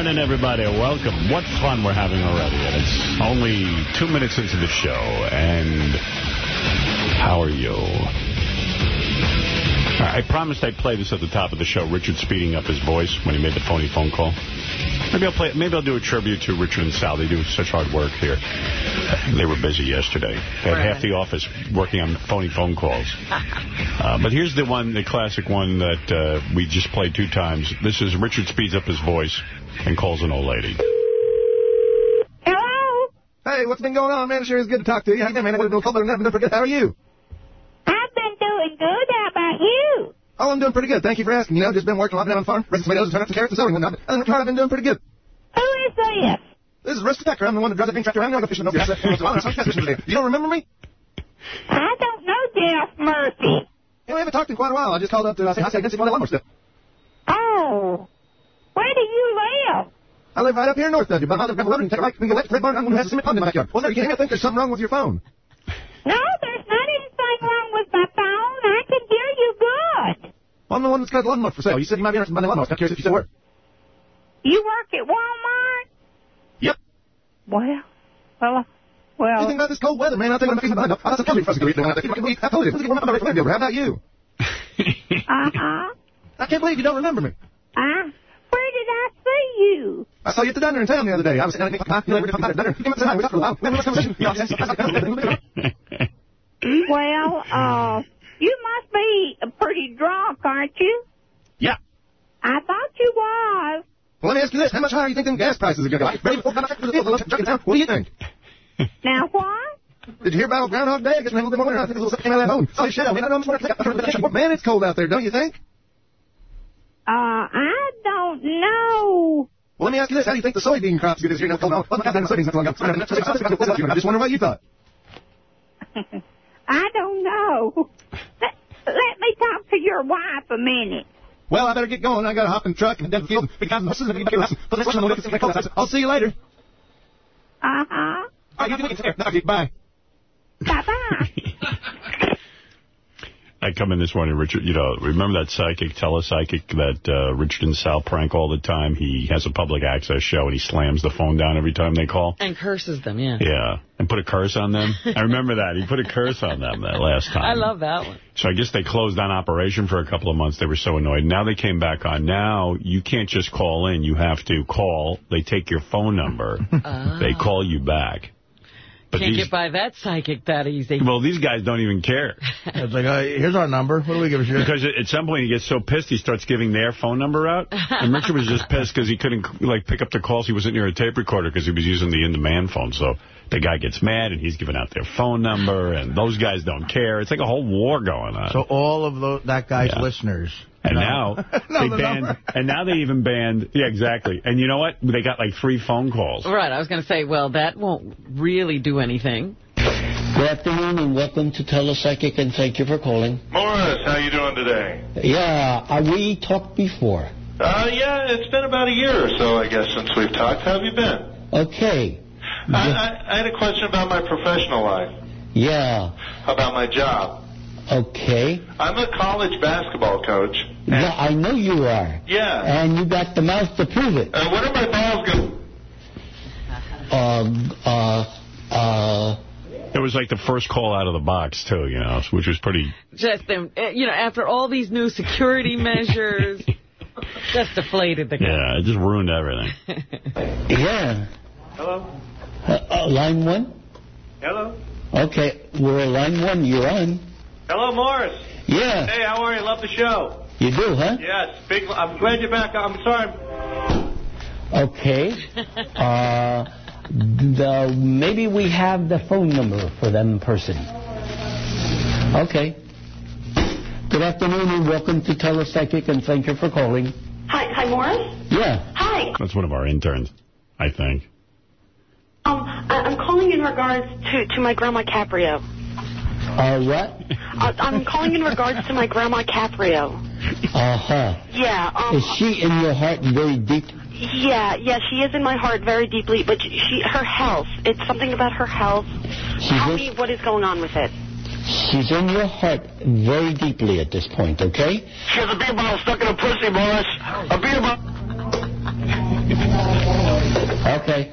morning, everybody. Welcome. What fun we're having already. It's only two minutes into the show. And how are you? I promised I'd play this at the top of the show, Richard speeding up his voice when he made the phony phone call. Maybe I'll play. Maybe I'll do a tribute to Richard and Sal. They do such hard work here. They were busy yesterday. They had Right. half the office working on phony phone calls. Uh, but here's the one, the classic one that uh, we just played two times. This is Richard speeds up his voice and calls an old lady. Hello? Hey, what's been going on, man? It sure is good to talk to you. How you doing, man? I would have been cold, but never forget. How are you? I've been doing good. Oh, I'm doing pretty good. Thank you for asking. You know, just been working a lot down on the farm, raising tomatoes and turnips and carrots and celery and whatnot. Other than that, I've been doing pretty good. Who is this? This is Rusty Tucker. I'm the one that drives the green tractor around. I go fishing over the house. You don't remember me? I don't know Jeff Murphy. Yeah, we haven't talked in quite a while. I just called up to uh, say hi, say I can see my lawnmower stuff. Oh. Where do you live? I live right up here in north of you, but I'll grab a load and take a right. We can go left to Red Barn. I'm going to have cement pond in my backyard. Well, there, you can't even think there's something wrong with your phone. No, there's not anything wrong with my phone. I can hear you good. Well, I'm the one that's got the lawnmower for sale. You said you might be interested in buying the lawnmower. I'm curious if you still work. You work at Walmart? Yep. Well, well, do you well. think about this cold weather, man? Take one of my behind. Have some coffee for us to go eat. I told you. Let's get one of my favorite How about you? Uh-huh. I can't believe you don't remember me. Uh, where did I see you? I saw you at the diner in town the other day. I was sitting there, you know, we were at the diner. You came up and said hi. We talked for a while. We had a conversation. You know, I Well, uh, you must be pretty drunk, aren't you? Yeah. I thought you was. Well, let me ask you this. How much higher do you think them gas prices are going to go? Ready before contract for the deal. The truck in town. What do you think? Now what? Did you hear about Groundhog Day? I guess we have a little bit more. I think a little something out of that home. Oh, shit. I mean, I know I'm just want to Man, it's cold out there, don't you think? Uh, I don't know. Well, let me ask you this. How do you think the soybean crop's good this year? Now, hold on. Well, the soybeans not so long ago. I just wonder what you thought. I don't know. Let, let me talk to your wife a minute. Well, I better get going. I got to hop in the truck and down the field and pick out some horses and get back Put this one list. I'll see you later. Uh-huh. All right, you do it. Okay, bye. Bye-bye. I come in this morning, Richard, you know, remember that psychic, telepsychic that uh, Richard and Sal prank all the time? He has a public access show and he slams the phone down every time they call. And curses them, yeah. Yeah, and put a curse on them. I remember that. He put a curse on them that last time. I love that one. So I guess they closed down operation for a couple of months. They were so annoyed. Now they came back on. Now you can't just call in. You have to call. They take your phone number. They call you back. But Can't these, get by that psychic that easy. well, these guys don't even care. It's like, uh, here's our number. What do we give a shit? Because at some point he gets so pissed he starts giving their phone number out. And Richard was just pissed because he couldn't like pick up the calls. He wasn't near a tape recorder because he was using the in-demand phone. So the guy gets mad and he's giving out their phone number and those guys don't care. It's like a whole war going on. So all of those, that guy's Yeah. listeners. And No. now No, they the banned, number. and now they even banned, yeah, exactly. And you know what? They got like three phone calls. Right, I was going to say, well, that won't really do anything. Good afternoon and welcome to Telepsychic and thank you for calling. Morris, how you doing today? Yeah, uh, we talked before. Uh, yeah, it's been about a year or so, I guess, since we've talked. How have you been? Okay. I, I, I had a question about my professional life, Yeah. about my job. Okay. I'm a college basketball coach. Yeah, I know you are. Yeah. And you got the mouth to prove it. Uh, when are my balls going? Uh, uh, uh, It was like the first call out of the box, too, you know, which was pretty... Just them, eh, you know, after all these new security measures, just deflated the guy. Yeah, it just ruined everything. yeah. Hello? Uh, uh, line one? Hello? Okay, we're line one. You're on. Hello, Morris. Yeah, Hey, how are you? Love the show. you do, huh? Yes, big. I'm glad you're back. I'm sorry. Okay. Uh, the, maybe we have the phone number for them person. Okay. Good afternoon and welcome to Telepsychic and thank you for calling. Hi, hi, Morris. Yeah. Hi. That's one of our interns, I think. Um, I- I'm calling in regards to, to my grandma Caprio. Uh, what? Uh, I'm calling in regards to my grandma Caprio. Uh-huh. Yeah. Um, Is she in your heart very deep? yeah, yeah. She is in my heart very deeply, but she, her health. It's something about her health. She's Tell in, me what is going on with it. she's in your heart very deeply at this point, okay? She has a beer bottle stuck in her pussy, Morris. A beer bottle. Okay.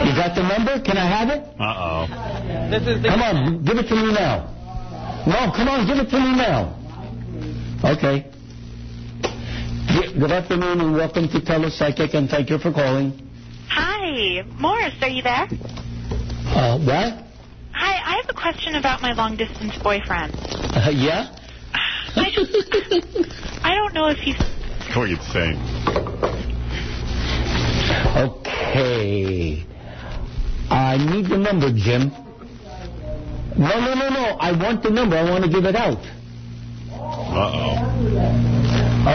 You got the number? Can I have it? Uh-oh. This is the Come on, give it to me now. No, come on, give it to me now. Okay. Good good afternoon and welcome to Telepsychic and thank you for calling. Hi, Morris, are you there? Uh, what? Hi, I have a question about my long distance boyfriend. Uh, yeah? I just, I don't know if he's. What are you saying? Okay. I need the number, Jim. No, no, no, no. I want the number. I want to give it out. Uh-oh.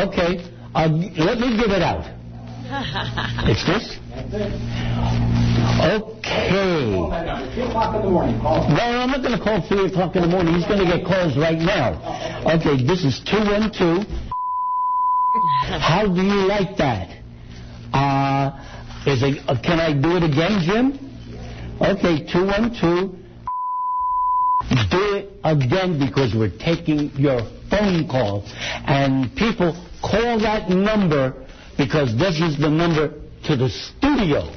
Okay. Uh, let me give it out. It's this? Okay. No, I'm not going to call 3 o'clock in the morning. He's going to get calls right now. Okay, this is 212. How do you like that? Uh, is it, uh, can I do it again, Jim? Okay, 212. Do it again because we're taking your phone calls. And people call that number because this is the number to the studio.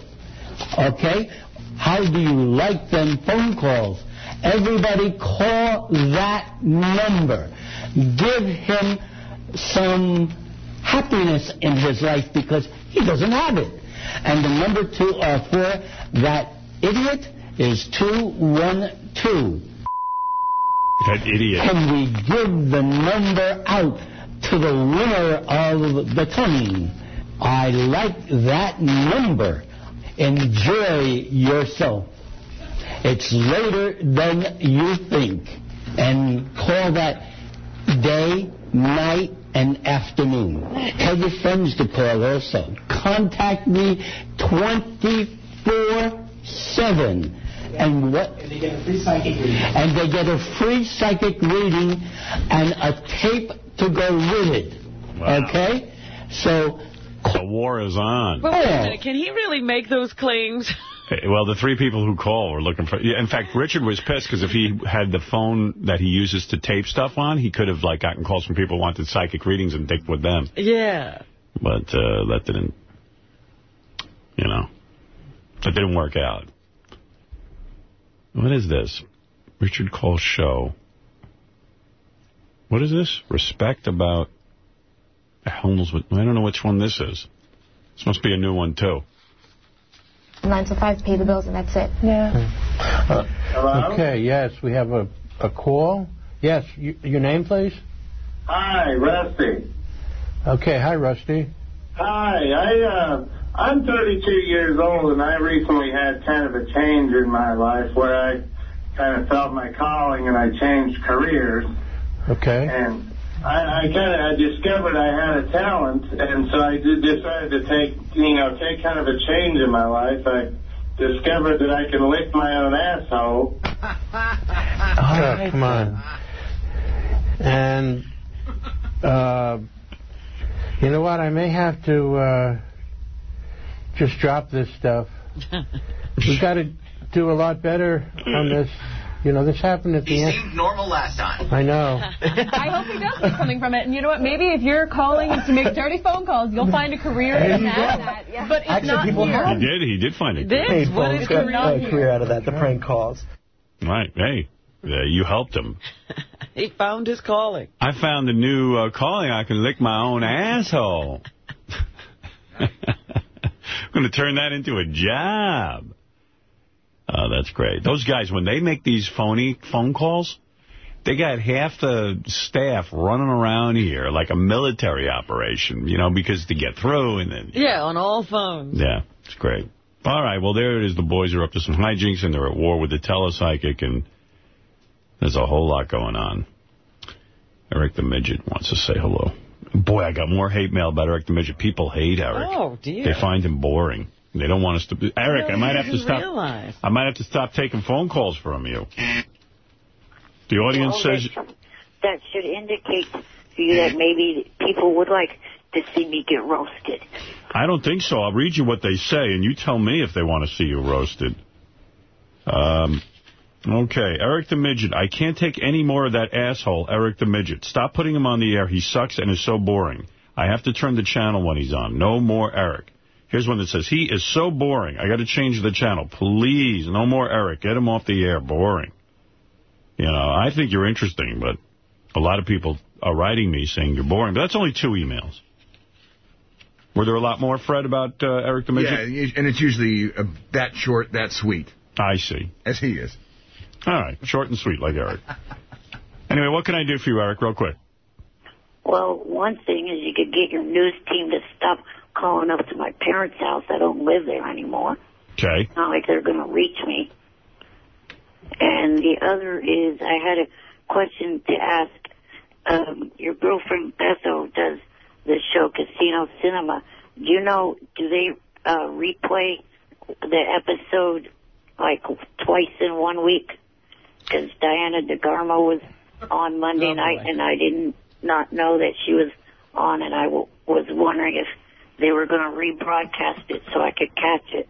Okay? How do you like them phone calls? Everybody call that number. Give him some happiness in his life because he doesn't have it. And the number two uh, for that idiot is 212. That idiot. Can we give the number out to the winner of the Tony? I like that number. Enjoy yourself. It's later than you think. And call that day, night, and afternoon. Tell your friends to call also. Contact me 24-7. And what? And they get a free psychic reading. and they get a free psychic reading and a tape to go with it. Wow. Okay? So, The war is on. But wait a minute, can he really make those claims? Well, the three people who call were looking for... yeah, In fact, Richard was pissed because if he had the phone that he uses to tape stuff on, he could have like gotten calls from people who wanted psychic readings and dick with them. yeah. But uh, that didn't, you know, that didn't work out. What is this? Richard Cole Show. What is this? Respect about... The hell knows what... I don't know which one this is. This must be a new one, too. Nine to five, pay the bills, and that's it. Yeah. Hello? Okay, yes, we have a, a call. Yes, you, your name, please? Hi, Rusty. Okay, hi, Rusty. Hi, I, uh, I'm 32 years old and I recently had kind of a change in my life where I kind of felt my calling and I changed careers. Okay. And I, I kind of I discovered I had a talent, and so I did, decided to take, you know, take kind of a change in my life. I discovered that I can lick my own asshole. Oh, come on. And, uh, you know what? I may have to uh, just drop this stuff. We've got to do a lot better on this. You know, this happened at the He end. seemed normal last time. I know. I hope he does keep coming from it. And you know what? Maybe if you're calling to make dirty phone calls, you'll find a career There in you that. go. But it's Actually, not people here. He did. He did find it. This? Hey, What folks is got a career out of that, the prank calls. Right. Hey, uh, you helped him. He found his calling. I found a new uh, calling. I can lick my own asshole. I'm going to turn that into a job. Oh, that's great. Those guys, when they make these phony phone calls, they got half the staff running around here like a military operation, you know, because to get through and then... Yeah, on all phones. Yeah, it's great. All right, well, there it is. The boys are up to some hijinks, and they're at war with the telepsychic, and there's a whole lot going on. Eric the Midget wants to say hello. Boy, I got more hate mail about Eric the Midget. People hate Eric. Oh, dear. They find him boring. They don't want us to... Be, Eric, I might have to stop... Realize. I might have to stop taking phone calls from you. The audience Well, says... that, that should indicate to you that maybe people would like to see me get roasted. I don't think so. I'll read you what they say, and you tell me if they want to see you roasted. Um, okay, Eric the Midget. I can't take any more of that asshole, Eric the Midget. Stop putting him on the air. He sucks and is so boring. I have to turn the channel when he's on. No more Eric. Here's one that says, he is so boring. I got to change the channel. Please, no more Eric. Get him off the air. Boring. You know, I think you're interesting, but a lot of people are writing me saying you're boring. But that's only two emails. Were there a lot more, Fred, about uh, Eric the Midget? Yeah, and it's usually uh, that short, that sweet. I see. As he is. All right, short and sweet like Eric. Anyway, what can I do for you, Eric, real quick? Well, one thing is you could get your news team to stop calling up to my parents' house. I don't live there anymore. Okay. Not like they're going to reach me. And the other is I had a question to ask. Um, your girlfriend Beth O does the show Casino Cinema. Do you know, do they uh, replay the episode like twice in one week? Because Diana DeGarmo was on Monday Oh, night and I didn't not know that she was on and I w- was wondering if they were going to rebroadcast it so I could catch it.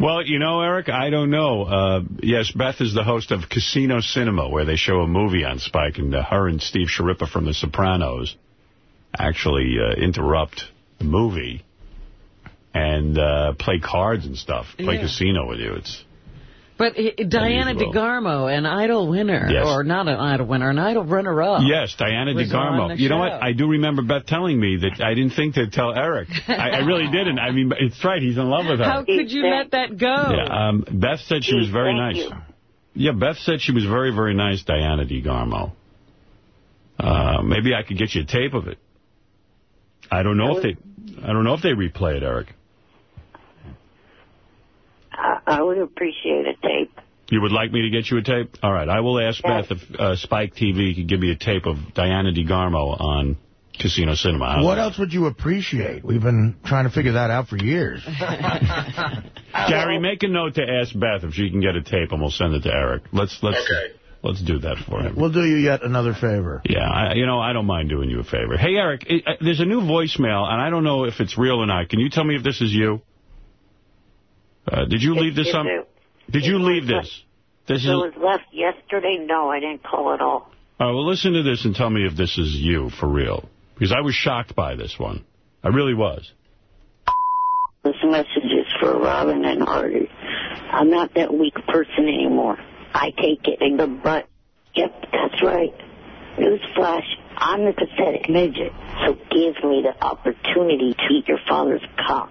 Well, you know, Eric, I don't know. Uh, yes, Beth is the host of Casino Cinema, where they show a movie on Spike, and uh, her and Steve Schirripa from The Sopranos actually uh, interrupt the movie and uh, play cards and stuff, play Yeah. casino with you. It's But uh, Diana DeGarmo, an idol winner, Yes. or not an idol winner, an idol runner-up. Yes, Diana DeGarmo. the You know what? I do remember Beth telling me that I didn't think to tell Eric. I, I really didn't. I mean, it's right. He's in love with her. How could you let that go? Yeah, um, Beth said she was very Thank nice. you. Yeah, Beth said she was very, very nice, Diana DeGarmo. Uh, maybe I could get you a tape of it. I don't know if they, I don't know if they replay it, Eric. I, I would appreciate a tape. You would like me to get you a tape? All right, I will ask Yes. Beth if uh, Spike TV could give me a tape of Diana DeGarmo on Casino Cinema. How's What else would you appreciate? We've been trying to figure that out for years. Gary, make a note to ask Beth if she can get a tape, and we'll send it to Eric. Let's let's let's do that for him. We'll do you yet another favor. Yeah, I, you know, I don't mind doing you a favor. Hey, Eric, it, uh, there's a new voicemail, and I don't know if it's real or not. Can you tell me if this is you? Uh, did you leave this Is on? Did you leave this? This It is. was left yesterday. No, I didn't call at all. All right, well, listen to this and tell me if this is you for real, because I was shocked by this one. I really was. This message is for Robin and Artie. I'm not that weak person anymore. I take it in the butt. Yep, that's right. Newsflash, I'm the pathetic midget, so give me the opportunity to eat your father's cock.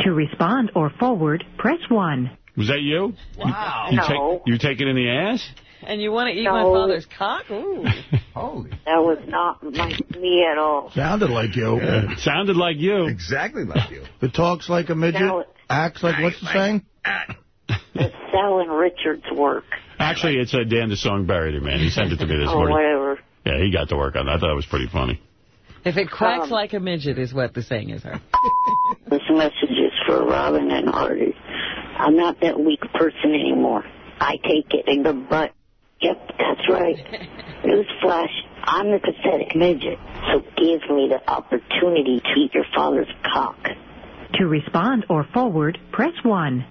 To respond or forward, press 1. Was that you? Wow. You, No. take, you take it in the ass? And you want to eat No. my father's cock? Ooh. Holy. That was not my, me at all. Sounded like you. It sounded like you. Exactly like you. It talks like a midget, Now- acts like, what's the saying? It's Sal and Richard's work. Actually, it's uh, Dan the Song Barrier, man. He sent it to me this Oh, morning. whatever. Yeah, he got to work on that. I thought it was pretty funny. If it quacks Um, like a midget is what the saying is, right? This message is for Robin and Artie. I'm not that weak person anymore. I take it in the butt. Yep, that's right. Newsflash, I'm the pathetic midget, so give me the opportunity to eat your father's cock. To respond or forward, press 1.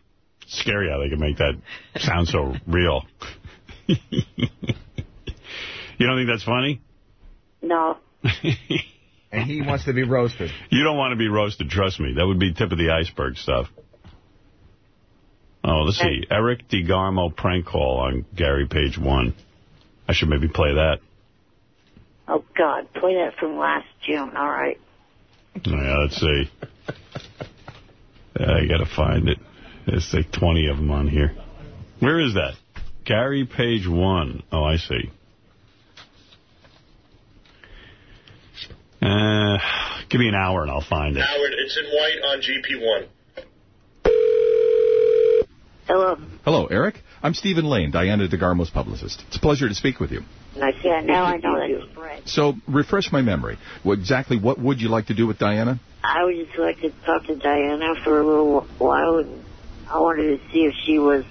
Scary how they can make that sound so real. you don't think that's funny? No, And he wants to be roasted. You don't want to be roasted, trust me. That would be tip of the iceberg stuff. Oh, let's see. Eric DeGarmo prank call on Gary Page 1. I should maybe play that. oh God, play that from last June, all right. Yeah, let's see. I got to find it. There's like 20 of them on here. Where is that? Gary Page 1. Oh, I see. Uh, give me an hour and I'll find it. Howard, it's in white on GP1. Hello. Hello, Eric. I'm Stephen Lane, Diana DeGarmo's publicist. It's a pleasure to speak with you. Nice yeah, now I know that's Fred. So, refresh my memory. What, exactly what would you like to do with Diana? I would just like to talk to Diana for a little while, and I wanted to see if she was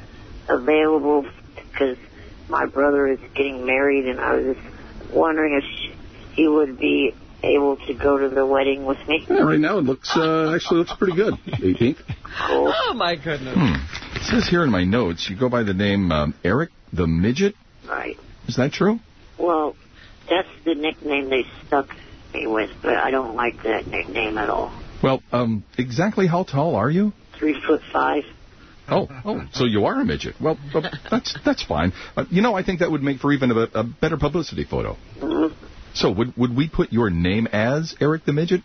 available because my brother is getting married, and I was just wondering if she, she would be able to go to the wedding with me. Yeah, right now it looks uh, actually looks pretty good. 18th. Oh, my goodness. Hmm. It says here in my notes you go by the name um, Eric the Midget. Right. Is that true? Well, that's the nickname they stuck me with, but I don't like that nickname at all. Well, um, exactly how tall are you? Three foot five. Oh, oh, so you are a midget. Well, that's that's fine. Uh, you know, I think that would make for even a, a better publicity photo. Mhm. So, would would we put your name as Eric the Midget?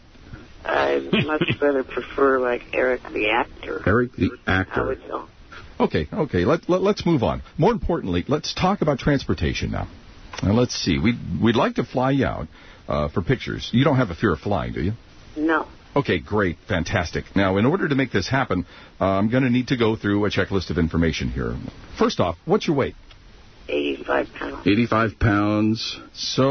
I much rather prefer like Eric the actor. Eric the actor. Okay, okay. Let, let let's move on. More importantly, let's talk about transportation now. Now, let's see. We we'd like to fly you out uh, for pictures. You don't have a fear of flying, do you? No. Okay, great, fantastic. Now, in order to make this happen, uh, I'm going to need to go through a checklist of information here. First off, what's your weight? 85 pounds. 85 pounds. So,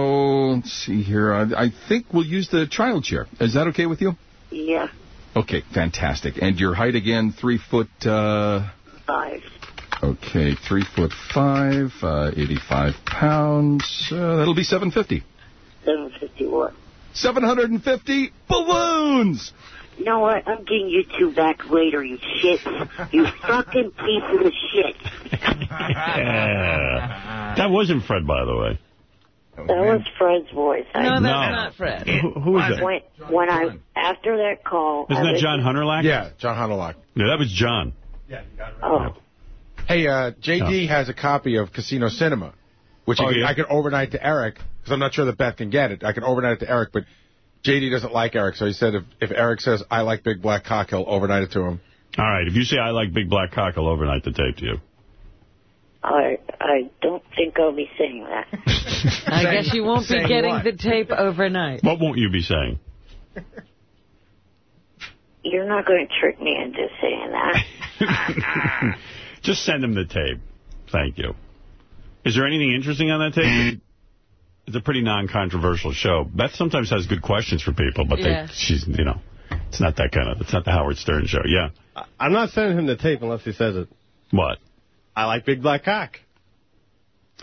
let's see here. I, I think we'll use the child chair. Is that okay with you? Yeah. Okay, fantastic. And your height again, three foot. Uh, Five. okay, three foot five, uh, 85 pounds. Uh, that'll be 750. 750 what? 750 balloons. You know what? I'm getting you two back later, you shit. You fucking piece of shit. Yeah. That wasn't Fred, by the way. That was Fred's voice. I- No, that's No. not Fred. Who, who is that? When, when I, after that call... Isn't I that John listened- Hunterlack? Yeah, John Hunterlock. Yeah, that was John. Oh. Hey, uh, JD has a copy of Casino Cinema, which Oh, I, could, yeah? I could overnight to Eric, because I'm not sure that Beth can get it. I can overnight it to Eric, but JD doesn't like Eric, so he said if, if Eric says, I like Big Black Cock, he'll overnight it to him. All right, if you say I like Big Black Cock, I'll overnight the tape to you. I, I don't think I'll be saying that. I guess you won't be getting what? the tape overnight. What won't you be saying? You're not going to trick me into saying that. Just send him the tape. Thank you. Is there anything interesting on that tape? It's a pretty non-controversial show. Beth sometimes has good questions for people, but Yeah. they, she's, you know, it's not that kind of, it's not the Howard Stern show. Yeah. I'm not sending him the tape unless he says it. What? I like big black cock.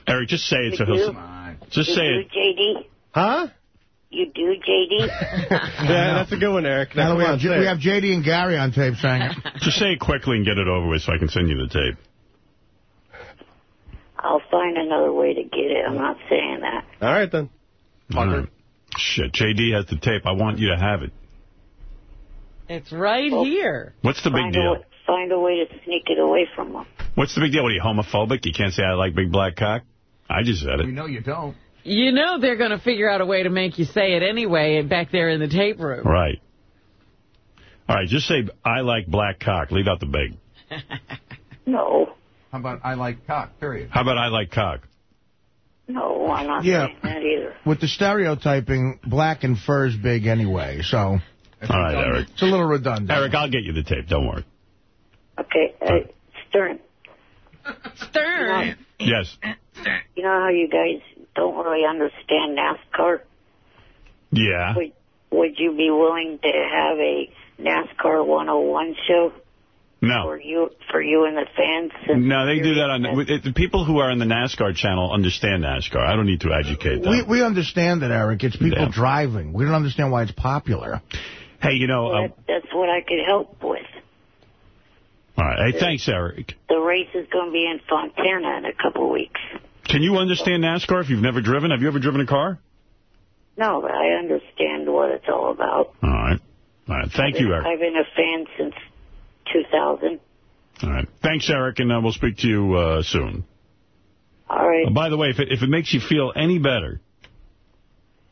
Eric, just say it so You he'll, do? just you say do, it. JD? Huh? You do, JD? Yeah, that's a good one, Eric. Now we have, I'm J- saying. we have JD and Gary on tape saying it. Just say it quickly and get it over with so I can send you the tape. I'll find another way to get it. I'm not saying that. All right, then. All right. Shit, JD has the tape. I want you to have it. It's right here. What's the big Find a, deal? way, find a way to sneak it away from them. What's the big deal? What, are you homophobic? You can't say I like big black cock? I just said it. We know you don't. You know they're going to figure out a way to make you say it anyway back there in the tape room. Right. All right, just say, I like black cock. Leave out the big. No. How about I like cock, period? How about I like cock? No, I'm not Yeah. saying that either. With the stereotyping, black and fur's big anyway, so All right, Eric. it's a little redundant. Eric, I'll get you the tape. Don't worry. Okay, uh, Stern. Stern. Yes. You know how you guys don't really understand NASCAR? Yeah. Would, would you be willing to have a NASCAR 101 show No. for you for you and the fans? No, they do that on... with- it- The people who are on the NASCAR channel understand NASCAR. I don't need to educate them. We, we understand that, Eric. It's people Yeah. driving. We don't understand why it's popular. Hey, you know... Uh, That, that's what I could help with. all right. Hey, thanks, Eric. The race is going to be in Fontana in a couple of weeks. Can you understand NASCAR if you've never driven? Have you ever driven a car? No, but I understand what it's all about. All right. All right. Thank I've you, been- Eric. I've been a fan since 2000. All right. Thanks, Eric, and uh, we'll speak to you uh, soon. All right. Uh, by the way, if it, if it makes you feel any better,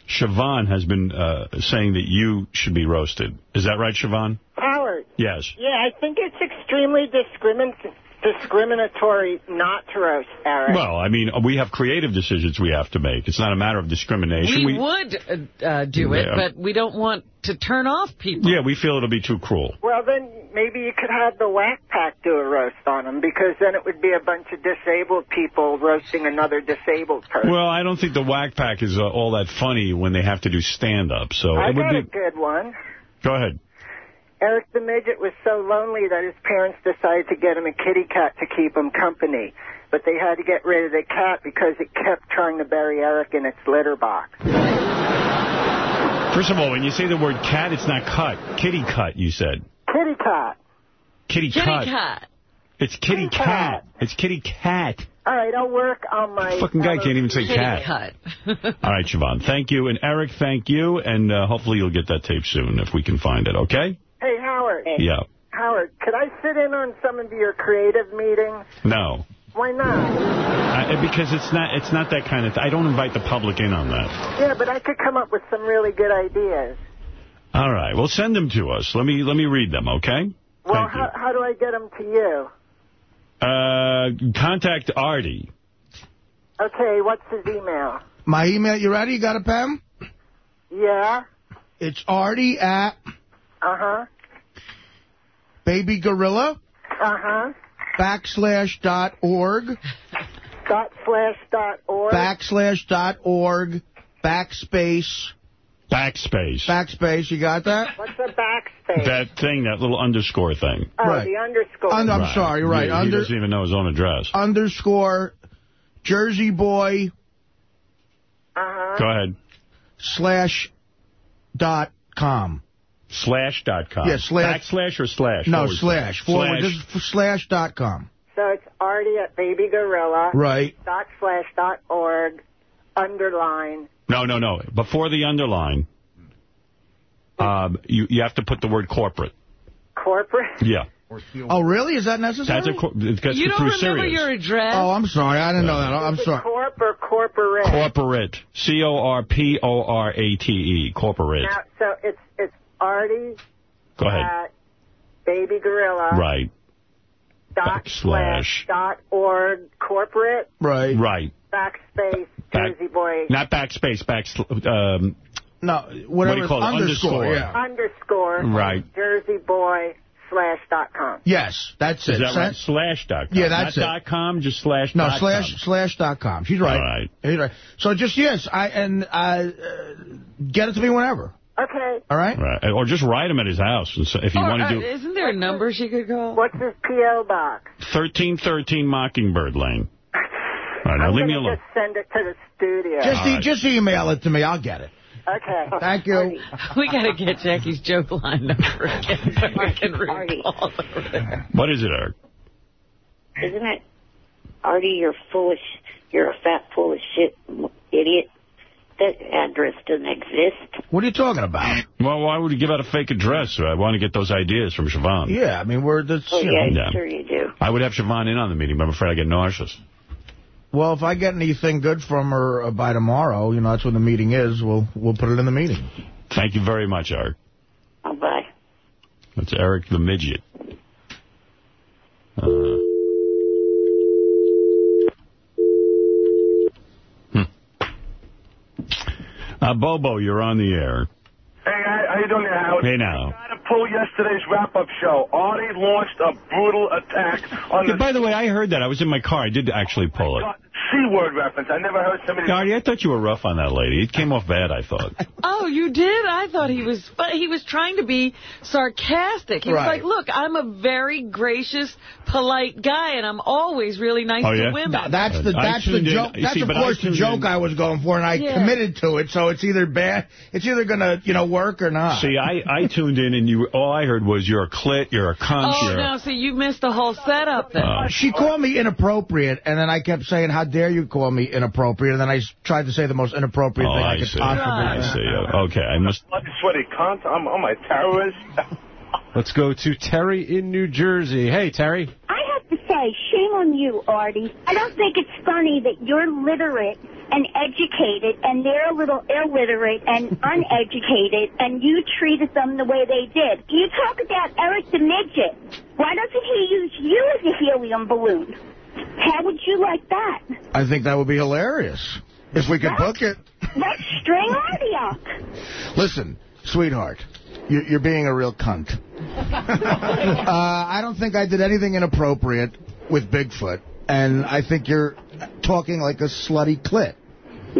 Siobhan has been uh, saying that you should be roasted. Is that right, Siobhan? Howard. Yes. Yeah, I think it's extremely discrimin discriminatory not to roast Eric. Well, I mean, we have creative decisions we have to make. It's not a matter of discrimination. We, would uh, uh, do it, Yeah. but we don't want to turn off people. Yeah, we feel it'll be too cruel. Well, then maybe you could have the Whack Pack do a roast on them, because then it would be a bunch of disabled people roasting another disabled person. Well, I don't think the Whack Pack is uh, all that funny when they have to do stand-up. So I it would got a be. good one. Go ahead. Eric the Midget was so lonely that his parents decided to get him a kitty cat to keep him company. But they had to get rid of the cat because it kept trying to bury Eric in its litter box. First of all, when you say the word cat, it's not cut. Kitty cut, you said. Kitty cat. Kitty, Kitty cut. cat. It's kitty Kitty cat. cat. It's kitty cat. All right, I'll work on my... Fucking guy can't even say Kitty cat. cut. All right, Siobhan. Thank you. And Eric, thank you. And uh, hopefully you'll get that tape soon if we can find it, okay? Hey, Howard. Yeah. Howard, could I sit in on some of your creative meetings? No. Why not? Uh, because it's not it's not that kind of th I don't invite the public in on that. Yeah, but I could come up with some really good ideas. All right. Well, send them to us. Let me let me read them, okay? Well, Thank you. how, how do I get them to you? Uh, contact Artie. Okay, what's his email? My email, you ready? You got a pen? Yeah? It's Artie at Uh-huh. Baby Gorilla Uh-huh. backslash dot org Dot slash dot org. backslash dot org backspace Backspace. backspace. You got that? What's a backspace? That thing, that little underscore thing. oh, right. the underscore. Und- I'm sorry, right. He, he doesn't even know his own address. underscore Jersey Boy Uh-huh. Go ahead. slash dot com. Slash dot com. Yeah, slash- Backslash or slash? No, Forward slash. Forward. Slash. Just f- slash dot com. So it's Artie at Baby Gorilla. Right. Dot slash dot org. Underline. No, no, no. Before the underline, um, you, you have to put the word corporate. Corporate. Yeah. Oh, really? Is that necessary? That's a, cor- it gets You you don't remember Sirius. your address? Oh, I'm sorry. I didn't know that. I'm sorry. Corp or corporate? Corporate. C-O-R-P-O-R-A-T-E. Corporate. Now, so it's it's Artie Go ahead. at Baby Gorilla. Right. Dot Backslash. slash dot org. Corporate. Right. Right. Backspace. Back- Jersey Boy. Not backspace, back, um, No, whatever. What do you call it? Underscore. Underscore. Yeah. Underscore. Right. Jersey Boy slash dot com. Yes, that's is it. that right? Sa- Slash dot com. Yeah, that's Not it. dot com, just slash No, dot slash com. slash dot com. She's right. All right. She's right. So just yes, I and uh, uh, get it to me whenever. Okay. All right. Right. Or just write him at his house and if you Or, want uh, to do Isn't there a number she could call? What's his P.O. box? 1313 Mockingbird Lane. All right, now I'm leave me alone. just send it to the studio. Just All e- right. just email it to me. I'll get it. Okay. Thank you. We got to get Jackie's joke line number again so we can recall it. What is it, Eric? Isn't it, Artie, you're foolish, you're a fat foolish shit idiot. That address doesn't exist. What are you talking about? Well, why would you give out a fake address? I want to get those ideas from Siobhan. Yeah, I mean we're that's. Oh, yeah. Yeah. sure you do. I would have Siobhan in on the meeting, but I'm afraid I get nauseous. Well, if I get anything good from her uh, by tomorrow, you know that's when the meeting is. We'll we'll put it in the meeting. Thank you very much, Eric. Oh, bye. That's Eric the Midget. Uh, Uh, Bobo, you're on the air. Hey, how, how you doing there, Howard? Hey, now. Got to pull yesterday's wrap-up show. Artie launched a brutal attack on Yeah, the by the way, I heard that. I was in my car. I did actually pull it. C-word reference. I never heard somebody... Artie, I thought you were rough on that lady. It came off bad, I thought. Oh, you did? I thought he was but he was trying to be sarcastic. He was like, look, I'm a very gracious, polite guy, and I'm always really nice Oh, to yeah? women. No, that's the that's the joke. That's see, of course the joke in- I was going for, and I Yeah. committed to it. So it's either bad. It's either gonna you know work or not. See, I, I tuned in, and you all I heard was you're a clit, you're a cunt, Oh, you're... no, see, you missed the whole setup then. Uh, She called me inappropriate, and then I kept saying, "How dare you call me inappropriate?" And then I tried to say the most inappropriate Oh, thing I, I could see. possibly. I say. see. Uh, Okay, I must... Bloody sweaty cunt. I'm, I'm a terrorist. Let's go to Terry in New Jersey. Hey, Terry. I have to say, shame on you, Artie. I don't think it's funny that you're literate and educated, and they're a little illiterate and uneducated, and you treated them the way they did. You talk about Eric the Midget. Why doesn't he use you as a helium balloon? How would you like that? I think that would be hilarious if we could book it. Let's string Artie. Listen, sweetheart, you- you're being a real cunt. uh, I don't think I did anything inappropriate with Bigfoot, and I think you're talking like a slutty clit.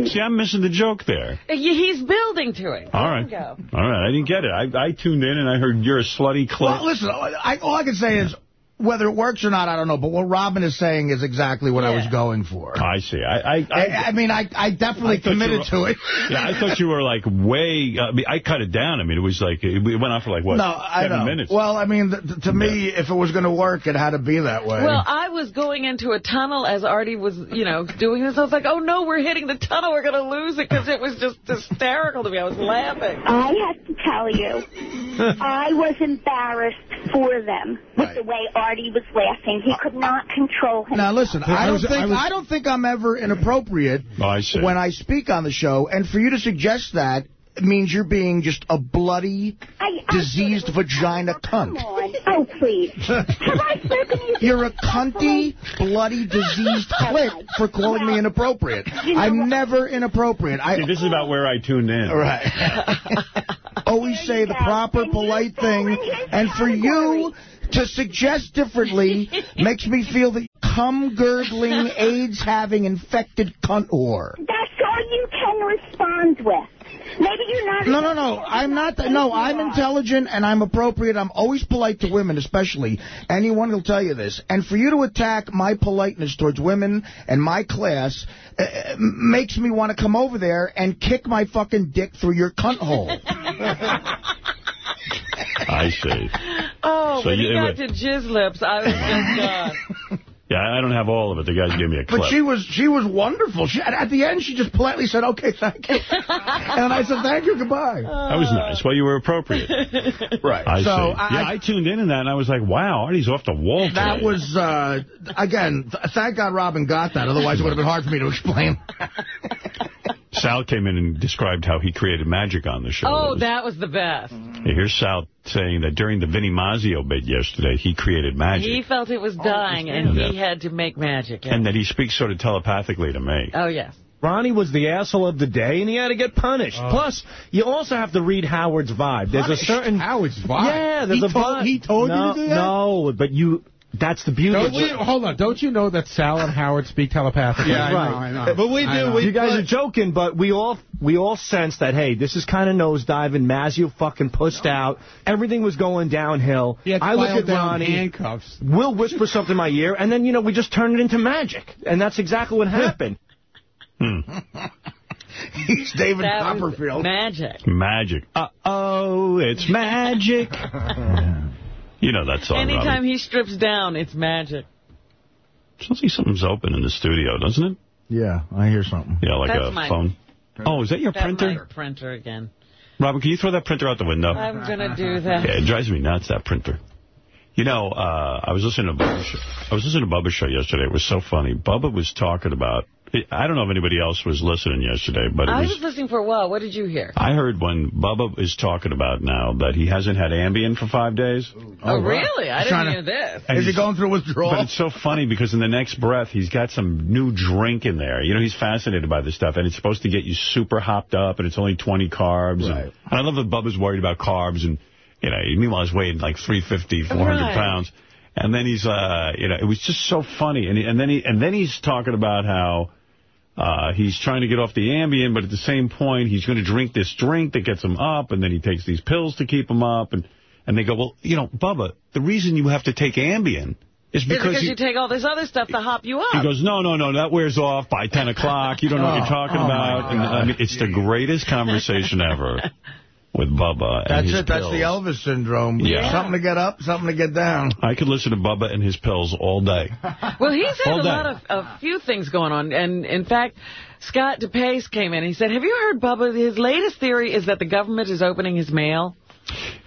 See, I'm missing the joke there. He's building to it. All Let right. him go. All right, I didn't get it. I, I tuned in, and I heard you're a slutty clit. Well, listen, I, all I can say is whether it works or not, I don't know. But what Robin is saying is exactly what I was going for. I see. I I, I, I mean, I, I definitely I committed were- to it. yeah, I thought you were like way. I mean, I cut it down. I mean, it was like it went on for like what? no, I seven know. minutes. Well, I mean, th th- to me, if it was going to work, it had to be that way. Well, I was going into a tunnel as Artie was, you know, doing this. I was like, oh, no, we're hitting the tunnel. We're going to lose it because it was just hysterical to me. I was laughing. I have to tell you, I was embarrassed for them with the way Artie was laughing. He could not control himself. Now listen, I I don't was- think I I, was- don't think I'm ever inappropriate Oh, I when I speak on the show, and for you to suggest that means you're being just a bloody, diseased vagina cunt. Oh, please. Have I spoken you? You're a cunty, bloody, diseased clit for calling me inappropriate. You know I'm what? never inappropriate. I See, this is about where I tuned in. Right. always say the proper, polite thing, and for you to suggest differently makes me feel that cum-gurgling, AIDS-having, infected cunt whore. That's all you can respond with. Maybe you're not. No, no, no. I'm not. No, I'm intelligent and I'm appropriate. I'm always polite to women, especially. Anyone will tell you this. And for you to attack my politeness towards women and my class uh, makes me want to come over there and kick my fucking dick through your cunt hole. I see. Oh, So when you- he got to jizz lips, I was just, uh, Yeah, I don't have all of it. The guys gave me a clip. But she was she was wonderful. She, at at the end, she just politely said, "Okay, thank you," and I said, "Thank you, goodbye." That was nice. Well, you were appropriate. right. I so see. I, yeah, I tuned in in that, and I was like, wow, Artie's off the wall that today. was uh, again. Th thank God Robin got that. Otherwise, it would have been hard for me to explain. Sal came in and described how he created magic on the show. oh, that was the best. Here's Sal saying that during the Vinnie Mazzio bit yesterday, he created magic. He felt it was oh, dying, and Yeah. he had to make magic. And that he speaks sort of telepathically to me. Oh, yes. Ronnie was the asshole of the day, and he had to get punished. Oh. Plus, you also have to read Howard's vibe. There's Punished? a certain Howard's vibe? Yeah, there's He a told- vibe. he told you to do that? No, but you. That's the beauty. Don't of we, hold on. Don't you know that Sal and Howard speak telepathically? Yeah, I right. But we do. We you guys are joking, but we all we all sense that hey, this is kind of nosediving. Mazzio fucking pushed out. Everything was going downhill. He had I look filed at down Ronnie. handcuffs. Will whisper something in my ear, and then you know we just turn it into magic, and that's exactly what happened. Hmm. He's David That Copperfield. magic. Magic. Uh-oh, it's magic. you know that song, Anytime Robbie. he strips down, it's magic. Sounds like something's open in the studio, doesn't it? Yeah, I hear something. Yeah, like That's a my- phone. Oh, is that your That printer? my printer again. Robin, can you throw that printer out the window? I'm going to do that. Yeah, it drives me nuts, that printer. You know, uh, I was listening to Bubba's show. I was listening to Bubba's show yesterday. It was so funny. Bubba was talking about, I don't know if anybody else was listening yesterday, but I was, was listening for a while. What did you hear? I heard when Bubba is talking about now that he hasn't had Ambien for five days. Oh, really? I didn't Trying hear this. Is he going through withdrawal? But it's so funny because in the next breath, he's got some new drink in there. You know, he's fascinated by this stuff, and it's supposed to get you super hopped up, and it's only 20 carbs. Right. And, and I love that Bubba's worried about carbs, and, you know, meanwhile he's weighing like 350, 400 Right. pounds. And then he's, uh, you know, it was just so funny. And, he, and then he and then he's talking about how uh, he's trying to get off the Ambien, but at the same point, he's going to drink this drink that gets him up, and then he takes these pills to keep him up. And, and they go, well, you know, Bubba, the reason you have to take Ambien is because, because you, you take all this other stuff to hop you up. he goes, no, no, no, that wears off by 10 o'clock. You don't know what you're Oh, talking oh, about. And, I mean, it's the greatest conversation ever with Bubba and That's his it. That's the Elvis syndrome. Yeah. Something to get up, something to get down. I could listen to Bubba and his pills all day. Well, he's had All a day. lot of a few things going on, and in fact, Scott DePace came in. He said, "Have you heard Bubba? His latest theory is that the government is opening his mail."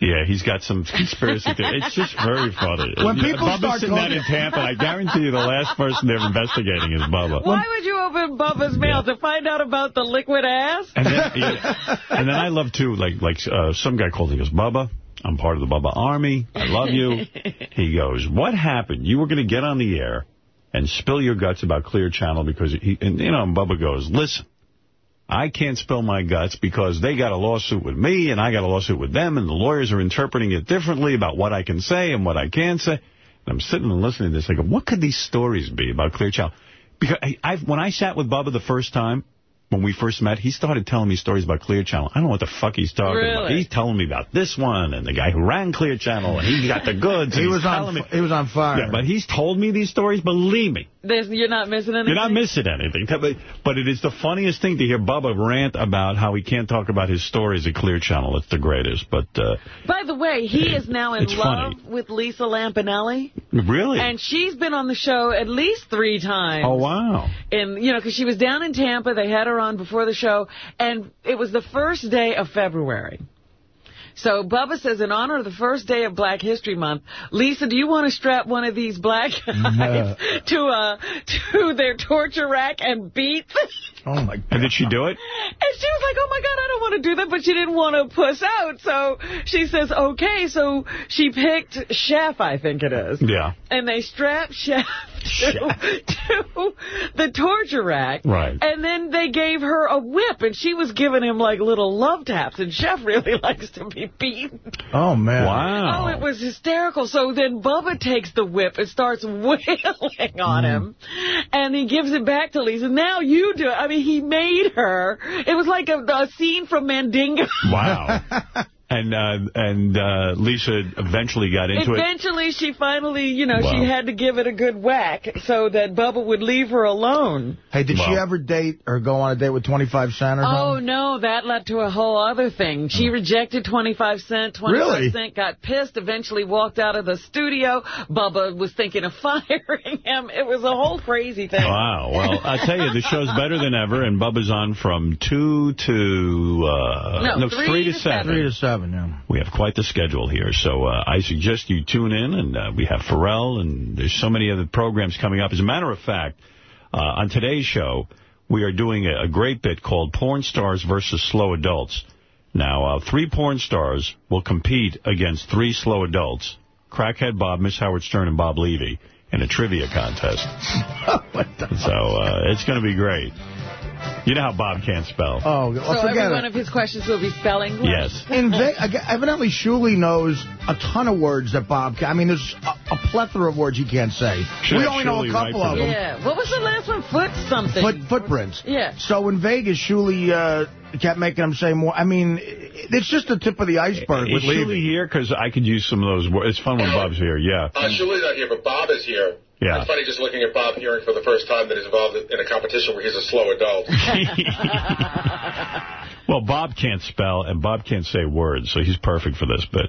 Yeah, he's got some conspiracy theory. It's just very funny. When people Bubba's start sitting down talking- in Tampa, I guarantee you the last person they're investigating is Bubba. Why would you open Bubba's mail to find out about the liquid ass? And then, yeah, and then I love, too, like like uh, some guy called and he goes, Bubba, I'm part of the Bubba Army. I love you. he goes, what happened? You were going to get on the air and spill your guts about Clear Channel because, he, and, you know, and Bubba goes, listen, I can't spill my guts because they got a lawsuit with me and I got a lawsuit with them and the lawyers are interpreting it differently about what I can say and what I can't say. And I'm sitting and listening to this. I go, what could these stories be about Clear Channel? Because I, I've, when I sat with Bubba the first time, when we first met, he started telling me stories about Clear Channel. I don't know what the fuck he's talking about. He's telling me about this one and the guy who ran Clear Channel, and he got the goods. He was on me- he was on fire. Yeah, but he's told me these stories. Believe me, There's, you're not missing anything? you're not missing anything. But it is the funniest thing to hear Bubba rant about how he can't talk about his stories at Clear Channel. It's the greatest. But uh, By the way, he is now in love funny. with Lisa Lampanelli. really, And she's been on the show at least three times. oh wow. And, you know, because she was down in Tampa. They had her on before the show. And it was the first day of February. So Bubba says, in honor of the first day of Black History Month, Lisa, do you want to strap one of these black guys to uh to their torture rack and beat? them?" Oh, my God. And did she do it? And she was like, oh, my God, I don't want to do that. But she didn't want to puss out. So she says, okay. So she picked Chef, I think it is. Yeah. And they strapped Chef to, to the torture rack. Right. And then they gave her a whip. And she was giving him, like, little love taps. And Chef really likes to be beaten. Oh, man. Wow. Oh, it was hysterical. So then Bubba takes the whip and starts wailing on him. Mm. And he gives it back to Lisa. Now you do it. I mean, he made her. It was like a, a scene from Mandingo. Wow. and uh, and uh, Lisa eventually got into it. Eventually, she finally, you know, Wow. she had to give it a good whack so that Bubba would leave her alone. Hey, did she ever date or go on a date with 25 Cent or Oh, something? no, that led to a whole other thing. She rejected 25 Cent. 25 Really? Cent got pissed, eventually walked out of the studio. Bubba was thinking of firing him. It was a whole crazy thing. Wow. Well, I tell you, the show's better than ever, and Bubba's on from 2 to... Uh, No, three, three to to 7. Three to seven, yeah. We have quite the schedule here, so uh, I suggest you tune in, and uh, we have Pharrell, and there's so many other programs coming up. As a matter of fact, uh, on today's show, we are doing a, a great bit called Porn Stars versus Slow Adults. Now, uh, three porn stars will compete against three slow adults, Crackhead Bob, Miss Howard Stern, and Bob Levy, in a trivia contest. so uh, it's going to be great. You know how Bob can't spell. Oh, well, so every forget one it. of his questions will be spelling Yes. In Ve- ag- evidently, Shuli knows a ton of words that Bob can. I mean, there's a, a plethora of words he can't say. Should we have only know a couple of them. Yeah. What was the last one? Foot something. Foot, footprints. Yeah. So in Vegas, Shuli uh, kept making him say more. I mean, it's just the tip of the iceberg Is with Shuli here? Because I could use some of those words. It's fun when Bob's here, yeah. Uh, Shuli's not here, but Bob is here. Yeah. It's funny just looking at Bob hearing for the first time that he's involved in a competition where he's a slow adult. Well, Bob can't spell, and Bob can't say words, so he's perfect for this But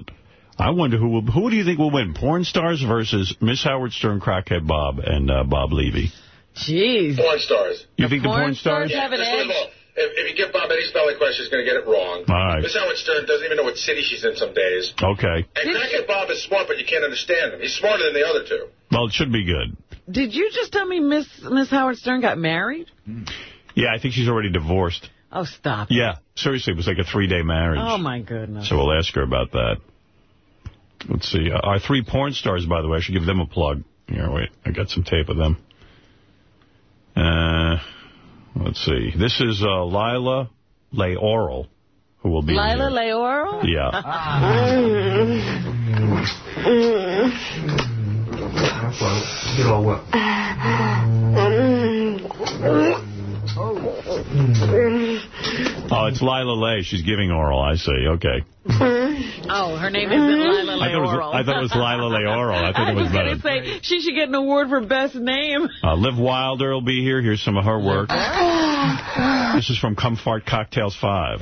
I wonder who will, who do you think will win? Porn stars versus Miss Howard Stern, Crackhead Bob, and uh, Bob Levy. Jeez. Porn stars. You think the porn stars? have an Just first of edge. All, if, if you give Bob any spelling question, he's going to get it wrong. All right. Miss Howard Stern doesn't even know what city she's in some days. Okay. And Crackhead Bob is smart, but you can't understand him. He's smarter than the other two. Well, it should be good. Did you just tell me Miss Miss Howard Stern got married? Yeah, I think she's already divorced. Oh, stop. Yeah, seriously, it was like a three-day marriage. Oh, my goodness. So we'll ask her about that. Let's see. Uh, our three porn stars, by the way, I should give them a plug. Here, wait. I got some tape of them. Uh, let's see. This is uh, Lila Layoral, who will be Lila here. Layoral? Yeah. Get all wet. Oh, it's Lila Lay. She's giving oral. I see. Okay. Oh, her name isn't Lila I thought, it was, I thought it was Lila Layoral. I thought I it was was better. going to say, she should get an award for best name. Uh, Liv Wilder will be here. Here's some of her work. This is from Comfort Cocktails 5.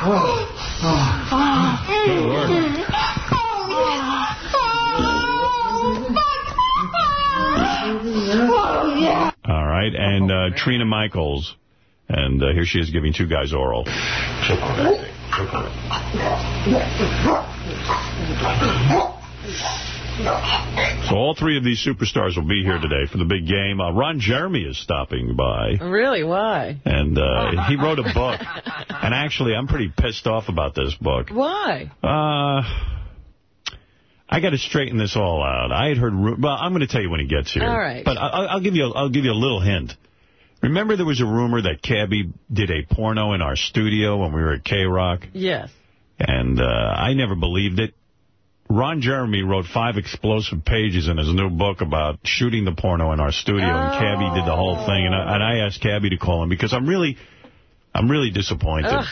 Good work. All right, and uh, Trina Michaels. And uh, here she is giving two guys oral. So all three of these superstars will be here today for the big game. Uh, Ron Jeremy is stopping by. Really? Why? And uh, he wrote a book. And actually, I'm pretty pissed off about this book. Why? Uh, I got to straighten this all out. I had heard... Well, I'm going to tell you when he gets here. All right. But I- I'll, I'll give you. A, I'll give you a little hint. Remember, there was a rumor that Cabby did a porno in our studio when we were at K Rock, Yes. and uh, I never believed it. Ron Jeremy wrote five explosive pages in his new book about shooting the porno in our studio, and Cabby did the whole thing. And I, and I asked Cabby to call him because I'm really, I'm really disappointed. Ugh.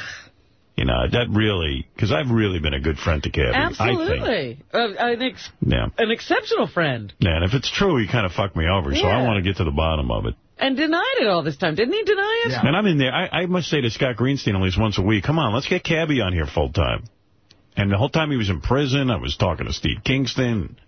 You know, that really, because I've really been a good friend to Cabby. I think. Absolutely. Uh, an, ex Yeah. an exceptional friend. Yeah, and if it's true, he kind of fucked me over, so I want to get to the bottom of it. And denied it all this time. Didn't he deny it? Yeah. And I'm in there. I, I must say to Scott Greenstein at least once a week, come on, let's get Cabby on here full time. And the whole time he was in prison, I was talking to Steve Kingston.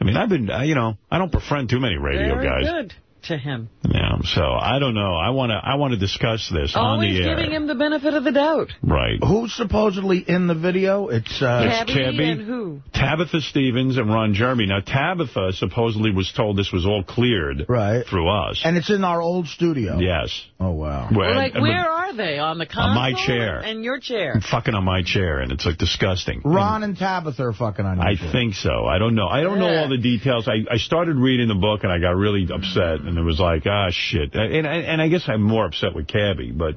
I mean, I've been, you know, I don't befriend too many radio Very guys. good to him. Yeah, so I don't know. I want to I want to discuss this on Always the air. giving him the benefit of the doubt. Right. Who's supposedly in the video? It's uh, It's Cabby Cabby. and who? Tabitha Stevens and Ron Jeremy. Now, Tabitha supposedly was told this was all cleared right. through us. and it's in our old studio. yes. Oh wow. Where- like, and- where are they? On the console? On my chair. And your chair. I'm fucking on my chair, and it's like disgusting. Ron and Tabitha are fucking on I you. think so. I don't know. I don't know all the details. I, I started reading the book, and I got really upset, and it was like, ah, shit. And, and, and I guess I'm more upset with Cabby, but,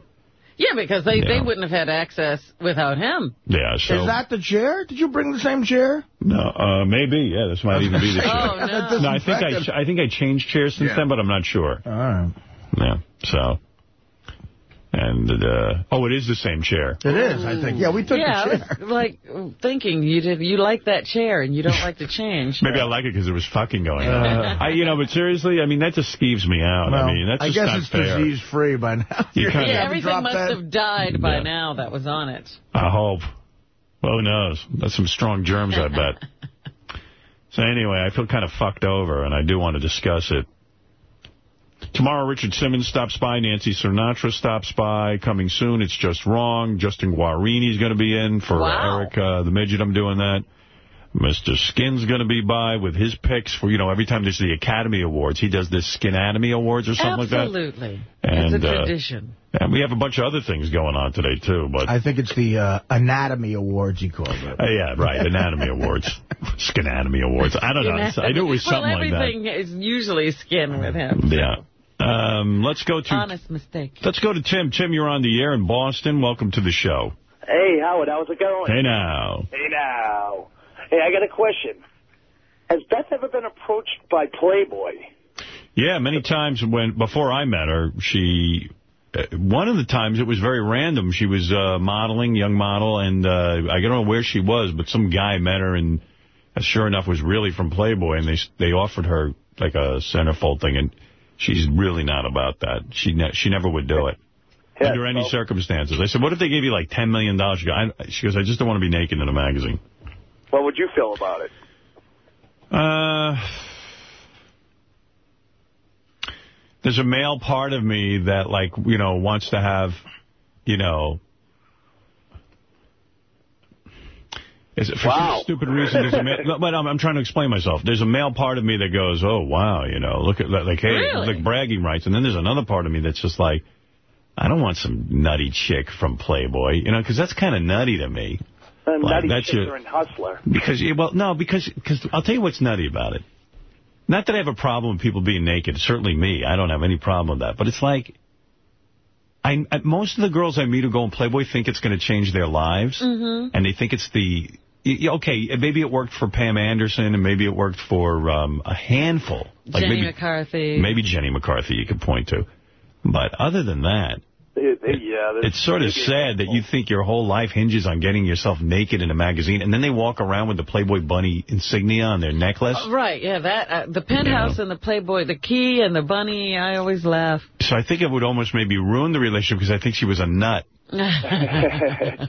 Yeah, because they, they wouldn't have had access without him. yeah, so... Is that the chair? Did you bring the same chair? No, uh, maybe. Yeah, this might even be the chair. Oh, no. No, I think I, I think I changed chairs since Yeah. then, but I'm not sure. All right. Yeah, so... And, uh, oh, it is the same chair. It is, I think. Yeah, we took yeah, the I chair. was like thinking you did. You like that chair and you don't like to change. Maybe I like it because there was fucking going on. Uh. I, you know, but seriously, I mean, that just skeeves me out. Well, I mean, that's I just guess it's disease-free by now. You You're kinda- yeah, having everything must dead. have died by Yeah. now that was on it. I hope. Well, who knows? That's some strong germs, I bet. so anyway, I feel kind of fucked over, and I do want to discuss it. Tomorrow, Richard Simmons stops by. Nancy Sinatra stops by. Coming soon, It's Just Wrong. Justin Guarini's going to be in for Wow. Eric uh, the Midget. I'm doing that. Mr. Skin's going to be by with his picks for, you know, every time there's the Academy Awards, he does this Skinatomy Awards or something like that. Absolutely. And, it's a uh, tradition. And we have a bunch of other things going on today, too. But I think it's the uh, Anatomy Awards, he called it. Uh, yeah, right. Anatomy Awards. Skin Anatomy Awards. I don't know. I knew it was something well, like that. everything is usually skin with him. Yeah. Um, let's go to Honest mistake. let's go to Tim. Tim, you're on the air in Boston. Welcome to the show. Hey, Howard, how's it going? Hey now. Hey, now. Hey, I got a question. Has Beth ever been approached by Playboy? Yeah, many times when before I met her, she uh, one of the times it was very random. She was uh, modeling, young model, and uh, I don't know where she was, but some guy met her and uh, sure enough was really from Playboy, and they they offered her like a centerfold thing, and she's really not about that. She ne she never would do it. Yeah, under any so- circumstances. I said, what if they gave you like $10 million? She goes, I, she goes, I just don't want to be naked in a magazine. What would you feel about it? Uh, there's a male part of me that, like, you know, wants to have, you know, is it for Wow. some stupid reason? There's a male, but I'm, I'm trying to explain myself. There's a male part of me that goes, oh, wow, you know, look at that, like, hey, Really? like bragging rights. And then there's another part of me that's just like, I don't want some nutty chick from Playboy, you know, because that's kind of nutty to me. Uh, Like, Nutty that's Chicks your- are in Hustler. Because, well, no, because cause I'll tell you what's nutty about it. Not that I have a problem with people being naked. Certainly me. I don't have any problem with that. But it's like, I, I most of the girls I meet who go on Playboy think it's going to change their lives. Mm-hmm. And they think it's the, y- y- okay, maybe it worked for Pam Anderson and maybe it worked for um, a handful. Like Jenny maybe, McCarthy. maybe Jenny McCarthy you could point to. But other than that, It- it- yeah, it's sort of sad that you think your whole life hinges on getting yourself naked in a magazine, and then they walk around with the Playboy Bunny insignia on their necklace. Right, yeah, that uh, the penthouse and the Playboy, the key and the bunny. I always laugh. So I think it would almost maybe ruin the relationship because I think she was a nut.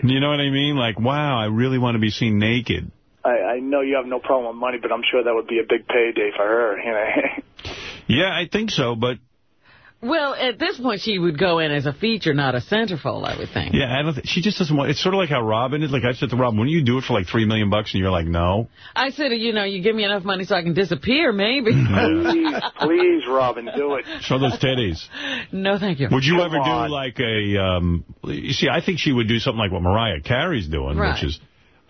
You know what I mean? Like, wow, I really want to be seen naked. I, I know you have no problem with money, but I'm sure that would be a big payday for her. You know? Yeah, I think so, but well, at this point, she would go in as a feature, not a centerfold. I would think. yeah, I don't. Th she just doesn't want. It's sort of like how Robin did. Like I said to Robin, wouldn't you do it for like three million bucks? And you're like, no. I said, you know, you give me enough money so I can disappear, maybe. please, please, Robin, do it. Show those titties. no, thank you. Would you Come ever on. do like a? Um, you see, I think she would do something like what Mariah Carey's doing, Right. which is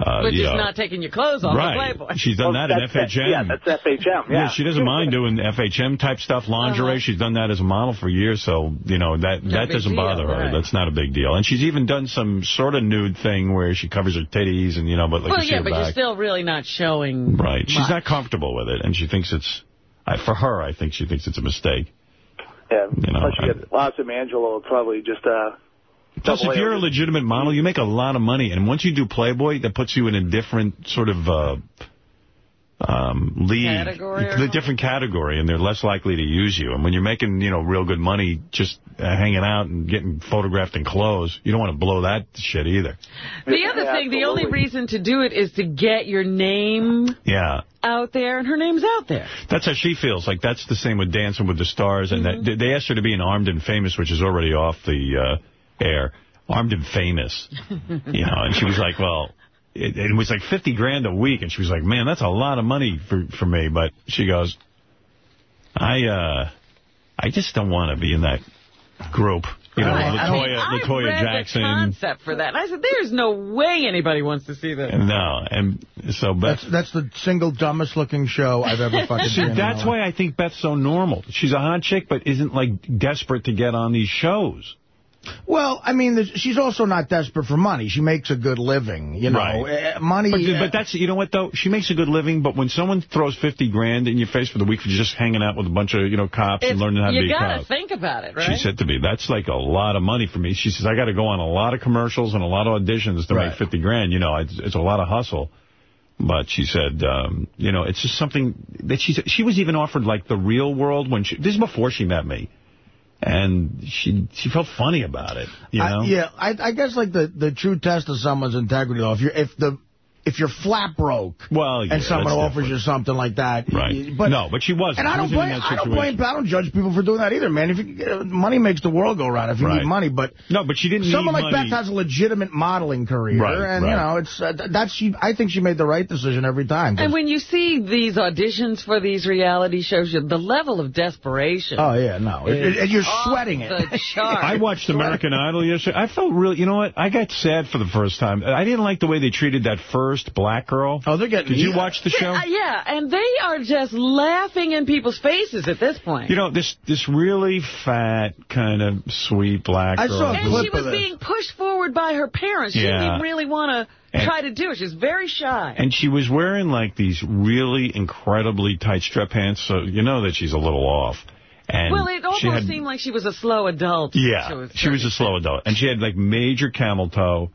Uh, Which is know. not taking your clothes off Right. the Playboy. She's done Well, that in that's- FHM. yeah, that's FHM, yeah. she doesn't mind doing FHM type stuff, lingerie. Uh-huh. She's done that as a model for years, so, you know, that, No that doesn't deal, bother her. right. That's not a big deal. And she's even done some sort of nude thing where she covers her titties and, you know, but like well, you see yeah, her but you're back. still really not showing Right. She's not comfortable with it, and she thinks it's, I, for her, I think she thinks it's a mistake. Yeah. You know, Plus, you I- get lots of Angelo probably just uh. Plus, double if you're A. a legitimate model, you make a lot of money. And once you do Playboy, that puts you in a different sort of uh, um, league. Category or The different category, and they're less likely to use you. And when you're making, you know, real good money just uh, hanging out and getting photographed in clothes, you don't want to blow that shit either. The other Yeah, thing, the only reason to do it is to get your name Yeah. out there, and her name's out there. That's how she feels. Like, that's the same with Dancing with the Stars. And Mm-hmm. that, they asked her to be in Armed and Famous, which is already off the uh, air. Armed and Famous. you know, and she was like, well, it, it was like 50 grand a week. And she was like, man, that's a lot of money for, for me. But she goes, I, uh, I just don't want to be in that group. You know, Right. I mean, Latoya, I Latoya read Jackson. the concept for that. And I said, there's no way anybody wants to see this. No, and so Beth. That's that's the single dumbest looking show I've ever fucking seen. in that's why I think Beth's so normal. She's a hot chick, but isn't, like, desperate to get on these shows. Well, I mean, there's- she's also not desperate for money. She makes a good living, you know. Right. Uh, Money. But, uh, but that's, you know what, though? She makes a good living, but when someone throws 50 grand in your face for the week for just hanging out with a bunch of, you know, cops and learning how to you be a gotta think about it, right? She said to me, that's like a lot of money for me. She says, I got to go on a lot of commercials and a lot of auditions to Right. make 50 grand. You know, it's, it's a lot of hustle. But she said, um, you know, it's just something that she said. She was even offered, like, the real world when she, this is before she met me. And she she felt funny about it, you know? I, yeah, I, I guess like the, the true test of someone's integrity, though, if you're if the if you're flat broke Well, yeah, and someone offers different. you something like that, Right. but no, but she wasn't. and I She don't wasn't blame I don't blame I don't judge people for doing that either, man. If you, uh, money makes the world go round, if you Right. need money, but No, but she didn't someone like money. Beth has a legitimate modeling career, Right, and right. you know it's uh, th- that's she. I think she made the right decision every time. And when you see these auditions for these reality shows, you- the level of desperation. oh yeah, no, it, it, and you're sweating it. I watched American Idol yesterday. I felt really, you know what? I got sad for the first time. I didn't like the way they treated that first black girl. Oh, they're getting. Did you watch the show? Yeah, yeah, and they are just laughing in people's faces at this point. You know, this this really fat, kind of sweet black I girl. saw a and clip she was of this. being pushed forward by her parents. She Yeah. didn't even really want to And- try to do it. She was very shy. And she was wearing, like, these really incredibly tight strap pants, so you know that she's a little off. And well, it almost had, seemed like she was a slow adult. Yeah, she was a slow adult. And she had, like, major camel toe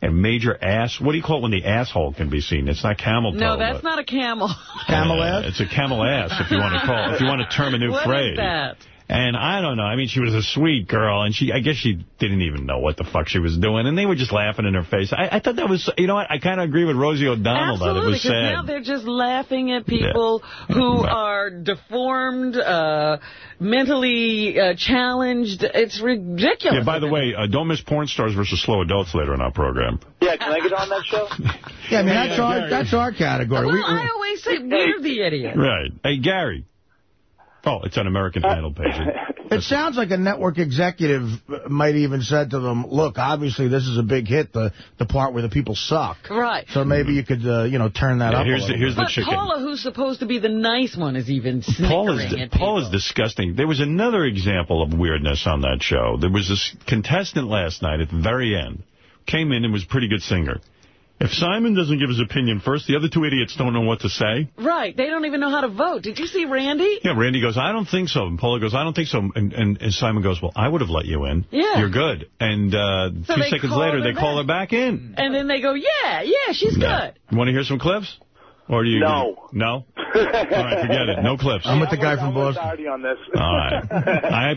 and major ass. What do you call it when the asshole can be seen? It's not camel toe. No, that's not a camel. Camel Uh, ass? It's a camel ass, if you want to call if you want to term a new What is phrase. that? And I don't know. I mean, she was a sweet girl, and she, I guess she didn't even know what the fuck she was doing, and they were just laughing in her face. I, I thought that was, you know what? I kind of agree with Rosie O'Donnell Absolutely, that it was because sad. now they're just laughing at people who are deformed, uh, mentally uh, challenged. It's ridiculous. yeah, by the way, uh, don't miss porn stars versus slow adults later in our program. Yeah, can I get on that show? Yeah, I mean Hey, that's uh, our Gary. that's our category. Well, We- we- I always say we're the idiot. Right. Hey, Gary. Oh, it's on American Idol page. It sounds like a network executive might even said to them, "Look, obviously this is a big hit, the the part where the people suck. Right. So maybe you could, uh, you know, turn that Yeah, up." here's a the- here's bit. the But chicken. Paula, who's supposed to be the nice one, is even Paul snickering is at Paul is disgusting. There was another example of weirdness on that show. There was this contestant last night at the very end, came in and was a pretty good singer. If Simon doesn't give his opinion first, the other two idiots don't know what to say. Right. They don't even know how to vote. Did you see Randy? Yeah, Randy goes, I don't think so. And Paula goes, I don't think so. And, and, and Simon goes, well, I would have let you in. Yeah. You're good. And uh, So two seconds later, her they call her back in. And then they go, yeah, yeah, she's Yeah. good. You want to hear some clips? Or do you? No. No? All right, forget it. No clips. I'm with the guy I'm from with Boston. Artie on this. All right.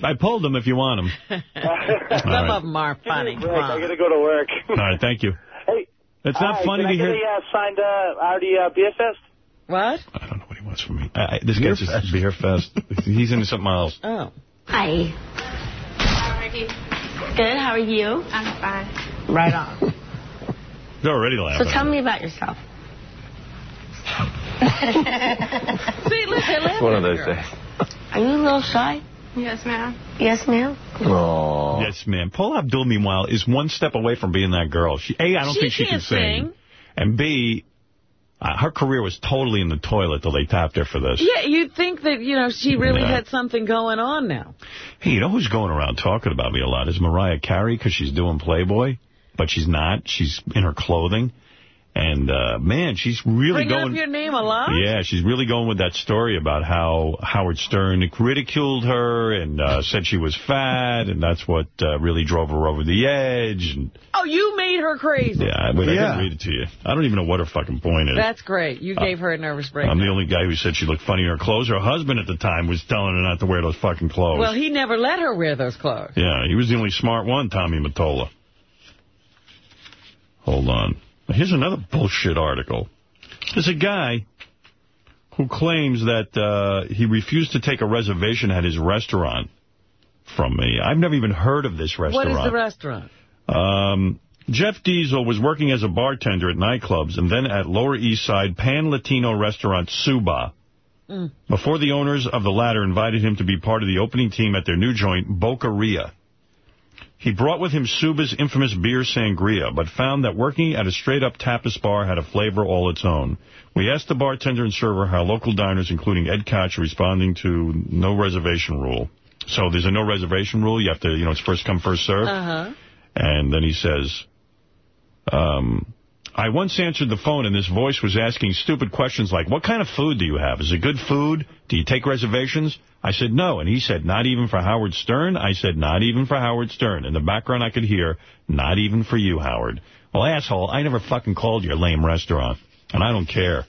I, I pulled them if you want them. Some right. of them are funny. Rick, I gotta go to work. All right, thank you. Hey, It's not hi, funny to I hear. get a uh, signed uh, Artie uh, beer fest? What? I don't know what he wants from me. I, I, this Beer guy's just beer fest. He's into something else. Oh. Hi. How are you? Good. How are you? I'm fine. Right on. They're already laughing. So tell me about yourself. See, look, they're laughing. One of those days. Are you a little shy? Yes, ma'am. Yes, ma'am. Oh. Yes, ma'am. Paula Abdul, meanwhile, is one step away from being that girl. She, A, I don't She think she can sing. sing. And B, uh, her career was totally in the toilet till they tapped her for this. Yeah, you'd think that, you know, she really Yeah. had something going on now. Hey, you know who's going around talking about me a lot is Mariah Carey because she's doing Playboy, but she's not. She's in her clothing. And, uh, man, she's really Bring going... up your name a lot? Yeah, she's really going with that story about how Howard Stern ridiculed her and uh, said she was fat, and that's what uh, really drove her over the edge. And Oh, you made her crazy. Yeah, wait, I Yeah. can read it to you. I don't even know what her fucking point is. That's great. You gave her a nervous breakdown. I'm the only guy who said she looked funny in her clothes. Her husband at the time was telling her not to wear those fucking clothes. Well, he never let her wear those clothes. Yeah, he was the only smart one, Tommy Mottola. Hold on. Here's another bullshit article. There's a guy who claims that uh, he refused to take a reservation at his restaurant from me. I've never even heard of this restaurant. is the restaurant? Um, Jeff Diesel was working as a bartender at nightclubs and then at Lower East Side pan-Latino restaurant Suba Mm. before the owners of the latter invited him to be part of the opening team at their new joint, Boqueria. He brought with him Suba's infamous beer sangria, but found that working at a straight-up tapas bar had a flavor all its own. We asked the bartender and server how local diners, including Ed Koch, are responding to no reservation rule. So there's a no reservation rule. You have to, you know, it's first come, first serve. Uh-huh. And then he says, um, I once answered the phone and this voice was asking stupid questions like, what kind of food do you have? Is it good food? Do you take reservations? I said, no. And he said, not even for Howard Stern? I said, not even for Howard Stern. In the background, I could hear, not even for you, Howard. Well, asshole, I never fucking called your lame restaurant. And I don't care.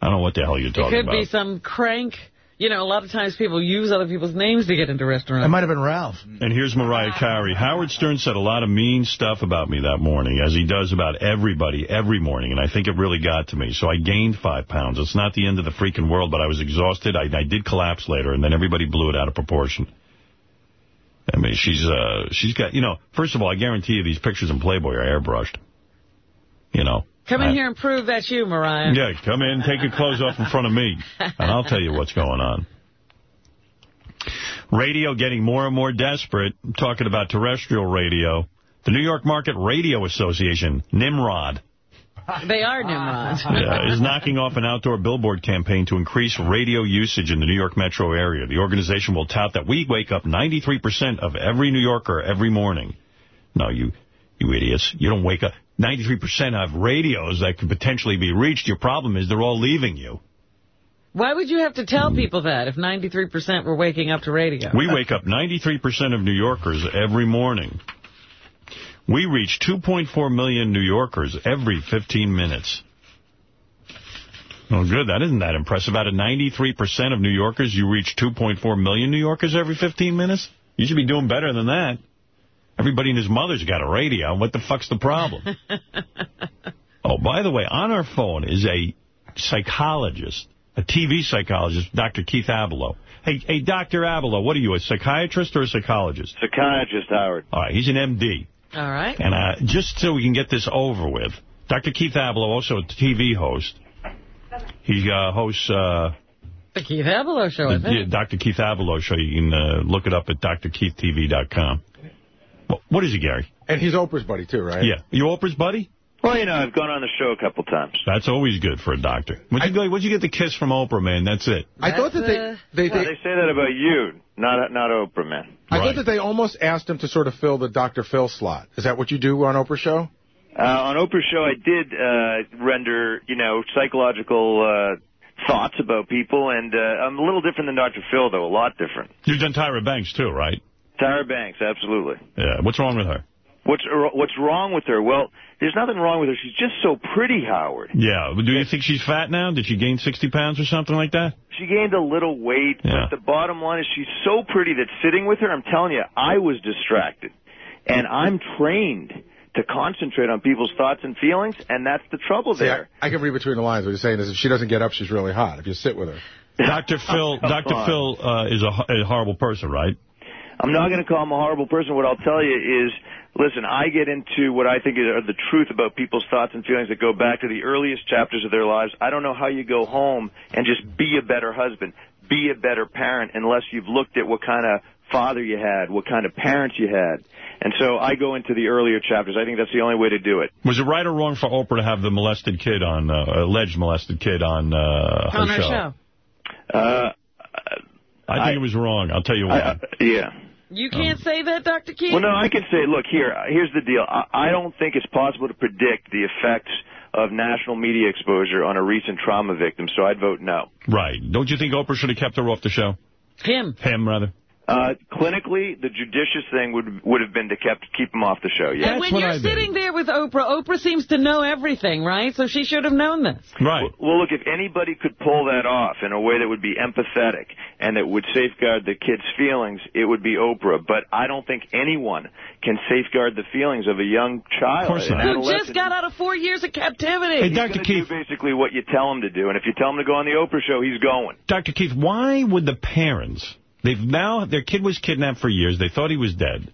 I don't know what the hell you're talking about. It could about. be some crank. You know, a lot of times people use other people's names to get into restaurants. It might have been Ralph. And here's Mariah Carey. Howard Stern said a lot of mean stuff about me that morning, as he does about everybody every morning, and I think it really got to me. So I gained five pounds. It's not the end of the freaking world, but I was exhausted. I, I did collapse later, and then everybody blew it out of proportion. I mean, she's uh, she's got, you know, first of all, I guarantee you these pictures in Playboy are airbrushed. You know. Come in I- here and prove that's you, Mariah. yeah, come in, take your clothes off in front of me, and I'll tell you what's going on. Radio getting more and more desperate. I'm talking about terrestrial radio. The New York Market Radio Association, Nimrod, They are Nimrods. uh, is knocking off an outdoor billboard campaign to increase radio usage in the New York metro area. The organization will tout that we wake up 93% of every New Yorker every morning. No, you, you idiots. You don't wake up. 93% have radios that could potentially be reached. Your problem is they're all leaving you. Why would you have to tell hmm. people that if 93% were waking up to radio? We wake up 93% of New Yorkers every morning. We reach 2.4 million New Yorkers every 15 minutes. Oh, good. That isn't that impressive. Out of 93% of New Yorkers, you reach 2.4 million New Yorkers every 15 minutes? You should be doing better than that. Everybody and his mother's got a radio. What the fuck's the problem? oh, by the way, on our phone is a psychologist, a TV psychologist, Dr. Keith Ablow. Hey, hey, Dr. Ablow, what are you, a psychiatrist or a psychologist? Psychiatrist, Howard. All right, he's an MD. All right. And uh, just so we can get this over with, Dr. Keith Ablow, also a TV host. He uh, hosts uh, The Keith Ablow Show, the I think. Dr. Keith Ablow show. You can uh, look it up at drkeithtv.com. Wh- What is he, Gary? And he's Oprah's buddy, too, right? Yeah. You Oprah's buddy? Well, you know, I've gone on the show a couple times. That's always good for a doctor. Once you, go, once you get the kiss from Oprah, man, that's it. I thought that they... they, Well, they they say that about you, not not Oprah, man. I thought that they almost asked him to sort of fill the Dr. Phil slot. Is that what you do on Oprah's show? Uh, on Oprah's show, I did uh, render, you know, psychological uh, thoughts about people, and uh, I'm a little different than Dr. Phil, though, a lot different. You've done Tyra Banks, too, right? Tyra Banks, absolutely. Yeah. What's wrong with her? What's what's wrong with her? Well, there's nothing wrong with her. She's just so pretty, Howard. Yeah. Do you think she's fat now? Did she gain 60 pounds or something like that? She gained a little weight, Yeah. but the bottom line is she's so pretty that sitting with her, I'm telling you, I was distracted. And I'm trained to concentrate on people's thoughts and feelings, and that's the trouble See, there. I can read between the lines. What you're saying is if she doesn't get up, she's really hot. If you sit with her. Dr. Phil, Come Dr. Phil uh, is a, a horrible person, right? I'm not going to call him a horrible person. What I'll tell you is, listen, I get into what I think are the truth about people's thoughts and feelings that go back to the earliest chapters of their lives. I don't know how you go home and just be a better husband, be a better parent, unless you've looked at what kind of father you had, what kind of parents you had. And so I go into the earlier chapters. I think that's the only way to do it. Was it right or wrong for Oprah to have the molested kid on, uh, alleged molested kid on uh, her On our show? show. Uh, I think it was wrong. I'll tell you why. I, yeah. You can't say that, Dr. Keith? Well, no, I can say, look, here, here's the deal. I, I don't think it's possible to predict the effects of national media exposure on a recent trauma victim, so I'd vote no. Right. Don't you think Oprah should have kept her off the show? Him. Him, rather. Uh, clinically, the judicious thing would would have been to kept keep him off the show. Yeah. and when you're sitting there with Oprah, Oprah seems to know everything, right? So she should have known this. Right. Well, look, if anybody could pull that off in a way that would be empathetic and that would safeguard the kid's feelings, it would be Oprah. But I don't think anyone can safeguard the feelings of a young child. Of course not. Who just got out of four years of captivity. Hey, He's Dr. Keith. do basically what you tell him to do, and if you tell him to go on the Oprah show, he's going. Dr. Keith, why would the parents, they've now, their kid was kidnapped for years, they thought he was dead.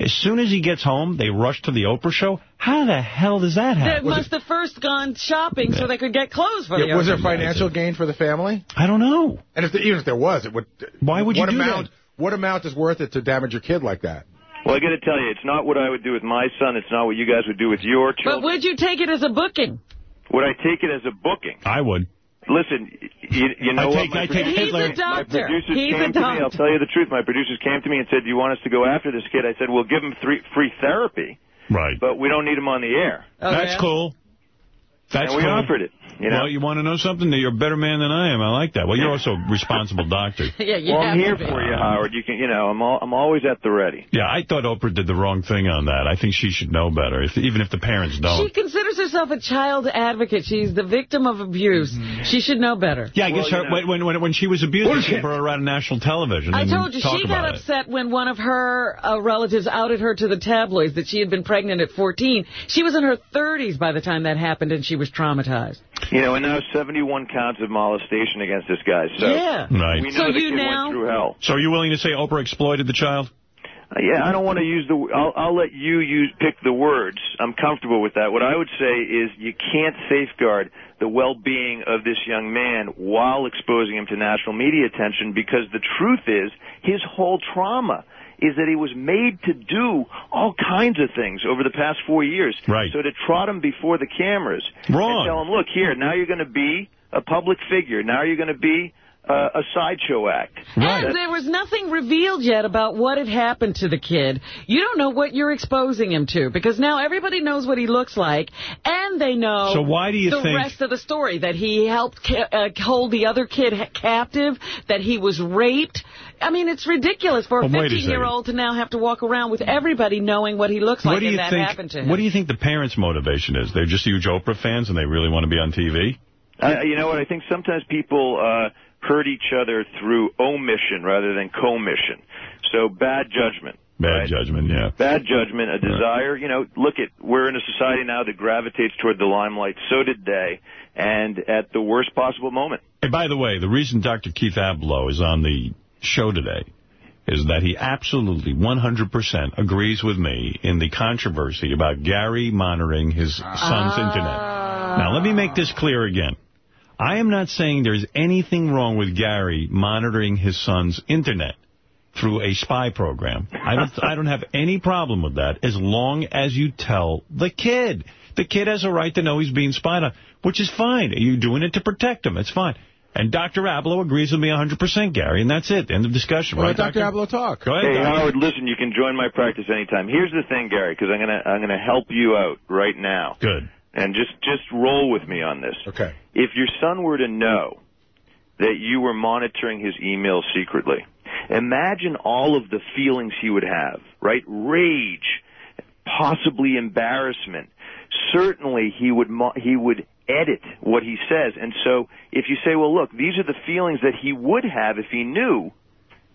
As soon as he gets home, they rush to the Oprah show? How the hell does that happen? They happen? must have first gone shopping so they could get clothes for the Yeah, was there financial gain for the family? I don't know. And if there, even if there was, it would. Why would you what do amount, What amount is worth it to damage your kid like that? Well, I got to tell you, it's not what I would do with my son. It's not what you guys would do with your child. But would you take it as a booking? Would I take it as a booking? I would. Listen, you, you know I what? take- My I take producers- Hitler. He's a doctor. My producers He's came a to me. I'll tell you the truth. My producers came to me and said, "Do you want us to go mm-hmm. after this kid?" I said, "We'll give him three, free therapy, Right. but we don't need him on the air." Oh, That's yeah? cool. That's and we cool. offered it. You know. Well, you want to know something? You're a better man than I am. I like that. Well, you're also a responsible doctor. yeah, you well, I'm here for you, Howard. You can, you know, I'm all, I'm always at the ready. Yeah, I thought Oprah did the wrong thing on that. I think she should know better, if, even if the parents don't. She considers herself a child advocate. She's the victim of abuse. She should know better. yeah, I guess Well, her, you know- when, when when she was abused, she brought her out on national television. I told you, she got about it. upset when one of her uh, relatives outed her to the tabloids that she had been pregnant at 14. She was in her 30s by the time that happened, and she was traumatized. You know, and now 71 counts of molestation against this guy. So Yeah. Right. we know So the you kid now- went through hell. So are you willing to say Oprah exploited the child? Uh, Yeah, I don't want to use the. I'll, I'll let you use pick the words. I'm comfortable with that. What I would say is you can't safeguard the well-being of this young man while exposing him to national media attention because the truth is his whole trauma is that he was made to do all kinds of things over the past four years. Right. So to trot him before the cameras Wrong. and tell him, look here, now you're going to be a public figure. Now you're going to be uh, a sideshow act. And there was nothing revealed yet about what had happened to the kid. You don't know what you're exposing him to because now everybody knows what he looks like, and they know So why do you the think- rest of the story that he helped ca- uh, hold the other kid ha- captive, that he was raped. I mean, it's ridiculous for a But wait a 15-year-old to now have to walk around with everybody knowing what he looks like, what do you and that think? happened to him. What do you think the parents' motivation is? They're just huge Oprah fans and they really want to be on TV. Uh, you know what? I think sometimes people uh, hurt each other through omission rather than commission. So bad judgment. Bad judgment, yeah. Bad judgment, a desire. You know, look at we're in a society now that gravitates toward the limelight. So did they, and at the worst possible moment. Hey, by the way, the reason Dr. Keith Ablow is on the show today is that he absolutely 100% agrees with me in the controversy about Gary monitoring his son's ah. internet. Now, let me make this clear again. I am not saying there's anything wrong with Gary monitoring his son's internet through a spy program. I don't I don't have any problem with that as long as you tell the kid. The kid has a right to know he's being spied on, which is fine. You're doing it to protect him. It's fine. And Dr. Ablow agrees with me 100%, Gary, and that's it. End of discussion, Well, right, let Dr. Ablow talk. Go ahead, Hey Doctor. Howard, listen, you can join my practice anytime. Here's the thing, Gary, because I'm gonna I'm gonna help you out right now. Good. And just just roll with me on this. Okay. If your son were to know that you were monitoring his email secretly, imagine all of the feelings he would have, right? Rage, possibly embarrassment. Certainly he would he would edit what he says. And so if you say, well, look, these are the feelings that he would have if he knew,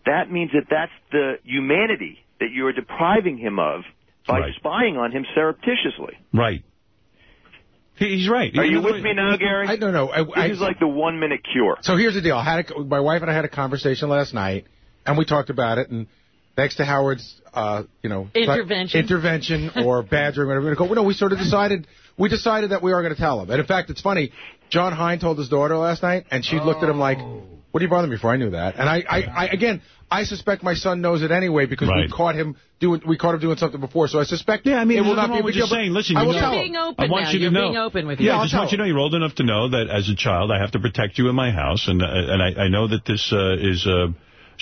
that means that that's the humanity that you are depriving him of by Right. spying on him surreptitiously. Right. He's right. Are you with me now, Gary? I don't know. I, I, This is like the one minute cure. So here's the deal. I had a, my wife and I had a conversation last night, and we talked about it. And thanks to Howard's, uh, you know, Intervention. intervention or badgering, whatever you go. No, we sort of decided we decided that we are going to tell him. And in fact, it's funny. Jon Hein told his daughter last night, and she looked at him like, What are you bothering me for? I knew that. And I, I, I again, I suspect my son knows it anyway because we caught him doing we caught him doing something before. So I suspect Yeah, I mean, it will not be wrong a with big just deal, saying, listen, I you will know, tell You're being open I want now. you to You're know. being open with you. Yeah, you. I just want you to know you're old enough to know that as a child I have to protect you in my house, and uh, and I, I know that this uh, is uh,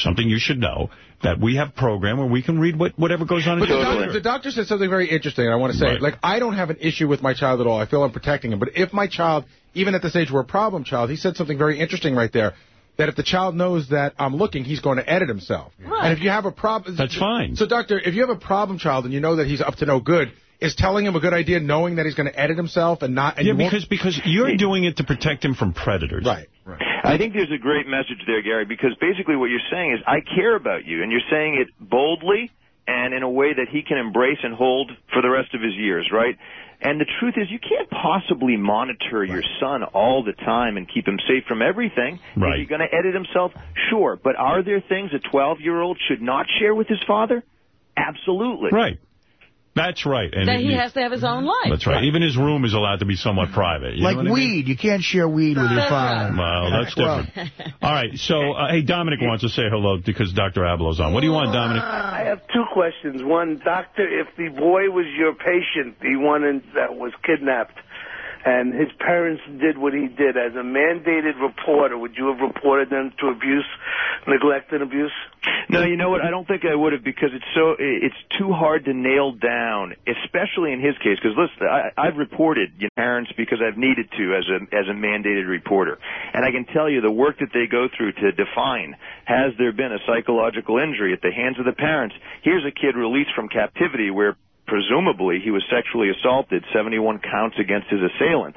something you should know. That we have a program where we can read what whatever goes on But in the your doctor, the doctor said something very interesting, and I want to say, Right. like, I don't have an issue with my child at all. I feel I'm protecting him. But if my child, even at this age, were a problem child, he said something very interesting right there. That if the child knows that I'm looking, he's going to edit himself. Right. And if you have a problem, That's fine. So, doctor, if you have a problem child and you know that he's up to no good, is telling him a good idea, knowing that he's going to edit himself and not? And yeah, because because you're doing it to protect him from predators. Right. I think there's a great message there, Gary, because basically what you're saying is, I care about you, and you're saying it boldly and in a way that he can embrace and hold for the rest of his years, right? And the truth is, you can't possibly monitor your son all the time and keep him safe from everything. Right. Is he going to edit himself? Sure. But are there things a 12-year-old should not share with his father? Absolutely. Right. That's right. And That it- he has to have his own life. That's right. Even his room is allowed to be somewhat private. You like know what I mean? weed. You can't share weed with your That's father. Well, that's Well, different. All right, so, uh, hey, Dominic wants to say hello because Dr. Ablow's on. What do you want, Dominic? I have two questions. One, doctor, if the boy was your patient, the one in, that was kidnapped, and his parents did what he did as a mandated reporter, would you have reported them to abuse, neglect, and abuse? No, you know what? I don't think I would have because it's so it's too hard to nail down, especially in his case. Because listen, I, I've reported you know, parents because I've needed to as a as a mandated reporter, and I can tell you the work that they go through to define has there been a psychological injury at the hands of the parents. Here's a kid released from captivity where presumably he was sexually assaulted, 71 counts against his assailant.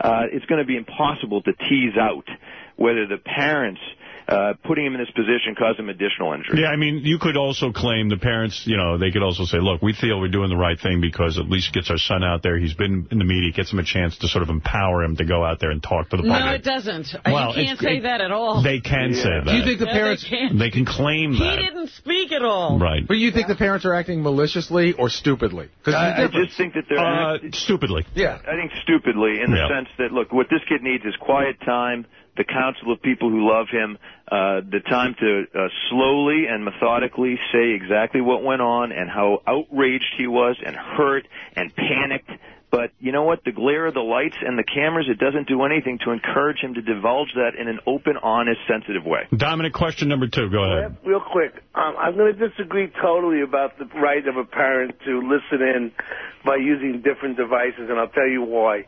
Uh, it's going to be impossible to tease out whether the parents uh, putting him in this position caused him additional injury. Yeah, I mean, you could also claim the parents, you know, they could also say, look, we feel we're doing the right thing because at least gets our son out there. He's been in the media, gets him a chance to sort of empower him to go out there and talk to the public. No, it doesn't. Well, you can't say it- that at all. They can say that. Do you think the No, parents? They, can't. They can claim that. he didn't speak at all. Right. But you think the parents are acting maliciously or stupidly? Because I, I just think that they're Uh, stupidly. Yeah. I think stupidly in the Yeah. sense that look, what this kid needs is quiet time, the counsel of people who love him, uh, the time to uh, slowly and methodically say exactly what went on and how outraged he was and hurt and panicked. But you know what? The glare of the lights and the cameras, it doesn't do anything to encourage him to divulge that in an open, honest, sensitive way. Dominic, question number two. Go ahead. Real quick, um, I'm going to disagree totally about the right of a parent to listen in by using different devices, and I'll tell you why.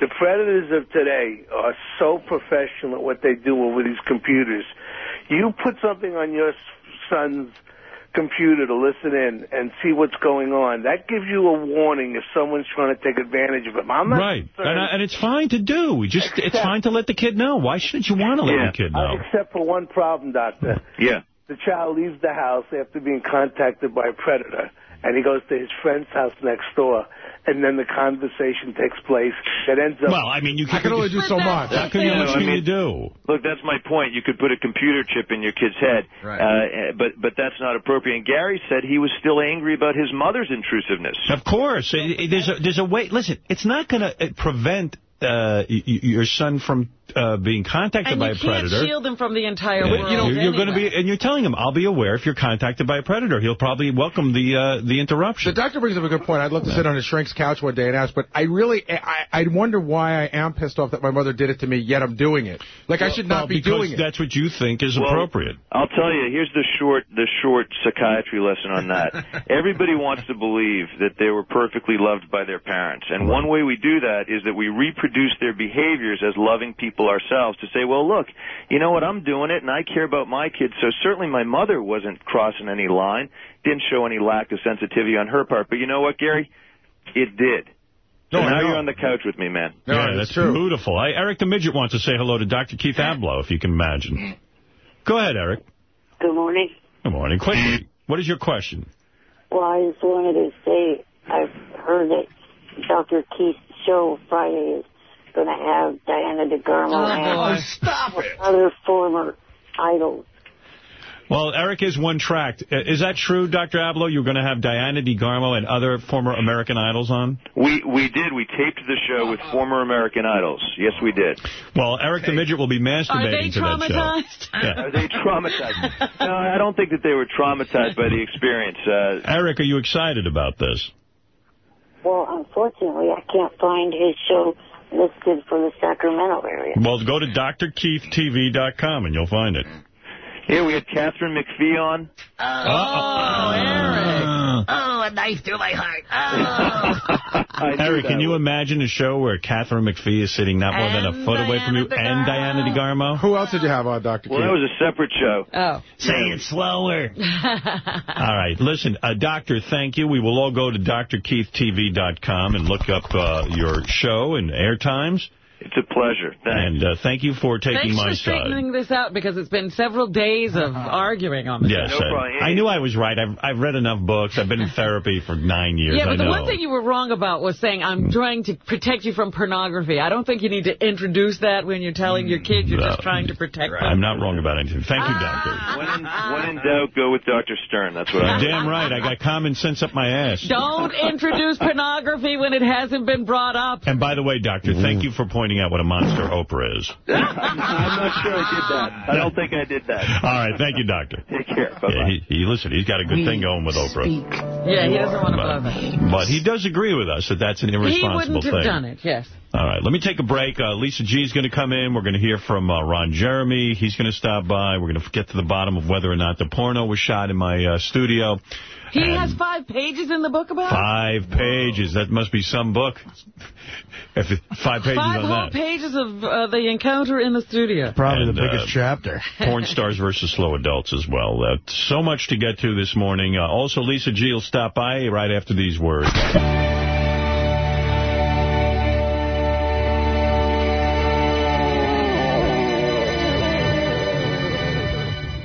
The predators of today are so professional at what they do with these computers. You put something on your son's computer to listen in and see what's going on. That gives you a warning if someone's trying to take advantage of him. I'm not Right. And, I, and it's fine to do. We just It's fine to let the kid know. Why shouldn't you want to let Yeah. the kid Uh, know? except for one problem, Doctor. Yeah. The child leaves the house after being contacted by a predator, and he goes to his friend's house next door, and then the conversation takes place that ends up. Well, I mean, you I can only do so much. How can you, Yeah, what I can you mean- do? Look, that's my point. You could put a computer chip in your kid's head, Right. uh, but but that's not appropriate. And Gary said he was still angry about his mother's intrusiveness. Of course. It- it- There's a, there's a way. Listen, it's not going to prevent uh, y- y- your son from uh, being contacted And by you a can't predator. shield them from the entire Yeah, world. you know, you're going to be, and you're telling him, I'll be aware if you're contacted by a predator. He'll probably welcome the uh, the interruption. The doctor brings up a good point. I'd love to sit on his shrink's couch one day and ask, but I really, I, I wonder why I am pissed off that my mother did it to me, yet I'm doing it. Like, I should not Well, be doing it. that's what you think is Well, appropriate. I'll tell you, here's the short the short psychiatry lesson on that. Everybody wants to believe that they were perfectly loved by their parents. And one way we do that is that we reproduce their behaviors as loving people ourselves to say, well, look, you know what, I'm doing it and I care about my kids. So certainly my mother wasn't crossing any line, didn't show any lack of sensitivity on her part. But you know what, Gary? It did. So No, I now know. you're on the couch with me, man. No, yeah, that's that's true. beautiful. I, Eric the Midget wants to say hello to Dr. Keith Ablow, if you can imagine. Go ahead, Eric. Good morning. Good morning. Quickly, what is your question? Well, I just wanted to say I've heard that Dr. Keith's show Friday is going to have Diana DeGarmo Oh, and boy. stop it. other former idols. Well, Eric is one-tracked. Uh, Is that true, Dr. Ablow? You're going to have Diana DeGarmo and other former American Idols on? We we did. We taped the show with former American Idols. Yes, we did. Well, Eric the Midget will be masturbating to that show. Yeah. Are they traumatized? no, I don't think that they were traumatized by the experience. Uh, Eric, are you excited about this? Well, unfortunately, I can't find his show listed for the Sacramento area. Well, go to drkeithtv.com and you'll find it. Here we had Katharine McPhee on. Oh, Eric. Oh, a knife through my heart. Oh. Eric, can you imagine a show where Katharine McPhee is sitting not more than a foot away from you and Diana DeGarmo? Who else did you have on, Dr. Keith? Well, that was a separate show. Oh. Say it slower. All right. Listen, uh, Doctor, thank you. We will all go to drkeithtv.com and look up uh, your show and air times. It's a pleasure. Thanks. And uh, thank you for taking Thanks my for side. straightening this out because it's been several days of arguing on this. Yes, I, I knew I was right. I've, I've read enough books. I've been in therapy for nine years. Yeah, but I the know. one thing you were wrong about was saying, I'm trying to protect you from pornography. I don't think you need to introduce that when you're telling your kids you're just trying to protect them. I'm not wrong about anything. Thank you. Doctor. When in, when in doubt, go with Dr. Stern. That's what I You're damn right. I got common sense up my ass. Don't introduce pornography when it hasn't been brought up. And by the way, Doctor, thank you for pointing out what a monster Oprah is. I'm not sure I did that. I don't think I did that. All right. Thank you, Doctor. Take care. Bye-bye. Yeah, he, he, listen, he's got a good thing going with Oprah. Yeah, he doesn't want to blow that. But he does agree with us that that's an irresponsible. He irresponsible wouldn't have thing. done it, yes. All right, let me take a break. Uh, Lisa G is going to come in. We're going to hear from uh, Ron Jeremy. He's going to stop by. We're going to get to the bottom of whether or not the porno was shot in my uh, studio. He has five pages in the book about it? Five pages. That must be some book. If it, five pages Five on whole that. pages of uh, the encounter in the studio. Probably And, the biggest uh, chapter. Porn stars versus slow adults as well. Uh, so much to get to this morning. Uh, also, Lisa G will stop by right after these words.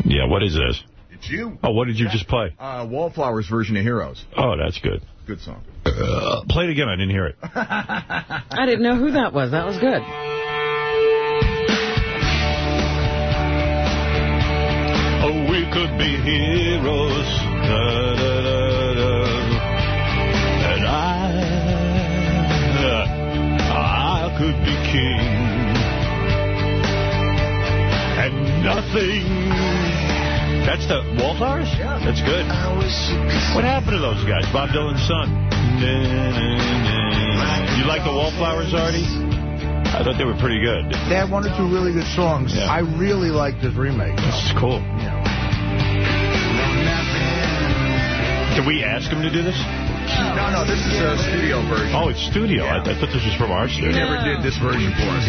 Yeah, what is this? It's you. Oh, what did you just play? Uh, Wallflowers version of Heroes. Oh, that's good. Good song. Uh, play it again. I didn't hear it. I didn't know who that was. That was good. Oh, we could be heroes. Da, da, da, da. And I, I could be king. And nothing. That's the Wallflowers? Yeah. That's good. What happened to those guys? Bob Dylan's son. You like the Wallflowers, Artie? I thought they were pretty good. They had one or two really good songs. Yeah. I really like this remake. This is cool. Did we ask him to do this? No, no, this is a studio version. Oh, it's studio. I, I thought this was from our He studio. never did this version for us.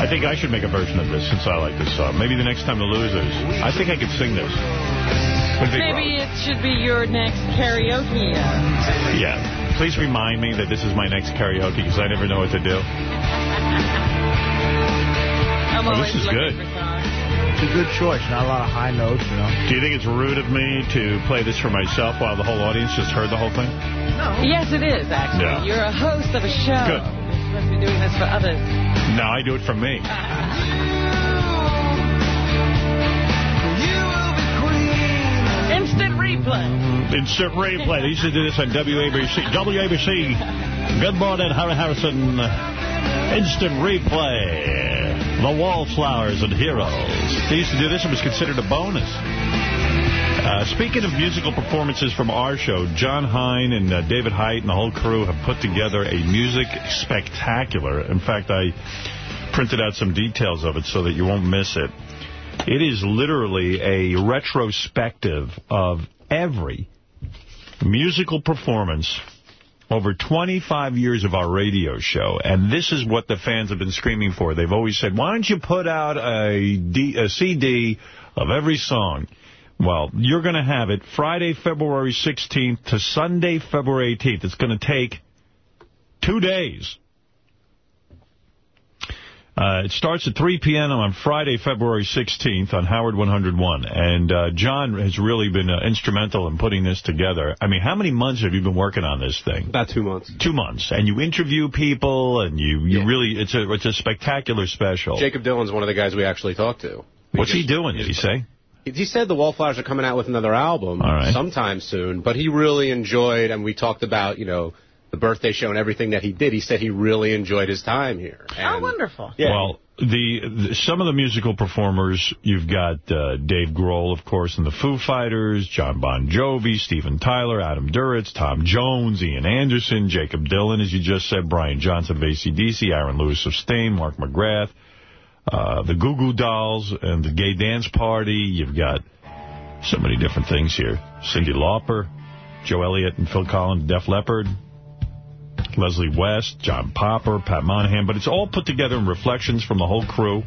I think I should make a version of this since I like this song. Maybe the next time the losers. I think I could sing this. What do Maybe it should be your next karaoke. Uh, Yeah. Please remind me that this is my next karaoke because I never know what to do. I'm Oh, this is good. It's a good choice. Not a lot of high notes, you know. Do you think it's rude of me to play this for myself while the whole audience just heard the whole thing? Yes, it is, actually. Yeah. You're a host of a show. Good. You're supposed to be doing this for others. No, I do it for me. Instant replay. Instant replay. They used to do this on WABC. WABC. Good morning, Harry Harrison. Instant replay. The Wallflowers and Heroes. They used to do this. It was considered a bonus. Uh, speaking of musical performances from our show, Jon Hein and uh, David Height and the whole crew have put together a music spectacular. In fact, I printed out some details of it so that you won't miss it. It is literally a retrospective of every musical performance over 25 years of our radio show. And this is what the fans have been screaming for. They've always said, why don't you put out a, D, a CD of every song? Well, you're going to have it Friday, February 16th to Sunday, February 18th. It's going to take two days. Uh, it starts at 3 p.m. on Friday, February 16th on Howard 101. And uh, John has really been uh, instrumental in putting this together. I mean, how many months have you been working on this thing? About two months. Two months. And you interview people, and you, you really, it's a it's a spectacular special. Jakob Dylan's one of the guys we actually talked to. What's he doing, did he say? He said the Wallflowers are coming out with another album right. sometime soon, but he really enjoyed, and we talked about, you know, the birthday show and everything that he did. He said he really enjoyed his time here. oh, wonderful. Yeah. Well, the, the some of the musical performers, you've got uh, Dave Grohl, of course, and the Foo Fighters, Jon Bon Jovi, Steven Tyler, Adam Duritz, Tom Jones, Ian Anderson, Jakob Dylan, as you just said, Brian Johnson of AC/DC, Aaron Lewis of Staind, Mark McGrath, uh, the Goo Goo Dolls, and the Gay Dance Party. You've got so many different things here. Cyndi Lauper, Joe Elliott and Phil Collen, Def Leppard, Leslie West, John Popper, Pat Monahan, but it's all put together in reflections from the whole crew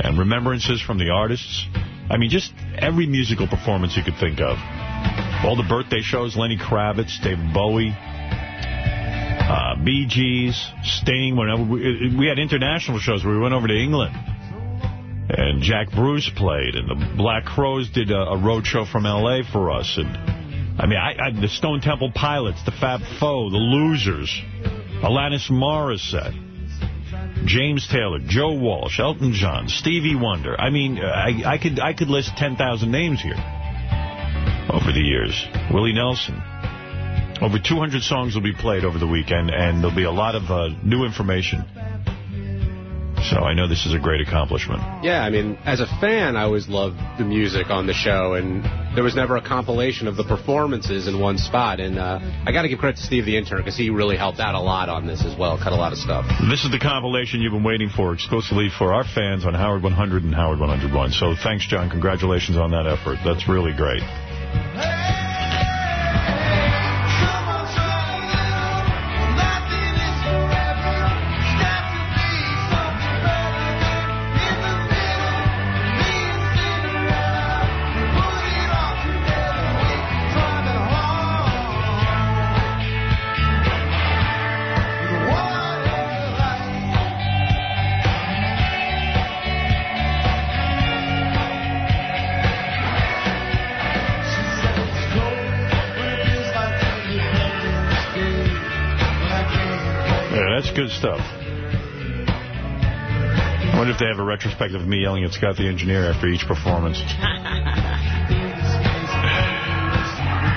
and remembrances from the artists. I mean, just every musical performance you could think of. All the birthday shows, Lenny Kravitz, David Bowie, uh, Bee Gees, Sting. Whenever we, we had international shows where we went over to England. And Jack Bruce played, and the Black Crowes did a, a road show from L.A. for us. And I mean, I, I, the Stone Temple Pilots, the Fab Four, the Losers, Alanis Morissette, James Taylor, Joe Walsh, Elton John, Stevie Wonder. I mean, I, I could I could list 10,000 names here over the years. Willie Nelson. Over 200 songs will be played over the weekend, and there'll be a lot of uh, new information. So I know this is a great accomplishment. Yeah, I mean, as a fan, I always loved the music on the show, and there was never a compilation of the performances in one spot. And uh, I got to give credit to Steve the intern because he really helped out a lot on this as well, cut a lot of stuff. This is the compilation you've been waiting for exclusively for our fans on Howard 100 and Howard 101. So thanks, John. Congratulations on that effort. That's really great. Yeah, I they have a retrospective of me yelling at Scott the engineer after each performance.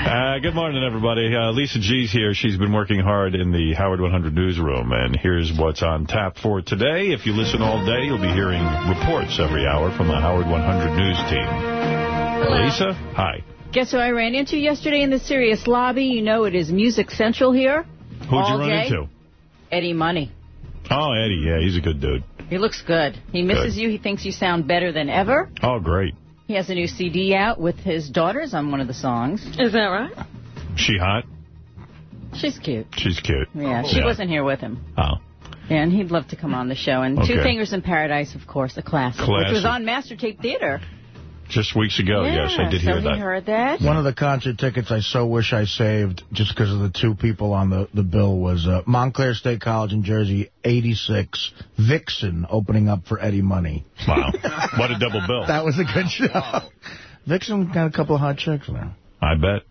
Uh, good morning, everybody. Uh, Lisa G's here. She's been working hard in the Howard 100 newsroom, and here's what's on tap for today. If you listen all day, you'll be hearing reports every hour from the Howard 100 news team. Lisa, hi. Guess who I ran into yesterday in the Sirius lobby? You know it is Music Central here. Who'd you all run day. into? Eddie Money. Oh, Eddie. Yeah, he's a good dude. He looks good. He misses Good. you. He thinks you sound better than ever. Oh, great. He has a new CD out with his daughters on one of the songs. Is that right? She hot? She's cute. She's cute. Yeah, oh, she wasn't here with him. Oh. And he'd love to come on the show. And Two Fingers in Paradise, of course, a classic, which was on Master Tape Theater. Just weeks ago, yeah, yes, I did so hear he that. heard that. One of the concert tickets I so wish I saved, just because of the two people on the, the bill, was uh, Montclair State College in Jersey, 86, Vixen opening up for Eddie Money. Wow. what a double bill. That was a good show. Vixen got a couple of hot chicks there. I bet.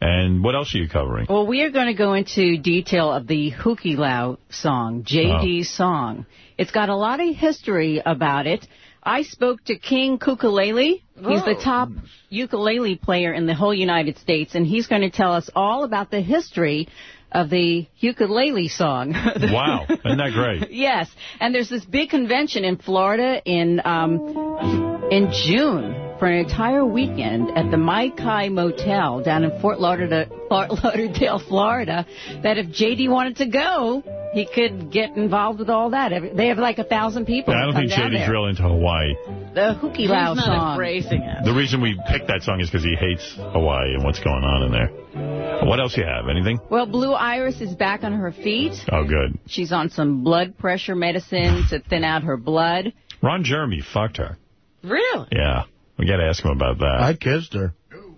And what else are you covering? Well, we are going to go into detail of the Hukilau song, JD's song. It's got a lot of history about it. I spoke to King Kukulele. He's the top ukulele player in the whole United States, and he's going to tell us all about the history of the ukulele song. Wow. Isn't that great? yes, and there's this big convention in Florida in um, in June for an entire weekend at the Mai Kai Motel down in Fort Lauderdale, Fort Lauderdale, Florida. That if JD wanted to go, he could get involved with all that. They have like a thousand people. Yeah, I don't think down JD's real into Hawaii. The Hookie He's Lau not song. embracing it. The reason we picked that song is because he hates Hawaii and what's going on in there. What else you have? Anything? Well, Blue Iris is back on her feet. Oh, good. She's on some blood pressure medicine to thin out her blood. Ron Jeremy fucked her. Really? Yeah. We got to ask him about that. I kissed her.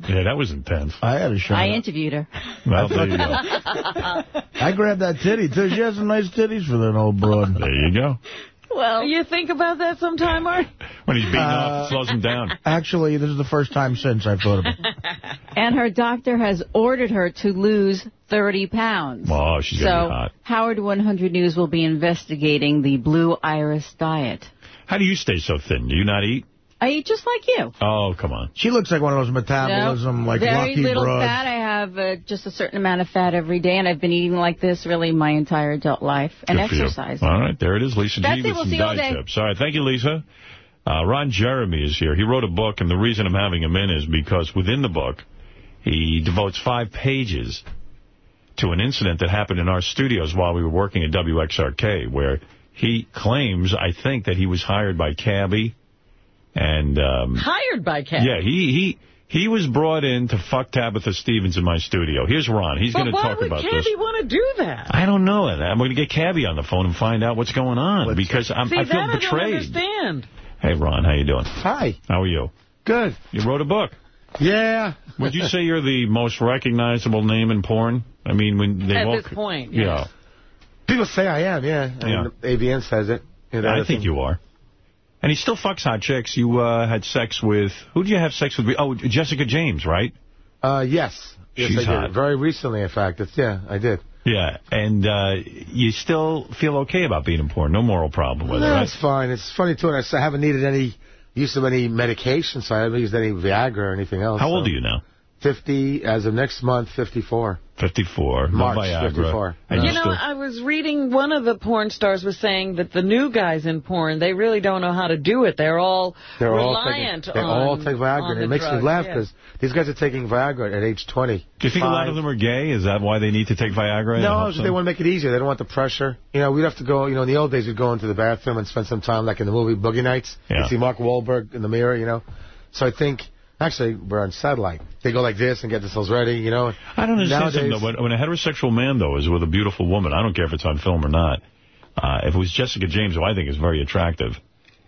Yeah, that was intense. I had a shot. I interviewed her. Well, there you go. I grabbed that titty, too. She has some nice titties for that old broad. There you go. well, you think about that sometime, Art? When he's beaten Uh, up, slows him down. Actually, this is the first time since I've thought of it. And her doctor has ordered her to lose 30 pounds. Oh, she's so going to be hot. Howard 100 News will be investigating the Blue Iris diet. How do you stay so thin? Do you not eat? I eat just like you. Oh, come on. She looks like one of those metabolism, No, like very lucky little broads. fat. I have uh, just a certain amount of fat every day, and I've been eating like this really my entire adult life and Good for exercise. All right, there it is, Lisa That's G it. We'll see you all day. tips. All right, thank you, Lisa. Uh, Ron Jeremy is here. He wrote a book, and the reason I'm having him in is because within the book, he devotes five pages to an incident that happened in our studios while we were working at WXRK, where he claims, I think, that he was hired by Cabby, and... Um, Hired by Cat. yeah, he... he he was brought in to fuck Tabitha Stevens in my studio. Here's Ron. He's going to why talk would about Candy this. want to do that? I don't know. I'm going to get Cabby on the phone and find out what's going on because I'm, See, I feel that I don't betrayed. understand. Hey, Ron, how you doing? Hi. How are you? Good. You wrote a book. Yeah. Would you say you're the most recognizable name in porn? I mean, when they At all... this point, Yeah. People say I am, yeah. I Yeah. mean, AVN says it. You know, I think thing- you are. And he still fucks hot chicks. You uh, had sex with... Who did you have sex with? Oh, Jessica James, right? Uh, yes. Yes, She's I did. hot. Very recently, in fact. It's, yeah, I did. Yeah. And uh, you still feel okay about being in porn. No moral problem with it, No, right? it's fine. It's funny, too, and I s- I haven't needed any use of any medication, so I haven't used any Viagra or anything else. How so. old are you now? 50, as of next month, 54. 54. March no Viagra. 54. And You you know, still- I was reading one of the porn stars was saying that the new guys in porn, they really don't know how to do it. They're all They're reliant all taking, they on all take Viagra, and it makes drugs, me laugh yeah. because these guys are taking Viagra at age 20. Do you think a lot of them are gay? Is that why they need to take Viagra? No, they want to make it easier. They don't want the pressure. You know, we'd have to go, you know, in the old days, we'd go into the bathroom and spend some time, like in the movie Boogie Nights. Yeah. You see Mark Wahlberg in the mirror, you know. So I think, actually, we're on satellite. They go like this and get themselves ready, you know. I don't understand Nowadays, something, though. When, when a heterosexual man, though, is with a beautiful woman, I don't care if it's on film or not. Uh, if it was Jessica James, who I think is very attractive,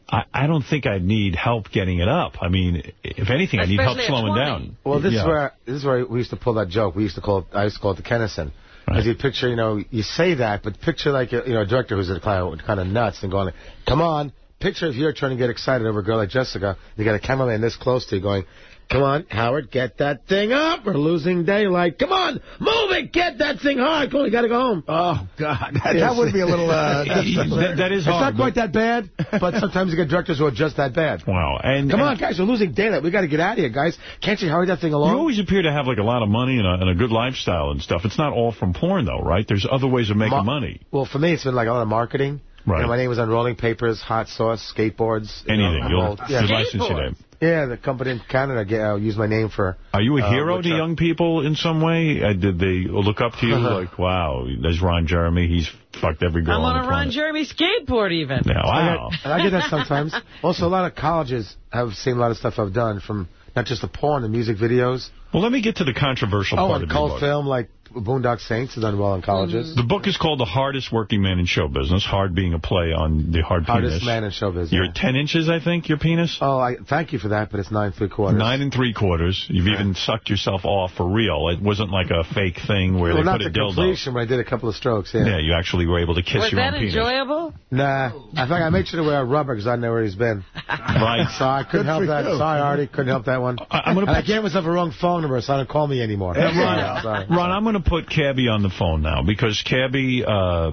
I, I don't think I'd need help getting it up. I mean, if anything, I need help slowing 20. down. Well, this Yeah. is where this is where we used to pull that joke. We used to call it. I used to call it the Kennison. Because you picture, you know, you say that, but picture like you know a director who's a kind of, kind of nuts and going, "Come on." Picture if you're trying to get excited over a girl like Jessica, you got a cameraman this close to you going, "Come on, Howard, get that thing up. We're losing daylight. Come on, move it. Get that thing hard. Come on, you got to go home." Oh God, that, Yes. that would be a little. Uh, That- that is It's not quite that bad, but sometimes you get directors who are just that bad. Wow. And, Come and on, guys, we're losing daylight. We got to get out of here, guys. Can't you hurry that thing along? You always appear to have like a lot of money and a, and a good lifestyle and stuff. It's not all from porn, though, right? There's other ways of making Ma- money. Well, for me, it's been like a lot of marketing. Right. You know, my name was on rolling papers, hot sauce, skateboards. you know, Anything. You'll, yeah. you'll license your name. Yeah, the company in Canada get, uh, used my name for. Are you a uh, hero to young people in some way? Uh, did they look up to you like, wow, there's Ron Jeremy. He's fucked every girl I'm on on the a Ron. Jeremy skateboard even. Yeah, I wow. get, and I get that sometimes. also, a lot of colleges have seen a lot of stuff I've done from not just the porn, the music videos. Well, let me get to the controversial Oh, part and of your cult book. film like Boondock Saints has done well in colleges. The book is called The Hardest Working Man in Show Business, hard being a play on the hard Hardest penis. man in showbiz. You're yeah. 10 inches, I think, your penis? Oh, I thank you for that, but it's nine three quarters. Nine and three quarters. You've even sucked yourself off for real. It wasn't like a fake thing where well, they not put a dildo. the dildo. completion, but I did a couple of strokes. Yeah. Yeah, you actually were able to kiss Was your own penis. Was that enjoyable? Nah, in fact, I made sure to wear a rubber because I know where he's been. Right. So I couldn't Good help that. you. Sorry, Artie, couldn't help that one. I- I'm gonna and I put- gave myself a wrong phone number, so I don't call me anymore. Ron, sorry. Ron, I'm going to put Cabby on the phone now because Cabby uh,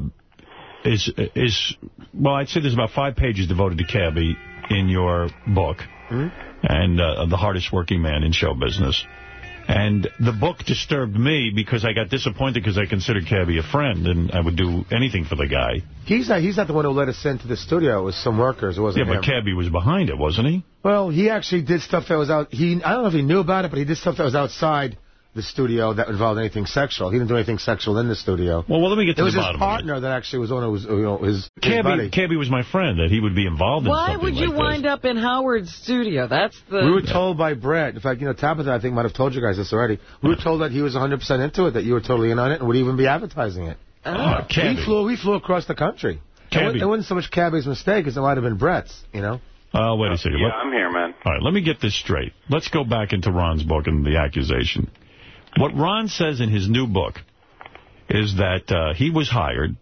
is is well, I'd say there's about five pages devoted to Cabby in your book, Hmm? and uh, the hardest working man in show business. And the book disturbed me because I got disappointed because I considered Cabby a friend and I would do anything for the guy. He's not. He's not the one who let us into the studio. It was some workers. It Yeah, wasn't but him. Cabby was behind it, wasn't he? well, he actually did stuff that was out. He. I don't know if he knew about it, but he did stuff that was outside the studio that involved anything sexual. He didn't do anything sexual in the studio. Well, well let me get to It the his bottom of it. partner that actually was on it. Was you know his, his Cabby, buddy. Cabby was my friend, that he would be involved in Why would you like wind this. up in Howard's studio? That's the... We were told by Brett, in fact, you know, Tabitha, I think, might have told you guys this already. We were told that he was 100% into it, that you were totally in on it, and would even be advertising it. Oh, Cabby. We flew, we flew across the country. It, Cabby. wasn't, it wasn't so much Cabby's mistake as it might have been Brett's, you know? Uh, wait a second. Yeah, Let- I'm here, man. All right, let me get this straight. Let's go back into Ron's book and the accusation. What Ron says in his new book is that uh, he was hired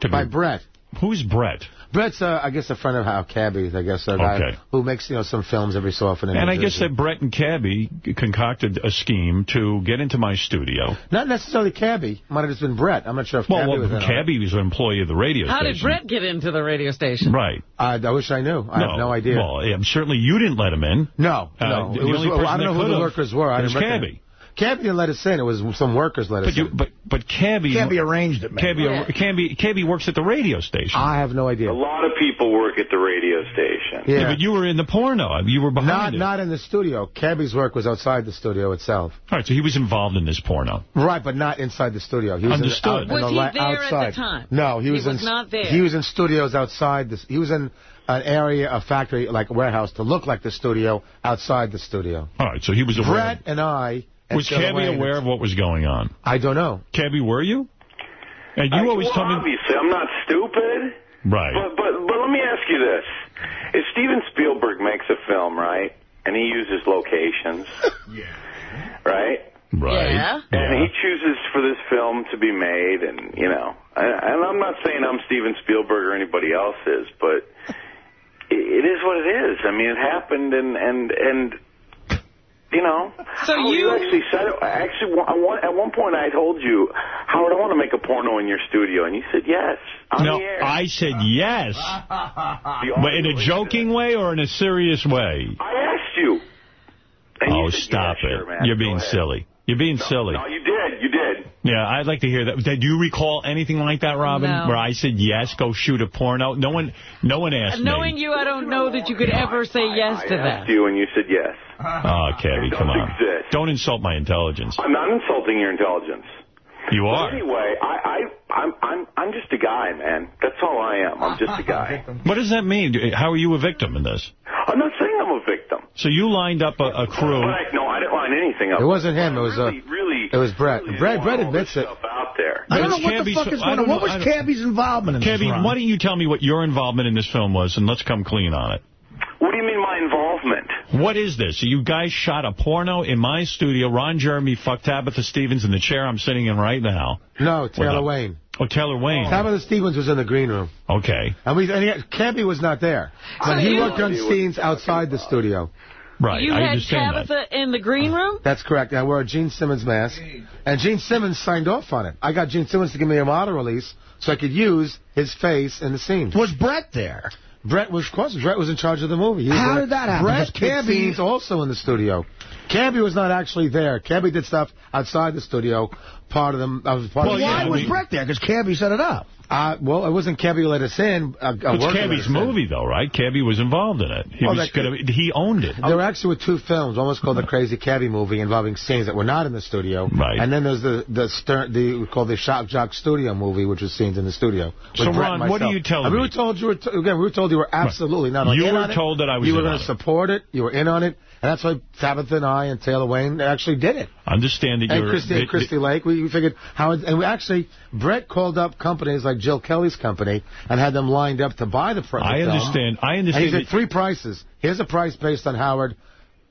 to By be... Brett. Who's Brett? Brett's, uh, I guess, a friend of Hal Cabby's, I guess, a guy Okay. who makes, you know, some films every so often. in And New I guess that Brett and Cabby concocted a scheme to get into my studio. Not necessarily Cabby. Might have just been Brett. I'm not sure if Well, Cabby well was in on it. Cabby was an employee of the radio How station. How did Brett get into the radio station? Right. I, I wish I knew. I have no idea. Well, yeah, certainly you didn't let him in. No, Uh, no. the It was, only person I don't know who the could've workers were. I was didn't reckon- Cabby. Cabby didn't let us in. It was some workers let us But you, in. but but Cabby Cabby arranged it, man. Cabby, Yeah. Cabby, Cabby works at the radio station. I have no idea. A lot of people work at the radio station. Yeah. but you were in the porno. You were Not behind it. not in the studio. Cabby's work was outside the studio itself. All right, so he was involved in this porno. Right, but not inside the studio. He was Understood. In, out, in Was the he la- there at the outside. time? No, he He was, was in, not there. He was in studios outside. This, he was in an area, a factory, like a warehouse, to look like the studio outside the studio. All right, so he was aware. Brett and I. and was Phil Cabby aware of what was going on? I don't know. Cabby, were you? And you I- always well, tell me... obviously, I'm not stupid. Right. But, but but let me ask you this: If Steven Spielberg makes a film, right, and he uses locations, right, Right. Yeah. and he chooses for this film to be made, and you know, and, and I'm not saying I'm Steven Spielberg or anybody else is, but it, it is what it is. I mean, it happened, and and and. You know, So Howard, you- actually said it. Actually, one- at one- at one point I told you, Howard, I want to make a porno in your studio, and you said yes. On No, the air. I said yes. But in a joking way or in a serious way? I asked you. And Oh, you said, stop yeah, it. sure. You're being silly. You're being silly. No, you did. You did. Yeah, I'd like to hear that. Did you recall anything like that, Robin? No. Where I said yes, go shoot a porno? No one, no one asked Knowing me. you, I don't know that you could ever say yes to that. I that. asked you, and you said yes. Oh, Cabby, come on. exist. Don't insult my intelligence. I'm not insulting your intelligence. You But are. anyway, I, I, I'm, I'm, I'm just a guy, man. That's all I am. I'm just a guy. What does that mean? How are you a victim in this? I'm not saying I'm a victim. So you lined up a, a crew. But I, no, I didn't line anything up. It wasn't him. It was uh, really, really, it was Brett. really Brett, want Brett admits it. stuff out there. I don't know But what the fuck is going on. What was I Cabby's involvement in Cabby, this? Ron? why don't you tell me what your involvement in this film was, and let's come clean on it. What do you mean my involvement? What is this? You guys shot a porno in my studio. Ron Jeremy fucked Tabitha Stevens in the chair I'm sitting in right now. No, Taylor Well, uh, Wayne. Oh, Taylor Wayne. Tabitha Stevens was in the green room. Okay. And we, and he, Cabby was not there. But So he worked on scenes outside the studio. Right, you I had understand that. Tabitha in the green room? That's correct. I wore a Gene Simmons mask, and Gene Simmons signed off on it. I got Gene Simmons to give me a model release so I could use his face in the scene. Was Brett there? Brett was, of course, Brett was in charge of the movie. He How did that happen? Brett Because did Cabby- scenes also in the studio. Cabby was not actually there. Cabby did stuff outside the studio. Part of them. Uh, part Well, of the why movie. was Brett there? Because Cabby set it up. Uh, well, it wasn't Cabby who let us in. A It's let Cabby's in. movie, though, right? Cabby was involved in it. He was gonna, he owned it. There actually were two films. One was called the Crazy Cabby movie, involving scenes that were not in the studio. Right. And then there's the the stern, the called the Shock Jock Studio movie, which was scenes in the studio. So, Ron, what are myself. you telling And we me? were told you were again. We were told you were absolutely not. You were on it. told that I was You were going to support it. You were in on it, and that's why Tabitha and I and Taylor Wayne actually did it. Understand that And you're... Christy, and Christy Lake, we we figured how, and we actually, Brett called up companies like Jill Kelly's company and had them lined up to buy the. Pr- the I understand. I And understand. he said three prices. Here's a price based on Howard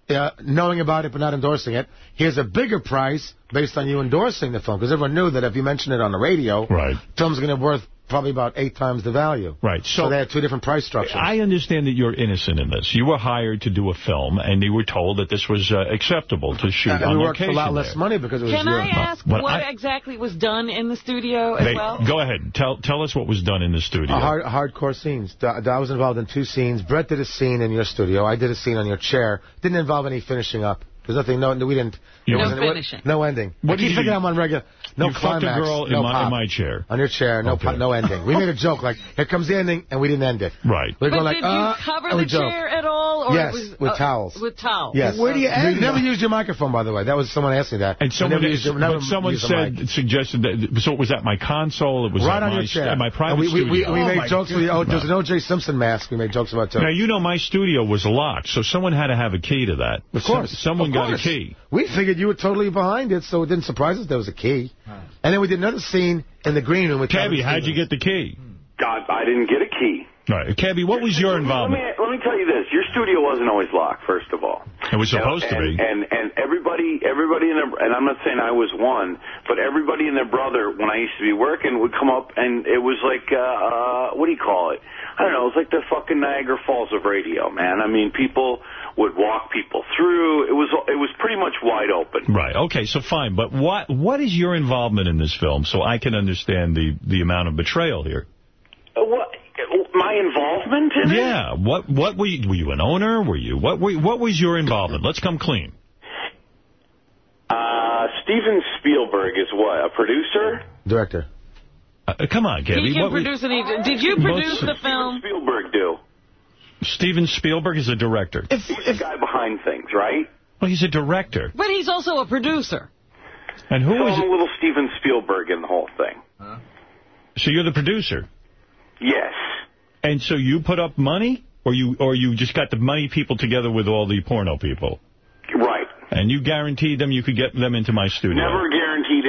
uh, knowing about it but not endorsing it. Here's a bigger price based on you endorsing the film because everyone knew that if you mention it on the radio, Right. film's going to be worth probably about eight times the value. Right. So, So- they had two different price structures. I understand that you're innocent in this. You were hired to do a film, and you were told that this was uh, acceptable to shoot and on we worked for a lot less there. money because it was Can your I ask But what I- exactly was done in the studio as They- well? Go ahead. Tell tell us what was done in the studio. Uh, hard, hardcore scenes. I I was involved in two scenes. Brett did a scene in your studio. I did a scene on your chair. Didn't involve any finishing up. There's nothing. No, we didn't. You it No wasn't- finishing. No ending. What I keep you thinking do? I'm on regular. No you fucked a girl no in my, in my chair. On your chair, no Okay. pop, no ending. We made a joke like, here comes the ending, and we didn't end it. Right. We were but going like, did you uh, cover the joked. chair at all? Or Yes, was, with uh, towels. With towels. Yes. Where do you end We never used your microphone, by the way. That was someone asked me that. And We someone, never used your- never but someone used the mic. said, suggested that, so it was at my console, it was right on my, your chair. at my private And we, we, we, studio. we Oh, made jokes with the, oh, goodness. there's an O.J. Simpson mask we made jokes about, too. Now, you know my studio was locked, so someone had to have a key to that. Of course. Someone Of got a key. We figured you were totally behind it, so it didn't surprise us there was a key. And then we did another scene in the green room with Cabby, Kevin how'd you get the key? God, I didn't get a key. All right. Cabby, what was your Let me, involvement? let me me tell you this: your studio wasn't always locked. First of all, It was supposed and, to be. And and everybody, everybody in their, and I'm not saying I was one, but everybody and their brother when I used to be working would come up, and it was like, uh, uh what do you call it? I don't know. It was like the fucking Niagara Falls of radio, man. I mean, people would walk people through. It was it was pretty much wide open. Right. Okay. So fine. But what what is your involvement in this film, so I can understand the the amount of betrayal here? Uh, What? My involvement in it? Yeah. What what were you? Were you an owner? Were you what? Were, what was your involvement? Let's come clean. Uh, Steven Spielberg is what? A producer? Director. Uh, come on, Gabby. He can What were- produce any... Did you produce the film? Spielberg do? Steven Spielberg is a director. He's the guy behind things, right? Well, he's a director. But he's also a producer. And who Throw is a little Steven Spielberg in the whole thing. So you're the producer. Yes. And so you put up money, or you or you just got the money people together with all the porno people? Right. And you guaranteed them you could get them into my studio. Never guaranteed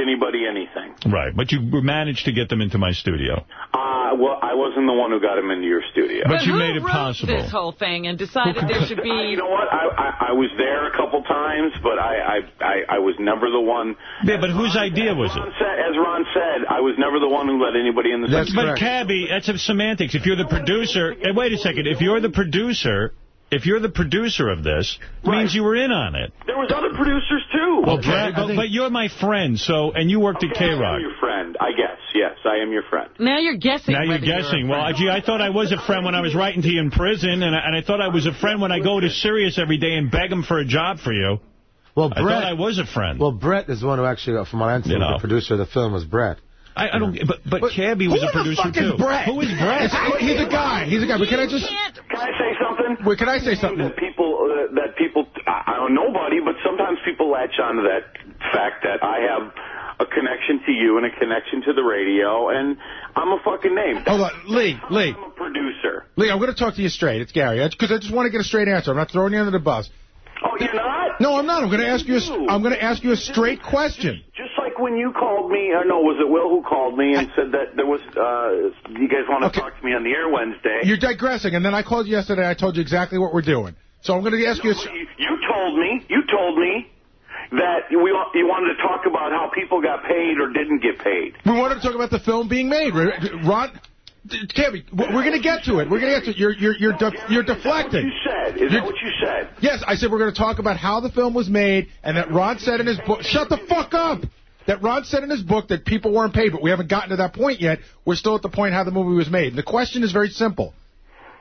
anybody anything. Right, but you managed to get them into my studio. Uh, well, I wasn't the one who got them into your studio. But you made it possible. this whole thing and decided there should be... You know what? I, I I was there a couple times, but I I I, I was never the one. Yeah, but whose idea was it? Said, as Ron said, I was never the one who let anybody in the. But, but Cabby, that's a semantics. If you're the producer, and wait a second, if you're the producer, if you're the producer of this, means you were in on it. There was other producers too. Okay, but, but you're my friend, so and you worked at K-Rock. I am K-Rock. your friend, I guess. Yes, I am your friend. Now you're guessing. Now you're whether a guessing. friend. well, gee, I thought I was a friend when I was writing to you in prison, and I, and I thought I was a friend when I go to Sirius every day and beg them for a job for you. Well, I Brett, thought I was a friend. Well, Brett is the one who actually, from what I understand, You know. the producer of the film was Brett. I, I don't. But but Cabby was a producer too. Brett? Who is Brett? He's a guy. He's a guy. But can I just... Can I say something? Wait, can I say something? That people, uh, that people, I I don't know nobody, but sometimes people latch on to that fact that I have a connection to you and a connection to the radio, and I'm a fucking name. Hold on, Lee, Lee. I'm a producer. Lee, I'm going to talk to you straight. It's Gary. Because I just want to get a straight answer. I'm not throwing you under the bus. Oh, you're not? No, I'm not. I'm going to ask you. A, I'm going to ask you a straight question. Just like when you called me, or no, was it Will who called me and said that there was, uh, you guys want to talk to me on the air Wednesday? You're digressing, and then I called you yesterday. I told you exactly what we're doing. So I'm going to ask you. A, You, you told me, you told me that we you wanted to talk about how people got paid or didn't get paid. we wanted to talk about the film being made. Ron, Cabby, we're going to get to it. We're going to get to it. You're you're you're you're deflecting. You said, is that what you said? Yes, I said we're going to talk about how the film was made, and that Ron said in his book. Shut the fuck up. That Ron said in his book that people weren't paid, but we haven't gotten to that point yet. We're still at the point how the movie was made. And the question is very simple.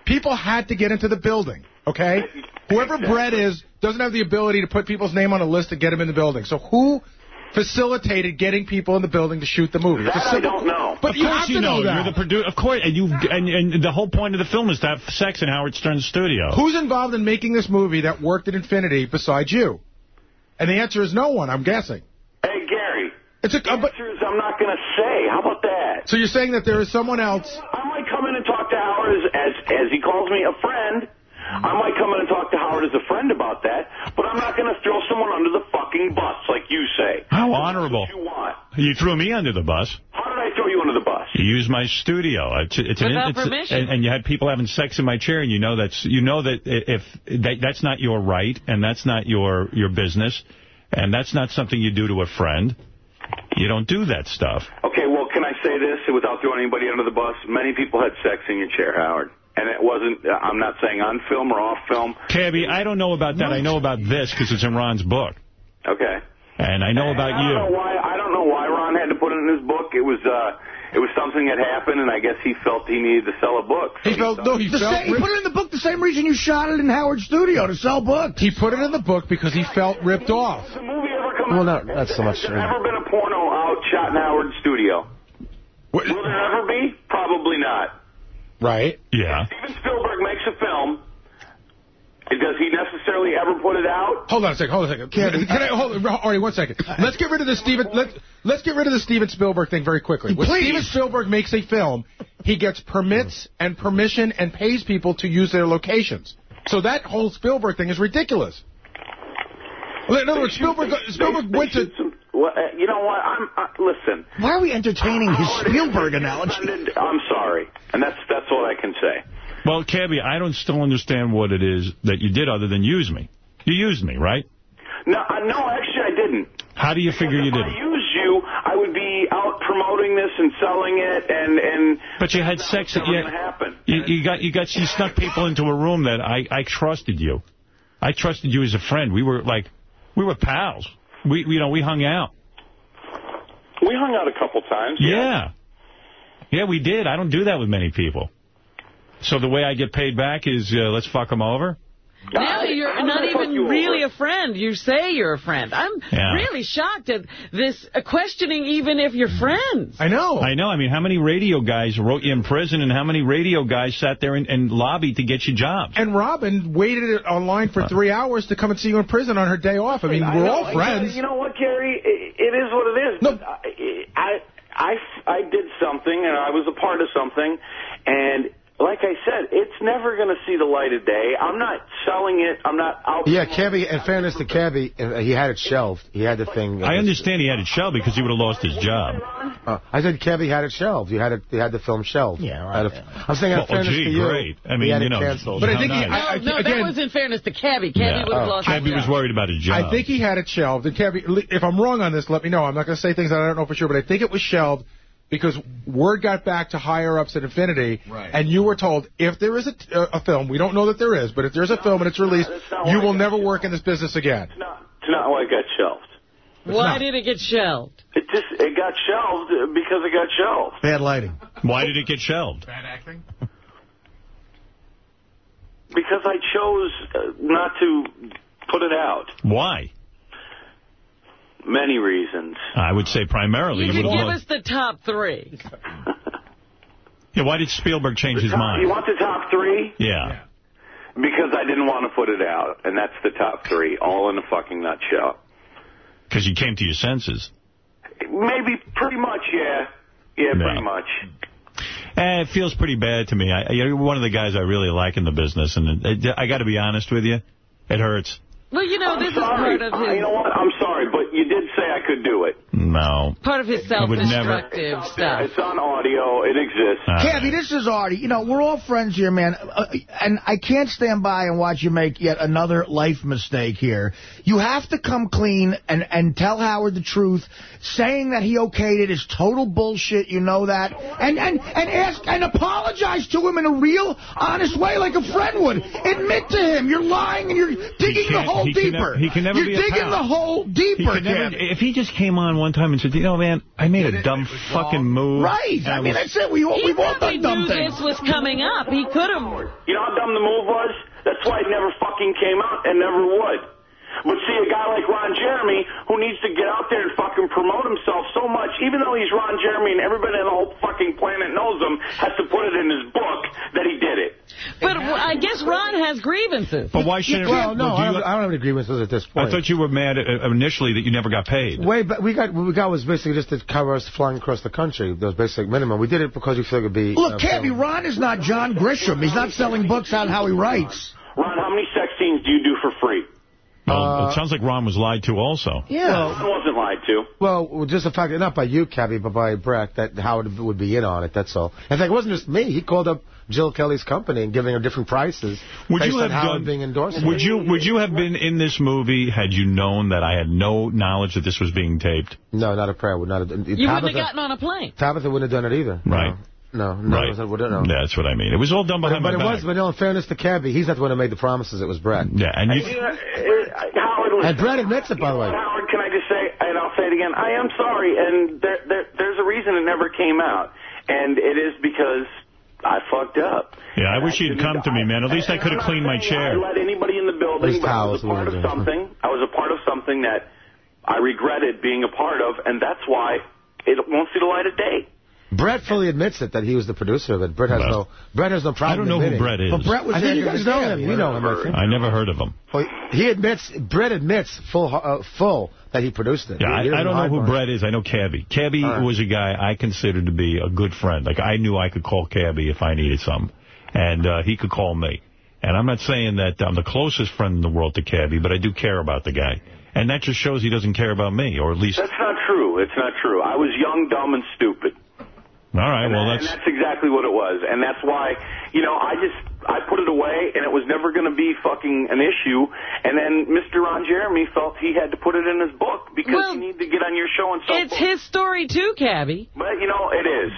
People had to get into the building, okay? Whoever Brett is doesn't have the ability to put people's name on a list and get them in the building. So who facilitated getting people in the building to shoot the movie? It's That I don't know. But of you course have you to know, that. You're the producer. Of course, and you and, and the whole point of the film is to have sex in Howard Stern's studio. Who's involved in making this movie that worked at Infinity besides you? And the answer is no one, I'm guessing. Hey, Gary. It's a, the uh, answer is I'm not going to say. How about that? So you're saying that there is someone else... I might come in and talk to Howard as, as, as he calls me a friend. I might come in and talk to Howard as a friend about that, but I'm not going to throw someone under the fucking bus like you say. How honorable. You want. You threw me under the bus. How did I throw you under the bus? You used my studio. It's, it's an, Without it's, permission. And, and you had people having sex in my chair, and you know that's you know that if that, that's not your right, and that's not your your business, and that's not something you do to a friend. You don't do that stuff. Okay, well, can I say this without throwing anybody under the bus? Many people had sex in your chair, Howard. And it wasn't, I'm not saying on film or off film. Cabby, I don't know about that. I know about this because it's in Ron's book, Okay. and I know about I don't know you. why, I don't know why Ron had to put it in his book. It was, uh, it was something that happened, and I guess he felt he needed to sell a book. So He felt, no, he The felt... he put it in the book the same reason you shot it in Howard's studio, to sell books. He put it in the book because he felt ripped off. the movie ever come Well, out? not, not so much. Has there ever been a porno out shot in Howard's studio? Will there ever be? Probably not. Right. Yeah. Steven Spielberg makes a film. Does he necessarily ever put it out? Hold on a second. Hold on a second. Can, can I hold Artie, one second. Let's get rid of the Steven let's let's get rid of the Steven Spielberg thing very quickly. When Please. Steven Spielberg makes a film, he gets permits and permission and pays people to use their locations. So that whole Spielberg thing is ridiculous. In other words, Spielberg Spielberg went to Well, uh, you know what? I'm uh, listen. Why are we entertaining his Spielberg analogy? I'm sorry, and that's that's all I can say. Well, Cabby, I don't still understand what it is that you did other than use me. You used me, right? No, uh, no, actually I didn't. How do you figure you If I didn't? I used you, I would be out promoting this and selling it, and and But you had sex. never You, happen. you, you got you got you snuck people into a room that I I trusted you. I trusted you as a friend. We were like we were pals. We you know we hung out. We hung out a couple times. Yeah. Yeah, we did. I don't do that with many people. So the way I get paid back is uh, let's fuck them over? Now you're how not did I fuck even you over? really a friend. You say you're a friend. I'm Yeah. really shocked at this uh, questioning even if you're friends. I know. I know. I mean, how many radio guys wrote you in prison and how many radio guys sat there and, and lobbied to get you jobs? And Robin waited online for three hours to come and see you in prison on her day off. I mean, I we're know, all friends. You know what, Gary? It, it is what it is. No. I, I, I did something, and I was a part of something, and like I said, it's never going to see the light of day. I'm not selling it. I'm not out. Yeah, Cabby, in fairness to Cabby, uh, he had it shelved. He had the thing. I understand he had it shelved because he would have lost his job. Uh, I said Cabby had it shelved. You had it. You had the film shelved. Yeah, right. I'm saying, in Well, fairness gee, to you, great. I he mean, had you it know, canceled. But I think he- How I- no, no, again- that was in fairness to Cabby. Cabby Yeah. would have Oh, lost Cabby was worried about his job. I think he had it shelved. And Cabby, if I'm wrong on this, let me know. I'm not going to say things that I don't know for sure, but I think it was shelved because word got back to higher-ups at Infinity, Right. and you were told, if there is a, a, a film, we don't know that there is, but if there's a film and it's released, not you will I never work in this business again. It's not why it got shelved. Why not. did it get shelved? It just it got shelved because it got shelved. Bad lighting. Why did it get shelved? Bad acting? Because I chose uh, not to put it out. Why? Many reasons. I would say primarily. You you can would give have us the top three. Yeah, why did Spielberg change his mind? You want the top three? Yeah. Because I didn't want to put it out, and that's the top three, all in a fucking nutshell. Because you came to your senses. Maybe, pretty much, yeah. Yeah, pretty much. Eh, it feels pretty bad to me. I, you're one of the guys I really like in the business, and it, it, I got to be honest with you, it hurts. Well, you know, I'm this sorry. is part of his You know what? I'm sorry, but you did say I could do it. No. part of his I would never- self-destructive stuff. It's on audio. It exists. Cabby, this is Artie. You know, we're all friends here, man. Uh, and I can't stand by and watch you make yet another life mistake here. You have to come clean and, and tell Howard the truth. Saying that he okayed it is total bullshit. You know that. And, and, and ask and apologize to him in a real, honest way like a friend would. Admit to him. You're lying and you're digging the can't- hole he can deeper. never- he can never you're be a digging the hole He deeper, could never, if he just came on one time and said, you know, man, I made a dumb fucking move. Right. I and mean, was- that's it. We all, He we've all probably done dumb knew things. this was coming up. He could have. You know how dumb the move was? That's why it never fucking came out and never would. But see, a guy like Ron Jeremy, who needs to get out there and fucking promote himself so much, even though he's Ron Jeremy and everybody on the whole fucking planet knows him, has to put it in his book that he did it. But I guess Ron has grievances. But why shouldn't Well, no, do I don't, I don't have any grievances at this point. I thought you were mad uh, initially that you never got paid. Way but we got what we got was basically just to cover us flying across the country. That was basic minimum. We did it because we figured it'd be. Look, uh, Cabby, Ron is not John Grisham. He's not selling books on how he writes. Ron, how many sex scenes do you do for free? Well, it uh, sounds like Ron was lied to also. Yeah. I wasn't lied to. Well, just the fact that not by you, Cabby, but by Brett, that Howard would be in on it. That's all. In fact, it wasn't just me. He called up Jill Kelly's company and giving her different prices Would based you have on Howard done? being endorsed. Would you Would you have been in this movie had you known that I had no knowledge that this was being taped? No, not a prayer. Would not have. You wouldn't have gotten on a plane. Tabitha wouldn't have done it either. Right. No, no, right. no, no. That's what I mean. It was all done But, behind but it my was, back. but no, in fairness to Cabby, he's not the one who made the promises. It was Brett. Yeah, and you. You know, uh, Howard, listen, And Brett admits it, by the way. Howard, can I just say, and I'll say it again, I am sorry, and there, there, there's a reason it never came out, and it is because I fucked up. Yeah, I wish you'd come to me, man. At least I could have cleaned my chair. I let anybody in the building, but I was a part of we were doing. something. I was a part of something that I regretted being a part of, and that's why it won't see the light of day. Brett fully admits it that he was the producer of it. Brett has Well, no Brett has no problem. I don't know who. Brett is. But Brett was I think you guys know him. You know him, I think. I never heard of him. Well, he admits Brett admits full uh, full that he produced it. Yeah, He- I, he doesn't I don't know who behind. Brett is. I know Cabby. Cabby All right. was a guy I considered to be a good friend. Like, I knew I could call Cabby if I needed something. And uh, he could call me. And I'm not saying that I'm the closest friend in the world to Cabby, but I do care about the guy. And that just shows he doesn't care about me, or at least... That's not true. It's not true. I was young, dumb, and stupid. All right, and, well, and that's... that's exactly what it was. And that's why, you know, I just, I put it away, and it was never going to be fucking an issue. And then Mr. Ron Jeremy felt he had to put it in his book because Well, he needed to get on your show and so It's forth. his story, too, Cabby. But, you know, it is.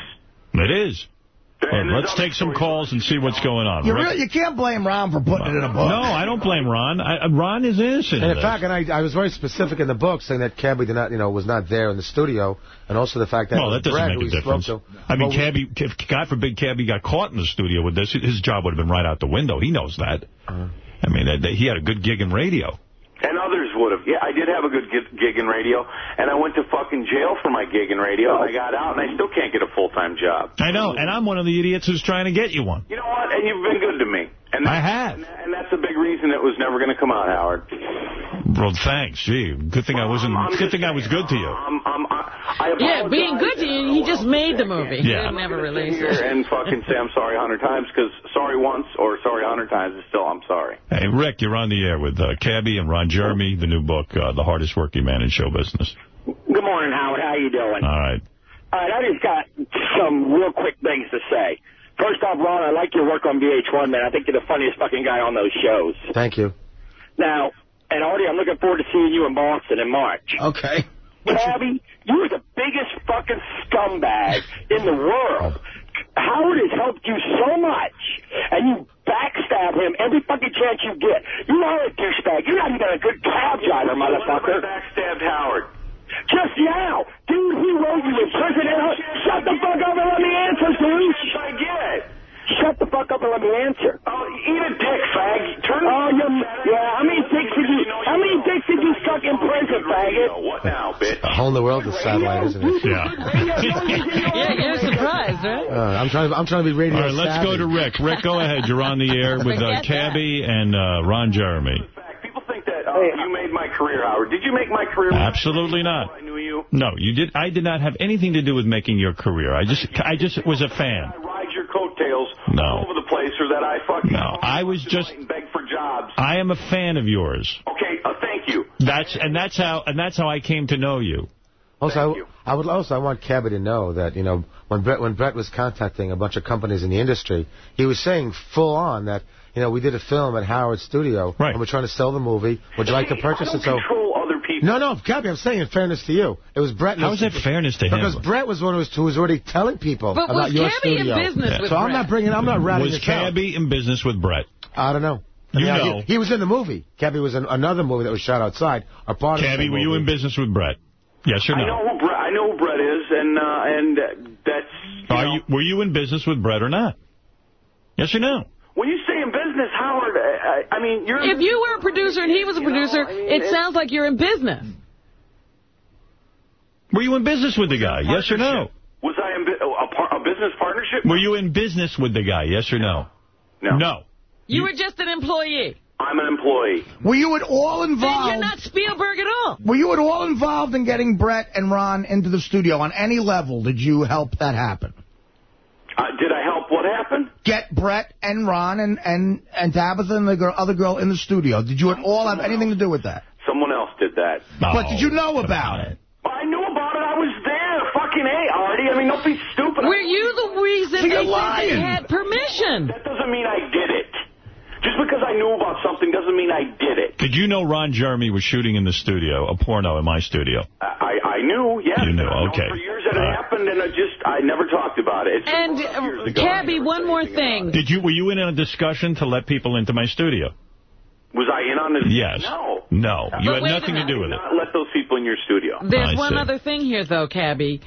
It is. Well, let's take some calls and see what's going on. You, really, you can't blame Ron for putting it in a book. No, I don't blame Ron. I, Ron is innocent. And of in fact, and I, I was very specific in the book saying that Cabby did not, you know, was not there in the studio, and also the fact that well, it that was doesn't Brett make a difference. to. I mean, Well, Cabby, if, God forbid Cabby got caught in the studio with this, his job would have been right out the window. He knows that. Uh-huh. I mean, that, that he had a good gig in radio. And others would have. Yeah, I did have a good gig- in radio, and I went to fucking jail for my gig in radio, and I got out, and I still can't get a full-time job. I know, and I'm one of the idiots who's trying to get you one. You know what? And you've been good to me. And I have. And, and that's a big reason it was never going to come out, Howard. Well, thanks. Gee, good thing I wasn't. Good thing I was good to you. I'm, I'm, I, I Yeah, being good to you, he just made the movie. He Yeah. didn't ever Sit release here it. and fucking say I'm sorry a hundred times because sorry once or sorry a hundred times is still I'm sorry. Hey, Rick, you're on the air with uh, Cabby and Ron Jeremy, the new book, uh, The Hardest Working Man in Show Business. Good morning, Howard. How you doing? All right. All right, I just got some real quick things to say. First off, Ron, I like your work on VH1, man. I think you're the funniest fucking guy on those shows. Thank you. Now, and Artie, I'm looking forward to seeing you in Boston in March. Okay. Cabby, you are the biggest fucking scumbag in the world. Howard has helped you so much, and you backstab him every fucking chance you get. You are a douchebag. You're not even a good cab driver, motherfucker. Backstabbed Howard. Just now. Dude, he wrote you in prison. and- Shut the fuck up and let me answer, dude. I get. Shut the fuck up and let me answer. Oh, eat a dick, fag. Turn. Oh, you, yeah. How many dicks did you? How many dicks did you suck in prison, faggot? What now, bitch? A whole new world of satellite, isn't it? Yeah, you're surprised, right? Uh, I'm trying. To, I'm trying to be radio. All right, let's go to Rick. Rick, go ahead. You're on the air with uh, Cabby and uh, Ron Jeremy. People think that uh, you made my career, Howard. Did you make my career? Absolutely not. I knew you. No, you did. I did not have anything to do with making your career. I just, I just was a fan. I Ride your coattails No. all over the place, or that I fucking No, I was just. and beg for jobs. I am a fan of yours. Okay, uh, thank you. That's and that's how and that's how I came to know you. Also, I, I would also I want Cabby to know that you know when Brett when Brett was contacting a bunch of companies in the industry, he was saying full on that you know we did a film at Howard Studio Right. and we're trying to sell the movie. Would you like to purchase I don't it? So control other people. no, no, Cabby, I'm saying in fairness to you, it was Brett. How is that fairness to him? Because Brett was one who was, who was already telling people But about was your Cabby in studio. business with so I'm not bringing. I'm not ratting Was this out. Cabby in business with Brett? I don't know. You I mean, know. He, he was in the movie. Cabby was in another movie that was shot outside. Or part of Cabby, the were you in business with Brett? Yes or I no? know who Brett. I know who Brett is, and uh, and uh, that's. You Are know, you were you in business with Brett or not? Yes or no? when you say in business, Howard, I, I I mean you're. If you were a producer and he was a producer, it sounds like you're in business. Were you in business with the guy? Yes or no? Was I in a, par- a business partnership? Were you in business with the guy? Yes or no? No. No. You were just an employee. I'm an employee. Were you at all Then involved? you're not Spielberg at all. Were you at all involved in getting Brett and Ron into the studio on any level? Did you help that happen? Uh, did I help? What happened? Get Brett and Ron and and and Tabitha and the girl, other girl in the studio. Did you at all have anything to do with that? Someone else did that. but did you know about it? I knew about it. I was there. Fucking A, Artie. I mean, don't be stupid. Were you the reason So they you're said they had permission? That doesn't mean I did it. Just because I knew about something doesn't mean I did it. Did you know Ron Jeremy was shooting in the studio, a porno in my studio? I, I knew, yes. You knew, okay. For years that it happened, and I just, I never talked about it. It's And, years uh. Cabby, one more thing. Did you were you in a discussion to let people into my studio? Was I in on this? Yes. No. No. You had nothing to do with it. Not let those people in your studio. There's I one see. other thing here, though, Cabby.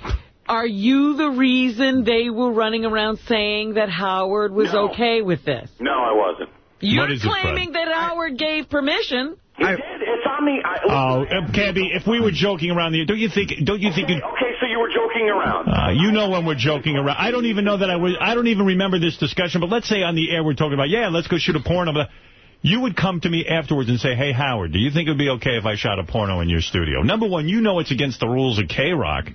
Are you the reason they were running around saying that Howard was No. okay with this? No, I wasn't. You're What is claiming that Howard gave permission. He did. It's on me. I, Oh, uh, Cabby, if we were joking around the, don't you think? Don't you think? okay, okay, so you were joking around. Uh, you know when we're joking around. I don't even know that I was. I don't even remember this discussion. But let's say on the air we're talking about, yeah, let's go shoot a porno. You would come to me afterwards and say, hey, Howard, do you think it would be okay if I shot a porno in your studio? Number one, you know it's against the rules of K-Rock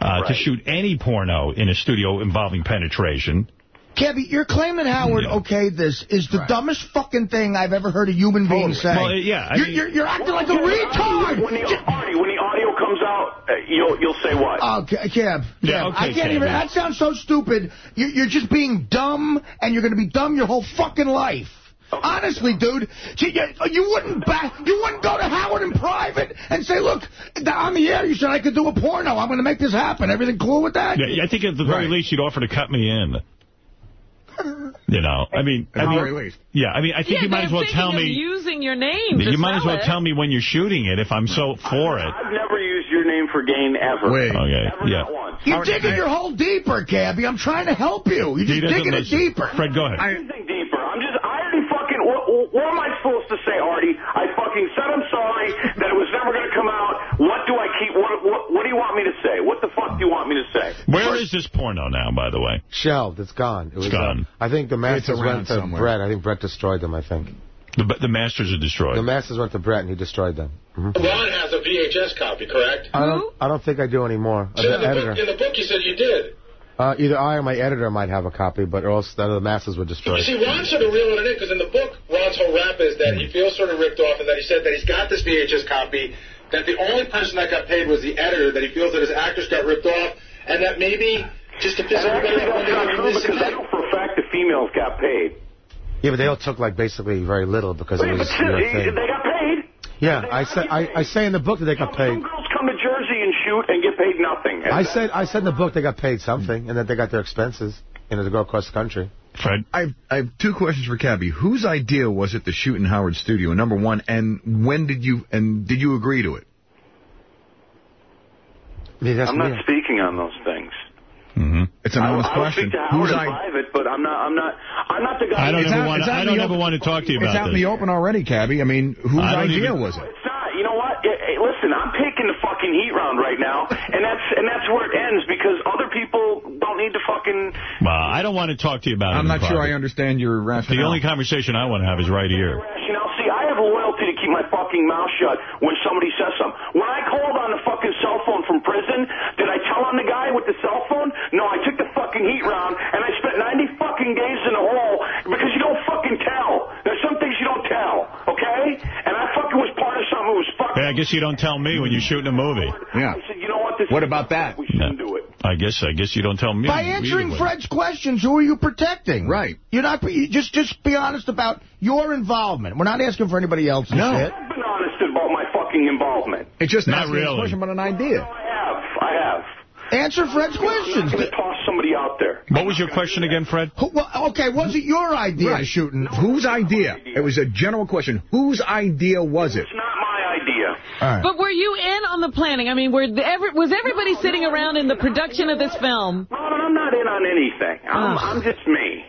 uh, to shoot any porno in a studio involving penetration. Cabby, your claim that Howard okayed this is the dumbest fucking thing I've ever heard a human being say. Well, yeah, I you're, you're, you're acting like a When retard. the, Artie, when the audio comes out, uh, you'll you'll say what? Oh, Ca- Cab. Yeah, okay, I can't Cab, even. yeah. That sounds so stupid. You, you're just being dumb, and you're going to be dumb your whole fucking life. Honestly, dude, you, you- you wouldn't back, you wouldn't go to Howard in private and say, "Look, on the air, you said I could do a porno. I'm going to make this happen. Everything cool with that?" Yeah, I think at the very least you'd offer to cut me in. You know, I mean, At I the mean, very least. yeah, I mean, I think yeah, you might as well thinking tell of me. using your name. You might as well it. tell me when you're shooting it if I'm so for it. I've never used your name for gain ever. Wait. Okay, Never, yeah. not once. You're digging your hole deeper, Cabby. I'm trying to help you. You're just doesn't digging it deeper. Fred, go ahead. I didn't deeper. I'm just, I already fucking, what, what am I supposed to say, Artie? I fucking said I'm sorry, that it was never going to come out. What do I keep, what, what, what do you want me to say? What the fuck do you want me to say? Where is this porno now, by the way? Shelved. It's gone. It was, It's gone. Uh, I think the masters around went to somewhere. Brett. I think Brett destroyed them, I think. The, the masters are destroyed. The masters went to Brett, and he destroyed them. Mhm. Ron has a VHS copy, correct? I don't. I don't think I do anymore. Uh, So the in, the editor. book, in the book, you said you did. Uh, either I or my editor might have a copy, but or else none of the masters were You destroyed. see, Ron sort of reeled it in because in the book, Ron's whole rap is that he feels sort of ripped off, and that he said that he's got this VHS copy, that the only person that got paid was the editor, that he feels that his actors got ripped off, and that maybe just to piss And everybody actually, off, that's not they true because I know for a fact the females got paid. Yeah, but they all took like basically very little because it was still, your they got paid. Yeah, I say I, I say in the book that they got paid. Some Girls come to Jersey and shoot and get paid nothing. I said I said in the book they got paid something and that they got their expenses, you know, to go across the country. Fred? I have, I have two questions for Cabby. Whose idea was it to shoot in Howard Studio? Number one, and when did you and did you agree to it? I'm not speaking on those things. Mm-hmm. It's an I, honest I would question. speak to Howard Whose in I- private, but I'm not. I'm not. I'm not the guy. I don't ever out- want. it's out I don't the ever open- want to talk to you about this. It's out in the open already, Cabby. I mean, whose I idea even- was it? It's not. You know what? Hey, hey, listen, I'm taking the fucking heat round right now, and that's and that's where it ends because other people don't need to fucking. Well, I don't want to talk to you about it. I'm not sure private. I understand your rationale. The only conversation I want to have is right here. You know, see, I have loyalty to keep my fucking mouth shut when somebody says something. When I called on the fucking cell phone from prison, did I tell on the guy with the cell phone? No, I took the fucking heat round Hey, I guess you don't tell me when you're shooting a movie. Yeah. Said, you know what? This What is- about that? We shouldn't do it. I guess I guess you don't tell me. By answering. Fred's questions, who are you protecting? Right. You're not. you Just just be honest about your involvement. We're not asking for anybody else's No. shit. I've been honest about my fucking involvement. It's just Not asking a really. question about an idea. I have. I have. Answer Fred's I'm questions. to toss somebody out there. What was your question again, Fred? Who, well, okay, was it your idea Right. to shooting? Whose idea? It was a general question. Whose idea was it? It's not my idea. All right. But were you in on the planning? I mean, were the, every, was everybody sitting around in the production of this film? Robin, I'm not in on anything. I'm, Ah. I'm just me.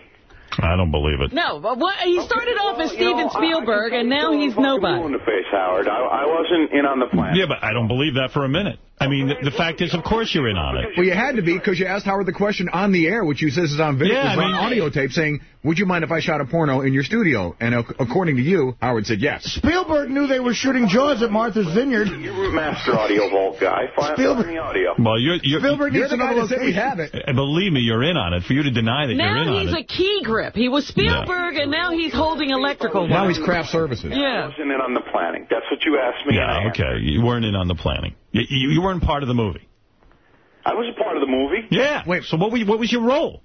I don't believe it. No, but what, he started off as You know, Steven Spielberg, I- I- and now don't he's fucking nobody. blue in the face, Howard. I, I wasn't in on the plan. Yeah, but I don't believe that for a minute. I mean, the, the fact is, of course you're in on it. Well, you had to be because you asked Howard the question on the air, which you says is on video, Yeah, is I on audio tape, saying, "Would you mind if I shot a porno in your studio?" And according to you, Howard said yes. Spielberg knew they were shooting Jaws at Martha's Vineyard. You're Master Audio Vault guy. Find, Spielberg- find the audio. Well, you're, you're, Spielberg You're needs the guy another that said we have it. uh, believe me, you're in on it. For you to deny that you're in on it. Now on he's a key grip. He was Spielberg, and now he's holding electrical. Now he's craft services. I Yeah. wasn't in on the planning. That's what you asked me. Yeah, okay. You weren't in on the planning. You, you, you weren't part of the movie. I was a part of the movie. Yeah. Wait. So what, were you, what was your role?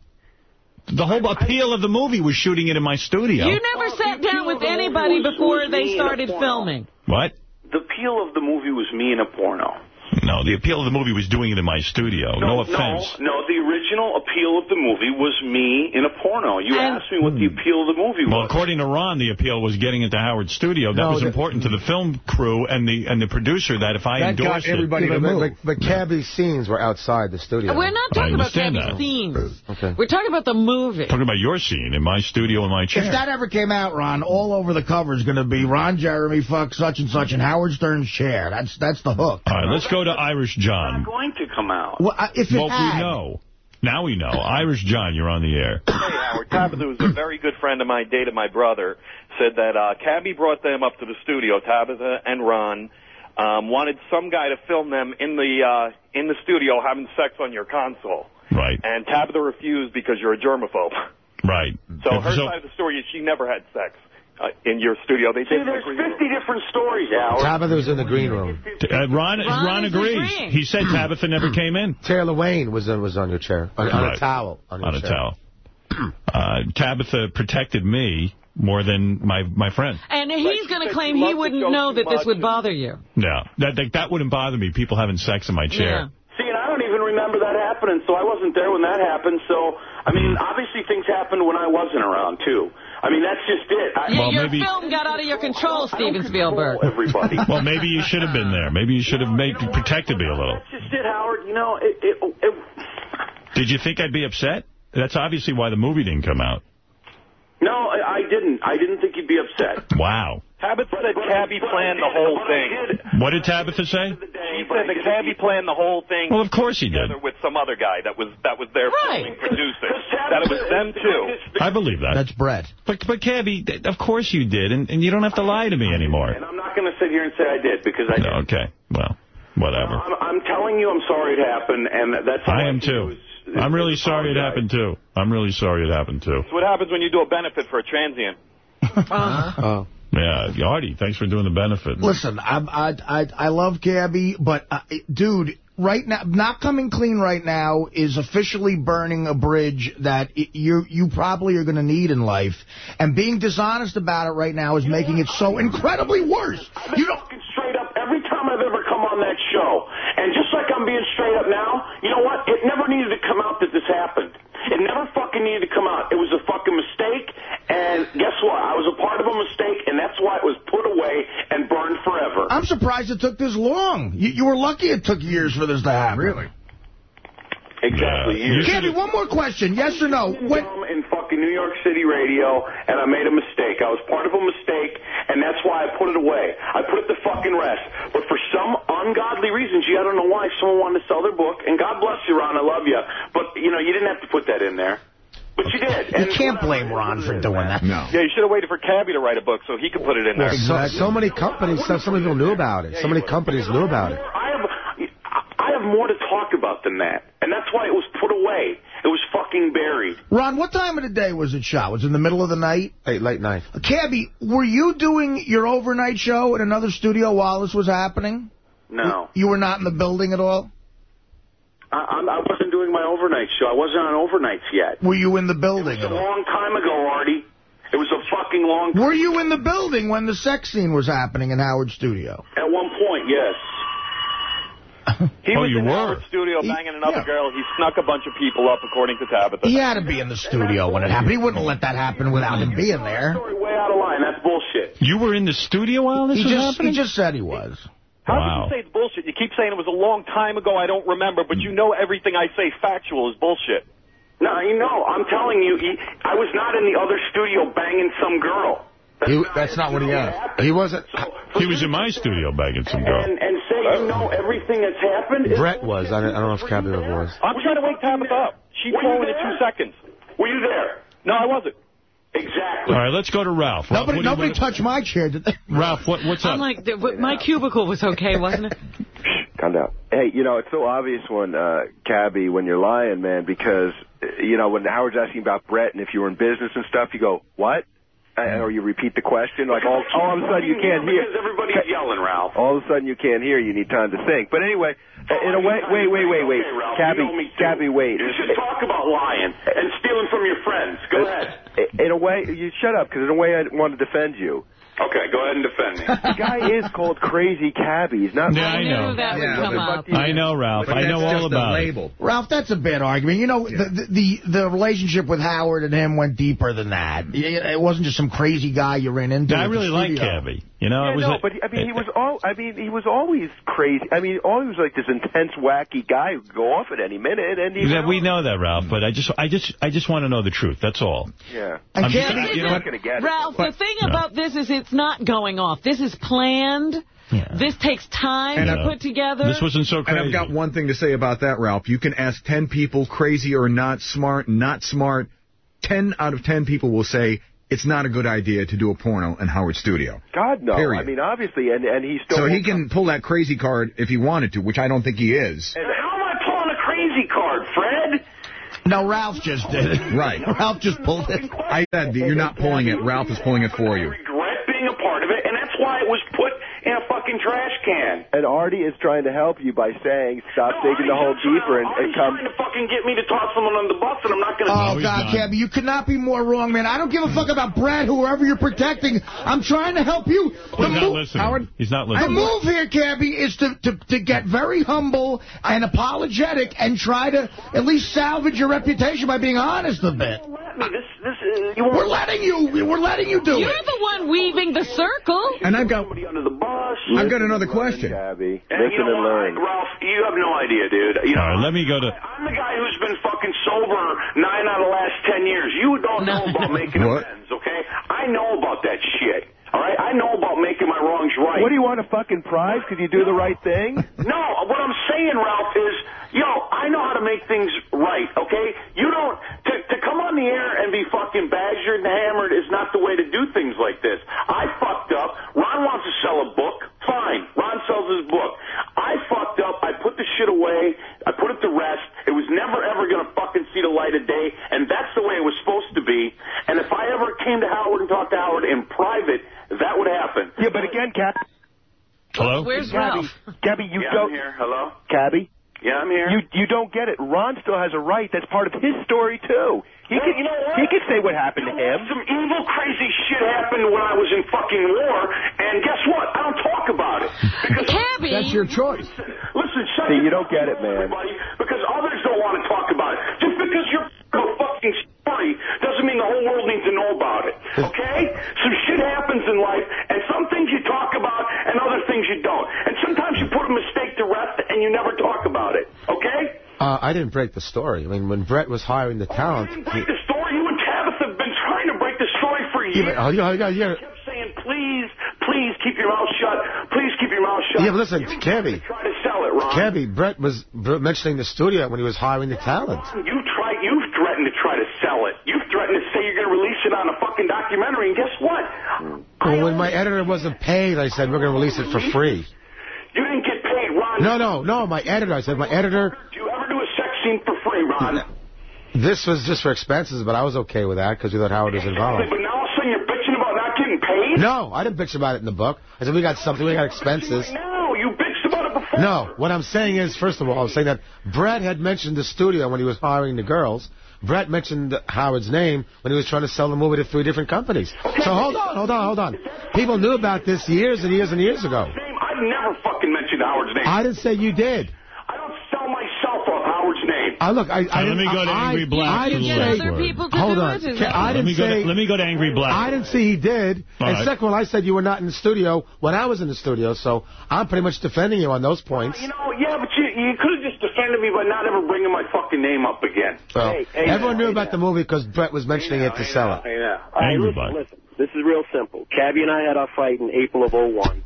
The whole appeal of the movie was shooting it in my studio. You never sat down with anybody before they started filming. What? The appeal of the movie was me in a porno. No, the appeal of the movie was doing it in my studio. No, offense. No, the original appeal of the movie was me in a porno. You asked me what the appeal of the movie Well, was. Well, according to Ron, the appeal was getting into Howard's Studio. That No, was the- important to the film crew and the and the producer that if I That got endorsed everybody it, to but, move. but, but Cabby's scenes were outside the studio. We're not talking about understand Cabby's that. scenes. Okay. We're talking about the movie. talking about your scene in my studio in my chair. If that ever came out, Ron, all over the cover is going to be Ron Jeremy fuck such and such in Howard Stern's chair. That's that's the hook. All right, let's go to Irish John. It's going to come out. Well, uh, if it Well, had, we know. Now we know. Irish John, you're on the air. Hey, Howard. Tabitha, who's a very good friend of mine, dated my brother, said that uh, Cabby brought them up to the studio, Tabitha and Ron, um, wanted some guy to film them in the uh, in the studio having sex on your console. Right, And Tabitha refused because you're a germaphobe. right. So her So- side of the story is she never had sex. Uh, in your studio. They See, did there's agree. 50 different stories, Howard. Tabitha was in the green room. Uh, Ron, Ron, agrees. He said Tabitha never came in. Taylor Wayne was was on your chair. On, on Right. a towel. On, your On a chair. towel. Uh, Tabitha protected me more than my, my friend. And he's going to claim he wouldn't know that this would bother you. No, that, that that wouldn't bother me. People having sex in my chair. Yeah. See, and I don't even remember that happening, so I wasn't there when that happened. So, I mean, obviously things happened when I wasn't around, too. I mean, that's just it. I, Yeah, your film got out of your control, Steven Spielberg. Everybody. Well, maybe you should have been there. Maybe you should have made protected me a little. That's just it, Howard. You know, it, it, it, Did you think I'd be upset? That's obviously why the movie didn't come out. no, I, I didn't. I didn't think you'd be upset. Wow. Tabitha said Cabby planned the whole thing. What did Tabitha say? She said that Cabby planned the whole thing. Well, of course he did. together with some other guy that was that was there Right. filming, producing. That it was them too. I believe that. That's Brett. But, but Cabby, of course you did, and, and you don't have to lie to me anymore. And I'm not going to sit here and say I did, because I didn't. Okay, well, whatever. I'm, I'm telling you I'm sorry it happened, and that's... I am too. I'm really sorry it happened too. I'm really sorry it happened too. That's what happens when you do a benefit for a transient. Uh Oh. Yeah, Artie, thanks for doing the benefit. Listen, I I I, I love Cabby, but uh, dude, right now, not coming clean right now is officially burning a bridge that y- you you probably are going to need in life, and being dishonest about it right now is making it so incredibly worse. You don't fucking straight up every time I've ever come on that show. And just like I'm being straight up now, you know what? It never needed to come out that this happened. It never fucking needed to come out. It was a fucking mistake. And guess what? I was a part of a mistake, and that's why it was put away and burned forever. I'm surprised it took this long. You, you were lucky it took years for this to happen. Really? Exactly. years. Cabby, one more question. Yes or no? When, Dumb in fucking New York City radio, and I made a mistake. I was part of a mistake, and that's why I put it away. I put it to fucking rest. But for some ungodly reason, gee, I don't know why, someone wanted to sell their book, and God bless you, Ron, I love you. But, you know, you didn't have to put that in there. But you did. you can't blame Ron for doing that. No. Yeah, you should have waited for Cabby to write a book so he could put it in there. So, so many companies, so, so many people knew about it. So many companies knew about it. I have, I have more to talk about than that. And that's why it was put away. It was fucking buried. Ron, what time of the day was it shot? Was it in the middle of the night? Late, late night. Cabby, were you doing your overnight show at another studio while this was happening? No. You were not in the building at all? I, I'm- wasn't doing my overnight show. I wasn't on overnights yet. Were you in the building It was a long time ago, Artie. It was a fucking long Were you in the building when the sex scene was happening in Howard's studio? At one point, yes. He Oh, was you in were? Howard's studio banging another girl. He snuck a bunch of people up, according to Tabitha. He had to be in the studio when it happened. He wouldn't let that happen without him being there. Way out of line. That's bullshit. You were in the studio while this He was just, happening? he just said he was. How Wow. can you say it's bullshit? You keep saying it was a long time ago. I don't remember, but you know everything I say factual is bullshit. No, you know, I'm telling you, he, I was not in the other studio banging some girl. He, that's not what he asked. He wasn't. He was in my studio banging some girl. And, and say you know everything that's happened. Brett was. I don't, I don't know if Cabby was. I'm trying to wake Tabitha up. She'd Were you phone in two seconds. Were you there? No, I wasn't. Exactly. All right, let's go to Ralph. Ralph, Nobody, what do you nobody touched my chair, did they? Ralph, what, what's up? I'm like, th- but my cubicle was okay, wasn't it? Calm down. Hey, you know, it's so obvious when, uh, Cabby, when you're lying, man, because, uh, you know, when Howard's asking about Brett and if you were in business and stuff, you go, what? Uh, or you repeat the question, like all, all of a sudden you can't hear. Because everybody's yelling, Ralph. All of a sudden you can't hear. You need time to think. But anyway, uh, in a way, wait, wait, wait, wait. Cabby, you know me too. Cabby, wait. You should talk about lying and stealing from your friends. Go ahead. In a way, you shut up, because in a way I want to defend you. Okay, go ahead and defend me. The guy is called Crazy Cabby. He's not. Yeah, I know. that would come up. I know, Ralph. I know all about it. Ralph, that's a bad argument. You know, the, the the relationship with Howard and him went deeper than that. It wasn't just some crazy guy you ran into. I really like studio. Cabby. You know, yeah, it was no, a- but I mean, he was all. I mean, he was always crazy. I mean, always like this intense, wacky guy who could go off at any minute, and he. Yeah, we know that, Ralph, but I just, I just, I just want to know the truth. That's all. Yeah. And I'm just- Cabby, you know You're not going to get Ralph, it. the thing about this is it's not going off. This is planned. This takes time And to I- put together. This wasn't so crazy. And. I've got one thing to say about that, Ralph. You can ask 10 people, crazy or not, smart, not smart. 10 out of 10 people will say it's not a good idea to do a porno in Howard Studio. God, no. Period. I mean, obviously, and, and he still... So he can pull that crazy card if he wanted to, which I don't think he is. And how am I pulling a crazy card, Fred? No, Ralph just did it. Right. Ralph just pulled it. I said you're not pulling it. Ralph is pulling it for you. regret being a part of it, and that's why it was put in a fucking trash can. And Artie is trying to help you by saying, stop digging the hole deeper and, and He's come... trying to fucking get me to toss someone on the bus, and I'm not going to Oh, God, Cabby, you could not be more wrong, man. I don't give a fuck about Brad, whoever you're protecting. I'm trying to help you. He's not listening. He's not The listening. move here, Cabby, is to, to, to get very humble and apologetic and try to at least salvage your reputation by being honest a bit. This, this, uh, you We're letting you. We're letting you do You're it. the one weaving the circle. And I've got Somebody under the bus. I've got another question. Cabby. And you know and learn. Ralph, you have no idea, dude. You know, All right, let me go to... I'm the guy who's been fucking sober nine out of the last ten years. You don't know about making What? amends, okay? I know about that shit. All right, I know about making my wrongs right. What do you want, a fucking prize because you do the right thing? No, what I'm saying, Ralph, is, yo, I know how to make things right, okay? You don't, to, to come on the air and be fucking badgered and hammered is not the way to do things like this. I fucked up. Ron wants to sell a book. Fine. Ron sells his book. I fucked up. I put the shit away. I put it to rest. It was never, ever going to fucking see the light of day, and that's the way it was supposed to be. And if I ever came to Howard and talked to Howard in private, that would happen. Yeah, but again, Cab Hello? Where's Cabby, Ralph? Cabby, you Yeah, don't... I'm here. Hello? Cabby, Yeah, I'm here. you you don't get it. Ron still has a right. That's part of his story, too. He Well, could, you know what? he could say what happened to You know him. Some evil, crazy shit happened when I was in fucking war, and guess what? I don't talk about it. Because Cabby. That's your choice. Listen, shut See, you don't get it, man. Everybody, because others don't want to talk about it. Just because you're a fucking story doesn't mean the whole world needs to know about it. Okay? Some shit happens in life, and some things you talk about, and other things you don't. And sometimes you put a mistake to rest, and you never talk about it. Okay? Uh, I didn't break the story. I mean, when Brett was hiring the talent... You didn't break the story. You and Tabitha have been trying to break the story for Yeah, years. but, oh, yeah, yeah, yeah. You kept saying, please, please keep your mouth shut. Please keep your mouth shut. Yeah, but listen, you Cabby. Try to sell it, Ron. Cabby, Brett was mentioning the studio when he was hiring the talent. You try. You've threatened to try to sell it. You've threatened to say you're going to release it on a fucking documentary, and guess what? Well, when my editor wasn't paid, I said we're going to release it for free. You didn't get paid, Ron. No, no, no, my editor. I said my editor. Do you ever do a sex scene for free, Ron? This was just for expenses, but I was okay with that because we thought Howard was involved. But now all of a sudden you're bitching about not getting paid. No, I didn't bitch about it in the book. I said we got something, we got expenses. No, you bitched about it before. No, what I'm saying is, first of all, I'm saying that Brett had mentioned the studio when he was hiring the girls. Brett mentioned Howard's name when he was trying to sell the movie to three different companies. So hold on, hold on, hold on. People knew about this years and years and years ago. Name. I've never fucking mentioned Howard's name. I didn't say you did. I look, I, I let me go to Angry Black I for didn't say, Other people Hold on. it. Is Ca- that- I Let didn't me, go say. to, let me go to Angry Black. I didn't say he did. All and right. second of all, I said you were not in the studio when I was in the studio, so I'm pretty much defending you on those points. You know, yeah, but you, you could have just defended me by not ever bringing my fucking name up again. So Hey, hey, everyone hey, knew about the movie because Brett was mentioning it to sell it. Yeah. All right, Angry listen, Black. listen. This is real simple. Cabby and I had our fight in April of '01.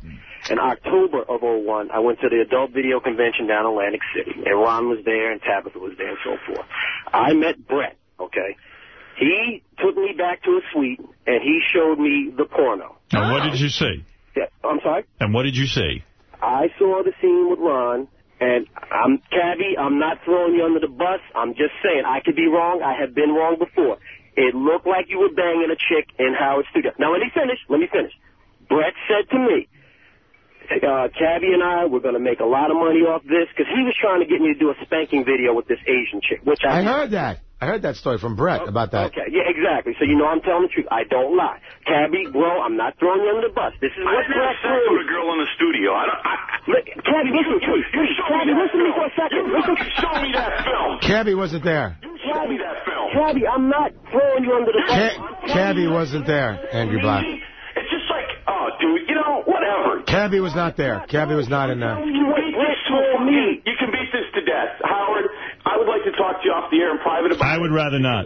In October of '01, I went to the Adult Video Convention down in Atlantic City, and Ron was there, and Tabitha was there, and so forth. I met Brett, okay? He took me back to a suite, and he showed me the porno. And what did you see? Yeah, I'm sorry? And what did you see? I saw the scene with Ron, and I'm Cabby. I'm not throwing you under the bus. I'm just saying I could be wrong. I have been wrong before. It looked like you were banging a chick in Howard's studio. Now let me finish. Let me finish. Brett said to me, uh, Cabby and I were going to make a lot of money off this because he was trying to get me to do a spanking video with this Asian chick, which I, I heard that. I heard that story from Brett about that. Okay, yeah, exactly. So you know I'm telling the truth. I don't lie. Cabby, bro, I'm not throwing you under the bus. This is I what didn't have Brett sex told with a girl in the studio. I don't. I, Look, Cabby, listen to me. you show Cabby, me listen to me for a second. You Listen. fucking show me that film. Cabby wasn't there. You show me that film. Cabby, I'm not throwing you under the bus. Ca- Cabby wasn't there, Angry Black. It's just like, oh, dude, you know, whatever. Cabby was not there. Cabby was not in there. You beat this a me. You can beat this to death, Howard. I would like to talk to you off the air in private about. I would rather not.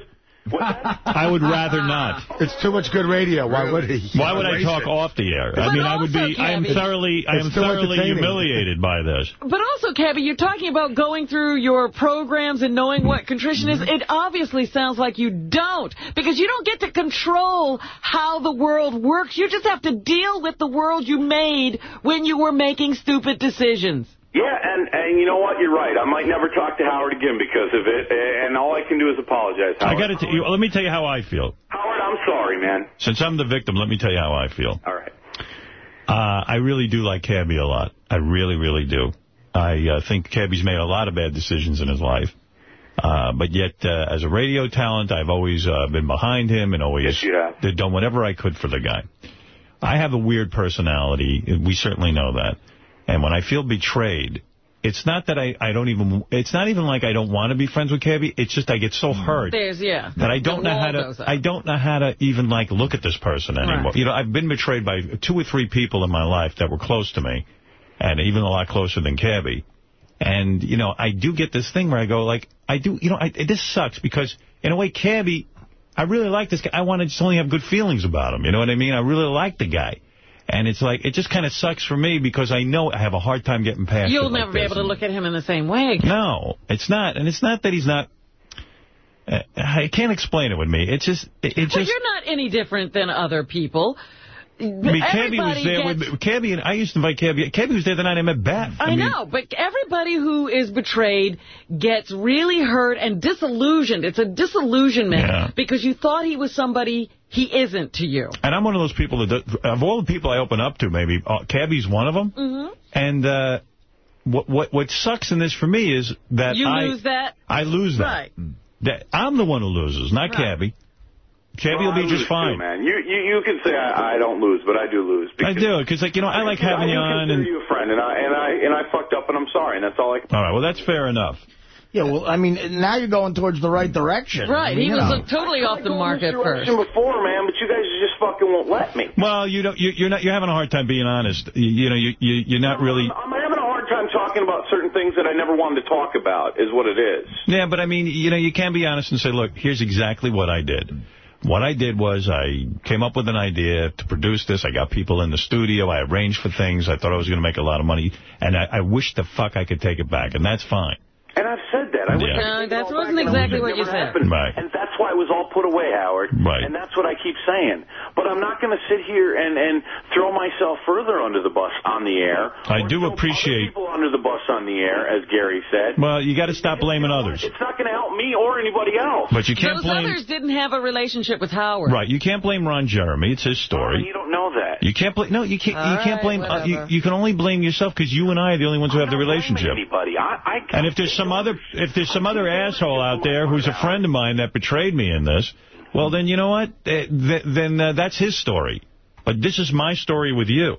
I would rather not. It's too much good radio. Why would he? Why would I talk off the air? I mean, I would also, be. I am thoroughly. I am thoroughly humiliated by this. But also, Cabby, you're talking about going through your programs and knowing what contrition is. It obviously sounds like you don't, because you don't get to control how the world works. You just have to deal with the world you made when you were making stupid decisions. Yeah, and and you know what? You're right. I might never talk to Howard again because of it, and all I can do is apologize. I got to. Let me tell you how I feel. Howard, I'm sorry, man. Since I'm the victim, let me tell you how I feel. All right. Uh, I really do like Cabby a lot. I really, really do. I uh, think Cabby's made a lot of bad decisions in his life. Uh, but yet, uh, as a radio talent, I've always uh, been behind him and always did done whatever I could for the guy. I have a weird personality. We certainly know that. And when I feel betrayed, it's not that I, I don't even, it's not even like I don't want to be friends with Cabby. It's just I get so hurt There's, yeah. that I don't The know how to. I don't know how to even like look at this person anymore. Right. You know, I've been betrayed by two or three people in my life that were close to me, and even a lot closer than Cabby. And, you know, I do get this thing where I go, like, I do, you know, I, this sucks because, in a way, Cabby, I really like this guy. I want to just only have good feelings about him. You know what I mean? I really like the guy. And it's like, it just kind of sucks for me because I know I have a hard time getting past You'll it like never be able to look at him in the same way again. No, it's not. And it's not that he's not... Eh, I can't explain it with me. It's just... It, it Well, just you're not any different than other people. I mean, Cabby was there gets- with Cabby, and I used to invite Cabby. Cabby was there the night I met Bat. I, mean, know, but everybody who is betrayed gets really hurt and disillusioned. It's a disillusionment Yeah. because you thought he was somebody he isn't to you. And I'm one of those people that, do- of all the people I open up to, maybe, uh, Cabby's one of them. Mm-hmm. And uh, what, what what sucks in this for me is that You I... lose that? I lose that. Right. that. I'm the one who loses, not Right. Cabby. Cabby Well, will be just fine. Too, man. You, you you can say I, I don't lose, but I do lose. I do, because, like, you know, I like I having you do on. consider and you a friend, and I and I and I fucked up, and I'm sorry, and that's all I. can All right, well, that's fair enough. Yeah, well, I mean, now you're going towards the right direction. Right, I mean, he was know. totally off the market first. before, man, but you guys just fucking won't let me. Well, you don't. You, you're not. You're having a hard time being honest. You, you know, you, you you're not really. I'm having a hard time talking about certain things that I never wanted to talk about. Is what it is. Yeah, but I mean, you know, you can be honest and say, look, here's exactly what I did. What I did was I came up with an idea to produce this. I got people in the studio. I arranged for things. I thought I was going to make a lot of money. And I, I wish the fuck I could take it back. And that's fine. And I've said that. I wish Yeah. I No, take that wasn't back, and I wish exactly what you said. Right. And that's why it was all put away, Howard. Right. And that's what I keep saying. But I'm not going to sit here and, and throw myself further under the bus on the air. I do appreciate. People under the bus on the air, as Gary said. Well, you got to stop blaming others. It's not going to help me or anybody else. But you can't Those blame. others didn't have a relationship with Howard. Right. You can't blame Ron Jeremy. It's his story. You don't know that. You can't blame. No, you can't. All you can't right, blame. Uh, you, you can only blame yourself because you and I are the only ones who have the relationship. Anybody. I, I And if there's some other if there's some other asshole out there who's a friend of mine that betrayed me in this, well then you know what? Eh, then uh, that's his story. But this is my story with you.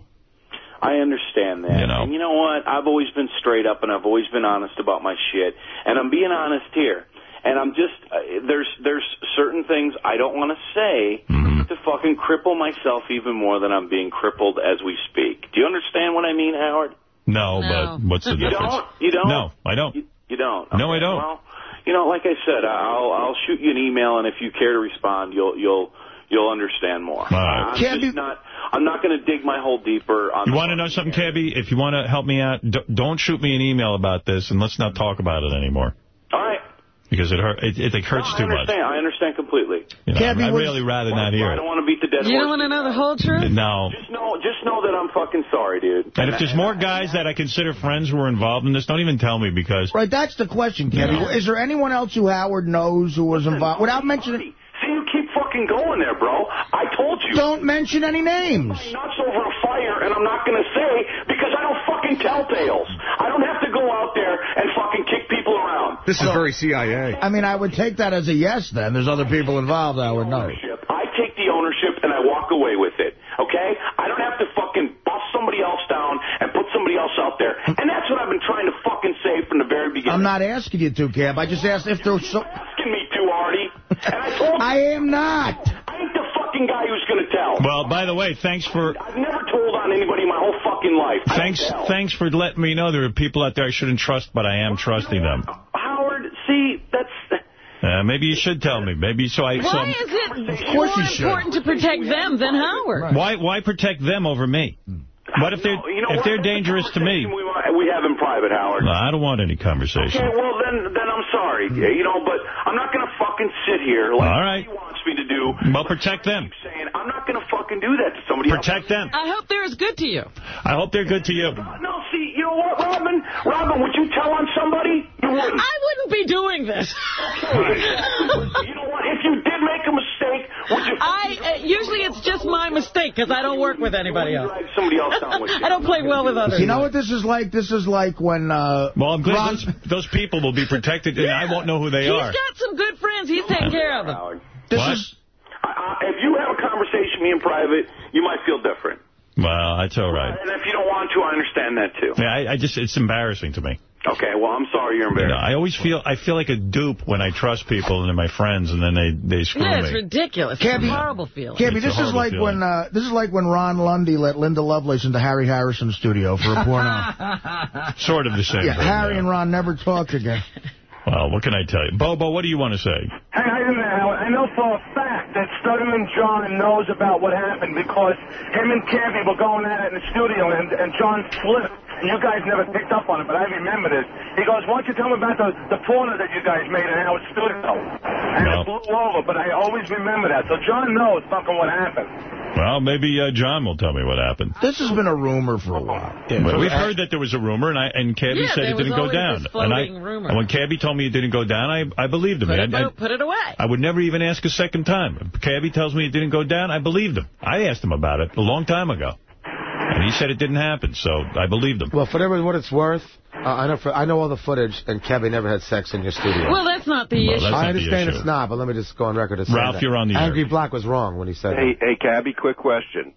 I understand that. You know. And you know what? I've always been straight up and I've always been honest about my shit. And I'm being honest here. And I'm just uh, there's there's certain things I don't want to say Mm-hmm. to fucking cripple myself even more than I'm being crippled as we speak. Do you understand what I mean, Howard? No, No. but what's the You difference? don't? You don't? No, I don't. You don't? No, I don't. Well, you know, like I said, I'll I'll shoot you an email, and if you care to respond, you'll you'll you'll understand more. right. I'm Can't just not. I'm not going to dig my hole deeper on. You want to know something, Cabby? If you want to help me out, d- don't shoot me an email about this, and let's not talk about it anymore. All right. Because it hurt. It, it, hurts No, too much. understand. I understand completely. You know, Cabby I'd was- really rather not hear it. I don't want to beat the dead You horse. don't want to know the whole truth? No. Just know, just know that I'm fucking sorry, dude. And if there's more guys that I consider friends who were involved in this, don't even tell me because Right, that's the question, Kevin. Is there anyone else who Howard knows who was involved? Without mentioning... See, you keep fucking going there, bro. I told you. Don't mention any names. Nuts over a fire, and I'm not going to say because I don't fucking tell tales. I don't have to go out there and fucking kick people around. This is very CIA. I mean, I would take that as a yes, then. There's other people involved, I would knows. I take the ownership and I walk away with it. Okay? I don't have to fucking bust somebody else down and put somebody else out there. And that's what I've been trying to fucking say from the very beginning. I'm not asking you to, Cab. I just asked if there was so... asking me to, Artie. And I told you, I am not. I ain't the fucking guy who's going to tell. Well, by the way, thanks for I've never told on anybody my whole fucking life. Thanks thanks for letting me know there are people out there I shouldn't trust, but I am trusting them. Howard, see, that's... Uh, maybe you should tell me. Maybe so I. Why so, is it course more you important to protect them than Howard? why why protect them over me? What if they're You know if what? they're dangerous to me? We, we have in private, Howard. No, I don't want any conversation. Okay, well then, then I'm sorry, you know, but I'm not gonna fucking sit here like All right. he wants me to do. Well, protect them. Saying I'm not gonna fucking do that to somebody Protect them. I hope they're as good to you. I hope they're good to you. No, see, you know what, Robin? Robin, would you tell on somebody? You wouldn't. I wouldn't be doing this. you know what? If you did make a mistake, would you? I uh, usually it's just my my mistake because I don't work with anybody else. Somebody else down with you. I don't play well with others. You know what this is like? This is like when... Uh, Well, I'm glad Ron- those, those people will be protected, and I won't know who they He's are. He's got some good friends. He's taking care of them. This What? is... Uh, if you have a conversation with me in private, you might feel different. Well, that's all right. And if you don't want to, I understand that too. Yeah, I, I just, it's embarrassing to me. Okay, well, I'm sorry you're You know, embarrassed. I always feel, I feel like a dupe when I trust people and they're my friends, and then they, they screw Yeah, it's me. ridiculous. Can't it's a horrible feeling. Cabby, this is like feeling. when uh, this is like when Ron Lundy let Linda Lovelace into Harry Harrison's studio for a porno. Sort of the same yeah, thing. Harry yeah. and Ron never talked again. Well, what can I tell you? Bobo, what do you want to say? Hey, I. I know for a fact that Stuttering John knows about what happened because him and Cabby were going at it in the studio and, and John slipped. And you guys never picked up on it, but I remember this. He goes, why don't you tell me about the, the porno that you guys made in Howard Studio? And No. it blew over, but I always remember that. So John knows fucking what happened. Well, maybe uh, John will tell me what happened. This has been a rumor for a while. But we've heard that there was a rumor, and I and Cabby Yeah, said it didn't go down. And, I, rumor. and when Cabby told me it didn't go down, I I believed him. Put I, it, I, put it away. I would never even ask a second time. If Cabby tells me it didn't go down, I believed him. I asked him about it a long time ago. And he said it didn't happen, so I believed him. Well, for whatever what it's worth, uh, I know for, I know all the footage, and Kevin never had sex in your studio. Well, that's not the Well, issue. that's I understand issue. it's not, but let me just go on record as saying Ralph, that. you're on the Angry air. Black was wrong when he said Hey, that. hey, Cabby, quick question.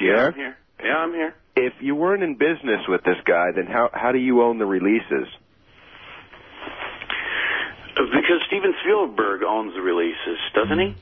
Yeah, I'm here. Yeah, I'm here. If you weren't in business with this guy, then how how do you own the releases? Because Steven Spielberg owns the releases, doesn't he?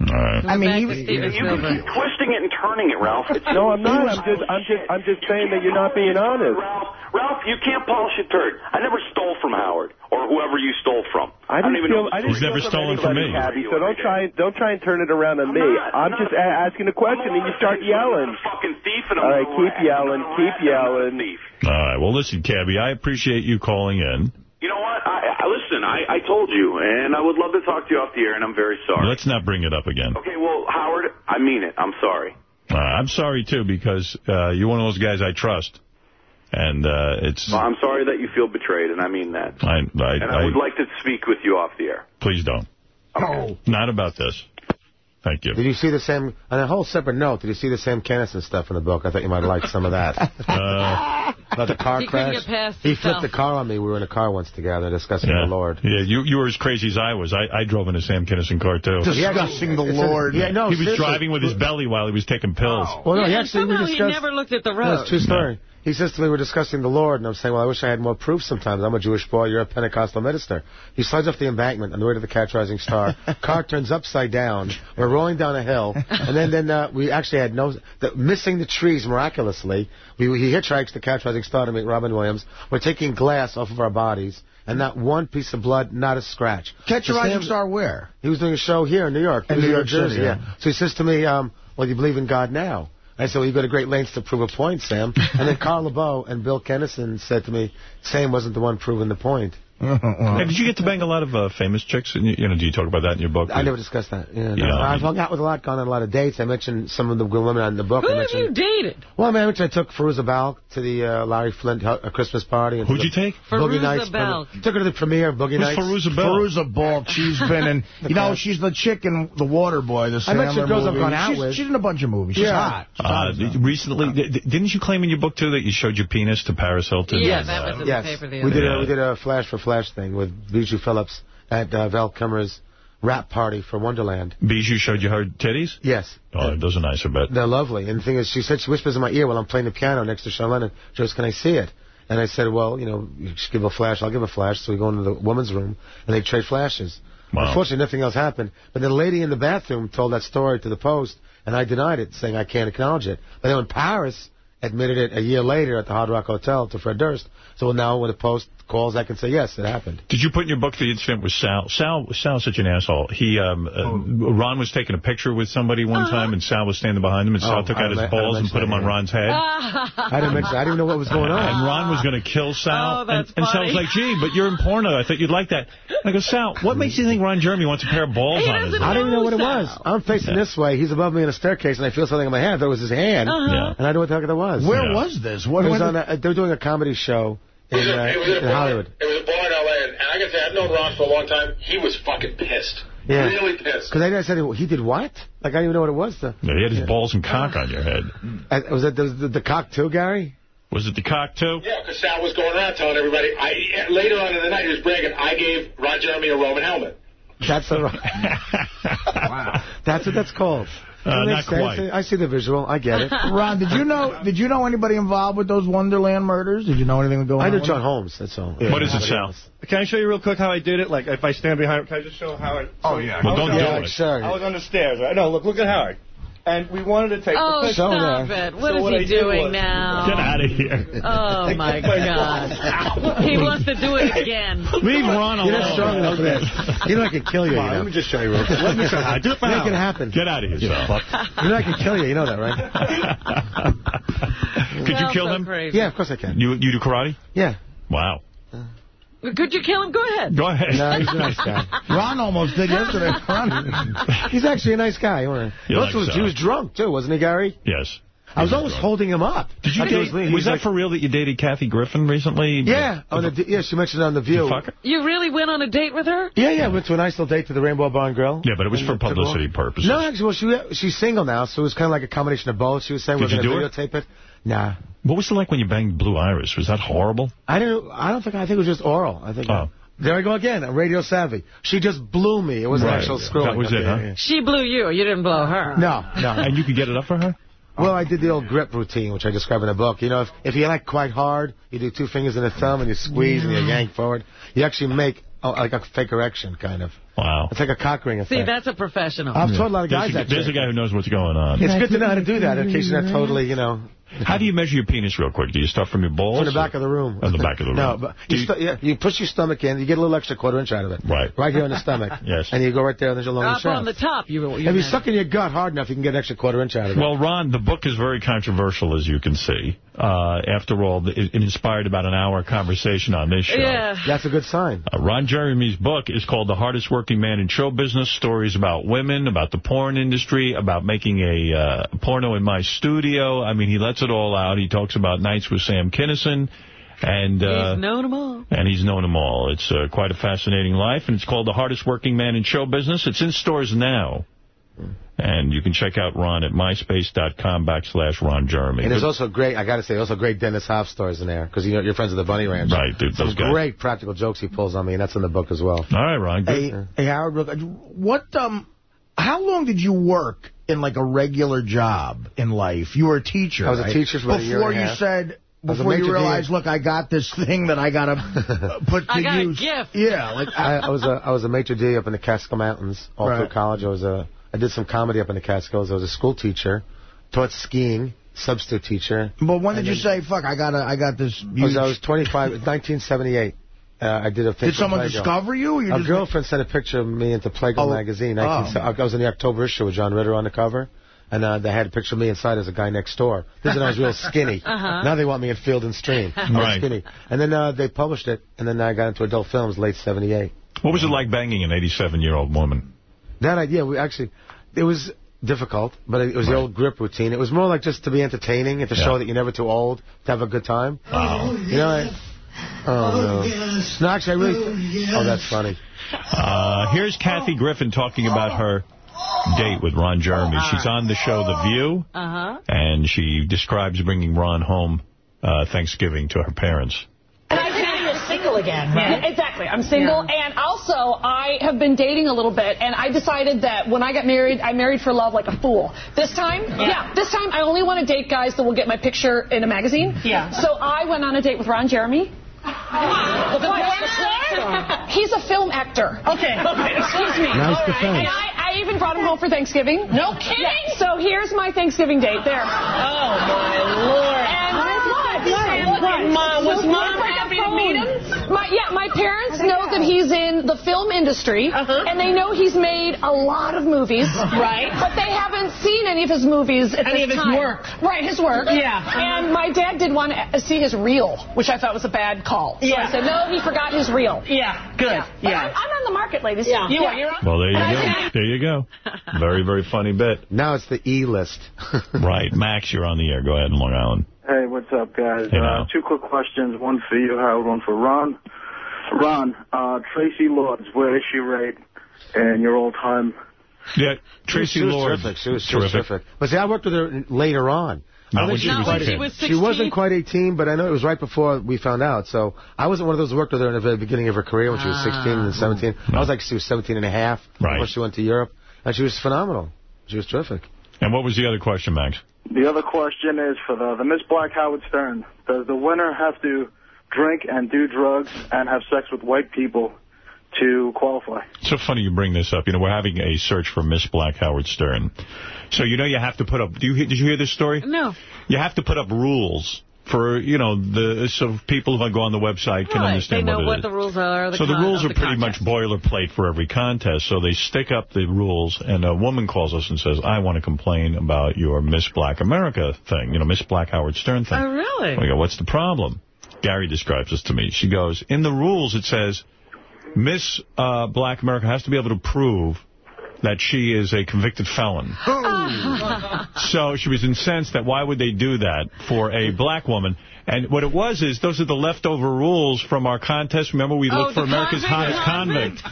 All right. I mean, he, to You can Spielberg. keep twisting it and turning it, Ralph. It's No, I'm not. I'm just I'm just I'm just saying that you're not being honest. Ralph, Ralph, you can't polish a turd. I never stole from Howard or whoever you stole from. I don't didn't even feel, know. I didn't He's never from stolen from anybody, me. Cabby, so don't try don't try and turn it around on me. not. I'm I'm just a- asking a question and you start I'm yelling. a fucking thief and All I'm right, a keep yelling, keep rat and I'm a yelling. thief. All right. Well, listen, Cabby, I appreciate you calling in. You know what? I, I listen. I, I told you, and I would love to talk to you off the air, and I'm very sorry. Let's not bring it up again. Okay, well, Howard, I mean it. I'm sorry. Uh, I'm sorry, too, because uh, you're one of those guys I trust. And uh, it's... Well, I'm sorry that you feel betrayed, and I mean that. I, I, And I, I, would like to speak with you off the air. please don't. Oh. Not about this. Thank you. Did you see the same, on a whole separate note, did you see the Sam Kinison stuff in the book? I thought you might like some of that. Uh, About the car He crash. get past he himself. flipped the car on me. We were in a car once together discussing yeah. the Lord. Yeah, you, you were as crazy as I was. I, I drove in a Sam Kinison car, too. discussing the It's a- Lord. Yeah, no, he was seriously. driving with his belly while he was taking pills. Well, no, Yeah, he and actually we somehow he never looked at the No, road. it's a true story. He says to me, we're discussing the Lord, and I'm saying, well, I wish I had more proof sometimes. I'm a Jewish boy, you're a Pentecostal minister. He slides off the embankment on the way to the Catch Rising Star. Car turns upside down. We're rolling down a hill, and then then uh, we actually had no, the, missing the trees miraculously. We, he hitchhikes the Catch Rising Star to meet Robin Williams. We're taking glass off of our bodies, and not one piece of blood, not a scratch. Catch a Rising Star where? he was doing a show here in New York. In was New York City, Jersey, yeah. So he says to me, um, well, you believe in God now? I said, well, you go to great lengths to prove a point, Sam. and then Carl LaBove and Bill Kinison said to me, Sam wasn't the one proving the point. Hey, did you get to bang a lot of uh, famous chicks? And you, you know, do you talk about that in your book? I never discussed that. Yeah, no. Yeah. I've hung out with a lot, gone on a lot of dates. I mentioned some of the women in the book. Who I have you dated? well, I mentioned I took Fairuza Balk to the uh, Larry Flynt uh, Christmas party. and Who'd you take? Boogie Fairuza Balk. Took her to the premiere of Boogie Who's Nights. Fairuza Bell? Fairuza Balk. She's been in, you know, she's the chick in The Water Boy, the I Sandler mentioned girls I've gone out she's, with. she's in a bunch of movies. She's Yeah. hot. She's hot Uh, recently, di- di- didn't you claim in your book, too, that you showed your penis to Paris Hilton? Yeah, And, that uh, was in yes. the paper the we other did day. a we did a flash for flash thing with Bijou Phillips at uh, Val Kilmer's rap party for Wonderland. Bijou showed you her titties? Yes. Oh, those are nice, I bet. They're lovely. And the thing is, she said she whispers in my ear while I'm playing the piano next to Sean Lennon. She goes, "Can I see it?" And I said, "Well, you know, you should give a flash. I'll give a flash." So we go into the woman's room and they trade flashes. Wow. Unfortunately, nothing else happened. But the lady in the bathroom told that story to the Post, and I denied it, saying I can't acknowledge it. But then when Paris admitted it a year later at the Hard Rock Hotel to Fred Durst, so now when the Post calls, I can say yes, it happened. Did you put in your book the incident with Sal? Sal Sal's such an asshole. He, um, uh, Ron was taking a picture with somebody one time, and Sal was standing behind him, and Sal Oh, took out his balls and put them on Ron's head. I didn't mention. I didn't know what was going on. And Ron was going to kill Sal. Oh, that's and, and Sal was like, gee, but you're in porno. I thought you'd like that. I go, Sal, what makes you think Ron Jeremy wants a pair of balls He on his doesn't I head? didn't even know what it was. I'm facing this way. He's above me in a staircase, and I feel something in my hand. That was his hand. Uh-huh. Yeah. And I know what the heck that was. Where Yeah. was this? What It was on a, they were doing a comedy show in, It was, uh, a, it was at a in bar. Hollywood. It was a bar in L.A. And I gotta say, I've known Ron for a long time. He was fucking pissed. Yeah. Really pissed. Because I said, he did what? Like, I didn't even know what it was. The, Yeah, he had his balls and cock on your head. Uh, was that the, the, the cock too, Gary? Was it the cock too? Yeah, because Sal was going around telling everybody. I later on in the night, he was bragging. I gave Ron Jeremy a Roman helmet. That's a, wow. That's what that's called. Uh, It makes not sense. quite. I see the visual. I get it. Ron, did you know did you know anybody involved with those Wonderland murders? Did you know anything was going I on? knew with John? Holmes. That's all. What is it, Sal? Can I show you real quick how I did it? Like, if I stand behind, can I just show how I... Oh, yeah. Well, don't do Yeah, it. sure. I was on the stairs, right? No, look, look at Howard. And we wanted to take Oh, the picture. Oh, stop there. it. What So is what he did doing was- now? Get out of here. Oh, my God. He wants to do it again. Leave Ron alone. You're not strong enough for this. You know I can kill you. Come on, you know. let me just show you real quick. Let me show you. I do it for Make Howard. it happen. Get out of here, Sal. You know I can kill you. You know that, right? Could you kill so him? crazy. Yeah, of course I can. You you do karate? Yeah. Wow. Could you kill him? Go ahead. Go ahead. No, he's a nice guy. Ron almost did yesterday. Ron. He's actually a nice guy. He like was, so. he was uh, drunk, too, wasn't he, Gary? Yes. I was always holding him up. Did you date, was, was, was that like, for real that you dated Kathy Griffin recently? Yeah, on the, yeah, she mentioned it on The View. You fuck her? You really went on a date with her? Yeah, yeah, went to a nice little date to the Rainbow Bar and Grill. Yeah, but it was for And took her publicity purposes. No, actually, well, she, she's single now, so it was kind of like a combination of both. She was saying Did we're you going do to it? videotape it. Nah. What was it like when you banged Blue Iris? Was that horrible? I didn't. I don't think. I think it was just oral. I think. Oh. There I go again. I'm radio savvy. She just blew me. It was Right. an actual screw. That was it, huh? She blew you. You didn't blow her. No, no. And you could get it up for her? Well, I did the old grip routine, which I describe in the book. You know, if, if you like quite hard, you do two fingers and a thumb, and you squeeze and you yank forward. You actually make oh, like a fake erection, kind of. Wow. It's like a cock ring effect. See, that's a professional. I've taught a lot of There's guys a, that there's a guy who knows what's going on. It's good to know how to do that in case you're not totally, you know, How do you measure your penis real quick? Do you start from your balls? from the back of the room. On the back of the room. No, but you, stu- yeah, you push your stomach in, you get a little extra quarter inch out of it. Right. Right here on the stomach. Yes. And you go right there, and there's a lower Up shaft. on the top. You, you If you suck in your gut hard enough, you can get an extra quarter inch out of it. Well, Ron, the book is very controversial, as you can see. Uh, after all, it, it inspired about an hour conversation on this show. Yeah. That's a good sign. Uh, Ron Jeremy's book is called The Hardest Working Man in Show Business, stories about women, about the porn industry, about making a uh, porno in my studio. I mean, he lets it all out. He talks about nights with Sam Kinison. And, uh, He's known them all. and he's known them all. It's uh, quite a fascinating life, and it's called The Hardest Working Man in Show Business. It's in stores now. And you can check out Ron at myspace.com backslash Ron Jeremy. And there's also great, I got to say, also great Dennis Hof stories in there, because you know, you're friends with the Bunny Ranch. Right, dude, Some those guys. great practical jokes he pulls on me, and that's in the book as well. All right, Ron. Good. Hey, hey Howard, real what um, how long did you work in like a regular job in life? You were a teacher. I was a teacher for about a year before and you half. said. I was a Before you major realized, dean. look, I got this thing that I gotta put to I got a use. gift. Yeah, like I, I was a I was a maitre d' up in the Catskill Mountains all Right. through college. I was a I did some comedy up in the Catskills. I was a school teacher, taught skiing, substitute teacher. But when did you then- say, "Fuck, I got to I got this"? I was, I was 25, 1978. Uh, I did a thing Did someone discover you? Or you A just girlfriend sent a picture of me into Playgirl Oh. magazine. Oh. I was in the October issue with John Ritter on the cover. And uh, they had a picture of me inside as a guy next door. This is when I was real skinny. Uh-huh. Now they want me in Field and Stream. I was Right. skinny. And then uh, they published it, and then I got into adult films late 78. What was it like banging an 87-year-old woman? That idea, we actually, it was difficult, but it was the old grip routine. It was more like just to be entertaining and to Yeah. show that you're never too old to have a good time. Wow. You know, I, oh, no. No, actually, I really, oh, that's funny. Uh, here's Kathy Griffin talking about her date with Ron Jeremy. She's on the show The View, Uh-huh. and she describes bringing Ron home uh, Thanksgiving to her parents. And I think you're single again, right? Yeah, exactly. I'm single, and also I have been dating a little bit, and I decided that when I got married, I married for love like a fool. This time, yeah, this time I only want to date guys that will get my picture in a magazine. Yeah. So I went on a date with Ron Jeremy. He's a film actor. Okay. Okay. Excuse me. Nice All defense. And I, I even brought him home for Thanksgiving. No kidding. So here's my Thanksgiving date. There. Oh, my Lord. And what? And? Mom, was So Mom happy the to meet phone. My, yeah, my parents know that he's in the film industry, and they know he's made a lot of movies. Right. But they haven't seen any of his movies at Any this of his time. work. Right, his work. Yeah. Uh-huh. And my dad did want to see his reel, which I thought was a bad call. So Yeah. I said, no, he forgot his reel. Yeah, good. Yeah. Yeah. I'm, I'm on the market, ladies. Yeah. You are. You're on. Well, there you go. There you go. Very, very funny bit. Now it's the E list. Right. Max, you're on the air. Go ahead in Long Island. Hey, what's up, guys? Hey, uh, two quick questions. One for you, Howard. One for Ron. Ron, uh, Traci Lords, where is she rate in your all-time? Yeah, Traci Lords. Terrific. She was, she was terrific. But see, I worked with her later on. Not when think she was quite- 18. She was She wasn't quite 18, but I know it was right before we found out. So I wasn't one of those who worked with her in the very beginning of her career when she was 16 and 17. I was like, she was 17 and a half Right. before she went to Europe. And she was phenomenal. She was terrific. And what was the other question, Max? The other question is for the, the Miss Black Howard Stern. Does the winner have to drink and do drugs and have sex with white people to qualify? It's so funny you bring this up. You know, we're having a search for Miss Black Howard Stern. So, you know, you have to put up... Do you, did you hear this story? No. You have to put up rules for, you know, the so people who go on the website can Right. understand they know what it what is. the rules are. The so the rules are pretty much boilerplate for every contest. So they stick up the rules, and a woman calls us and says, I want to complain about your Miss Black America thing, you know, Miss Black Howard Stern thing. Oh, really? We go, what's the problem? Gary describes this to me. She goes, in the rules it says, Miss uh, Black America has to be able to prove that she is a convicted felon. Oh. So she was incensed that why would they do that for a black woman? And what it was is those are the leftover rules from our contest. Remember, we Oh, looked for America's convict hottest convict.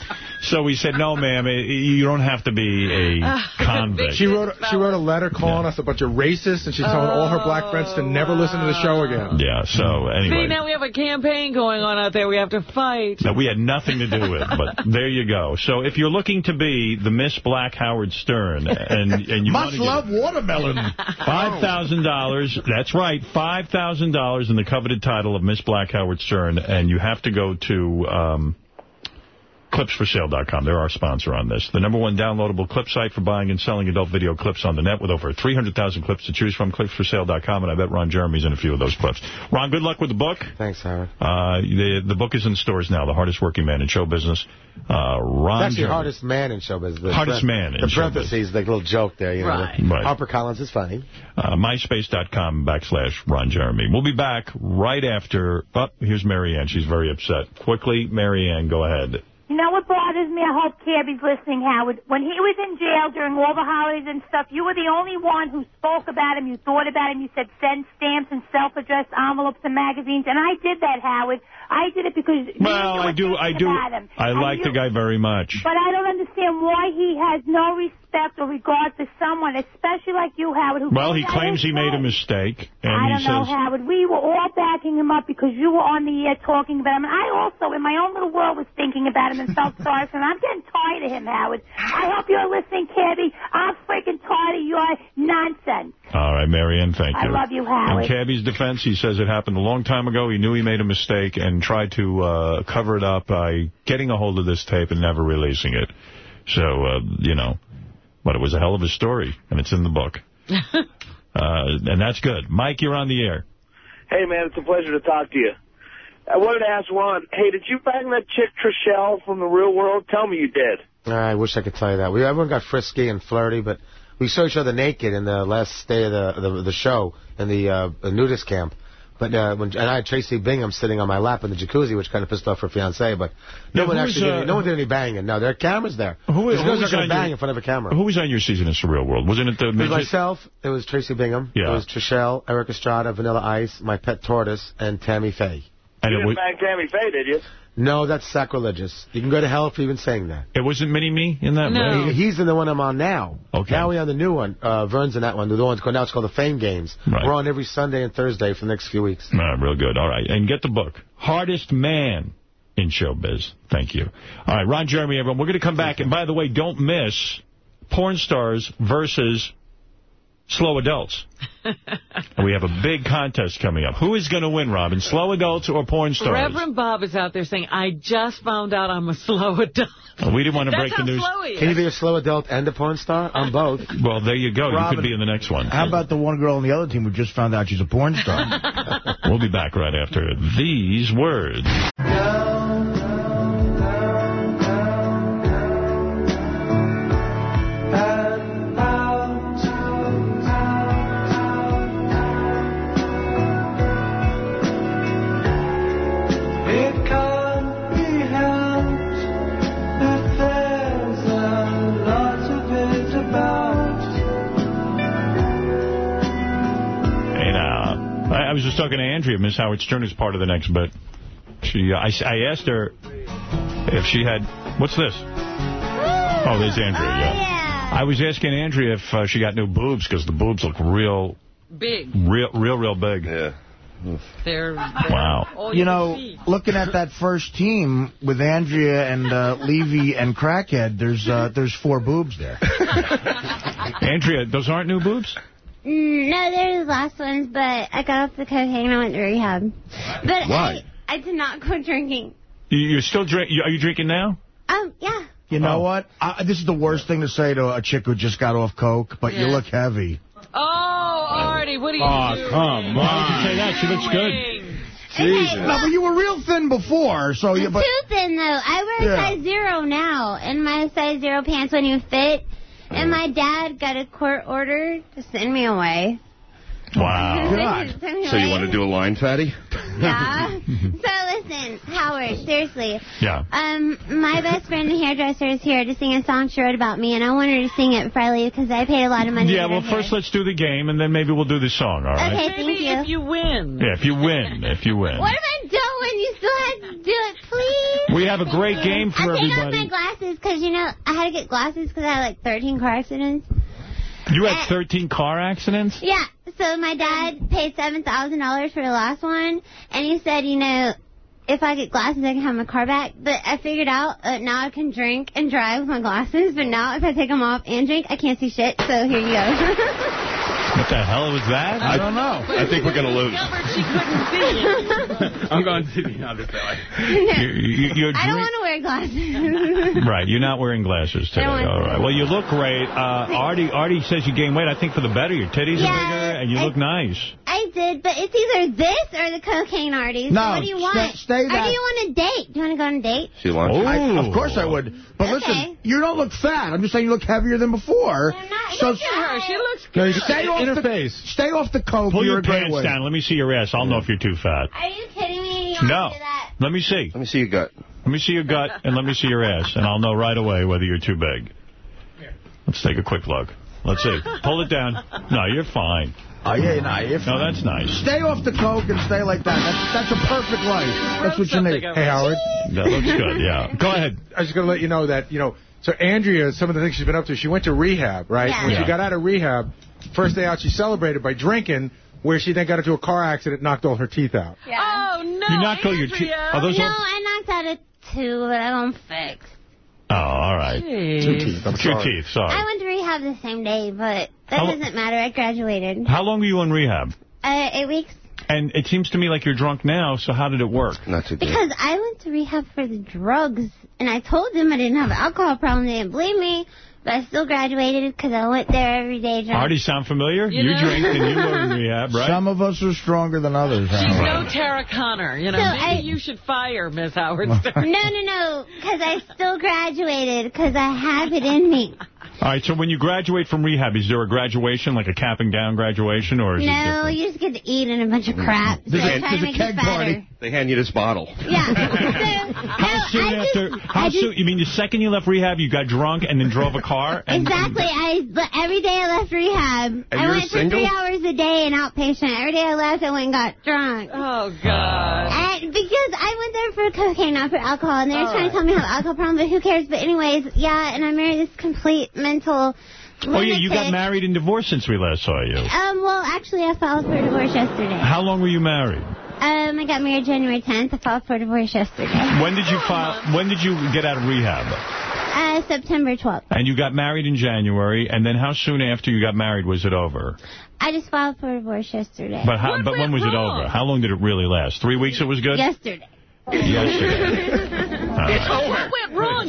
So we said, no, ma'am, eh, you don't have to be a convict. She wrote she wrote a letter calling us a bunch of racists, and she's telling all her black friends to never listen to the show again. Yeah, so anyway. See, now we have a campaign going on out there. We have to fight. that we had nothing to do with, but there you go. So if you're looking to be the Miss Black Howard Stern, and and you Must want to get love watermelon. five thousand dollars, that's right, five thousand dollars in the coveted title of Miss Black Howard Stern, and you have to go to. Um, ClipsForSale.com. They're our sponsor on this. The number one downloadable clip site for buying and selling adult video clips on the net with over 300,000 clips to choose from. ClipsForSale.com, and I bet Ron Jeremy's in a few of those clips. Ron, good luck with the book. Thanks, Howard. Uh, the the book is in stores now. The hardest working man in show business. Uh, Ron It's actually Jeremy. hardest man in show business. Hardest man in The showbiz. parentheses, the little joke there. You know, Right. the- Right. Harper Collins is funny. Uh, MySpace.com backslash Ron Jeremy. We'll be back right after. Oh, here's Marianne. She's very upset. Quickly, Marianne, go ahead. You know what bothers me? I hope Cabby's listening, Howard. When he was in jail during all the holidays and stuff, you were the only one who spoke about him. You thought about him. You said send stamps and self-addressed envelopes and magazines. And I did that, Howard. I did it because you Well, I do. I do. him. I like you- the guy very much. But I don't understand why he has no respect or regard for someone, especially like you, Howard. Who Well, he claims he made a mistake, and I he don't know, says. Howard. We were all backing him up because you were on the air talking about him. And I also, in my own little world, was thinking about him and felt sorry for him. I'm getting tired of him, Howard. I hope you're listening, Cabby. I'm freaking tired of your nonsense. All right, Marianne, thank you. I love you, Howard. In Cabby's defense, he says it happened a long time ago. He knew he made a mistake and tried to uh, cover it up by getting a hold of this tape and never releasing it. So, uh, you know, but it was a hell of a story, and it's in the book. uh, and that's good. Mike, you're on the air. Hey, man, it's a pleasure to talk to you. I wanted to ask Ron, hey, did you bang that chick Trishelle from the real world? Tell me you did. I wish I could tell you that. We everyone got frisky and flirty, but we saw each other naked in the last day of the the, the show in the uh, nudist camp. But uh, when and I had Traci Bingham sitting on my lap in the jacuzzi, which kind of pissed off her fiance. But no Yeah, one who's, actually did, uh, any- no one did any banging. No, there are cameras there. Who, These who was are going on bang your- in front of a camera. Who was on your season of Surreal World? Wasn't it the It was myself. It was Traci Bingham. Yeah. It was Trishelle, Erik Estrada, Vanilla Ice, my pet tortoise, and Tammy Faye. And you it didn't was, bang Tammy Faye, did you? No, that's sacrilegious. You can go to hell for even saying that. it wasn't Mini-Me in that? He- movie? He's in the one I'm on now. Okay. Now we're on the new one. Uh, Vern's in that one. The one's called now it's called the Fame Games. Right. We're on every Sunday and Thursday for the next few weeks. All right, real good. All right. And get the book. Hardest Man in Showbiz. Thank you. All right, Ron Jeremy, everyone. We're going to come back. And by the way, don't miss Porn Stars versus Slow Adults. and we have a big contest coming up. Who is going to win, Robin? Slow Adults or Porn Stars? Reverend Bob is out there saying, I just found out I'm a slow adult. Well, we didn't want to break the news. slow he is. Can you be a slow adult and a porn star? On both. Well, there you go. you could be in the next one. How about the one girl on the other team who just found out she's a porn star? We'll be back right after these words. It was just talking to Andrea. Miss Howard Stern is part of the next bit. She, uh, I, I asked her, If she had... What's this? Oh, there's Andrea, yeah. I was asking Andrea if uh, she got new boobs, because the boobs look real, Big. real, real, real big. Yeah. They're, Wow. all You know, see. looking at that first team with Andrea and uh, Levy and Crackhead, there's uh, there's four boobs there. Andrea, those aren't new boobs? Mm, No, they're the last ones, but I got off the cocaine and I went to rehab. But Why? I, I did not go drinking. You- You're still drink? you- Are you drinking now? Um, yeah. You know what? I, this is the worst thing to say to a chick who just got off coke, but you look heavy. Oh, Artie, what are you Aw, doing? come Why would you say that? She looks good. Jesus. No, but you were real thin before, so you. But Too thin, though. I wear Yeah. size zero now, and my size zero pants won't even fit. And my dad got a court order to send me away. Wow. Send me So you want to do a line, Fatty? Yeah. so listen, Howard, seriously. Yeah. Um, my best friend, the hairdresser, is here to sing a song she wrote about me, and I want her to sing it for I leave because I paid a lot of money. Yeah, well, first let's do the game, and then maybe we'll do the song, all right? Okay, thank you. If you win. Yeah, if you win, if you win. What if I don't win? You still have to do it, please. We have a great game for I take off everybody. my glasses because, you know, I had to get glasses because I had like 13 car accidents. You had uh, 13 car accidents? Yeah, so my dad paid $7,000 for the last one, and he said, you know, if I get glasses, I can have my car back. But I figured out uh, now I can drink and drive with my glasses, but now if I take them off and drink, I can't see shit, so here you go. What the hell was that? I don't know. I think we're going to lose. She couldn't see I'm going to the other side. You, you, you're I don't want to wear glasses. Right, you're not wearing glasses today. I don't want All to. right. Well, you look great. Uh, Artie, Artie says you gained weight. I think for the better. Your titties Yeah, are bigger, and you I- look nice. I did, but it's either this or the cocaine artist. No, so what do you stay- want? stay or that- do you want a date? Do you want to go on a date? She wants I, of course I would. But Okay. listen, you don't look fat. I'm just saying you look heavier than before. So Look at her. She looks good. you stay off the face. stay off the coke. Pull your pants way. down. Let me see your ass. I'll know if you're too fat. Are you kidding me? You No. that? Let me see. Let me see your gut. Let me see your gut, and let me see your ass, and I'll know right away whether you're too big. Let's take a quick look. Let's see. Pull it down. No, you're fine. Oh yeah, no, you're No, that's nice. Stay off the coke and stay like that. That's, that's a perfect life. That's what you need. Hey, Howard. That looks good, yeah. Go ahead. I was going to let you know that, you know, so Andrea, some of the things she's been up to, she went to rehab, right? Yeah. When Yeah. she got out of rehab, first day out, she celebrated by drinking, where she then got into a car accident, knocked all her teeth out. Yeah. Oh, no. You knocked all your teeth. Andrea. Are those no, all? I knocked out a two, but I don't fix. Oh, all right. Jeez. teeth. I'm Two teeth, sorry. I went to rehab the same day, but that How- doesn't matter. I graduated. How long were you in rehab? Uh, eight weeks. And it seems to me like you're drunk now, so how did it work? Not too good. Because I went to rehab for the drugs, and I told them I didn't have an alcohol problem. They didn't believe me, but I still graduated because I went there every day. drunk. Artie, sound familiar? You You, know- drink and you were in rehab, right? Some of us are stronger than others. She's Howard. no Tara Conner. You know, So maybe I- you should fire Miss Howard Stern. No, no, no, because I still graduated because I have it in me. All right, so when you graduate from rehab, is there a graduation, like a capping down graduation, or is No, different? you just get to eat and a bunch of mm-hmm. crap. So There's I a- try there's a keg party. They hand you this bottle. Yeah. So, How soon I just- after? How I just- soon? You mean the second you left rehab, you got drunk and then drove a car? And, Exactly. I every day I left rehab. And I you're went for three hours a day in outpatient. Every day I left, I went and got drunk. Oh God. And because I went there for cocaine, not for alcohol, and they were All trying right. to tell me I have an alcohol problem, but who cares? But anyways, yeah. And I married this complete mental. Oh yeah, you got married and divorced since we last saw you. Um. Well, actually, I filed for divorce yesterday. How long were you married? Um. I got married January 10th. I filed for divorce yesterday. When did you file? When did you get out of rehab? Uh, September 12th. And you got married in January, and then how soon after you got married was it over? I just filed for divorce yesterday. But how? but when was it over? How long did it really last? Three weeks. It was good. Yesterday. Yesterday. What went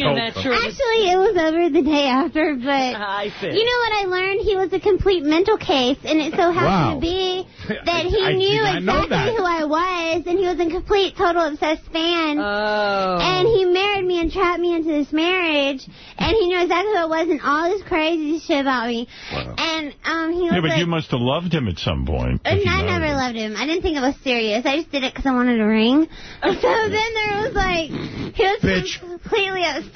wrong in that short? Actually, it was over the day after, but I see. you know what I learned? He was a complete mental case, and it so happened Wow. to be that he I knew did not know exactly who I was, and he was a complete, total obsessed fan. Oh. And he married me and trapped me into this marriage, and he knew exactly who I was and all this crazy shit about me. Wow. And um, he was Yeah, but like, you must have loved him at some point. and I never him. loved him. I didn't think it was serious. I just did it because I wanted a ring. So then there was like, he was Bitch. completely obsessed.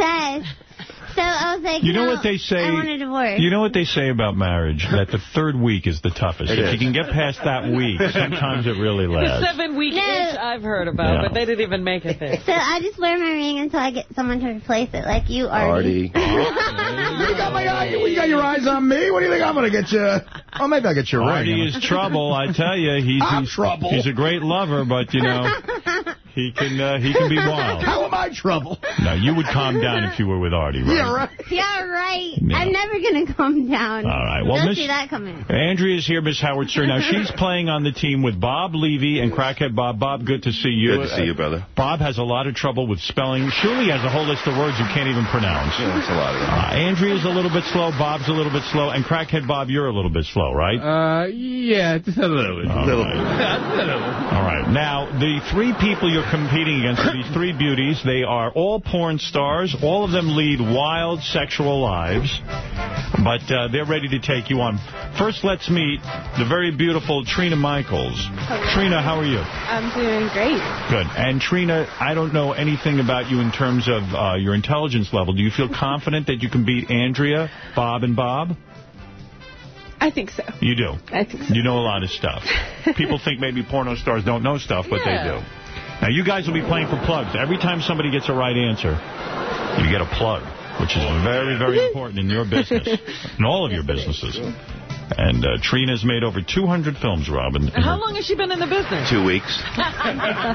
So I was like, You know no, what they say? I want a divorce. You know what they say about marriage? That the third week is the toughest. It if is. you can get past that week, sometimes it really lasts. The lasts. seven week itch I've heard about, Yeah. but they didn't even make it there. So I just wear my ring until I get someone to replace it, like you, Artie. You got my eye. You got your eyes on me. What do you think I'm going to get you? Oh, maybe I'll get you a ring. Artie is trouble, I tell you. He's, I'm he's, trouble. He's a great lover, but, you know, he can uh, he can be wild. How am I trouble? Now, you would calm down if you were with Artie, right? Yeah, right. Yeah, right. Yeah. I'm never going to calm down. All right. Well, Don't Miss- see that coming. Andrea's here, Miss Howard Stern. Now, she's playing on the team with Bob Levy and Crackhead Bob. Bob, good to see you. Good to see you, brother. Bob has a lot of trouble with spelling. Shuli has a whole list of words you can't even pronounce. Yeah, that's a lot of them. Uh, Andrea's a little bit slow. Bob's a little bit slow. And Crackhead Bob, you're a little bit slow, right? Uh, yeah, just a little bit. All little right. All right. Now, the three people you're competing against these three beauties. They are all porn stars. All of them lead wild sexual lives. But uh, they're ready to take you on. First, let's meet the very beautiful Trina Michaels. Trina, how are you? I'm doing great. Good. And Trina, I don't know anything about you in terms of uh, your intelligence level. Do you feel confident that you can beat Andrea, Bob, and Bob? I think so. You do. I think so. You know a lot of stuff. People think maybe porno stars don't know stuff, but they do. Now, you guys will be playing for plugs. Every time somebody gets a right answer, you get a plug, which is very, very important in your business, in all of your businesses. And uh, Trina's made over 200 films, Robin. How long has she been in the business? Two weeks.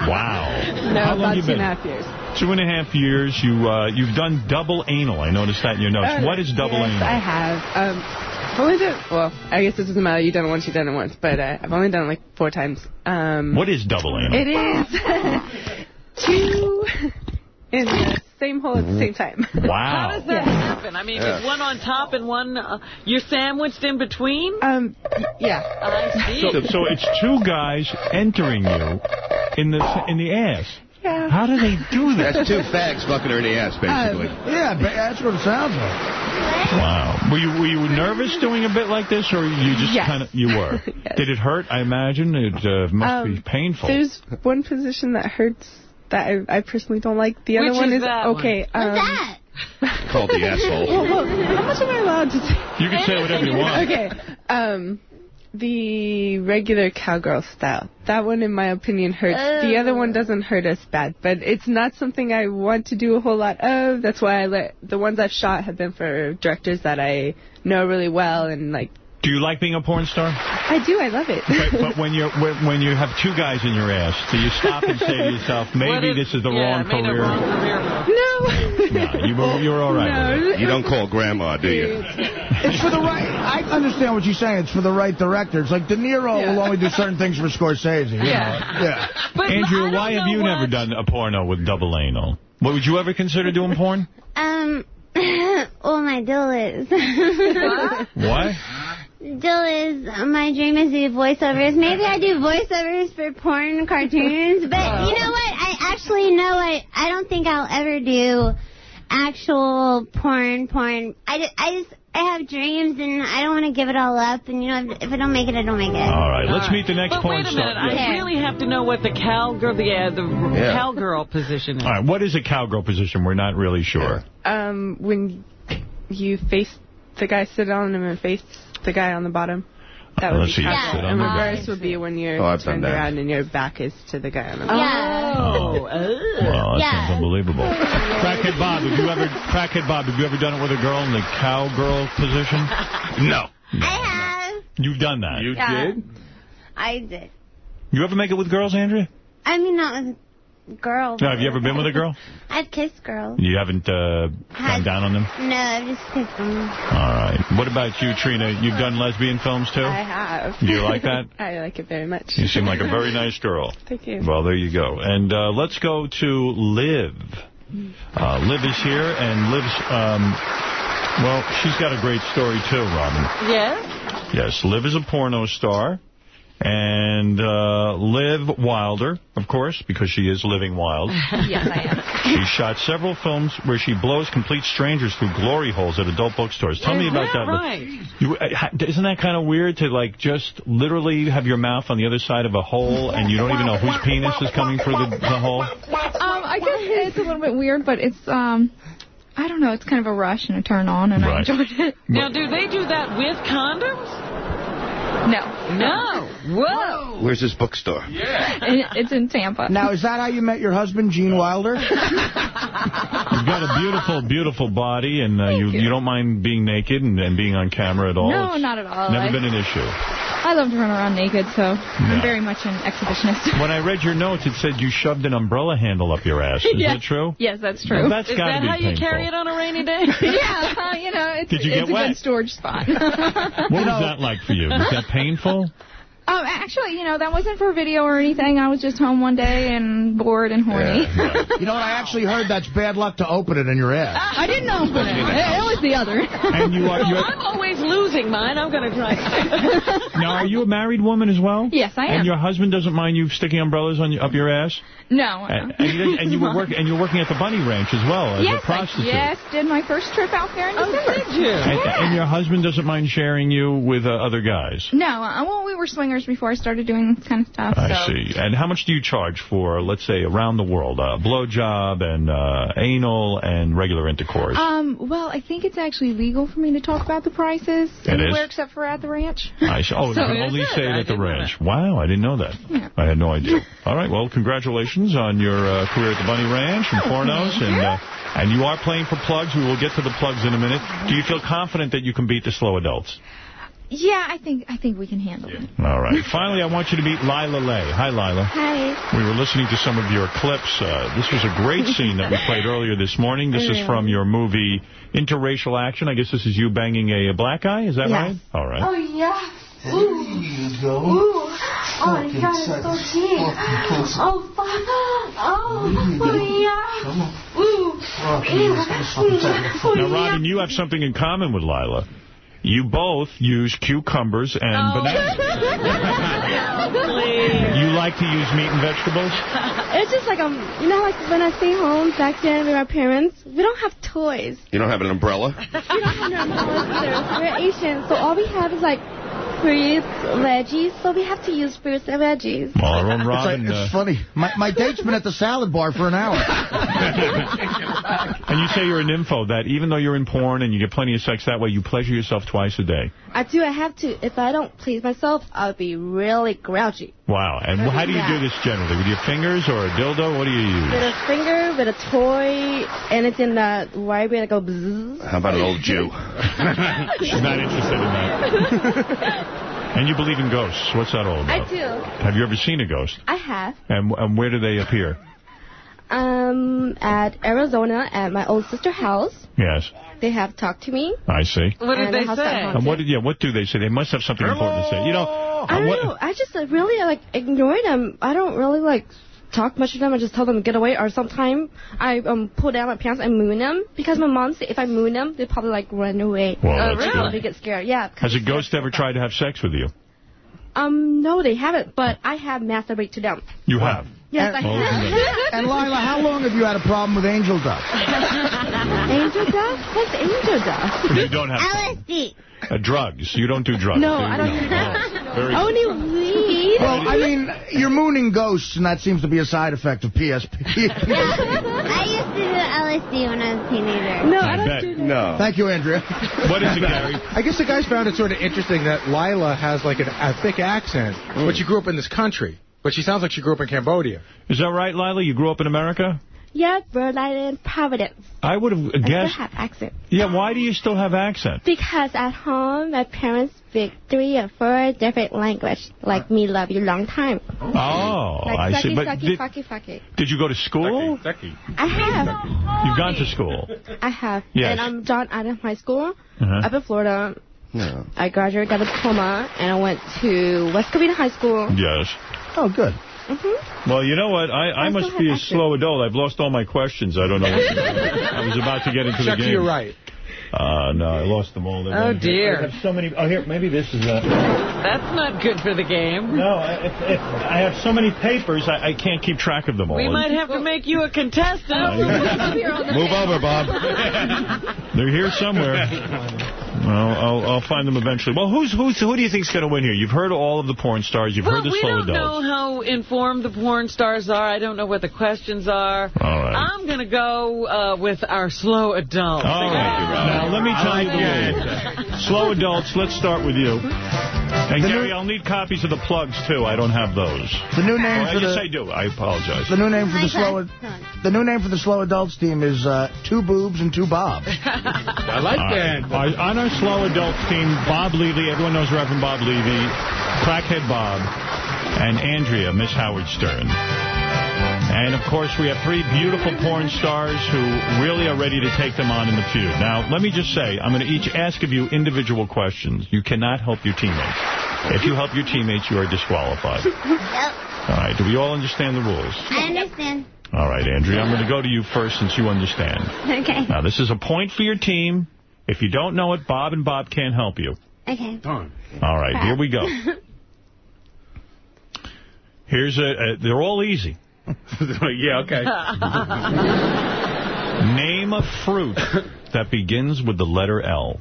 Wow. No, How long about you two been? and a half years. Two and a half years. You, uh, you've done double anal. I noticed that in your notes. Uh, what is double yes, anal? I have. Um, I've only done, well, I guess it doesn't matter. You've done it once, you've done it once. But uh, I've only done it like four times. Um, What is double anal? It is two in the same hole at the same time. Wow. How does that happen? I mean, Yeah. is one on top and one uh, you're sandwiched in between? Um, yeah. I see. So, so it's two guys entering you in the in the ass. Yeah. How do they do that? That's two fags fucking her in the ass, basically. yeah, ba- that's what it sounds like. Wow. Were you were you nervous doing a bit like this, or you just Yes. kind of you were? yes. Did it hurt? I imagine it uh, must be Um, painful. There's one position that hurts that I, I personally don't like. The Which other one is is that one? okay. What's um, that? Called the Well, asshole. well, how much am I allowed to say? You can say whatever you want. Okay. Um, the regular cowgirl style. That one, in my opinion, hurts. The other one oh. doesn't hurt as bad, but it's not something I want to do a whole lot of. That's why I let the ones I've shot have been for directors that I know really well and like. Do you like being a porn star? I do. I love it. But, but when you're when, when you have two guys in your ass, do you stop and say to yourself, maybe this is the wrong career? no. No, you were you were all right. with it. You don't call grandma, do you? It's for the right. I understand what you're saying. It's for the right director. It's like De Niro will only do certain things for Scorsese. you know? Yeah. Yeah. Andrew, why have you never done a porno with double anal? What would you ever consider doing porn? Um, well, oh, my deal is. What? Deal is, my dream is to do voiceovers. Maybe I do voiceovers for porn cartoons, but you know what? I actually know I, I don't think I'll ever do actual porn, porn. I, ju- I just, I have dreams and I don't want to give it all up. And you know, if, if I don't make it, I don't make it. All right, let's meet the next But porn wait a star. minute, I really have to know what the cowgirl, the, uh, the Yeah. cowgirl position is. All right, what is a cowgirl position? We're not really sure. Um, when you face the guy sit on him and face the guy on the bottom. That would Let's be see, cowgirl. And the guy. reverse would be when you're Oh, I've turned that. around and your back is to the guy on the bottom. Oh. oh well, that sounds unbelievable. Crackhead Bob, have you ever Crackhead Bob, have you ever done it with a girl in the cowgirl position? No. I have. You've done that. You Yeah. I did. You ever make it with girls, Andrea? I mean, not with girls. No, have you ever been with a girl? I've kissed girls. You haven't uh, gone down on them? No, I've just kissed them. All right. What about you, Trina? You've done lesbian films, too? I have. Do you like that? I like it very much. You seem like a very nice girl. Thank you. Well, there you go. And uh, let's go to Liv. Uh, Liv is here, and Liv's, um, well, she's got a great story, too, Robin. Yes? Yes, Liv is a porno star. And uh, Liv Wylder, of course, because she is living wild. yes, I am. She shot several films where she blows complete strangers through glory holes at adult bookstores. Tell me about that that. right? You, uh, ha- isn't that kind of weird to, like, just literally have your mouth on the other side of a hole and you don't even know whose penis is coming through the, the hole? Um, I guess it's a little bit weird, but it's um, I don't know. It's kind of a rush and a turn on, and I enjoyed it. Now, do they do that with condoms? No. No. Whoa. Where's this bookstore? It, it's in Tampa. Now, is that how you met your husband, Gene Wilder? You've got a beautiful, beautiful body, and uh, you, you don't mind being naked and, and being on camera at all. No, It's not at all. Never I- been an issue. I love to run around naked, so Yeah. I'm very much an exhibitionist. When I read your notes, it said you shoved an umbrella handle up your ass. Is Yes. that true? Yes, that's true. Well, that's Is gotta that be how you carry it on a rainy day? yeah, uh, you know, it's, Did you it's get a wet? good storage spot. What was that like for you? Was that painful? painful? Um, actually, you know, that wasn't for video or anything. I was just home one day and bored and horny. You know what? I actually heard that's bad luck to open it in your ass. I didn't open it. It, it was the other. And you are, Well, I'm always losing mine. I'm going to try. now, are you a married woman as well? Yes, I am. And your husband doesn't mind you sticking umbrellas on up your ass? No. And, and, you, and you were work, and you're working at the Bunny Ranch as well as yes, a prostitute. I, yes, did my first trip out there in December. did you? And, and your husband doesn't mind sharing you with uh, other guys? No, uh, well, we were swingers before I started doing this kind of stuff. I so. see. And how much do you charge for, let's say, around the world, a blowjob and uh, anal and regular intercourse? Um, well, I think it's actually legal for me to talk about the prices It anywhere is? except for at the ranch. I see. Oh, So you can only it? say it I at the ranch. Wow, I didn't know that. Yeah. I had no idea. All right, well, congratulations on your uh, career at the Bunny Ranch and pornos. And, uh, and you are playing for plugs. We will get to the plugs in a minute. Do you feel confident that you can beat the slow adults? Yeah, I think I think we can handle it. All right. Finally, I want you to meet Lila Lay. Hi, Lila. Hi. We were listening to some of your clips. Uh, this was a great scene that we played earlier this morning. This is from your movie Interracial Action. I guess this is you banging a, black guy. Is that Yes. right? All right. Oh, yeah. Ooh. you go. Ooh. Oh, my God, it's so cheap. Oh, fuck. Oh, oh, yeah. Ooh. Now, Robin, you have something in common with Lila. You both use cucumbers and Oh. bananas. You like to use meat and vegetables? It's just like um, you know, like when I stay home back then with my parents, we don't have toys. You don't have an umbrella? We don't have an umbrella either. We're Asian, so all we have is like fruits, veggies. So we have to use fruits and veggies. Well, our own It's, like, Robin. it's uh, funny. My, my date's been at the salad bar for an hour. and you say you're an info that even though you're in porn and you get plenty of sex that way, you pleasure yourself twice a day. I do. I have to. If I don't please myself, I'll be really grouchy. Wow. And how do you do this generally? With your fingers or a dildo? What do you use? With a finger, with a toy, anything that vibrates, go bzzz. How about an old Jew? She's not interested in that. And you believe in ghosts. What's that all about? I about? do. Have you ever seen a ghost? I have. And, and where do they appear? Um, at Arizona, at my old sister house, Yes, they have talked to me. I see. What did And the they say? And what did, yeah, what do they say? They must have something important to say. You know, I uh, don't what, know. I just uh, really like ignore them. I don't really like talk much to them. I just tell them to get away. Or sometimes I um pull down my pants and moon them because my mom said if I moon them, they probably like run away. Well, that's really? good. They get scared. Yeah. has a ghost ever tried to have sex with you? Um, no, they haven't. But I have masturbate to them. You have. Yes, I have. And Lila, how long have you had a problem with angel dust? angel dust? What's angel dust? You don't have LSD. uh, drugs. You don't do drugs. No, do? I don't do Oh, very good. Only weed. Well, I mean, you're mooning ghosts, and that seems to be a side effect of PCP. I used to do LSD when I was a teenager. No, I I don't bet. No. Thank you, Andrea. What is it, Gary? I guess the guys found it sort of interesting that Lila has like an, a thick accent, but she grew up in this country. But she sounds like she grew up in Cambodia. Is that right, Lila? You grew up in America? Yeah, Rhode Island, Providence. I would have guessed. I still have accent. Yeah, why do you still have accent? Because at home, my parents speak three or four different language, like me love you long time. Oh, like I see. sucky, But sucky, did, fucky, fucky. did you go to school? I have. You've gone to school. I have. Yes. And I'm John Adams High School Uh-huh. up in Florida. No. I graduated, got a diploma, and I went to West Covina High School. Yes. Oh, good. hmm Well, you know what? I, I, I must be a have slow adult. I've lost all my questions. I don't know. What I was about to get into the Chucky, game. you're right. Uh, no, I lost them all. They're Oh, gonna- dear. I have so many. Oh, here, maybe this is a... That's not good for the game. No, I- if, if I have so many papers, I, I can't keep track of them all. We might have to make you a contestant. Move over, Bob. They're here somewhere. Well, I'll, I'll find them eventually. Well, who's who's who do you think's going to win here? You've heard all of the porn stars. You've well, heard the we slow don't adults. know how informed the porn stars are. I don't know what the questions are. All right. I'm going to go uh, with our slow adults. All right. Now, let me tell you the rules. Slow adults, let's start with you. And Gary, I'll need copies of the plugs, too. I don't have those. The new name Oh, for yes, the- I do. I apologize. The new name for the slow the new name for the slow adults team is uh, Two Boobs and Two Bobs. I like that. on our slow adults team, Bob Levy, everyone knows Reverend Bob Levy, Crackhead Bob, and Andrea, Miss Howard Stern. And, of course, we have three beautiful porn stars who really are ready to take them on in the feud. Now, let me just say, I'm going to each ask of you individual questions. You cannot help your teammates. If you help your teammates, you are disqualified. Yep. All right, do we all understand the rules? I understand. All right, Andrea, I'm going to go to you first since you understand. Okay. Now, this is a point for your team. If you don't know it, Bob and Bob can't help you. Okay. All right, here we go. Here's a, a they're all easy. yeah, okay. Name a fruit that begins with the letter L.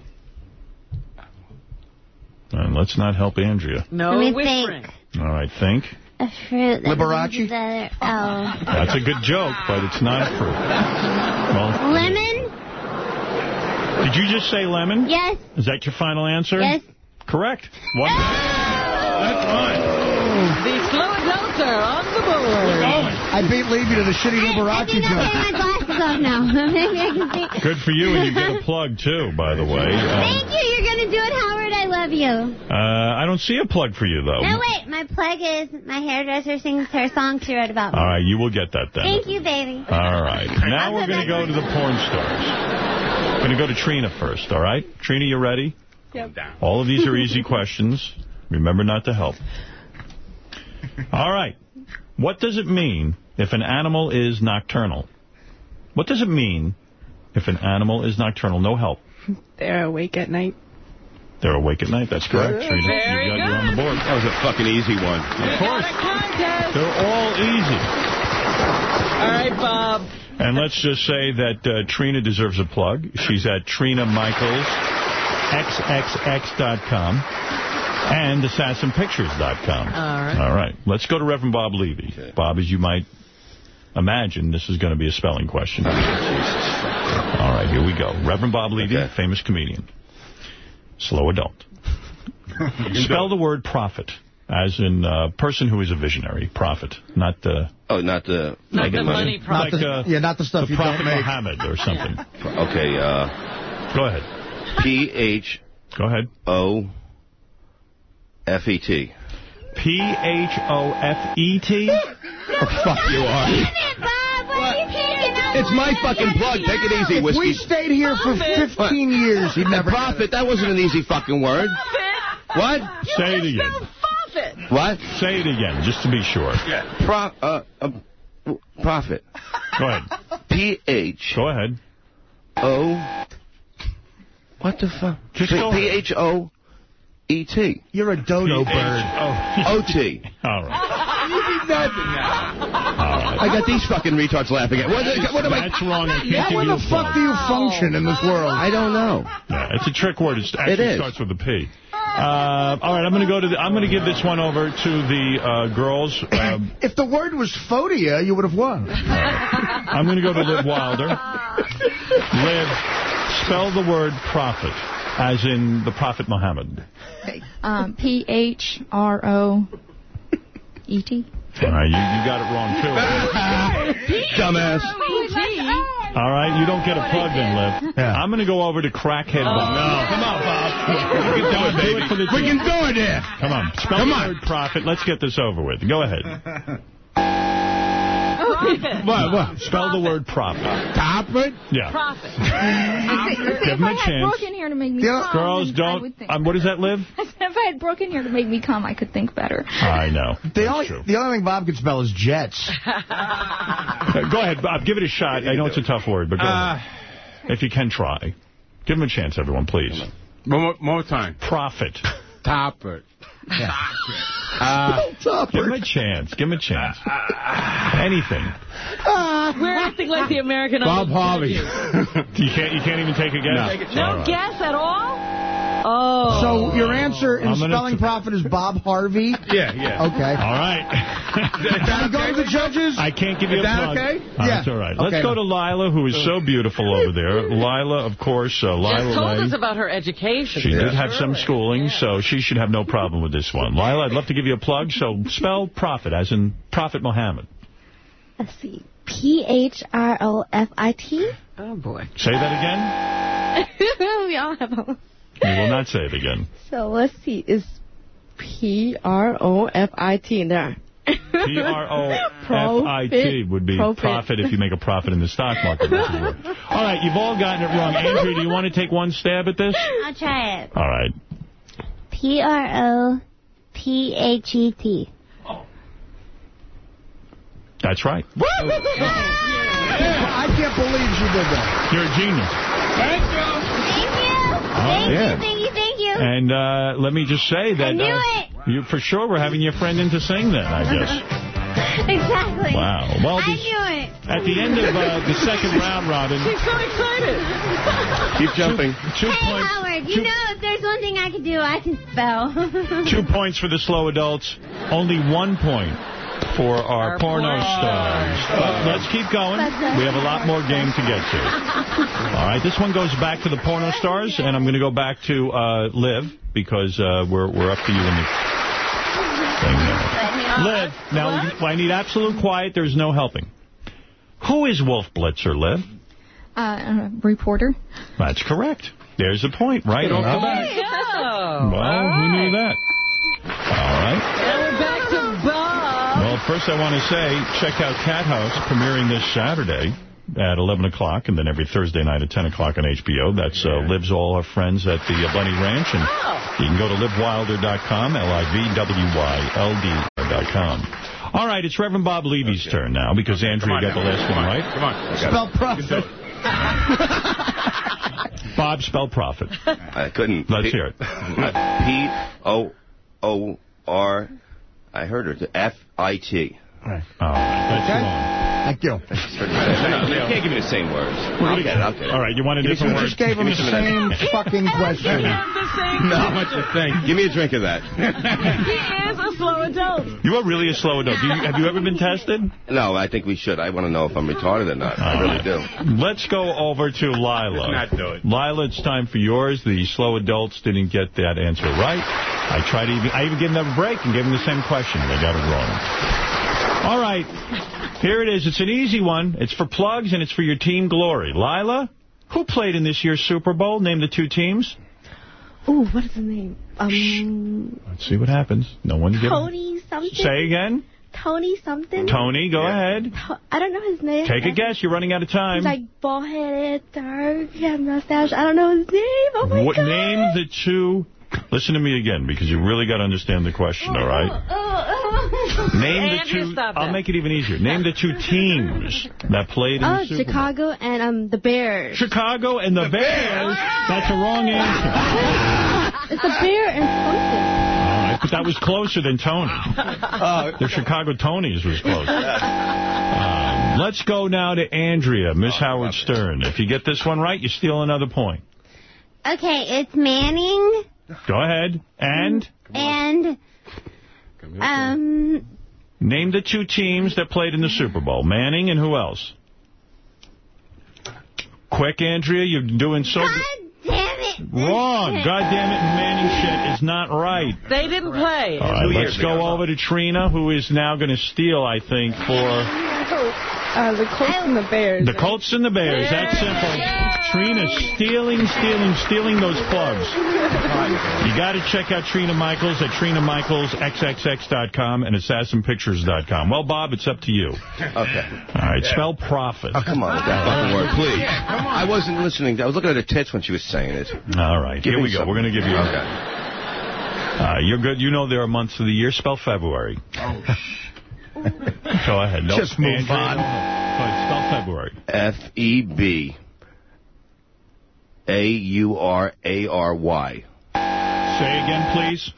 And let's not help Andrea. No Let me whispering. think. All right, think. A fruit. that Liberace? begins with the letter L. That's a good joke, but it's not a fruit. Well, Lemon? Did you just say lemon? Yes. Is that your final answer? Yes. Correct. Oh! One. That's fine. The slow adults are on the board. I beat Levy to the shitty Liberace Take my joke. glasses off now. Maybe I can see. Good for you, and you get a plug, too, by the way. Um, Thank you. You're going to do it, Howard. I love you. uh, I don't see a plug for you, though. No, wait. My plug is my hairdresser sings her song she wrote about me. All right, you will get that then. Thank you, baby. All right. Now we're going to go to the porn stars. We're going to go to Trina first, all right? Trina, you ready? Yep. All of these are easy questions. Remember not to help. All right. What does it mean if an animal is nocturnal? What does it mean if an animal is nocturnal? No help. They're awake at night. They're awake at night. That's correct, Good. Trina. Very you got, You're on the board. That was a fucking easy one. Of course. They're all easy. All right, Bob. And let's just say that uh, Trina deserves a plug. She's at Trina Michaels, XXX.com, and AssassinPictures.com. All right. All right. Let's go to Reverend Bob Levy. Bob, as you might imagine, this is going to be a spelling question. All right, here we go. Reverend Bob Levy, famous comedian. Slow adult. Spell the word prophet, as in uh, person who is a visionary. Prophet, not the... Oh, not the... Not the making money Like, prophet. uh, Yeah, not the stuff the you Prophet don't make. Muhammad or something. Okay, uh... Go ahead. P-H... Go ahead. O... F-E-T. P-H-O-F-E-T? Oh, fuck you are. Bob, what are you? It's my fucking plug. Take it easy, If Whiskey. we stayed here for 15 years, he'd never... Profit, that wasn't an easy fucking word. What? Say it again. Profit. What? Say it again, just to be sure. Yeah. Pro, uh, uh, profit. Go ahead. P-H... Go ahead. O... What the fuck? Just go ahead. P-H-O-E-T. You're a dodo bird. O-T. All right. I got these fucking retards laughing at. What, what am I? That's wrong. I can't Now, give where the fuck do you function in this world? I don't know. Yeah, it's a trick word. It actually is. starts with a P. Uh, all right, I'm going to go to. The, I'm going to give this one over to the uh, girls. Um, If the word was phobia, you would have won. I'm going to go to Liv Wylder. Liv, spell the word prophet, as in the Prophet Muhammad. Um, P H R O E T. All right, you, you got it wrong, too. Dumbass. All right, you don't get a oh, plug then, Liv. I'm going to go over to Crackhead oh. Bob. No, come on, Bob. We can do it, baby. for the We can do it there. Come on, spell Come the on. word prophet. Let's get this over with. Go ahead. What, what? Spell the word profit. Profit? Yeah. Give Prophet. See, Give if him I a had chance. Brooke in here to make me Yeah, calm, Girls, don't. would think Um, what does that, Liv? if I had Brooke in here to make me calm, I could think better. I know. The That's only, true. the only thing Bob can spell is jets. Uh, Go ahead, Bob. Give it a shot. I know it's a tough word, but go Uh, ahead. If you can try. Give him a chance, everyone, please. one more, more time. Profit. Topper. Uh, give him a chance. Give him a chance. Anything. We're acting like the American Bob Idol Harvey. You can't. You can't even take a guess. No. No All right. guess at all? Oh. So your answer in I'm spelling t- profit is Bob Harvey? Yeah, yeah. Okay. All right. Can we go to the judges? I can't give you Is a that plug. okay? Uh, Yeah. That's all right. Let's go to Lila, who is so beautiful over there. Lila, of course, uh, Lila Just told Lay. us about her education. She did have some schooling, so she should have no problem with this one. Lila, I'd love to give you a plug, so spell profit, as in Prophet Muhammad. Let's see. P H R O F I T. Oh, boy. Say that again. we all have a. You will not say it again. So let's see. Is P R O F I T in there? P-R-O-F-I-T would be Profit. profit if you make a profit in the stock market. which is what- All right, you've all gotten it wrong. Andrew, do you want to take one stab at this? I'll try it. All right. P R O P H E T. That's right. I can't believe you did that. You're a genius. Thank you. Thank yeah. you, thank you, thank you. And uh, let me just say that knew uh, it. you for sure were having your friend in to sing then, I guess. exactly. Wow. Well, I knew it. At the end of uh, the second round, Robin, She's so excited. Keep jumping. two Hey, points. Howard, you know if there's one thing I can do, I can spell. Two points for the slow adults. Only one point for our, Our porno porn stars. But let's keep going. We have a lot more game to get to. All right, this one goes back to the porno stars, and I'm going to go back to uh, Liv because uh, we're we're up to you in the thing there. Liv, now I need absolute quiet. There's no helping. Who is Wolf Blitzer, Liv? Uh, uh, reporter. That's correct. There's a point right off the bat. Oh. Well, who knew that? All right. Well, first I want to say, check out Cathouse, premiering this Saturday at 11 o'clock, and then every Thursday night at 10 o'clock on HBO. That's uh, Liv's all our friends at the uh, Bunny Ranch, and you can go to livwylder.com, L-I-V-W-Y-L-D.com. All right, it's Reverend Bob Levy's turn now, because Andrea got the last one right. Come on. Spell profit. Bob, spell prophet. I couldn't. Let's hear it. P-O-O-R, I heard it. All right, oh, that's wrong. Thank you. No, no, you can't give me the same words. I'll get it, I'll get it. All right, you want a Give me different some- word? Just gave him the Give me some of same fucking question. No, What you think? give me a drink of that. He is a slow adult. You are really a slow adult. You, have you ever been tested? No, I think we should. I want to know if I'm retarded or not. I really do. Let's go over to Lila. Not do it. Lila, it's time for yours. The slow adults didn't get that answer right. I tried to even, I even gave them a break and gave them the same question. They got it wrong. All right. Here it is. It's an easy one. It's for plugs and it's for your team glory. Lyla, who played in this year's Super Bowl? Name the two teams. Ooh, what is the name? Um, Let's see what happens. No one give Tony something. Say again. Tony something. Tony, go ahead. To- I don't know his name. Take a guess. You're running out of time. He's like bald headed, dark, he has mustache. I don't know his name. Oh my what god. name the two? Listen to me again, because you really got to understand the question. All right. Name the two. I'll that. make it even easier. Name the two teams that played in Oh, the Super Bowl. Chicago and um the Bears. Chicago and the, Bears. That's a wrong answer. It's a bear and All right, but that was closer than Tony. the Chicago Tonys was closer. Um, let's go now to Andrea, Miss Howard Stern. If you get this one right, you steal another point. Okay, it's Manning Go ahead. And and um name the two teams that played in the Super Bowl. Manning and who else? Quick, Andrea, you're doing so God good. damn it. Wrong. God damn it, Manning shit is not right. They didn't play. All right, let's go over to Trina, who is now going to steal, I think, for Uh, the Colts and the Bears. the Colts and the Bears. That's simple. Trina stealing, stealing, stealing those plugs. You got to check out Trina Michaels at TrinaMichaelsXXX.com and AssassinPictures.com. Well, Bob, it's up to you. Okay. All right, spell profit. Oh, come on with that fucking word, please. I wasn't listening. I was looking at her tits when she was saying it. All right, Give here me we go. something. We're going to give you. Okay. Uh, you're good. You know there are months of the year. Spell February. Go ahead. No, Just move Andrea, on. Go ahead, spell February. F-E-B. A-U-R-A-R-Y. Say again, please.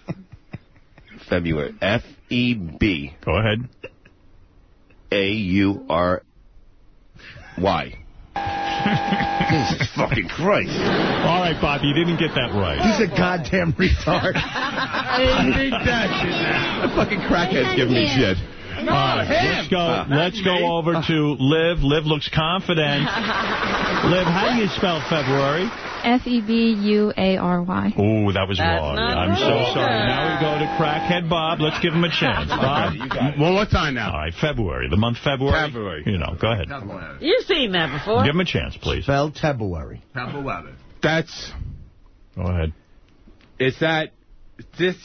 February. F-E-B. Go ahead. A-U-R-Y. Jesus fucking Christ. All right, Bob, you didn't get that right. He's a goddamn retard. I think that shit now. The fucking crackhead's giving me shit. All right, uh, let's go. let's go over to Liv. Liv looks confident. Liv, how do you spell February? F-E-B-U-A-R-Y. Oh, that was That's wrong. I'm so right. sorry. Now we go to Crackhead Bob. Let's give him a chance. Bob, One more time now. All right, February. The month February. February. You know, go ahead. You've seen that before. Give him a chance, please. Spell February. February. That's. Go ahead. Is that this?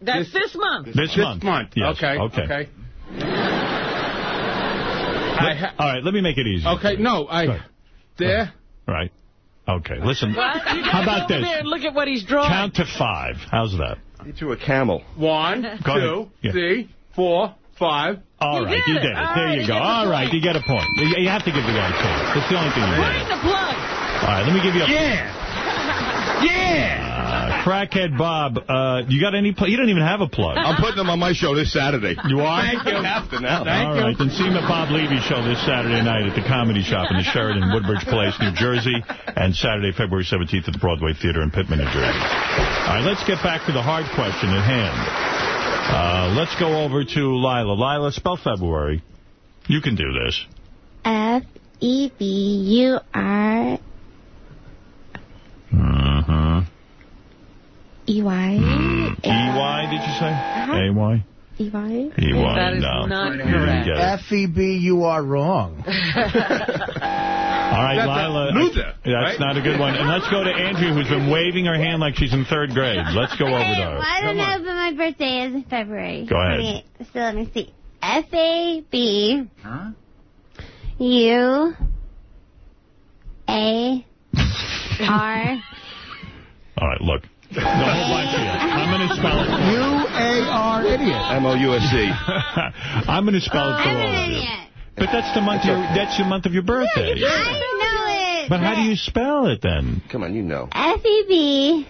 That's this month. This, month. Yes. Okay. Okay. Okay. Let- all right, let me make it easy. Okay. No, I. There. Right. Okay, listen. What? How about go this? there and look at what he's drawing. Count to five. How's that? He drew a camel. One, Go two. Yeah. three, four, five. All You right, did you it. did it. All there right, you you go. All right, point. you get a point. You you have to give the guy a chance. That's the only thing you Bring do. the plug. All right, let me give you a... Yeah. Yeah. Uh, crackhead Bob, uh, you got any... Pl you don't even have a plug. I'm putting them on my show this Saturday. You are? Thank you. have to now. Thank All you. right, then see him at Bob Levy show this Saturday night at the Comedy Shop in the Sheraton, Woodbridge Place, New Jersey, and Saturday, February 17th at the Broadway Theater in Pitman, New Jersey. All right, let's get back to the hard question at hand. Uh, let's go over to Lyla. Lyla, spell February. You can do this. F E B U R Mm-hmm. E Y E-Y, did you say? Uh-huh. A-Y? E Y. E-Y, That is no. not You didn't correct. get it. F-E-B, you are wrong. All right, That's Lyla. loser, That's right? not a good one. And let's go to Andrea, who's been waving her hand like she's in third grade. Let's go over to Hey, her. well, I don't know, but my birthday is in February. Go ahead. 28. So let me see. F A B U A R. All right, look. The whole bunch here. I'm going to spell it. U-A-R idiot. M-O-U-S-C. I'm going to spell it for I'm all an of you. idiot. But that's the month. Your, that's your month of your birthday. I know it. But how do you spell it then? Come on, you know. F E B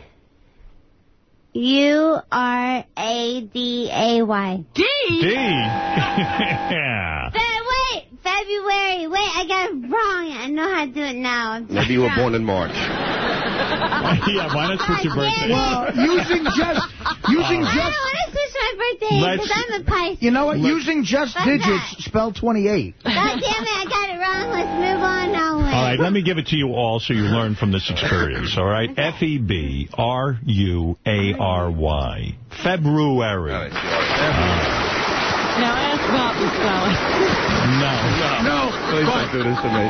U R A D A Y. D. D. yeah. Fe- Wait, February. Wait, I got it wrong. I know how to do it now. I'm Maybe you were born in March. yeah, why not switch your birthday? Well, using just using I just don't want to switch my birthday because I'm a Pisces. you know what? Using just Fuck digits, that. spell 28. God damn it, I got it wrong. Let's move on now. All right, let me give it to you all so you learn from this experience, all right? E F-E-B-R-U-A-R-Y. February. Now ask Bob to spell it. No. No. Please don't do this to me.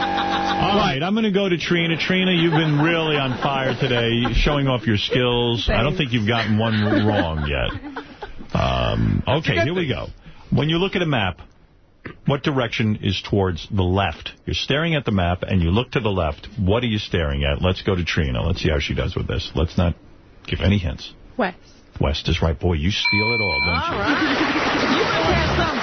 All right, I'm going to go to Trina. Trina, you've been really on fire today, showing off your skills. I don't think you've gotten one wrong yet. Um, okay, here we go. When you look at a map, what direction is towards the left? You're staring at the map, and you look to the left. What are you staring at? Let's go to Trina. Let's see how she does with this. Let's not give any hints. West. West is right. Boy, you steal it all, don't you? You must have some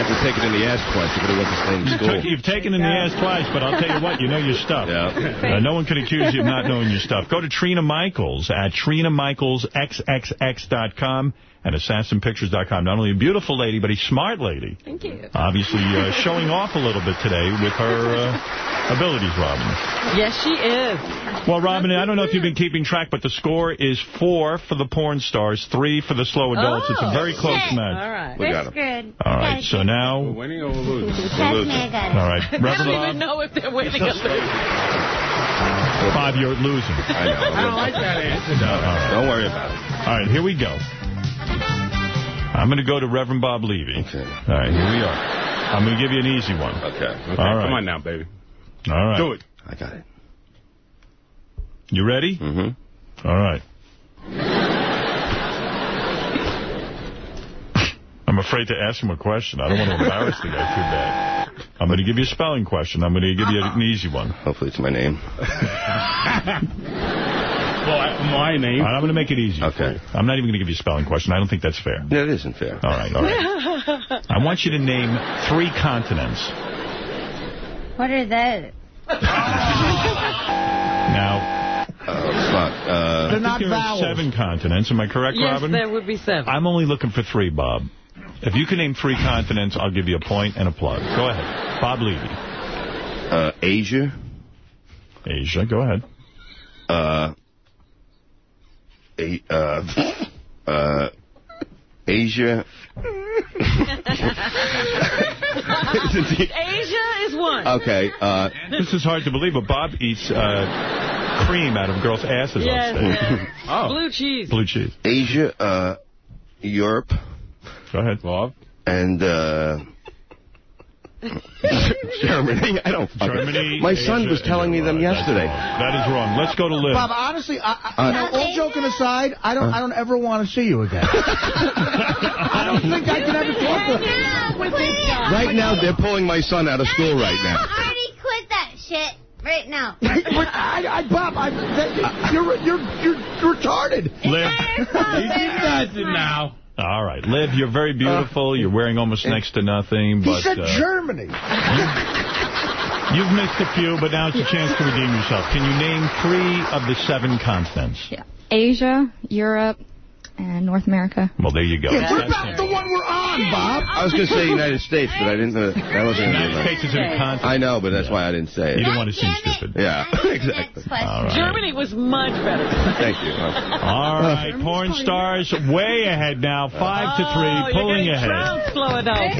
have to take it in the ass twice. You could have went to the same You school. you've taken in the ass twice, but I'll tell you what, you know your stuff. Yeah. Uh, no one can accuse you of not knowing your stuff. Go to Trina Michaels at TrinaMichaelsXXX.com and AssassinPictures.com. Not only a beautiful lady, but a smart lady. Thank you. Obviously uh, showing off a little bit today with her uh, abilities, Robin. Yes, she is. Well, Robin, I don't know if you've been keeping track, but the score is four for the porn stars, three for the slow adults. it's a very close shit. match. All right. We We're got him. screwed. All right, so now... We're winning or we're losing? Trust me, I got it. All right, I Reverend don't even know if they're winning or losing. Bob, you're losing. I know. I don't like that answer. No, all right. Don't worry about it. All right, here we go. I'm going to go to Reverend Bob Levy. Okay. All right, here we are. I'm going to give you an easy one. Okay. Okay, All right. Come on now, baby. All right. Do it. I got it. You ready? Mm-hmm. All right. Afraid to ask him a question. I don't want to embarrass the guy too bad. I'm going to give you a spelling question. I'm going to give you an easy one. Hopefully it's my name. Well, my name. All right, I'm going to make it easy. Okay. I'm not even going to give you a spelling question. I don't think that's fair. No, it isn't fair. All right, all right. I want you to name three continents. What are those? Now, Oh, fuck. Uh, They're not there are vowels. seven continents. Am I correct, Yes, Robin? there would be seven. I'm only looking for three, Bob. If you can name three continents, I'll give you a point and a plug. Go ahead. Bob Levy. Uh, Asia. Asia, go ahead. Uh, a, uh, uh, Asia. Asia is one. Okay. Uh, This is hard to believe, but Bob eats uh, cream out of girls' asses Yes, on stage. yes. Blue cheese. Blue cheese. Asia, uh, Europe. Go ahead, Bob. And, uh... Germany. I don't fucking... Germany, My son Asia, was telling me them That's yesterday. That is wrong. Let's go to Liv. Bob, honestly, I, I, Uh, you know, all joking aside, I don't, I don't ever want to see you again. I don't think I can ever talk to you. Right now, they're pulling my son out of school right now. I already quit that shit right now. I, I, Bob, I, that, you're, you're, you're retarded. Liv. That's it now. All right. Liv, you're very beautiful. You're wearing almost next to nothing. He But said uh, Germany. You've missed a few, but now it's a chance to redeem yourself. Can you name three of the seven continents? Yeah. Asia, Europe, and North America. Well, there you go. Yeah, what about the one we're on, Bob? I was going to say United States, but I didn't know that wasn't United gonna States is in a continent. I know, but that's why I didn't say it. You didn't want to seem stupid. Yeah, exactly. All right. Germany was much better. Thank you. All right, porn stars way ahead now, uh, five to Oh, three, you're pulling getting ahead. trounced, slow adult.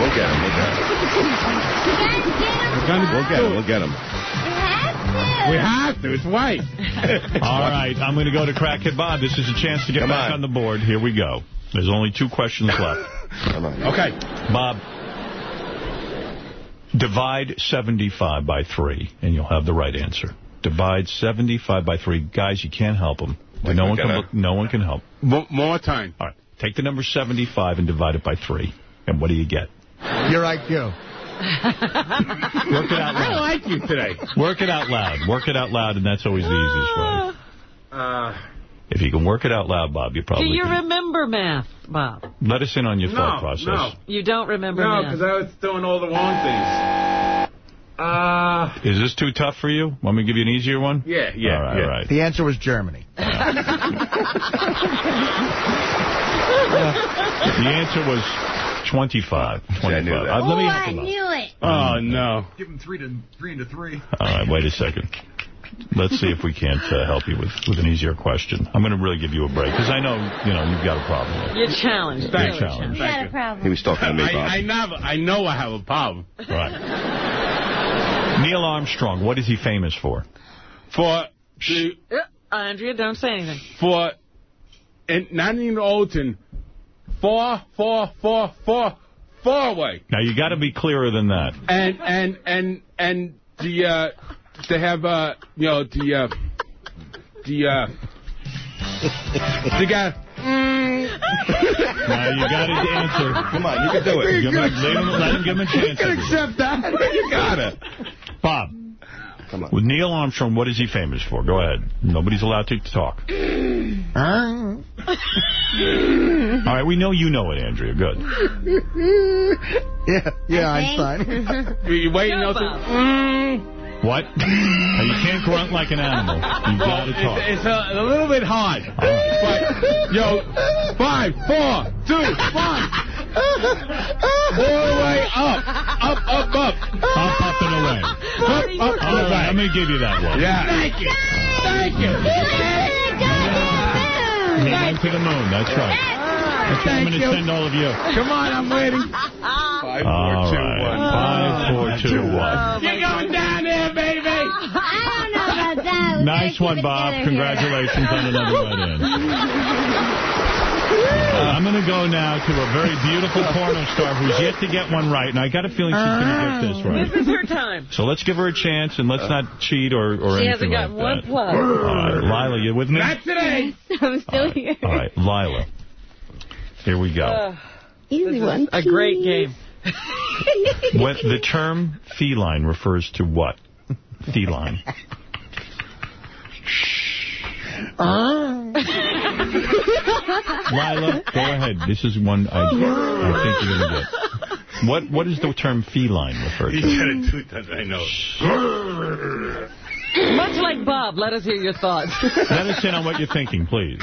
We'll get him. We'll get him. We'll get him. We'll get him. We have to. It's white. All right, I'm going to go to Crackhead Bob. This is a chance to get Come back on. on the board. Here we go. There's only two questions left. Come on. Okay. Bob, divide 75 by 3, and you'll have the right answer. Divide 75 by 3. Guys, you can't help them. Like no one can gonna- look, no one can help. Mo- more time. All right, take the number 75 and divide it by 3. And what do you get? Your IQ. Work it out I loud. like you today. Work it out loud. Work it out loud, and that's always the easiest way. Uh, If you can work it out loud, Bob, you probably Do probably you can. remember math, Bob? Let us in on your thought no, process. no. You don't remember No, math. because I was doing all the wrong things. Uh, Is this too tough for you? Want me to give you an easier one? yeah, yeah, All right, yeah. all right. The answer was Germany. The answer was 25. 25. I knew that. Uh, let me oh, help I knew it. Oh, no. Give him three to three into three. All right, wait a second. Let's see if we can't uh, help you with, with an easier question. I'm going to really give you a break, because I know, you know, you've got a problem. You're challenged. Thank You're you. challenged. You got a problem. He was talking to me, I, Bob. I, never, I know I have a problem. Right. Neil Armstrong, what is he famous for? For the, Uh, Andrea, don't say anything. for in 19 Olden, four, four, four, four, four away. Now, you got to be clearer than that. And, and, and, and the, uh, they have, uh, you know, the, uh, the, uh, the guy, Now, you got his answer. Come on, you can do it. Give him, let, him, let him give him a chance. You can accept that. you got it. Bob, Come on. with Neil Armstrong, what is he famous for? Go ahead. Nobody's allowed to talk. All right, we know you know it, Andrea. Good. Yeah, yeah, I think. Einstein. You, you waiting Go, out there? Bob. What? You can't grunt like an animal. You've got to talk. It's, it's a, a little bit hard. All. But, yo, five, four, two, one. All the way up. Up, up, up. Up, up, and away. Up, up, All right. I'm going to give you that one. Yeah. Thank you. Thank you. He went to the moon. That's right. That's where I'm going to send all of you. Come on, I'm waiting. Five, All four, two, right. one. Five, four, two, one. You're going down there, baby. I don't know about that. We Nice gotta one, Bob. Congratulations on another right in. Uh, I'm going to go now to a very beautiful porno star who's yet to get one right, and I got a feeling she's going to get this right. This is her time. So let's give her a chance, and let's not cheat or, or She anything hasn't gotten like one plug. All right, Lyla, you with me? Not today. I'm still here. All right, Lyla. Here we go. Uh, Easy one. a great game. What the term feline refers to what? Feline. Lyla, go ahead. This is one I, I think you're going to get. What What does the term feline refer You to? got to do that, I know. Much like Bob, let us hear your thoughts. Let us in on what you're thinking, please.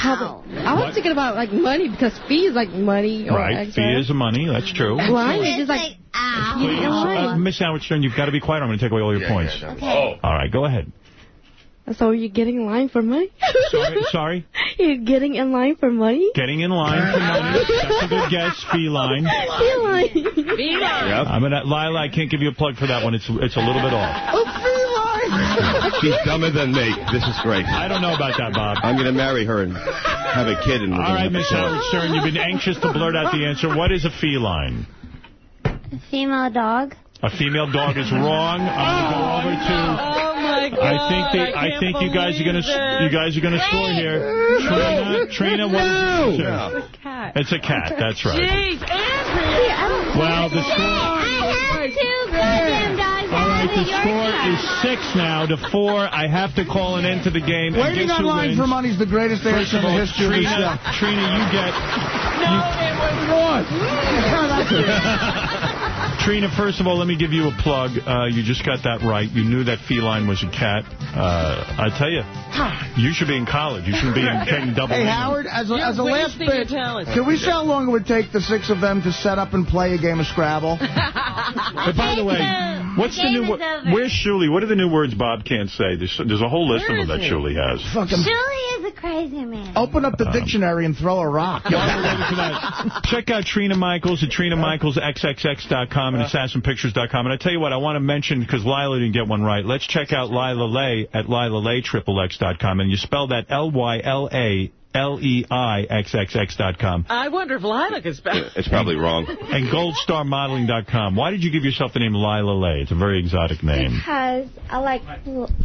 Probably. I was thinking about like money because fee is like money or Right, extra. fee is money. That's true. Line is just like, Please, uh, Miss Howard Stern, you've got to be quiet. I'm going to take away all your points. Okay. All right, go ahead. So are you're getting in line for money? Sorry, sorry. You're getting in line for money? Getting in line for money. That's a good guess. Fee line. Feel like. Yep. I'm gonna, Lyla, I can't give you a plug for that one. It's it's a little bit off. Oh, feline. She's dumber than me. This is great. I don't know about that, Bob. I'm going to marry her and have a kid. And we're All gonna right, have a Miss son. Howard Stern, you've been anxious to blurt out the answer. What is a feline? A female dog. A female dog is wrong. I'm going to go oh, over to. Oh my God! I think the, I, I, can't think you guys are gonna believe you guys are gonna score here. Trina, Trina, what is it? It's a cat. It's a cat. That's right. Jeez, Andrea! Well, the score. Oh, two goddamn dogs. All right, the score is six now to four. I have to call an end to the game. And Waiting guess who online wins? for money is the greatest First answer of in the all, history of the Trina, show. Trina, you get. No, it was Trina, first of all, let me give you a plug. Uh, you just got that right. You knew that feline was a cat. Uh, I tell you, you should be in college. You shouldn't be in taking double. Hey, Howard, as a, You're as a last wasting bit, talent. can we see how long it would take the six of them to set up and play a game of Scrabble? But by the way, what's the game new? is wo- over. Where's Shuli? What are the new words Bob can't say? There's, there's a whole list Where of them that he? Shuli has. Fucking Julie is a crazy man. open up the um, dictionary and throw a rock. While we're waiting for that, check out Trina Michaels at TrinaMichaelsXXX.com and AssassinPictures.com. And I tell you what, I want to mention, because Lyla didn't get one right, let's check out Lyla Lei at LylaLeiXXX.com. And you spell that L-Y-L-A L-E-I-X-X-X.com. I wonder if Lyla can spell. It's probably wrong. And goldstarmodeling.com. Why did you give yourself the name Lyla Lei? It's a very exotic name. Because I like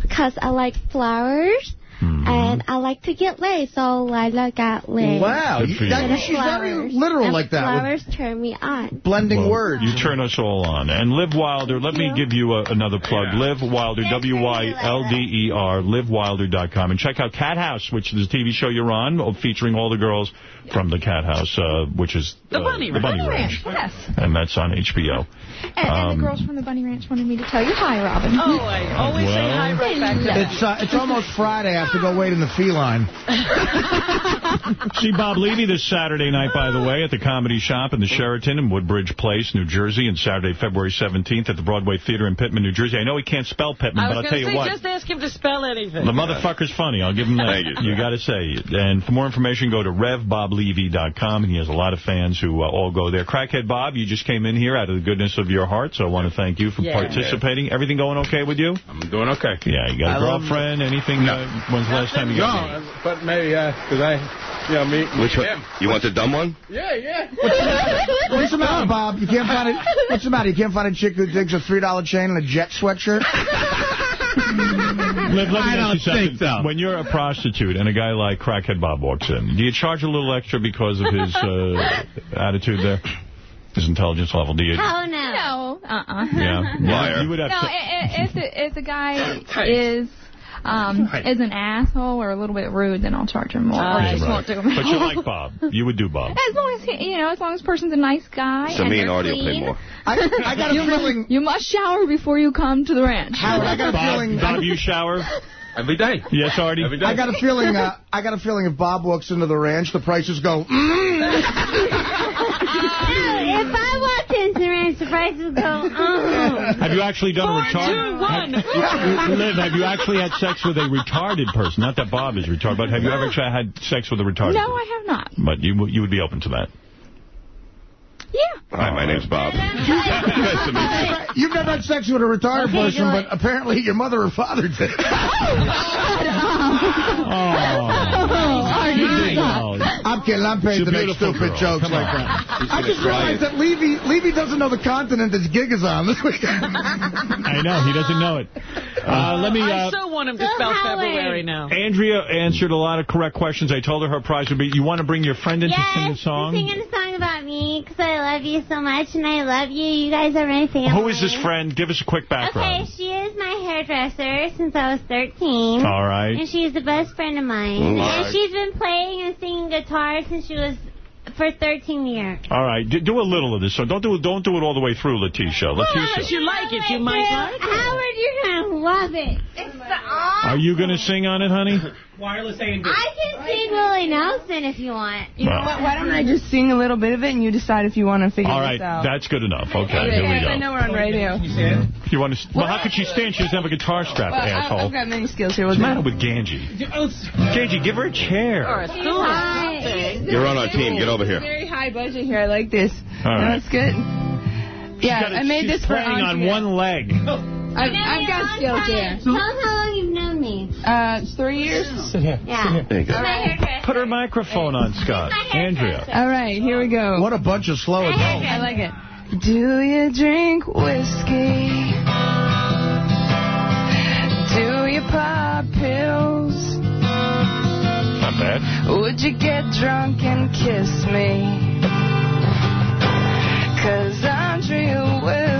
because I like flowers Hmm. and I like to get laid, so Lyla got laid. Wow, you- that- And she's very flowers. literal And like that. with Flowers turn me on. Blending Well, words. You turn us all on. And Liv Wylder, let me give you a, another plug. Liv Wylder, W-Y-L-D-E-R, livwylder.com. And check out Cathouse, which is a TV show you're on, featuring all the girls from the Cathouse, uh, which is The uh, Bunny the Ranch. Bunny Ranch. Yes. And that's on HBO. And, and Um, the girls from the Bunny Ranch wanted me to tell you hi, Robin. Oh, I always say hi right back to. It's uh, it's almost Friday. I have to go wait in the feline. See Bob Levy this Saturday night, by the way, at the Comedy Shop in the Sheraton in Woodbridge Place, New Jersey, and Saturday, February 17th at the Broadway Theater in Pitman, New Jersey. I know he can't spell Pitman, but I'll tell to you say, what. just ask him to spell anything. The motherfucker's funny. I'll give him that. Thank you, you got to say. It. And for more information, go to RevBobLevy.com. And he has a lot of fans who uh, all go there. Crackhead Bob, you just came in here out of the goodness of your heart, so I want to thank you for Yeah. participating. Everything going okay with you? I'm doing okay. Yeah, you got a I love- girlfriend? Anything? Uh, when's the last time you got No, but maybe, because I, you know, me, me Which and one? You want the dumb one? Yeah, yeah. What's the matter, Bob? You can't find it. What's the matter? You can't find a chick who digs a three dollar chain and a jet sweatshirt. Liv, let me I ask don't you think so. When you're a prostitute and a guy like Crackhead Bob walks in, do you charge a little extra because of his uh, attitude there? His intelligence level? Do you? Oh no. No, uh-uh. Yeah. Liar. You would have No, to. i- i- if, the, if the guy is um, Tight. is an asshole or a little bit rude, then I'll charge him more. or Right, just Right. won't do him But you like Bob. You would do Bob. As long as he, you know, as long as the person's a nice guy. So and me and they're Artie will pay more. I, I got a You, feeling. you must shower before you come to the ranch. Howard, I got a Bob, feeling. Bob, you shower? Every day. Yes, Artie? Every day. I got a feeling. Uh, I got a feeling if Bob walks into the ranch, the prices go. Mm. if I walked into the ranch, the prices go. Have you actually done a retarded? two, one. Have, Liv, have you actually had sex with a retarded person? Not that Bob is retarded, but have you ever actually had sex with a retarded No, person? I have not. But you you would be open to that. Yeah. Hi, my name's Bob. nice you. You've never had sex with a retired Okay, person, but apparently your mother or father did. Oh. I'm kidding. I'm paid to make stupid girl. jokes Come like on. that. I just realized it. that Levy, Levy doesn't know the continent his gig is on this weekend. I know, he doesn't know it. Uh, let me... I Uh, so want him to spell February now. Andrea answered a lot of correct questions. I told her her prize would be, you want to bring your friend in to sing a song? Yes, song? singing a song about me because I love you so much and I love you. You guys are my family. Who is this friend? Give us a quick background. Okay, she is my hairdresser since I was 13. All right. And she's the best friend of mine. All And she's been playing and singing guitar since she was for 13 years. All right, do, do a little of this. So don't do it. Don't do it all the way through, Letitia. Letitia, Unless you like it, you might like it. Howard, you're going to love it. It's the are you going to sing on it, honey? Wireless A and B. I can sing Willie Nelson if you want. You know what? Why don't I just sing a little bit of it and you decide if you want to figure All this right, out? that's good enough. Okay, Okay, here we I go. know we're on radio. You want to? Well, how could she stand? She doesn't have a guitar strap, Well, I- asshole. I've got many skills here. What's the matter with Ganji? Oh, Ganji, give her a chair. Or a stool. You're on our team. Get over here. Very high budget here. I like this. All right. That's good. Yeah, She's got a- I made this for playing on one leg. I've, I've got skills here. Tell them how long you've known me. Uh, it's three years. Yeah. There you go. I'm. Put her microphone on, Scott. Andrea. All right, here we go. What a bunch of slow adults. I like it. Do you drink whiskey? Do you pop pills? Not bad. Would you get drunk and kiss me? Cause Andrea will.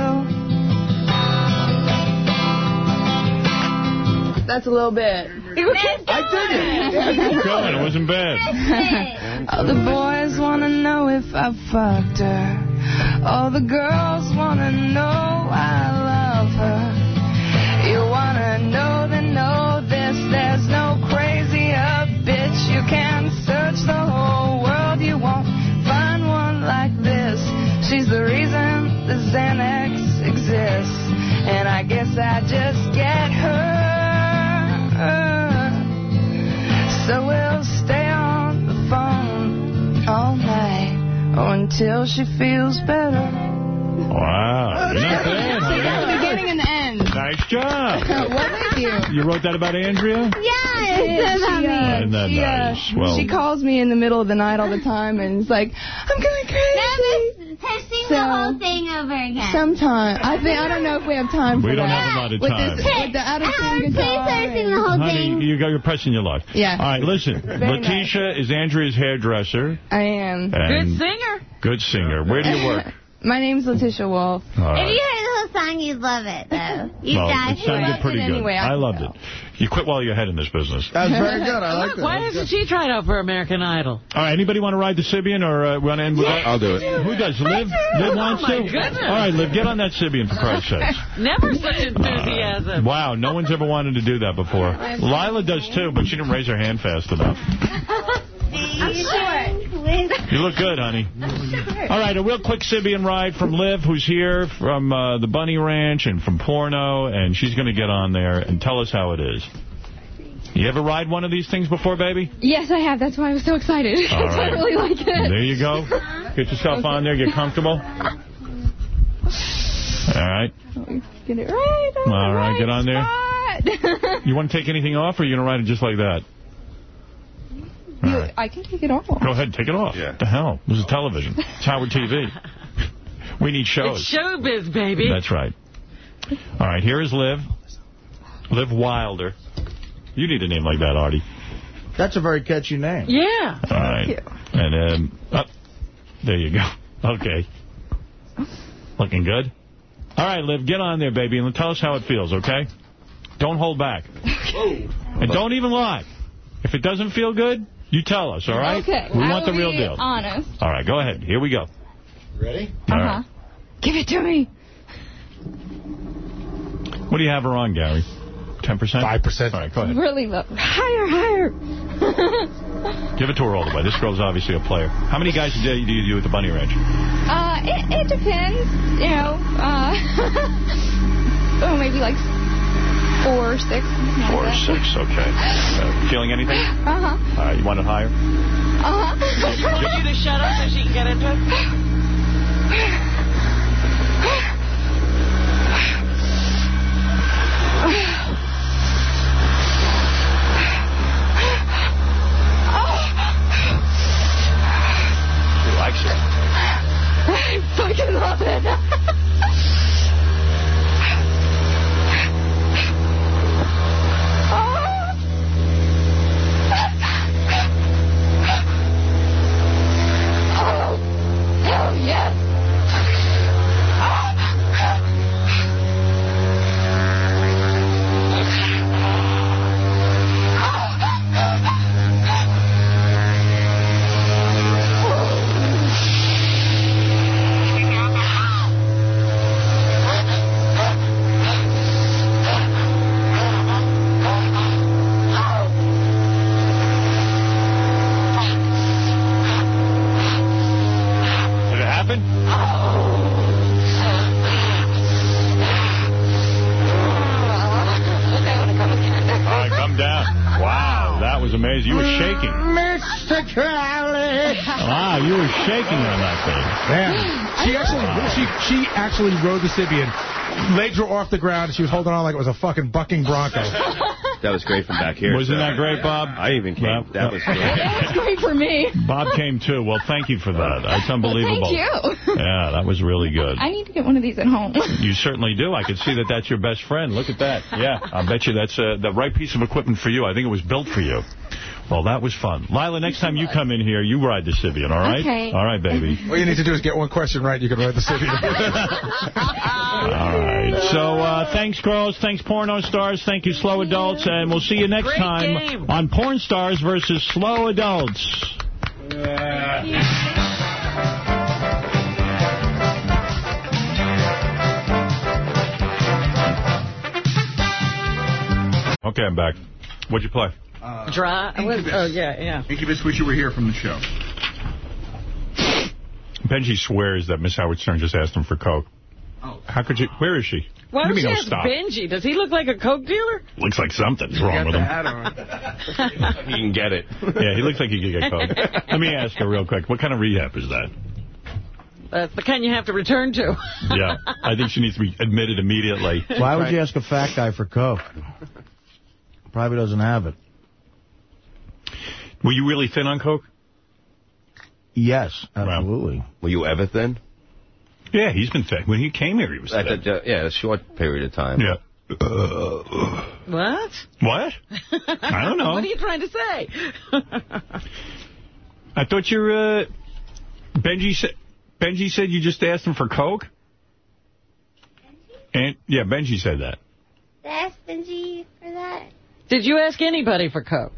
That's a little bit. I did it. Good. It wasn't bad. All the boys wanna know if I fucked her. All the girls wanna know I love her. You wanna know then know this. There's no crazier bitch. You can search the whole world. You won't find one like this. She's the reason the Xanax exists. And I guess I just get her. So we'll stay on the phone all night or until she feels better. Wow. You're not bad, the beginning and the end. Nice job. well, thank you. You wrote that about Andrea? Yeah, it's Yeah, about she, me. uh, Isn't that she, uh. Well- she calls me in the middle of the night all the time and is like, I'm going crazy. Now, sing So- the whole thing over again. Sometime. I think I don't know if we have time for We don't that. have a lot of with time. This, with the out of Howard, tune please guitar. start singing the whole Honey, thing. you got, you're pressing your luck. Yeah. All right, listen. Very Letitia is Andrea's hairdresser. I am. Good singer. good singer. Where do you work? My name's Letitia Wolf. All If you heard the whole song, you'd love it, though. You'd Well, die it sounded it. pretty it good. anyway, I I loved tell. it. You quit while you're ahead in this business. That's very good. I like Look, that. why That was hasn't good. she tried out for American Idol? All right, anybody want to ride the Sybian or uh, want to end with that? I'll do it. Who does? Liv? Liv wants to? Oh, my to? goodness. All right, Liv, get on that Sybian, for Christ's sake. Never such enthusiasm. Wow, no one's ever wanted to do that before. Lyla does too, but she didn't raise her hand fast enough. I'm short. You look good, honey. All right, a real quick Sybian ride from Liv, who's here from uh, the Bunny Ranch and from Porno, and she's going to get on there and tell us how it is. You ever ride one of these things before, baby? Yes, I have. That's why I was so excited. All I right. really like it. There you go. Get yourself on there, get comfortable. All right. Get it right. All right, right, get on there. You want to take anything off, or are you going to ride it just like that? All right. I can take it off. Go ahead, take it off. Yeah. What the hell? This is television. It's Howard TV. We need shows. It's showbiz, baby. That's right. All right, here is Liv. Liv Wylder. You need a name like that, Artie. That's a very catchy name. Yeah. All right. you. And, um, oh, there you go. Okay. Looking good? All right, Liv, get on there, baby, and tell us how it feels, okay? Don't hold back. And don't even lie. If it doesn't feel good, you tell us, all right? Okay. We I want the will real be deal. honest. All right, go ahead. Here we go. Ready? Uh-huh. right. Give it to me. What do you have her on, Gary? 10%? 5%. All right, go ahead. Really low. Higher, higher. Give it to her all the way. This girl's obviously a player. How many guys a day do you do at the Bunny Ranch? uh, it, it depends. You know, uh, oh, maybe like four, six. Four or like six, okay. Uh, feeling anything? Uh-huh. All right, you want it higher? Uh-huh. Want you to shut up so she can get into it? She likes it. I fucking love it. Actually rode the Sybian. Legs were off the ground. She was holding on like it was a fucking bucking bronco. That was great from back here. Wasn't sir. that great, Bob? I even came. that was great. That's great for me. Bob came too. Well, thank you for that. That's unbelievable. Thank you. Yeah, that was really good. I need to get one of these at home. You certainly do. I can see that that's your best friend. Look at that. Yeah, I bet you that's uh, the right piece of equipment for you. I think it was built for you. Well, that was fun. Lyla, next time you come in here, you ride the Sybian, all right? Okay. All right, baby. All you need to do is get one question right. You can ride the Sybian. All right. So uh, thanks, girls. Thanks, porno stars. Thank you, slow adults. And we'll see you next Great time game. on Porn Stars versus Slow Adults. Okay, I'm back. What'd you play? Uh, Dry. Incubus. Oh, yeah, yeah. Incubus, wish you were here from the show. Benjy swears that Miss Howard Stern just asked him for coke. Oh. How could you? Where is she? Why What don't do you you ask stop? Benjy? Does he look like a coke dealer? Looks like something's wrong with him. You can get it. Yeah, he looks like he could get coke. Let me ask her real quick. What kind of rehab is that? That's the kind you have to return to. Yeah, I think she needs to be admitted immediately. Why would you ask a fat guy for coke? Probably doesn't have it. Were you really thin on coke? Yes, absolutely. Were you ever thin? Yeah, he's been thin. When he came here, he was At thin. the, uh, yeah, a short period of time. Yeah. What? What? I don't know. what are you trying to say? I thought you're, uh, Benjy said, Benjy said you just asked him for coke? And, yeah, Benjy said that. Ask Benjy for that. Did you ask anybody for coke?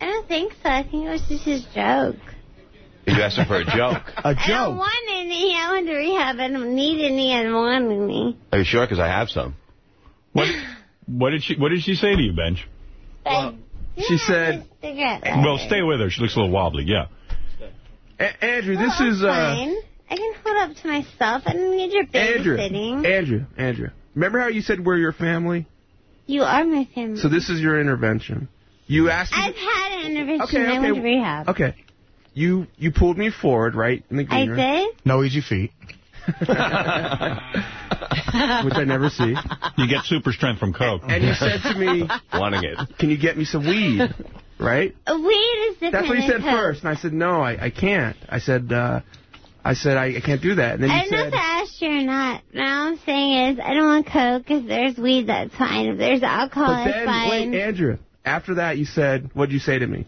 I don't think so. I think it was just his joke. You asked him for a joke. a joke. I don't want any. I went to rehab. I don't need any. I don't want any. Are you sure? Because I have some. What, what did she, what did she say to you, Benj? But She said, Well, stay with her. She looks a little wobbly, yeah. A- Andrew, this Well, is... uh fine. I can hold up to myself. I don't need your Andrew. Andrew, Andrew. Remember how you said we're your family? You are my family. So this is your intervention. You asked me... I've had an intervention. Okay, I went okay. to rehab. Okay. You you pulled me forward, right, in the I room, did? No easy feet. which I never see. You get super strength from coke. And you said to me, Wanting it. can you get me some weed? Right? A weed is different That's what you said coke. first. And I said, no, I, I can't. I said, uh, I said, I, I can't do that. And then you I don't know said, if I asked you or not. Now I'm saying is, I don't want coke. If there's weed, that's fine. If there's alcohol, but that's then, fine. wait, Andrew, after that you said, what'd you say to me?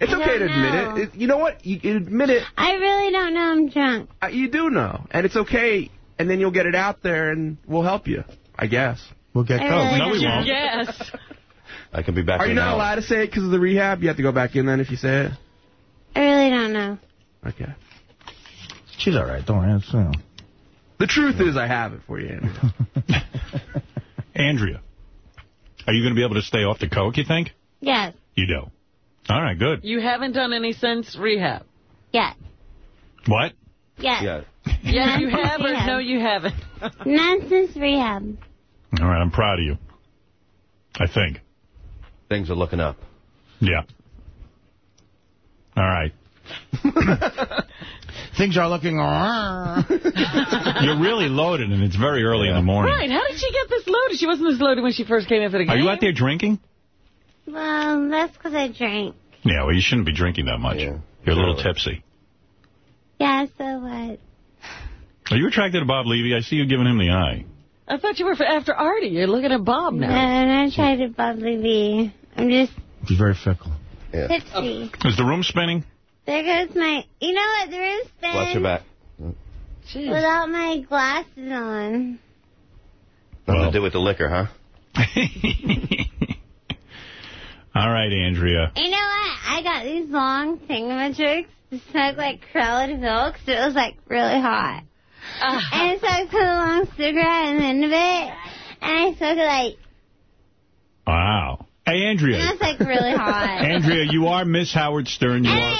It's I okay to admit know. it. it. You know what? You you admit it. I really don't know. I'm drunk. Uh, You do know. And it's okay. And then you'll get it out there and we'll help you, I guess. We'll get I coke. really No, we won't. Yes. I can be back Are you not now. allowed to say it because of the rehab? You have to go back in then if you say it? I really don't know. Okay. She's all right. Don't worry. It's, you know. The truth is I have it for you, Andrew. Andrea, are you going to be able to stay off the coke, you think? Yes. You do. All right, good. You haven't done any since rehab? Yes. What? Yes. Yeah. Yes, you have or rehab. no, you haven't? None since rehab. All right, I'm proud of you. I think. Things are looking up. Yeah. All right. Things are looking... You're really loaded, and it's very early in the morning. Right. How did she get this loaded? She wasn't this loaded when she first came in for the game. Are you out there drinking? Well, that's because I drank. Yeah, well, you shouldn't be drinking that much. Yeah. You're a little tipsy. Yeah, so what? Are you attracted to Bob Levy? I see you giving him the eye. I thought you were for after Artie. You're looking at Bob No, now. I'm not trying to Bob Levy. I'm just He's very fickle. Yeah. tipsy. Is the room spinning? There goes my... You know what? There is room's Watch your back. Jeez. without my glasses on. Nothing Well. to do with the liquor, huh? All right, Andrea. You know what? I got these long thingamajigs to smoke like Krella milk, so it was like really hot. Uh. and so I put a long cigarette in the end of it, and I smoked it like, Wow. Hey, and Andrea. it's like really hot. Andrea, you are Miss Howard Stern. You and are.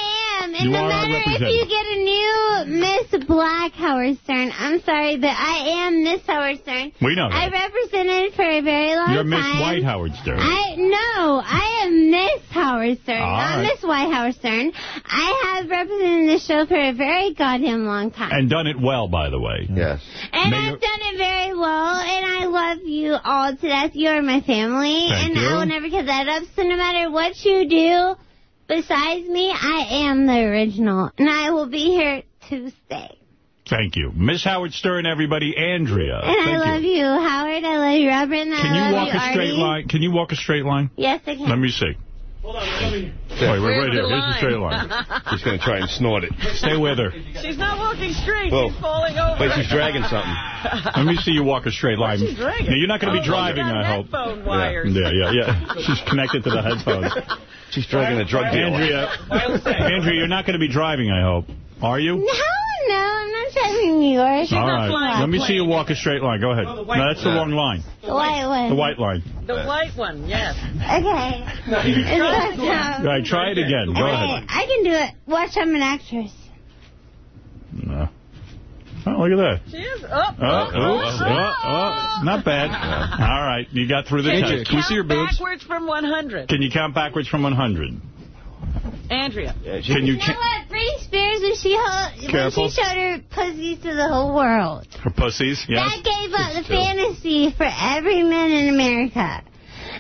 I am. And you no matter if you get a new Miss Black Howard Stern, I'm sorry, but I am Miss Howard Stern. We know I that. represented for a very long time. You're. Miss White Howard Stern. I no, I am Miss Howard Stern, All not right. Miss White Howard Stern. I have represented this show for a very goddamn long time. And done it well, by the way. Yes. And May I've done it very well, and I love you all to death. You are my family, Thank and you. I will never give that up. So no matter what you do besides me, I am the original, and I will be here to stay. Thank you. Miss Howard Stern, everybody. Andrea. and I love you. you. Howard. I love you, Robert. And Can I you love walk you, a straight Artie. line? Can you walk a straight line? Yes, I can. Let me see. Wait, wait, right here. Here's the straight line. She's going to try and snort it. Stay with her. She's not walking straight. Whoa. She's falling over. Wait, she's dragging something. Let me see you walk a straight line. She's dragging. Now, you're not going to be Oh, driving, I hope. headphone wires. Yeah, yeah, yeah. She's connected to the headphones. She's dragging a drug dealer. Andrea, Andrea, you're not going to be driving, I hope. Are you? No, no, I'm not driving New York. All right. Let me see you walk a straight line. Go ahead. Oh, no, that's the wrong line. The white one. The white line. The white one, yes. Okay. It's like, um, try it again. Go ahead. I can do it. Watch, I'm an actress. No. Oh, look at that. She is. Uh, oh, Oh, oh, oh, oh, not bad. All right, you got through the test. Can test. you count backwards from 100? Can you count backwards from 100? Andrea. Can you You know what? Britney Spears, when she, ho- when she showed her pussies to the whole world, Her pussies, yes? that gave up the fantasy for every man in America.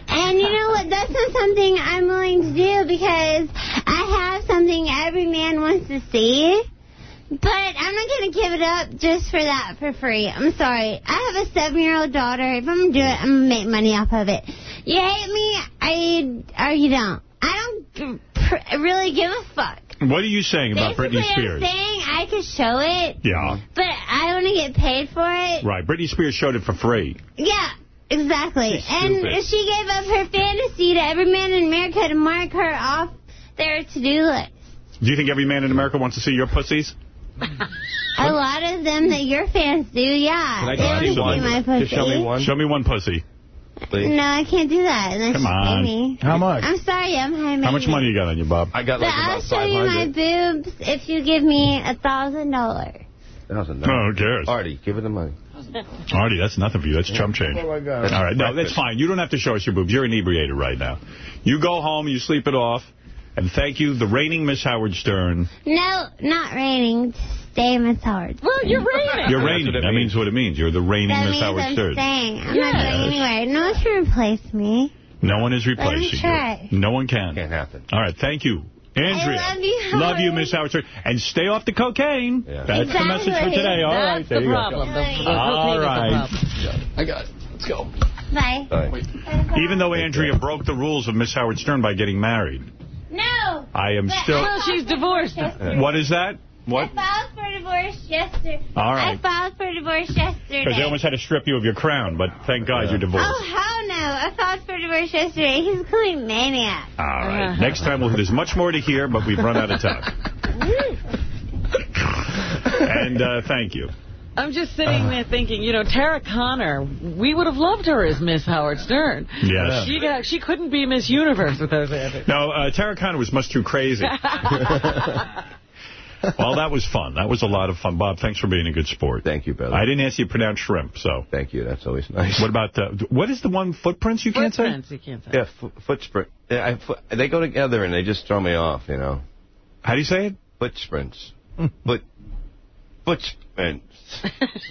And you know what? That's not something I'm willing to do because I have something every man wants to see. But I'm not going to give it up just for that for free. I'm sorry. I have a seven-year-old daughter. If I'm going to do it, I'm going to make money off of it. You hate me, I, or you don't. I don't pr- really give a fuck. What are you saying about Basically, Britney Spears? I'm saying I could show it, Yeah, but I want to get paid for it. right. Britney Spears showed it for free. Yeah, exactly. She's And stupid. she gave up her fantasy to every man in America to mark her off their to-do list. Do you think every man in America wants to see your pussies? A lot of them that your fans do, yeah. Can I they want to see see one? my pussy. Just show me one. Show me one pussy. No, I can't do that unless Come you on. pay me. How much? I'm sorry, I'm high How much money you got on you, Bob? I got But I'll show you my boobs if you give me a thousand dollars. Thousand No, who cares? Artie, give her the money. Artie, that's nothing for you. That's chump change. Oh, my God. All right, no, that's fine. You don't have to show us your boobs. You're inebriated right now. You go home, you sleep it off, and thank you, the reigning Miss Howard Stern. No, not raining. Stay Miss Howard. Well, you're raining. You're reigning. That means what it means. You're the reigning That Miss means Howard I'm Stern. staying. I'm Yes. not going anywhere. No one can replace me. No one is replacing you. No one can. Can't happen. All right, thank you. Andrea. I love you, Love you, Miss Howard Stern. And stay off the cocaine. Yeah. That's the message for today. All right, That's there the you problem. go. The, the All cocaine is the right. problem. I got it. Let's go. Bye. Bye. Even though Andrea broke the rules of Miss Howard Stern by getting married, No. I am still... Well, she's divorced. What is that? What? I filed for divorce yesterday. All right. I filed for divorce yesterday. Because yesterday. they almost had to strip you of your crown, but thank God you're divorced. Oh, hell no. I filed for divorce yesterday. He's a complete maniac. All right. Next time, we'll, there's much more to hear, but we've run out of time. and uh, thank you. I'm just sitting there thinking, you know, Tara Conner, we would have loved her as Miss Howard Stern. Yes. She got, she couldn't be Miss Universe with those antics. No, uh, Tara Conner was much too crazy. well, that was fun. That was a lot of fun. Bob, thanks for being a good sport. Thank you, brother. I didn't ask you to pronounce shrimp, so. Thank you. That's always nice. What about, uh, what is the one, footprints you can't say? Footprints, you can't say. Yeah, foot, foot. Yeah, I, foot, they go together and they just throw me off, you know. How do you say it? Foot sprints. foot, foot sprints.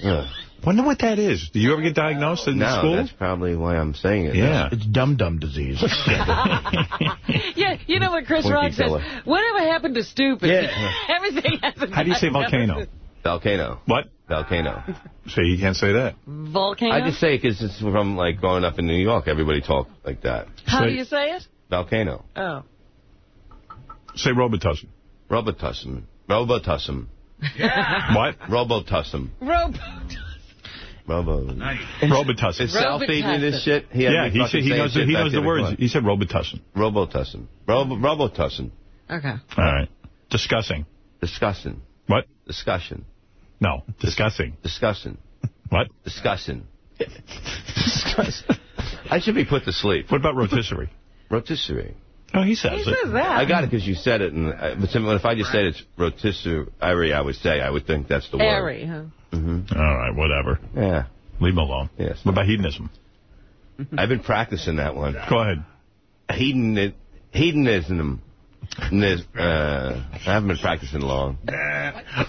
Ugh. Wonder what that is. Do you ever get diagnosed in no, school? that's probably why I'm saying it. Yeah. It's dum-dum disease. Yeah, you know what Chris Winky Rock says? Whatever happened to stupid? Yeah. Everything has a How do you say volcano? Volcano. What? Volcano. So you can't say that. Volcano? I just say it because it's from, like, growing up in New York. Everybody talked like that. How Say- do you say it? Volcano. Oh. Say Robitussin. Robotussin. Robotussin. What? Robotussin. Rope. Robo. Robitussin. Is Sal feeding me this shit? He had yeah, he, said, he knows, the, he knows the words. before. He said Robitussin. Robotussin. Robo, Robotussin. Okay. All right. Discussing. Discussing. What? Discussion. No. Discussing. Discussing. What? Discussion. I should be put to sleep. What about rotisserie? Rotisserie. Oh, he says He it. says that. I got it because you said it. And I, but if I just said it's rotisserie, I would say, I would think that's the word. Airy, huh? Hmm All right, whatever. Yeah. Leave him alone. Yes. What about hedonism? I've been practicing that one. Go ahead. Hedon, hedonism. Nis- Uh, I haven't been practicing long.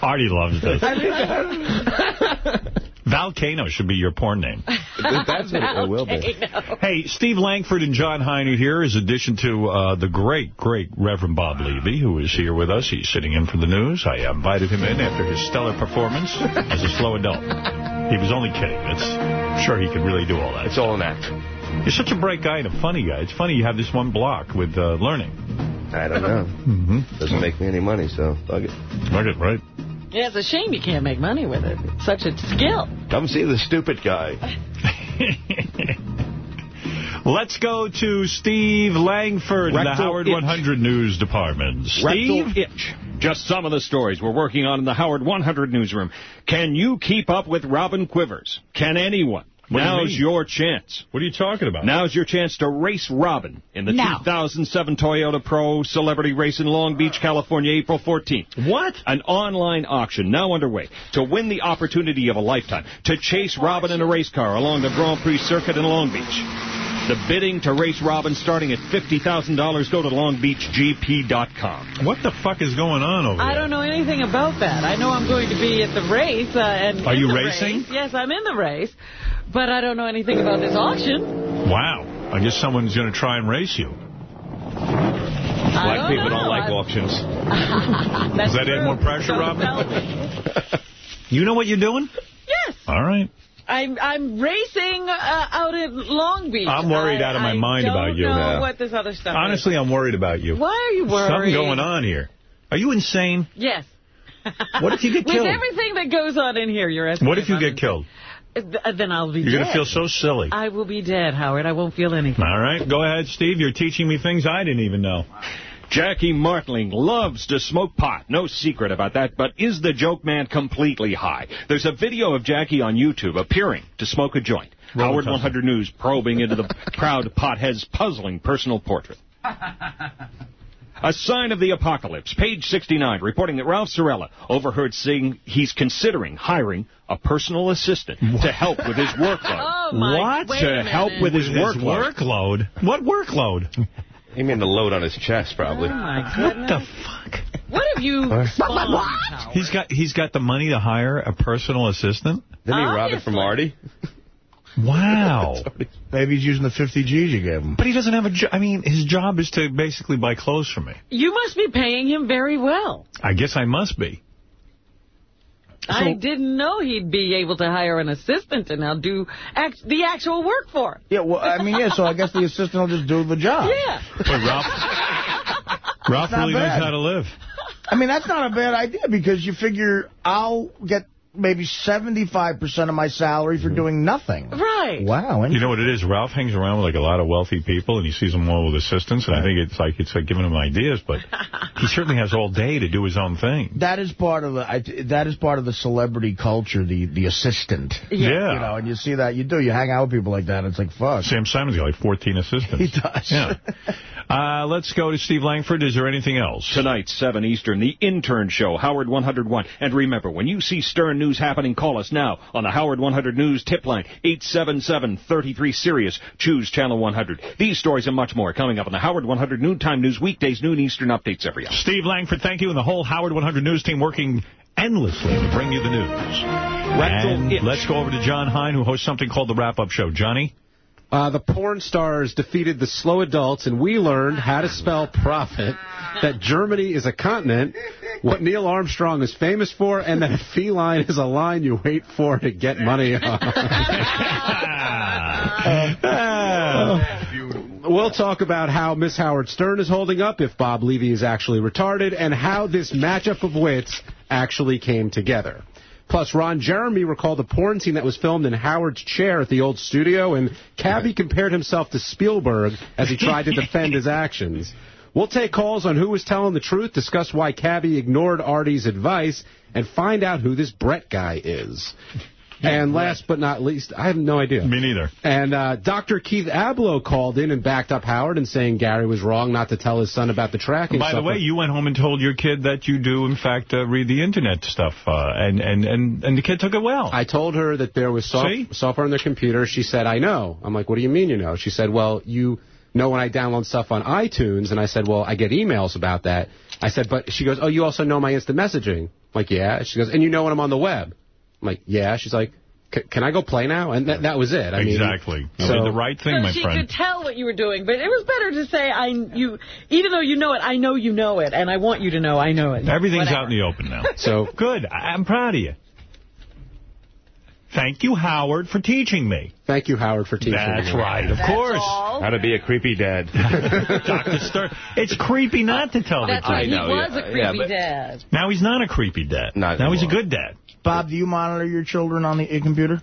Artie loves this. Volcano should be your porn name. That's what it will be. Hey, Steve Langford and Jon Hein here, in addition to uh, the great, great Reverend Bob Levy, who is here with us. He's sitting in for the news. I invited him in after his stellar performance as a slow adult. He was only kidding. It's I'm sure he could really do all that. It's all an act. You're such a bright guy and a funny guy. It's funny you have this one block with uh, learning. I don't know. Mm-hmm. Doesn't make me any money, so fuck it. Fuck it, right? Yeah, it's a shame you can't make money with it. It's such a skill. Come see the stupid guy. Let's go to Steve Langford in the Howard itch. 100 News Department. Steve? Rectal itch. Just some of the stories we're working on in the Howard 100 newsroom. Can you keep up with Robin Quivers? Can anyone? What do you Now's your chance. What are you talking about? Now's your chance to race Robin in the Now. 2007 Toyota Pro Celebrity Race in Long Beach, California, April 14th. What? An online auction now underway to win the opportunity of a lifetime to chase Robin in a race car along the Grand Prix circuit in Long Beach. The bidding to race Robin starting at $50,000. Go to longbeachgp.com. What the fuck is going on over I don't know anything about that. I know I'm going to be at the race. Uh, and Are you racing? race. Yes, I'm in the race. But I don't know anything about this auction. Wow. I guess someone's going to try and race you. Black don't people don't like I- auctions. Does that add more pressure, Don't Robin? You know what you're doing? Yes. All right. I'm I'm racing uh, out in Long Beach. I'm worried I- out of my I mind don't about you. know Yeah. what this other stuff Honestly, I'm worried about you. Why are you worried? Something going on here. Are you insane? Yes. What if you get killed? With everything that goes on in here, you're asking What if you get killed? in- Uh, Then I'll be You're dead. going to feel so silly. I will be dead, Howard. I won't feel anything. All right. Go ahead, Steve. You're teaching me things I didn't even know. Jackie Martling loves to smoke pot. No secret about that. But is the joke man completely high? There's a video of Jackie on YouTube appearing to smoke a joint. Roll Howard 100 News probing into the proud pothead's puzzling personal portrait. A sign of the apocalypse. Page 69, reporting that Ralph Cirella overheard saying he's considering hiring a personal assistant to help with his workload. Oh, my. What? Wait to a help minute. with his His workload. workload? What workload? You mean the load on his chest, probably. Oh, my What the fuck? What have you spawned, Howard? He's got he's got the money to hire a personal assistant? Didn't he rob it from Obviously. Artie? Wow. Maybe he's using the 50 G's you gave him. But he doesn't have a job. I mean, his job is to basically buy clothes for me. You must be paying him very well. I guess I must be. I didn't know he'd be able to hire an assistant and now do act the actual work for. him. Yeah, well, I mean, yeah, so I guess the assistant will just do the job. Yeah. But Ralph, Ralph not really knows how to live. I mean, that's not a bad idea because you figure I'll get maybe 75% of my salary for doing nothing. Right. Wow. You know what it is? Ralph hangs around with like a lot of wealthy people, and he sees them all with assistants, and I think it's like it's like giving him ideas, but he certainly has all day to do his own thing. That is part of the I, that is part of the celebrity culture, the the assistant. Yeah. You know, and you see that you do. You hang out with people like that. It's like fuck. Sam Simon's got like 14 assistants. He does. Yeah. Uh, let's go to Steve Langford. Is there anything else? Tonight, 7 Eastern, the intern show, Howard 101. And remember, when you see Stern News happening, call us now on the Howard 100 News tip line, 877-33-SIRIUS. Choose Channel 100. These stories and much more coming up on the Howard 100 Noontime News, weekdays, noon Eastern updates every hour. Steve Langford, thank you, and the whole Howard 100 News team working endlessly to bring you the news. And let's go over to Jon Hein, who hosts something called the Wrap-Up Show. Johnny? Uh, the porn stars defeated the slow adults, and we learned how to spell profit, that Germany is a continent, what Neil Armstrong is famous for, and that a feline is a line you wait for to get money on. We'll talk about how Miss Howard Stern is holding up, if Bob Levy is actually retarded, and how this matchup of wits actually came together. Plus, Ron Jeremy recalled the porn scene that was filmed in Howard's chair at the old studio, and Cabby compared himself to Spielberg as he tried to defend his actions. We'll take calls on who was telling the truth, discuss why Cabby ignored Artie's advice, and find out who this Brett guy is. And last but not least, I have no idea. Me neither. And uh, Dr. Keith Ablow called in and backed up Howard and saying Gary was wrong not to tell his son about the tracking. By the stuff. way, you went home and told your kid that you do, in fact, uh, read the Internet stuff, uh, and, and, and, and the kid took it well. I told her that there was soft, software on their computer. She said, I know. I'm like, what do you mean you know? She said, well, you know when I download stuff on iTunes, and I said, well, I get emails about that. I said, but she goes, oh, you also know my instant messaging. I'm like, yeah. She goes, and you know when I'm on the web. I'm like, yeah. She's like, can I go play now? And that, that was it. I exactly. Mean, you so, did the right thing, so my she friend. could tell what you were doing, but it was better to say, I you, even though you know it, I know you know it, and I want you to know I know it. Everything's Whatever. out in the open now. So Good. I- I'm proud of you. Thank you, Howard, for teaching me. Thank you, Howard, for teaching That's me. That's right, of That's course. all. How to be a creepy dad. Dr. Stern. It's creepy not to tell That's the right. truth. He know, was yeah, a creepy yeah, dad. Now he's not a creepy dad. Not now he's a good dad. Bob, do you monitor your children on the computer?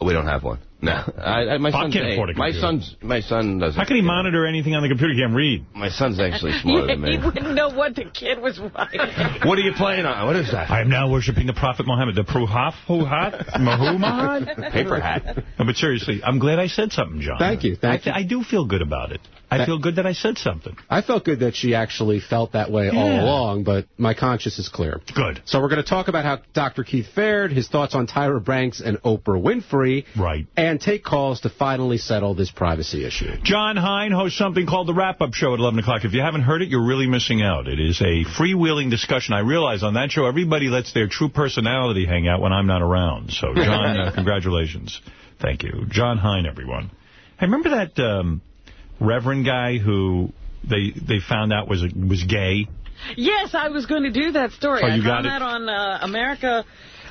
We don't have one. No, I, I, my Bob son's can't hey, afford a my son's my son doesn't. How can he monitor anything on the computer he can't read? My son's actually smarter than me. he wouldn't know what the kid was writing. What are you playing on? What is that? I am now worshiping the Prophet Muhammad, the Pruhaf Huhat Muhammad. Paper hat. No, but seriously, I'm glad I said something, John. Thank you, thank I, th- I do feel good about it. I That- feel good that I said something. I felt good that she actually felt that way all along, but my conscience is clear. Good. So we're going to talk about how Dr. Keith fared, his thoughts on Tyra Banks and Oprah Winfrey, Right. and take calls to finally settle this privacy issue. Jon Hein hosts something called The Wrap-Up Show at 11 o'clock. If you haven't heard it, you're really missing out. It is a freewheeling discussion. I realize on that show, everybody lets their true personality hang out when I'm not around. So, John, uh, congratulations. Thank you. Jon Hein, everyone. I remember that um, Reverend guy who they they found out was was gay? Yes, I was going to do that story. Oh, you I got found it? that on uh, America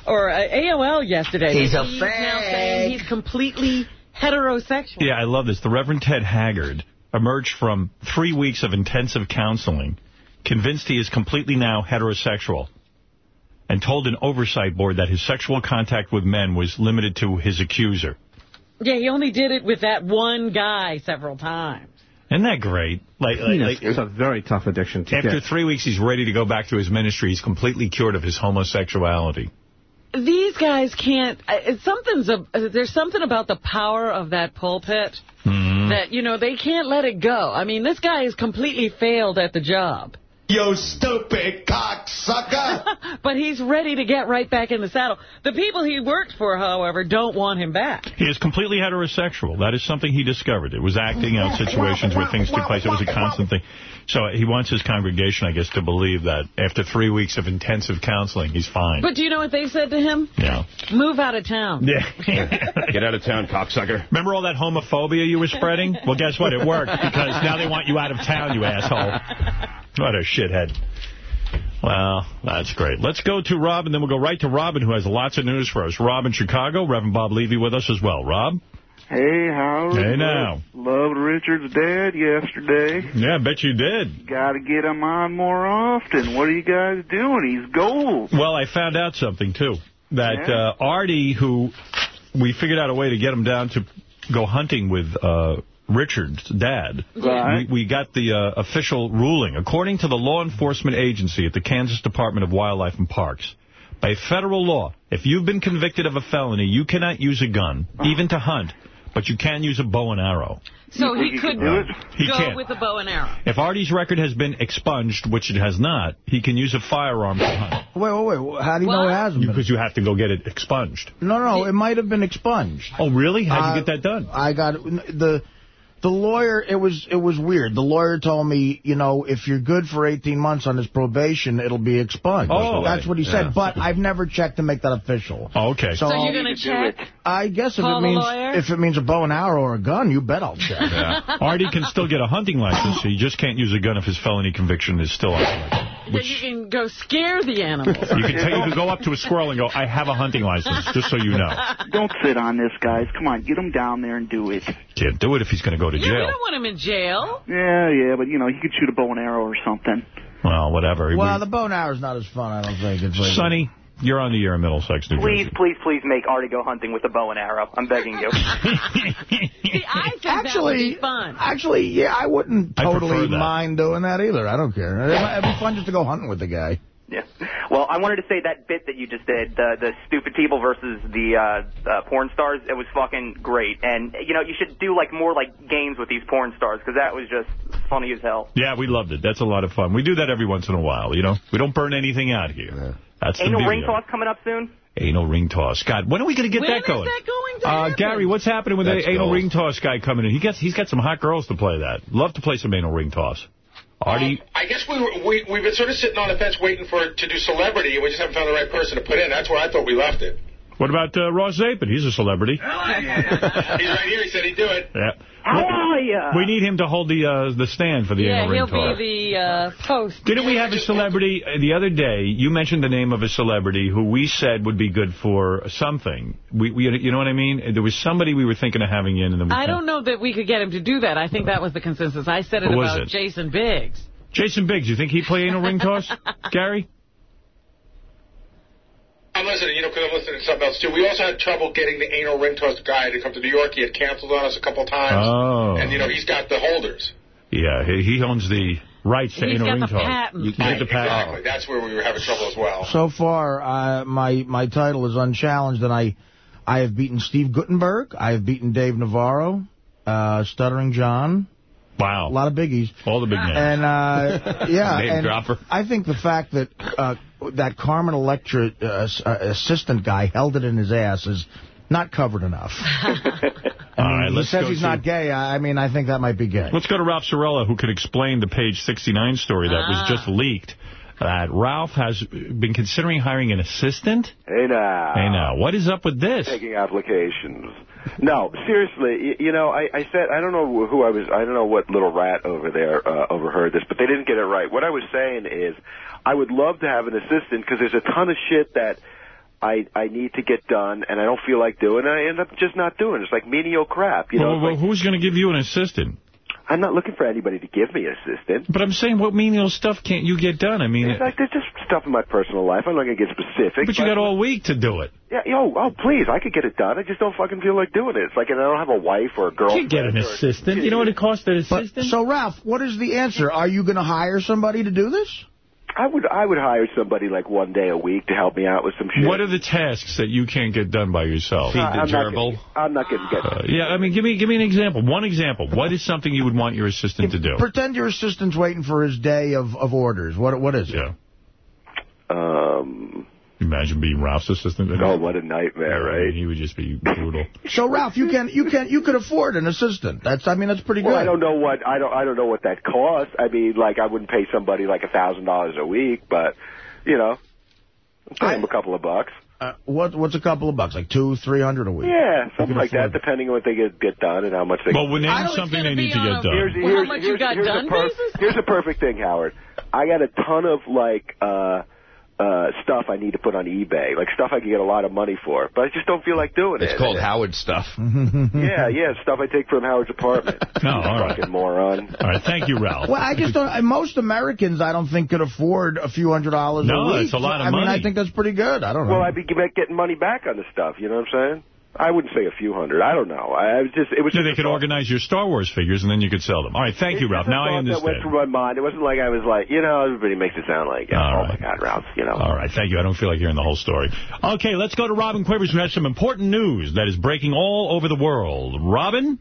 or uh, AOL yesterday. He's that a he's now saying he's completely heterosexual. Yeah, I love this. The Reverend Ted Haggard emerged from three weeks of intensive counseling, convinced he is completely now heterosexual, and told an oversight board that his sexual contact with men was limited to his accuser. Yeah, he only did it with that one guy several times. Isn't that great? Like, like, like it's a very tough addiction to after get. three weeks, he's ready to go back to his ministry. He's completely cured of his homosexuality. These guys can't. uh, It's something's a, uh, there's something about the power of that pulpit Mm-hmm. that you know they can't let it go. I mean, this guy has completely failed at the job. You stupid cocksucker! but he's ready to get right back in the saddle. The people he worked for, however, don't want him back. He is completely heterosexual. That is something he discovered. It was acting out situations where things took place. It was a constant thing. So he wants his congregation, I guess, to believe that after three weeks of intensive counseling, he's fine. But do you know what they said to him? yeah. Move out of town. Yeah. Get out of town, cocksucker. Remember all that homophobia you were spreading? Well, guess what? It worked because now they want you out of town, you asshole. What a shithead. Well, that's great. Let's go to Rob, and then we'll go right to Robin, who has lots of news for us. Rob in Chicago, Reverend Bob Levy with us as well. Rob? Hey, Howard. Hey, now. Loved Richard's dad yesterday. Yeah, I bet you did. Got to get him on more often. What are you guys doing? He's gold. Well, I found out something, too. That Yeah? uh, Artie, who we figured out a way to get him down to go hunting with uh, Richard's dad. Right. We, we got the uh, official ruling. According to the law enforcement agency at the Kansas Department of Wildlife and Parks, by federal law, if you've been convicted of a felony, you cannot use a gun, even to hunt, but you can use a bow and arrow. So You he could can do it? He go can. with a bow and arrow. If Artie's record has been expunged, which it has not, he can use a firearm to hunt. Wait, wait, wait. How do you know it hasn't been? Because you have to go get it expunged. No, no, it might have been expunged. Oh, really? How'd Uh, you get that done? I got the the lawyer. It was it was weird. The lawyer told me, you know, if you're good for 18 months on his probation, it'll be expunged. Oh, that's what he yeah. said. But I've never checked to make that official. Oh, okay. So, So you're going to check? I guess if Call it means if it means a bow and arrow or a gun, you bet I'll check. Artie can still get a hunting license. He just can't use a gun if his felony conviction is still on. Then you can go scare the animals. You can, tell, you can go up to a squirrel and go, I have a hunting license, just so you know. Don't sit on this, guys. Come on, get him down there and do it. Can't do it if he's going to go to Yeah, we jail. don't want him in jail. Yeah, yeah, but, you know, he could shoot a bow and arrow or something. Well, whatever. well, the bow and arrow's not as fun, I don't think. It's like, Sonny, you're on the air in Middlesex, New Please, Jersey. please, please make Artie go hunting with a bow and arrow. I'm begging you. See, I think that would Actually, be fun. actually, yeah, I wouldn't totally that. mind doing that either. I don't care. It'd it'd be fun just to go hunting with the guy. Yeah. Well, I wanted to say that bit that you just did, the the stupid people versus the uh, uh, porn stars, it was fucking great. And you know, you should do like more like games with these porn stars because that was just funny as hell. Yeah, we loved it. That's a lot of fun. We do that every once in a while, you know. We don't burn anything out here. That's the Anal beauty ring toss coming up soon? Anal ring toss. God, when are we going to get When that is going? that going to uh. Gary, what's happening with That's the anal gold. ring toss guy coming in? He gets, he's got some hot girls to play that. Love to play some anal ring toss. Artie, um, I guess we were, we, we've been sort of sitting on the fence waiting for to do celebrity, and we just haven't found the right person to put in. That's where I thought we left it. What about uh, Ross Zapin? He's a celebrity. He's right here. He said he'd do it. Yeah. How are ya? We need him to hold the uh, the stand for the Yeah, anal ring he'll toss. be the uh, host. Didn't we have a celebrity uh, the other day? You mentioned the name of a celebrity who we said would be good for something. We, we, you know what I mean? There was somebody we were thinking of having in, and then we I can't- don't know that we could get him to do that. I think that was the consensus. I said it Who about it? Jason Biggs. Jason Biggs, you think he'd play anal ring toss, Gary? I'm listening, you know, because I'm listening to something else, too. We also had trouble getting the anal ring toss guy to come to New York. He had canceled on us a couple times. Oh. And, you know, he's got the holders. Yeah, he, he owns the rights to He's anal ring the toss. patent. You can get the patent. Exactly. That's where we were having trouble as well. So far, uh, my my title is unchallenged, and I I have beaten Steve Guttenberg. I have beaten Dave Navarro, uh, Stuttering John. Wow. A lot of biggies. All the big names. And, uh, yeah. Name and dropper. I think the fact that uh, that Carmen Electra uh, uh, assistant guy held it in his ass is not covered enough. All right, he let's says go he's to- not gay. I I mean, I think that might be gay. Let's go to Ralph Cirella, who could explain the page 69 story that was Ah. just leaked. That Ralph has been considering hiring an assistant. Hey now. Hey now, what is up with this? Taking applications. No, seriously, you, you know, I, I said, I don't know who I was, I don't know what little rat over there uh, overheard this, but they didn't get it right. What I was saying is, I would love to have an assistant because there's a ton of shit that I I need to get done and I don't feel like doing, and I end up just not doing. It's like menial crap, you know. well, well, who's going to give you an assistant? I'm not looking for anybody to give me an assistant. But I'm saying, what menial stuff can't you get done? I mean, It's like there's just stuff in my personal life. I'm not going to get specific. but you got all week to do it. Yeah, yo, oh, please, I could get it done. I just don't fucking feel like doing it. It's like, and I don't have a wife or a girl. You girlfriend. get an or- assistant. You know what it costs an But, assistant? so, Ralph, what is the answer? Are you going to hire somebody to do this? I would, I would hire somebody like one day a week to help me out with some shit. What are the tasks that you can't get done by yourself? Uh, I'm not I'm not going to get. Uh, yeah, I mean, give me give me an example. One example. What is something you would want your assistant to do? Pretend your assistant's waiting for his day of, of orders. What What is it? Yeah. Um. Imagine being Ralph's assistant. Oh, what a nightmare, right? He would just be brutal. So, Ralph, you can you can you could afford an assistant. That's I mean that's pretty Well, good. I don't know what I don't I don't know what that costs. I mean, like I wouldn't pay somebody like a thousand dollars a week, but you know, I'll pay them a couple of bucks. Uh, what what's a couple of bucks? Like two, three hundred a week. Yeah, something can like that, depending on what they get get done and how much they. Well, well, name something they need to get done. Here's, Well, how much you got here's done a? Here's a perfect thing, Howard. I got a ton of like uh uh stuff I need to put on eBay, like stuff I can get a lot of money for, but I just don't feel like doing It's it. It's called Howard stuff. Yeah, yeah, stuff I take from Howard's apartment. No, all right. Fucking moron. All right, thank you, Ralph. Well, I just don't. Most Americans, I don't think, could afford a few hundred dollars No, a week. it's a lot of I mean, money. I think that's pretty good. I don't know. Well, I'd be getting money back on the stuff. You know what I'm saying? I wouldn't say a few hundred. I don't know. I I was just it was. So just they could thought. organize your Star Wars figures, and then you could sell them. All right, thank you, Ralph. just a Now I thought That went understand. through my mind. It wasn't like I was like, you know, everybody makes it sound like, oh All my. God, Ralph, you know. All right, thank you. I don't feel like hearing the whole story. Okay, let's go to Robin Quivers, who has some important news that is breaking all over the world. Robin?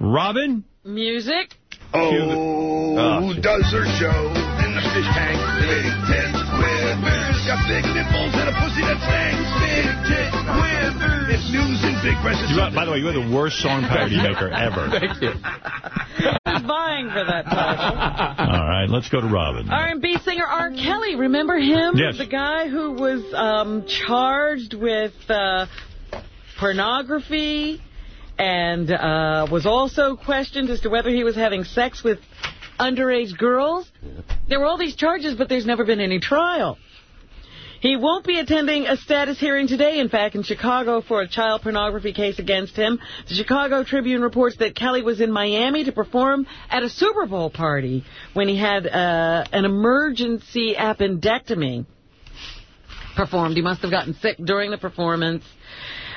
Robin? Music? Oh, Who does her show in the fish tank? Big Ted Quivers got big nipples and a pussy that sings. Big Ted Quivers. It's news and big breasts. You are, by the way, you are the worst song parody maker ever. Thank you. Who's vying for that title? All right, let's go to Robin. R&B singer R. Kelly, remember him? Yes. The guy who was um, charged with uh, pornography and uh, was also questioned as to whether he was having sex with underage girls. There were all these charges, but there's never been any trial. He won't be attending a status hearing today, in fact, in Chicago for a child pornography case against him. The Chicago Tribune reports that Kelly was in Miami to perform at a Super Bowl party when he had uh, an emergency appendectomy performed. He must have gotten sick during the performance.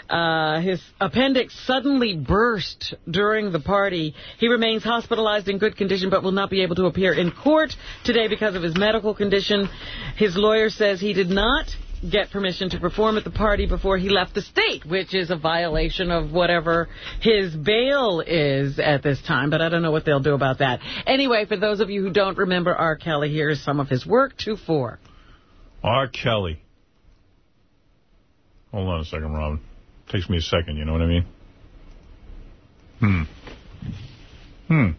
Uh, his appendix suddenly burst during the party. He remains hospitalized in good condition but will not be able to appear in court today because of his medical condition. His lawyer says he did not get permission to perform at the party before he left the state, which is a violation of whatever his bail is at this time, but I don't know what they'll do about that. Anyway, for those of you who don't remember R. Kelly, here's some of his work, 2-4. R. Kelly. Hold on a second, Robin. Takes me a second, you know what I mean? Hmm. Hmm.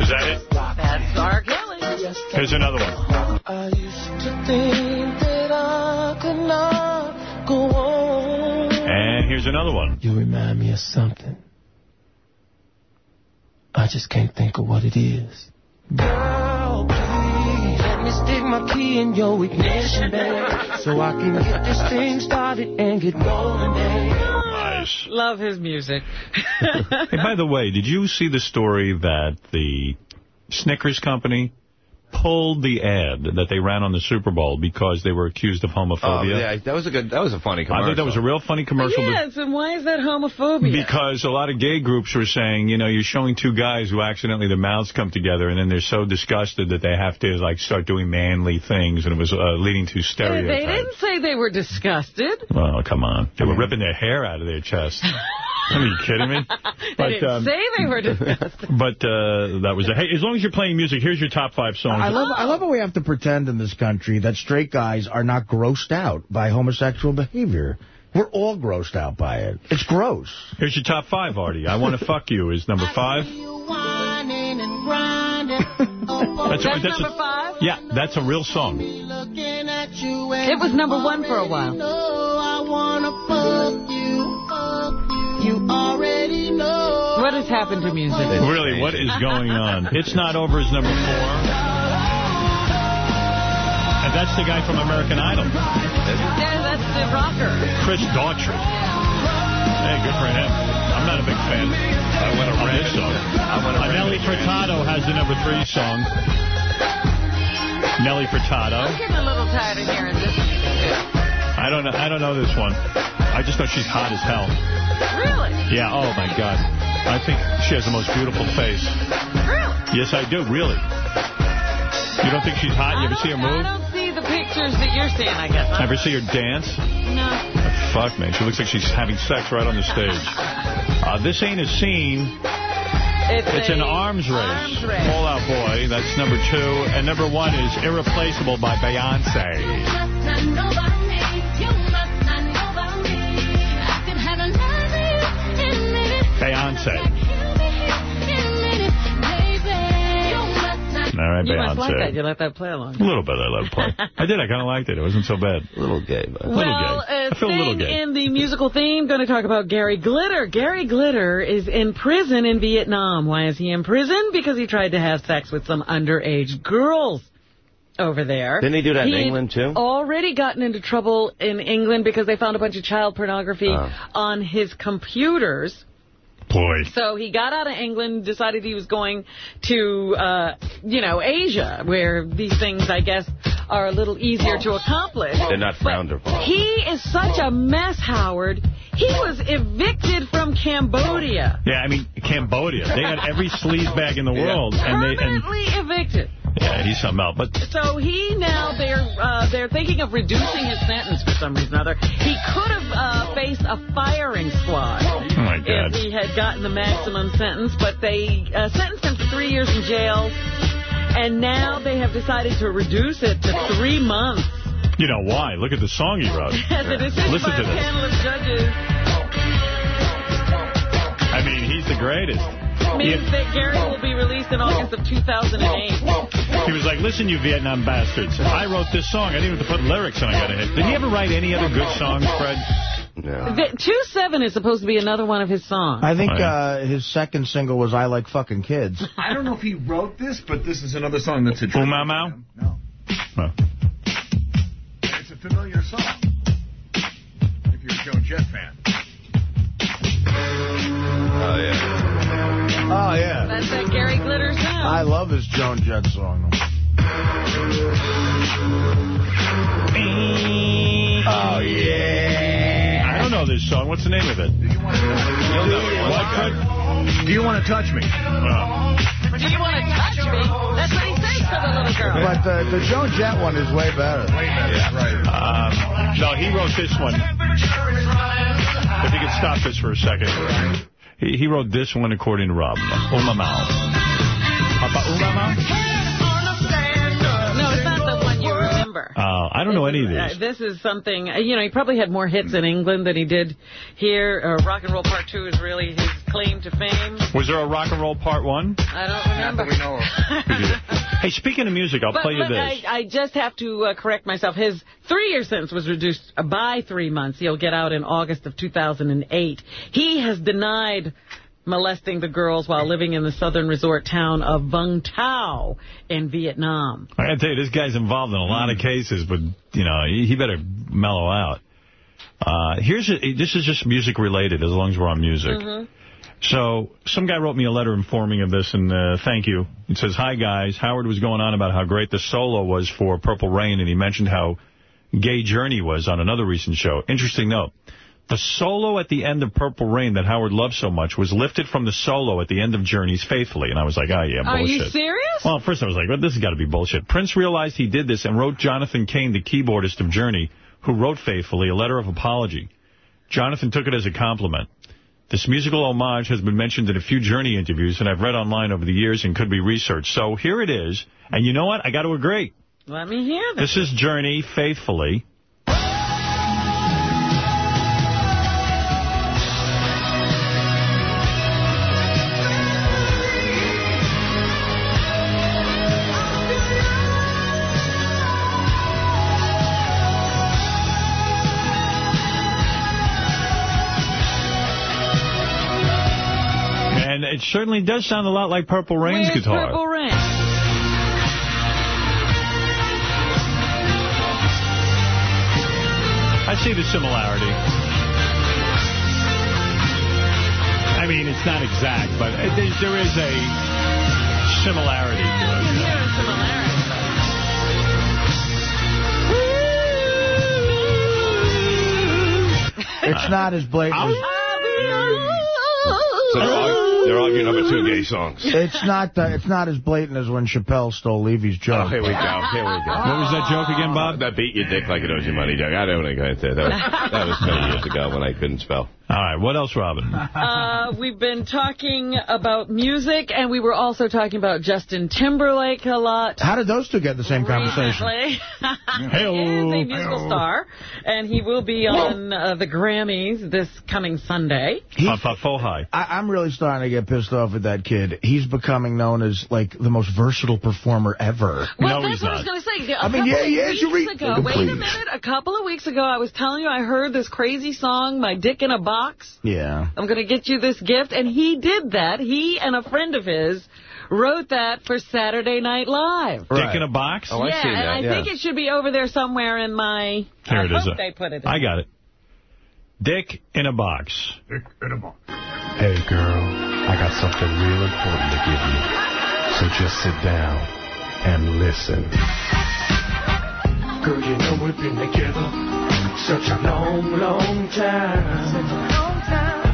Is that it? That's R. Kelly. Here's another one. I used to think that I could not go on. And here's another one. You remind me of something. I just can't think of what it is. Girl, please let me stick my key in your ignition, babe, so I can get this thing started and get rolling, babe. Nice. Love his music. Hey, by the way, did you see the story that the Snickers company pulled the ad that they ran on the Super Bowl because they were accused of homophobia. Oh, homophobia? yeah, that was a good. That was a funny commercial. I think that was a real funny commercial. but- yes, and why is that homophobia? Because a lot of gay groups were saying, you know, you're showing two guys who accidentally their mouths come together, and then they're so disgusted that they have to, like, start doing manly things, and it was uh, leading to stereotypes. They didn't say they were disgusted. Well, come on. They were ripping their hair out of their chest. Are you kidding me? They didn't say they were disgusted. But uh, that was it. Hey, as long as you're playing music, here's your top five songs. I love I love oh. how we have to pretend in this country that straight guys are not grossed out by homosexual behavior. We're all grossed out by it. It's gross. Here's your top five, Artie. I Want to Fuck You is number five. Whining and. Oh, oh, that's, That's that's number a, five? Yeah, that's a real song. Looking at you It was number one for a while. Know I wanna fuck you. You already know. What has happened to music? Really, what is going on? It's Not Over is number four. And that's the guy from American Idol, Yeah, that's the rocker. Chris Daughtry. Hey, good for him. I'm not a big fan. I want to this song. I want Uh, Nelly Furtado has the number three song. Nelly Furtado. I'm getting a little tired of hearing this. I don't know. I don't know this one. I just know she's hot as hell. Really? Yeah. Oh my God. I think she has the most beautiful face. Really? Yes, I do. Really. You don't think she's hot? You ever see her move? I don't see the pictures that you're seeing, I guess. Ever see her dance? No. Fuck, man. She looks like she's having sex right on the stage. Uh, this ain't a scene. It's, It's an arms race. Arms race. Fall Out Boy. That's number two. And number one is Irreplaceable by Beyonce. Beyonce. All right, You must like that. Beyonce. You let that play along. A little bit I let it play. I did. I kind of liked it. It wasn't so bad. A little gay, but... A little Well, gay. uh, I feel a little gay. in the musical theme, going to talk about Gary Glitter. Gary Glitter is in prison in Vietnam. Why is he in prison? Because he tried to have sex with some underage girls over there. Didn't he do that in He'd England, too? already gotten into trouble in England because they found a bunch of child pornography Oh. on his computers. Boy. So he got out of England, decided he was going to, uh, you know, Asia, where these things, I guess, are a little easier to accomplish. They're not frowned upon. He is such a mess, Howard. He was evicted from Cambodia. Yeah, I mean, Cambodia. They had every sleaze bag in the world. and they and Permanently evicted. Yeah, he's something else. But So he now, they're uh, they're thinking of reducing his sentence for some reason or other. He could have uh, faced a firing squad Oh, my if he had gotten the maximum sentence, but they uh, sentenced him to three years in jail, and now they have decided to reduce it to three months. You know why? Look at the song he wrote. A decision Listen by to a this. panel of judges I mean, he's the greatest. Means that Gary will be released in August of 2008. He was like, listen, you Vietnam bastards. I wrote this song. I didn't have to put lyrics on. I got a hit. Did he ever write any other good songs, Fred? No. The, 2-7 is supposed to be another one of his songs. I think Oh, uh, his second single was I Like Fucking Kids. I don't know if he wrote this, but this is another song that's a Ooh, Mau Mau? No. No. It's a familiar song. If you're a Joan Jett fan. Oh, yeah. Oh, yeah. That's that Gary Glitter sound. I love his Joan Jett song. Oh, yeah. I don't know this song. What's the name of it? You'll know it. What, Fred? Do you want to touch me? Oh. Do you want to touch me? That's what he says to the little girl. But the, the Joan Jett one is way better. Yeah, right. Um, no, he wrote this one. If you could stop this for a second. He, wrote this one according to Rob. Uma Mau. Apa remember. Uh, I don't know any of Uh, this is something, uh, you know, he probably had more hits in England than he did here. Uh, Rock and Roll Part 2 is really his claim to fame. Was there a rock and roll part one? I don't remember. we know Hey, speaking of music, I'll but, play you this. I, I just have to uh, correct myself. His three-year sentence was reduced by three months. He'll get out in August of 2008. He has denied molesting the girls while living in the southern resort town of Vung Tau in Vietnam. I gotta tell you, this guy's involved in a lot of cases, but, you know, he, he better mellow out. Uh, here's a, This is just music related, as long as we're on music. Mhm. So, some guy wrote me a letter informing of this, and uh, thank you. It says, Hi, guys. Howard was going on about how great the solo was for Purple Rain, and he mentioned how gay Journey was on another recent show. Interesting note. The solo at the end of Purple Rain that Howard loved so much was lifted from the solo at the end of Journey's Faithfully. And I was like, oh, yeah, bullshit. Are you serious? Well, first I was like, well, this has got to be bullshit. Prince realized he did this and wrote Jonathan Cain, the keyboardist of Journey, who wrote Faithfully, a letter of apology. Jonathan took it as a compliment. This musical homage has been mentioned in a few Journey interviews, and I've read online over the years and could be researched. So here it is. And you know what? I got to agree. Let me hear this. This is Journey, Faithfully. It certainly does sound a lot like Purple Rain's Where's guitar. Purple Rain? I see the similarity. I mean, it's not exact, but it, there- there is a similarity to it. It's not as blatant. as- So they're, arg- they're arguing over two gay songs. It's not. Uh, it's not as blatant as when Chappelle stole Levy's joke. Oh, here we go. Here we go. What was that joke again, Bob? That beat your dick like it owes you money joke. I don't want to go into that. That was, that was many years ago when I couldn't spell. All right, what else, Robin? Uh, we've been talking about music, and we were also talking about Justin Timberlake a lot. How did those two get in the same conversation? Recently. he is a musical star, and he will be on uh, the Grammys this coming Sunday. Fohai. I, I'm really starting to get pissed off with that kid. He's becoming known as like the most versatile performer ever. Well, that's what I was going to say. A I mean, yeah, yeah, weeks you read- ago, Please. wait a minute. A couple of weeks ago, I was telling you I heard this crazy song, My Dick in a Box. Yeah. I'm going to get you this gift. And he did that. He and a friend of his wrote that for Saturday Night Live. Dick in a box? Oh, yeah, and I think it should be over there somewhere in my... Here I it is. hope they put it in. I got it. Dick in a box. Dick in a box. Hey, girl, I got something real important to give you. So just sit down and listen. Girl, you know we've been together such a long, long time. Such a long time.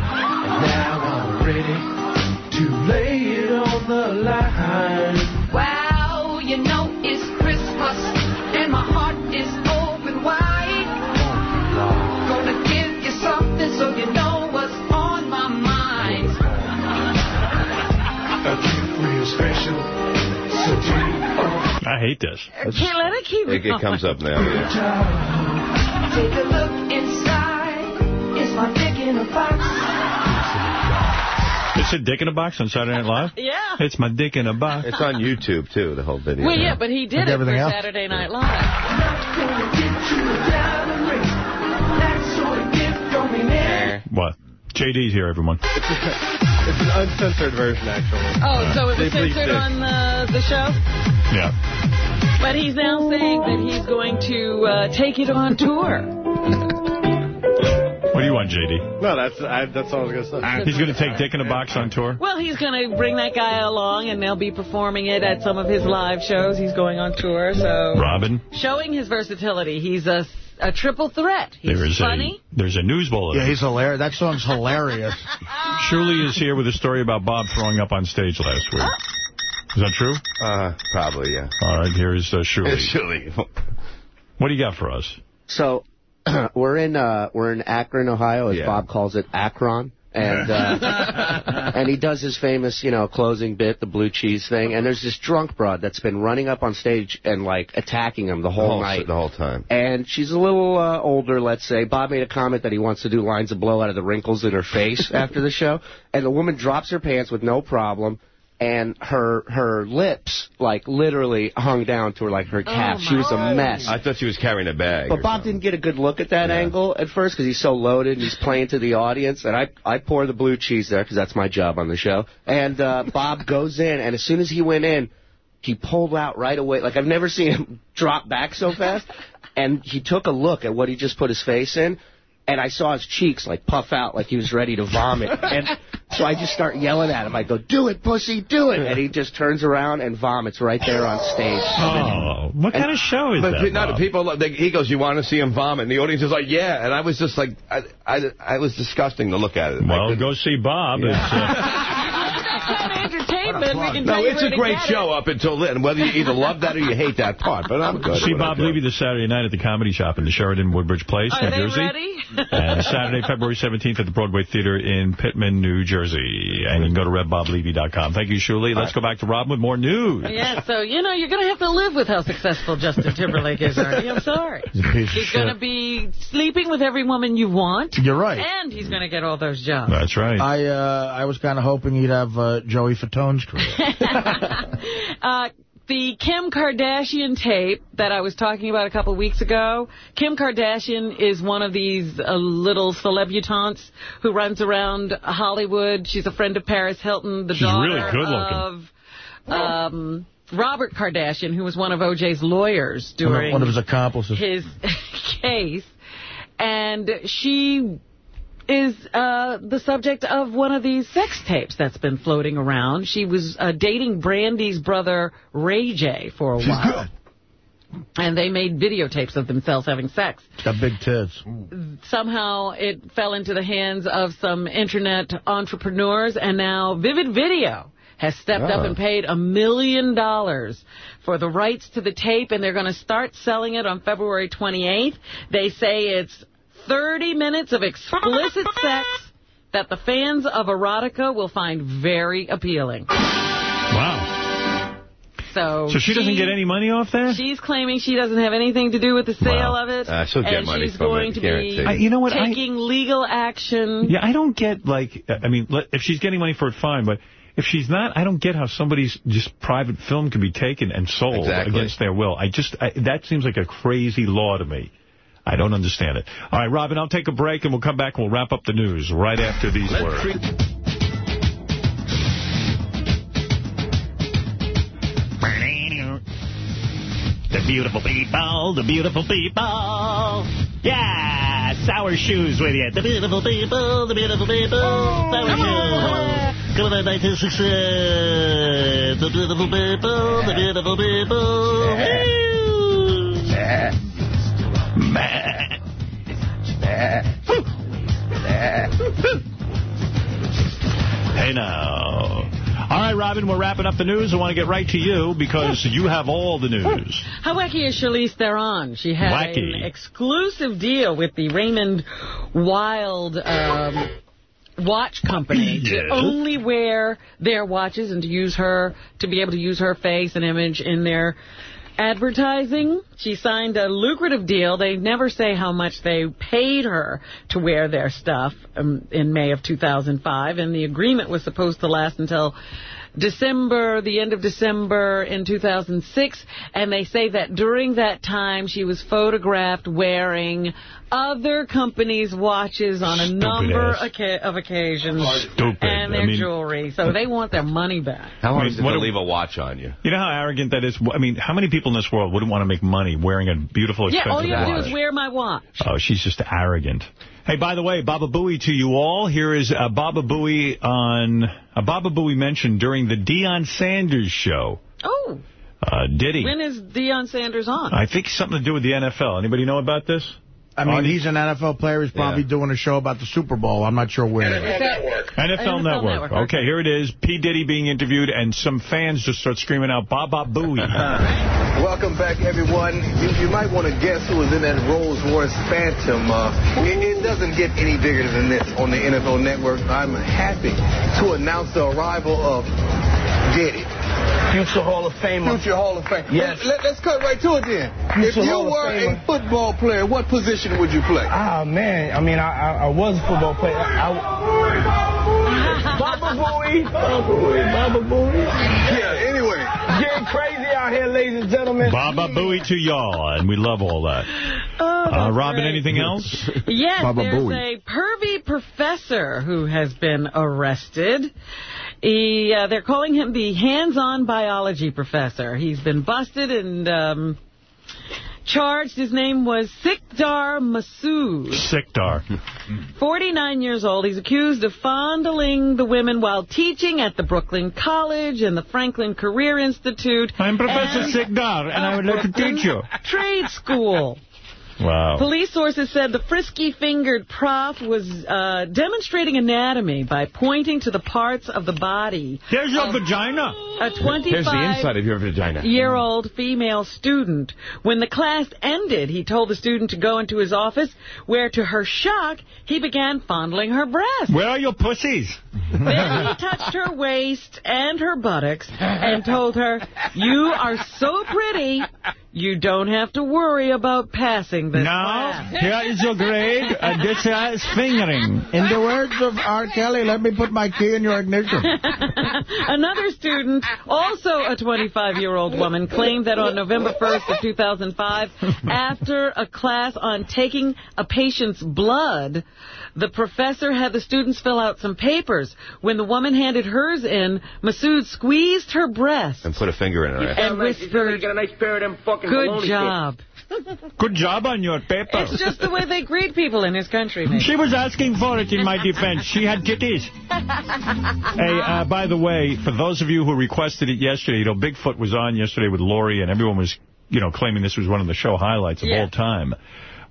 And now I'm ready to lay it on the line. Wow, you know it's Christmas and my heart is open wide. Gonna give you something so you know what's on my mind. A gift real special. So take. I hate this. Can't let it keep It, it comes up now. Yeah. Take a look inside. It's my dick in a box. It's a dick in a box on Saturday Night Live? Yeah. It's my dick in a box. It's on YouTube, too, the whole video. Well, yeah, but he did Like it for everything else? Saturday Night Live. Gonna get you a diamond ring. That sort of gift don't mean anything. What? JD's here, everyone. It's an uncensored version, actually. Oh, so it was censored on the, the show? Yeah. But he's now saying that he's going to uh, take it on tour. What do you want, JD? No, that's I, that's all I was going to say. He's going to take Dick in a box on tour? Well, he's going to bring that guy along, and they'll be performing it at some of his live shows. He's going on tour, so... Robin? Showing his versatility. He's a, a triple threat. He's There is funny. a there's a news bulletin. Yeah, he's hilarious. That song's hilarious. Shuli is here with a story about Bob throwing up on stage last week. Is that true? Uh, probably, yeah. All right, here is uh, Shuli. Shuli. What do you got for us? So we're in uh, we're in Akron, Ohio, as Yeah. Bob calls it, Akron. And uh, and he does his famous, you know, closing bit, the blue cheese thing. And there's this drunk broad that's been running up on stage and like attacking him the whole, whole- night, the whole time. And she's a little uh, older, let's say. Bob made a comment that he wants to do lines of blow out of the wrinkles in her face after the show. And the woman drops her pants with no problem. And her her lips, like, literally hung down to her, like, her calf. she was a mess. I thought she was carrying a bag. But or Bob didn't get a good look at that angle at first because he's so loaded and he's playing to the audience. And I I pour the blue cheese there because that's my job on the show. And uh, Bob goes in, and as soon as he went in, he pulled out right away. Like I've never seen him drop back so fast. And he took a look at what he just put his face in. And I saw his cheeks like puff out like he was ready to vomit. And so I just start yelling at him. I go, do it, pussy, do it. And he just turns around and vomits right there on stage. Oh, what kind of show is but that, pe- not Bob? people. They, he goes, "You want to see him vomit?" And the audience is like, "Yeah." And I was just like, I, I, I was disgusting to look at it. Well, go see Bob. It's, uh, entertainment. We can No, tell you it's where a to great get show up until then. Whether you either love that or you hate that part, but I'm good. See at what I Bob do. Levy this Saturday night at the Comedy Shop in the Sheraton Woodbridge Place, Are New they Jersey. ready? and Saturday, February 17th at the Broadway Theater in Pitman, New Jersey. And you can go to redboblevy.com. Thank you, Shuli. Let's go back to Rob with more news. Yeah, so, you know, you're going to have to live with how successful Justin Timberlake is, Ernie. I'm sorry. He's a piece of He's going to be sleeping with every woman you want. You're right. And he's going to get all those jobs. That's right. I uh, I was kind of hoping he'd have uh, Joey Career. Uh, the Kim Kardashian tape that I was talking about a couple weeks ago, Kim Kardashian is one of these uh, little celebutantes who runs around Hollywood. She's a friend of Paris Hilton, the She's daughter really good looking. of um, Robert Kardashian, who was one of O.J.'s lawyers during One of his accomplices. his case. And she is uh, the subject of one of these sex tapes that's been floating around. She was uh, dating Brandy's brother, Ray J, for a She's while. And they made videotapes of themselves having sex. Got big tits. Somehow it fell into the hands of some internet entrepreneurs, and now Vivid Video has stepped up Oh. and paid a million dollars for the rights to the tape, and they're going to start selling it on February 28th. They say it's 30 minutes of explicit sex that the fans of erotica will find very appealing. Wow. So, So she doesn't get any money off that? She's claiming she doesn't have anything to do with the sale Wow. of it. Uh, she'll get and money she's from going it, to be I- you know what, I- taking legal action. Yeah, I don't get, like, I mean, if she's getting money for it, fine, but if she's not, I don't get how somebody's just private film can be taken and sold Exactly. against their will. I just, I, that seems like a crazy law to me. I don't understand it. All right, Robin, I'll take a break, and we'll come back and we'll wrap up the news right after these words. The beautiful people, the beautiful people. Yeah, sour shoes with you. The beautiful people, the beautiful people. Sour shoes. Coming on 1966. The beautiful people, the beautiful people. Hey, now. All right, Robin, we're wrapping up the news. I want to get right to you because you have all the news. How wacky is Charlize Theron? She had Wacky. an exclusive deal with the Raymond Weil um, watch company Yes. to only wear their watches and to use her, to be able to use her face and image in their advertising. She signed a lucrative deal. They never say how much they paid her to wear their stuff um, in May of 2005, and the agreement was supposed to last until December, the end of December in 2006, and they say that during that time she was photographed wearing other companies' watches on a Stupid number ass. oca- of occasions Stupid. and I their mean- jewelry, so they want their money back. How long I mean, is it what to leave a watch on you? You know how arrogant that is? I mean, how many people in this world wouldn't want to make money wearing a beautiful, expensive? Yeah, expensive all you have to do is wear my watch. Oh, she's just arrogant. Hey, by the way, Baba Booey to you all. Here is a Baba Booey on a Baba Booey mentioned during the Deion Sanders show. Oh, Uh, did he? when is Deion Sanders on? I think something to do with the NFL. Anybody know about this? I mean, he's an NFL player. He's probably doing a show about the Super Bowl. I'm not sure where. NFL NFL Network. Network, Okay, here it is. P. Diddy being interviewed, and some fans just start screaming out, Baba Booey. Welcome back, everyone. You, you might want to guess who was in that Rolls Royce Phantom. Uh, it, it doesn't get any bigger than this on the NFL Network. I'm happy to announce the arrival of Diddy. Future Hall of Famer. Future Hall of Fame. Yes. Let, us cut right to it then. if Future you Hall of were a football player, what position would you play? Ah, man. I mean, I, I, I was a football player. I, I, Baba Booey. Baba Booey. Baba Booey. Yeah, anyway. Getting crazy out here, ladies and gentlemen. Baba Booey to y'all, and we love all that. uh, Robin, anything else? Yes, Baba there's Booey. a pervy professor who has been arrested. He, uh, they're calling him the hands-on biology professor. He's been busted and um, charged. His name was Sikdar Masood. Sikdar. 49 years old. He's accused of fondling the women while teaching at the Brooklyn College and the Franklin Career Institute. I'm Professor and Sikdar, and I would like to teach you. Trade school. Wow. Police sources said the frisky-fingered prof was uh, demonstrating anatomy by pointing to the parts of the body. There's your vagina. A 25 Here's the inside of your vagina. year old female student. When the class ended, he told the student to go into his office, where to her shock, he began fondling her breast. Where are your pussies? Then he touched her waist and her buttocks and told her, you are so pretty, you don't have to worry about passing this Now, here is your grade, and this here is fingering. In the words of R. Kelly, let me put my key in your ignition. Another student, also a 25-year-old woman, claimed that on November 1st of 2005, after a class on taking a patient's blood, the professor had the students fill out some papers. When the woman handed hers in, Masood squeezed her breast And put a finger in her ass. and whispered, Get a nice pair of them fucking good baloney job. Good job on your paper. It's just the way they greet people in his country, man. She was asking for it in my defense. She had titties. Hey, uh, by the way, for those of you who requested it yesterday, you know, Bigfoot was on yesterday with Lori, and everyone was, you know, claiming this was one of the show highlights of Yeah. all time.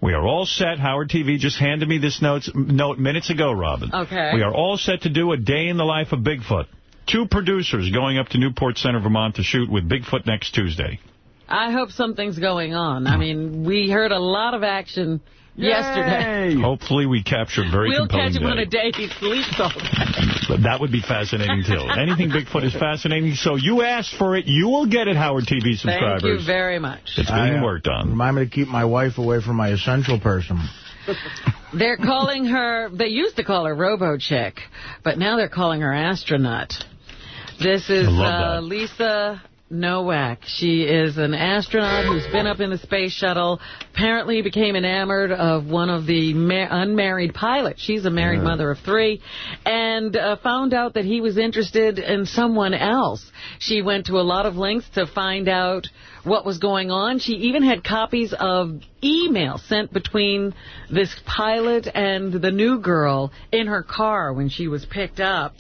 We are all set. Howard TV just handed me this notes, note minutes ago, Robin. Okay. We are all set to do a day in the life of Bigfoot. Two producers going up to Newport Center, Vermont to shoot with Bigfoot next Tuesday. I hope something's going on. I mean, we heard a lot of action yesterday. Hopefully we capture a very We'll compelling catch him day. on a day he sleeps all day. But that would be fascinating, too. Anything Bigfoot is fascinating. So you asked for it. You will get it, Howard TV subscribers. Thank you very much. It's being I, uh, worked on. Remind me to keep my wife away from my essential person. They're calling her, they used to call her Robo-Chick, but now they're calling her Astronaut. This is uh. Lisa Nowak. She is an astronaut who's been up in the space shuttle, apparently became enamored of one of the ma unmarried pilots. She's a married mother of three, and uh, found out that he was interested in someone else. She went to a lot of lengths to find out what was going on. She even had copies of email sent between this pilot and the new girl in her car when she was picked up.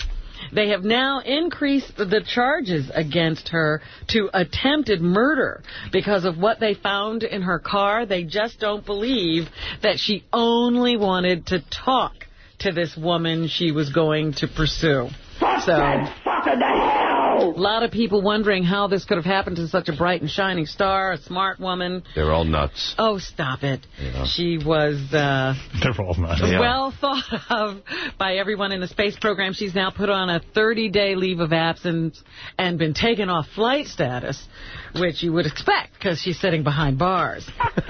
They have now increased the charges against her to attempted murder because of what they found in her car. They just don't believe that she only wanted to talk to this woman she was going to pursue. Fuck So, a lot of people wondering how this could have happened to such a bright and shining star, a smart woman. They're all nuts. Oh, stop it. Yeah. She was... Uh, They're all nuts. well thought of by everyone in the space program. She's now put on a 30-day leave of absence and been taken off flight status, which you would expect because she's sitting behind bars.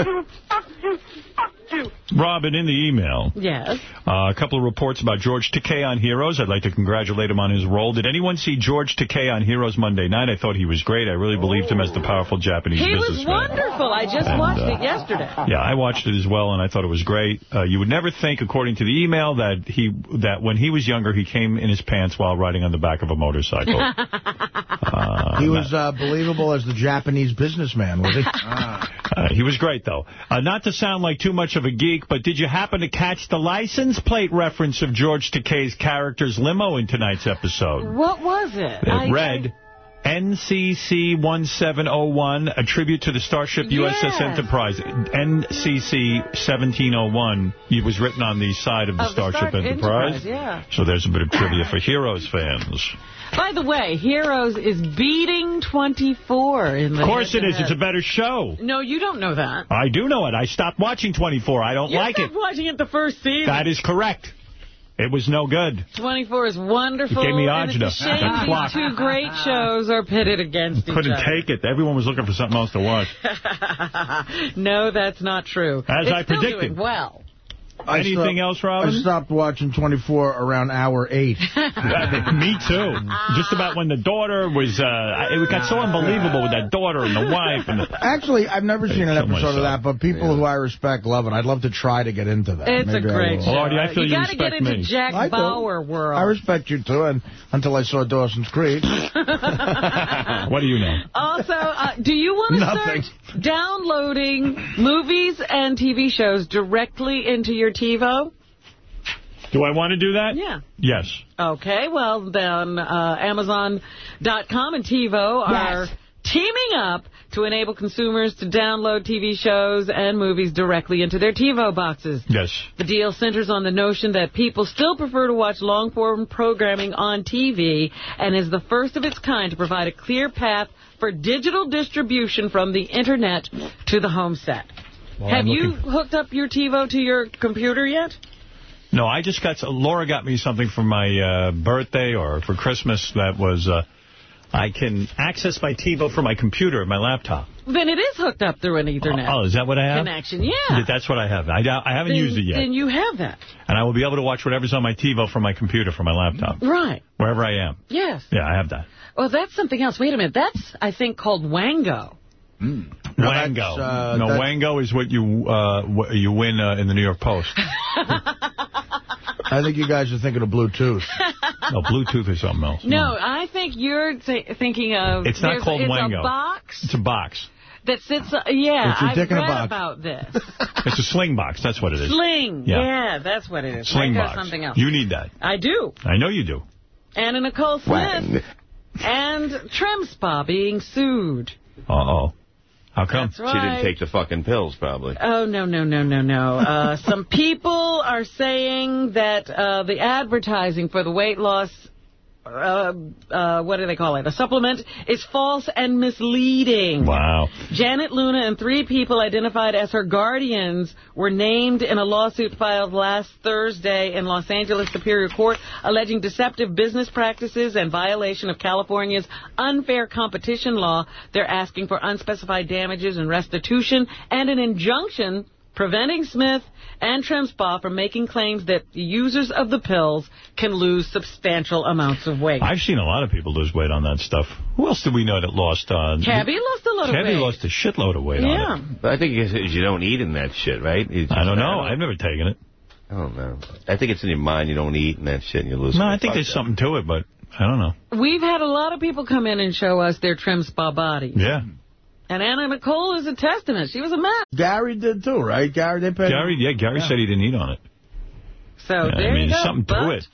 Robin, in the email, Yes. uh, a couple of reports about George Takei on Heroes. I'd like to congratulate him on his role. Did anyone see George Takei on Heroes Monday night? I thought he was great. I really believed him as the powerful Japanese He was businessman. wonderful. I just And, watched uh, it yesterday. Yeah, I watched it as well, and I thought it was great. Uh, you would never think, according to the email, that he that when he was younger, he came in his pants while riding on the back of a motorcycle. Uh, he was uh, believable as the Japanese businessman, was he? Uh, he was great, though. Uh, not to sound like too much of a geek, but did you happen to catch the license plate reference of George Takei's character's limo in tonight's episode? What was it? It I- read, NCC-1701, a tribute to the Starship USS Yes. Enterprise. NCC-1701 it was written on the side of the Of the Starship Star- Enterprise. Enterprise, yeah. So there's a bit of trivia for Heroes fans. By the way, Heroes is beating 24 in the Of course it is. It's a better show. No, you don't know that. I do know it. I stopped watching 24. I don't you like it. stopped watching it the first season. That is correct. It was no good. 24 is wonderful. It gave me agita. it's a shame two great shows are pitted against each other. Couldn't take it. Everyone was looking for something else to watch. no, that's not true. As it's I predicted. doing well. I Anything stopped- else, Robin? I stopped watching 24 around hour 8. Me too. Just about when the daughter was, uh, it got so unbelievable with that daughter and the wife. and the, Actually, I've never seen an Kill episode of myself. that, but people who I respect love it. I'd love to try to get into that. It's Maybe a I great will. show. Lordy, I feel you you got to get into me. Jack I do. Bauer world. I respect you, too, and until I saw Dawson's Creek. what do you know? Also, uh, do you want to Nothing. Start downloading movies and TV shows directly into your TiVo? Do I want to do that? Yeah. Yes. Okay, well, then uh, Amazon.com and TiVo are teaming up to enable consumers to download TV shows and movies directly into their TiVo boxes. Yes. The deal centers on the notion that people still prefer to watch long-form programming on TV and is the first of its kind to provide a clear path for digital distribution from the Internet to the home set. Well, Have you hooked up your TiVo to your computer yet? No, I just got, Laura got me something for my uh, birthday or for Christmas that was, uh, I can access my TiVo from my computer, my laptop. Then it is hooked up through an Ethernet Oh, is that what I have? connection. Yeah. That's what I have. I, I haven't then, used it yet. Then you have that. And I will be able to watch whatever's on my TiVo from my computer, from my laptop, Right. wherever I am. Yes. Yeah, I have that. Well, that's something else. Wait a minute. That's, I think, called Wango. No, Wango. uh, no, that's- Wango is what you uh, you win uh, in the New York Post. I think you guys are thinking of Bluetooth. No, Bluetooth or something else. No, I think you're th thinking of... It's not there's- called it's Wango. a box It's a box. that sits... Uh, yeah, It's your I've dick in a read box. about this. It's a sling box. That's what it is. Sling. Yeah. Yeah. that's what it is. Sling Wango box. something else. You need that. I do. I know you do. Anna Nicole Smith and Trim Spa being sued. Uh-oh. How come? That's She didn't take the fucking pills, probably. Oh, no, no, no, no, no. Uh, some people are saying that uh, the advertising for the weight loss, uh, uh, what do they call it, a supplement, is false and misleading. Wow. Janet Luna and three people identified as her guardians were named in a lawsuit filed last Thursday in Los Angeles Superior Court alleging deceptive business practices and violation of California's unfair competition law. They're asking for unspecified damages and restitution and an injunction preventing Smith and Trim for making claims that users of the pills can lose substantial amounts of weight. I've seen a lot of people lose weight on that stuff. Who else do we know that lost uh, on? Cabby lost a lot of Cabby lost a shitload of weight Yeah. on it. But I think it's, it's you don't eat in that shit, right? It's I don't know. I've never taken it. I don't know. I think it's in your mind. You don't eat and that shit, and you lose. No. I think there's that. something to it, but I don't know. We've had a lot of people come in and show us their Trim Spa bodies. Yeah. And Anna Nicole is a testament. She was a mess. Gary did too, right? Gary, they paid Gary, yeah, Gary said he didn't eat on it. So Yeah, there I mean, you there's go. something to it.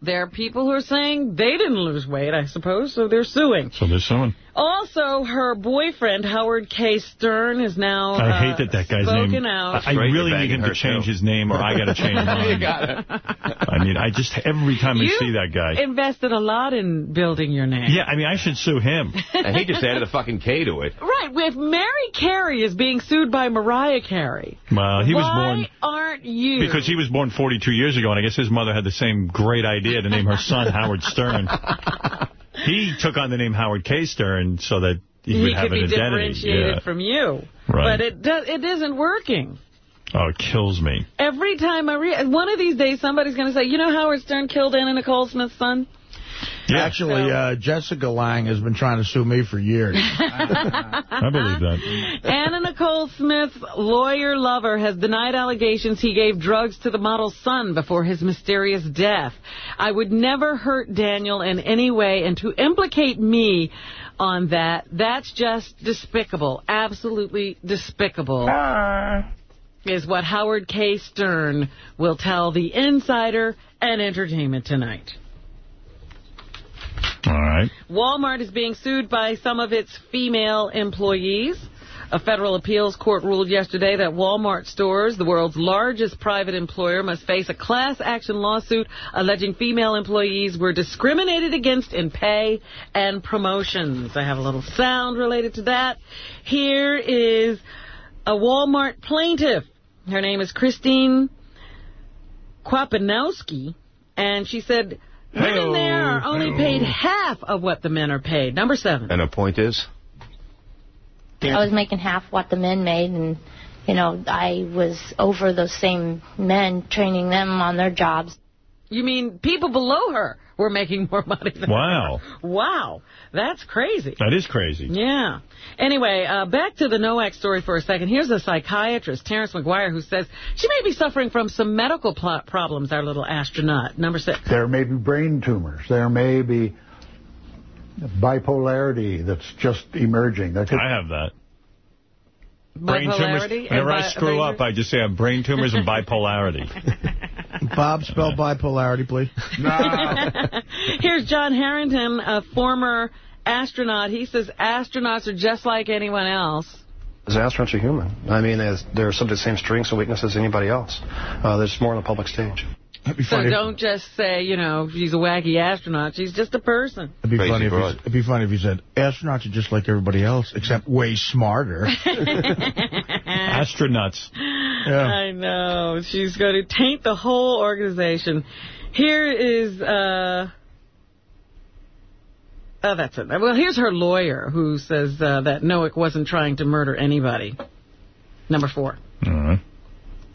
There are people who are saying they didn't lose weight, I suppose, so they're suing. So there's someone. Also, her boyfriend, Howard K. Stern, is now I uh, hate that that guy's name. out. I, I really need him to change his name, or I got to change mine. you got it. I mean, I just every time I see that guy. invested a lot in building your name. Yeah, I mean, I should sue him. And he just added a fucking K to it. Right, if Mary Carey is being sued by Mariah Carey, Well, he was why born aren't you? because he was born 42 years ago, and I guess his mother had the same great idea to name her son Howard Stern. he took on the name Howard K. Stern so that he, he would have could be an identity. differentiated Yeah. from you. Right. But it does, it isn't working. Oh, it kills me. Every time I read, one of these days somebody's going to say, you know Howard Stern killed Anna Nicole Smith's son? Actually, uh, Jessica Lange has been trying to sue me for years. I believe that. Anna Nicole Smith's lawyer lover has denied allegations he gave drugs to the model's son before his mysterious death. I would never hurt Daniel in any way, and to implicate me on that, that's just despicable. Absolutely despicable. Is what Howard K. Stern will tell the Insider and Entertainment Tonight. All right. Walmart is being sued by some of its female employees. A federal appeals court ruled yesterday that Walmart stores, the world's largest private employer, must face a class action lawsuit alleging female employees were discriminated against in pay and promotions. I have a little sound related to that. Here is a Walmart plaintiff. Her name is Christine Kwapanowski, and she said women there are only paid half of what the men are paid. Number seven. And a point is? I was making half what the men made, and, you know, I was over those same men, training them on their jobs. You mean people below her were making more money than Wow. her? Wow. That's crazy. That is crazy. Yeah. Anyway, uh, back to the Nowak story for a second. Here's a psychiatrist, Terrence McGuire, who says she may be suffering from some medical pl- problems, our little astronaut. Number six. There may be brain tumors. There may be bipolarity that's just emerging. That could, I have that. Brain tumors. Whenever I screw up, I just say I have brain tumors and bipolarity. Bob, spell bipolarity, please. No. Here's John Harrington, a former astronaut. He says astronauts are just like anyone else. As astronauts are human. I mean, as they're subject to the same strengths and weaknesses as anybody else. Uh, there's more on the public stage. So don't just say, you know, she's a wacky astronaut. She's just a person. It'd be, Crazy funny if you, it'd be funny if you said, astronauts are just like everybody else, except way smarter. Astronauts. I know. She's going to taint the whole organization. Here is, uh... Oh, that's it. Well, here's her lawyer who says uh, that Nowak wasn't trying to murder anybody. Number four.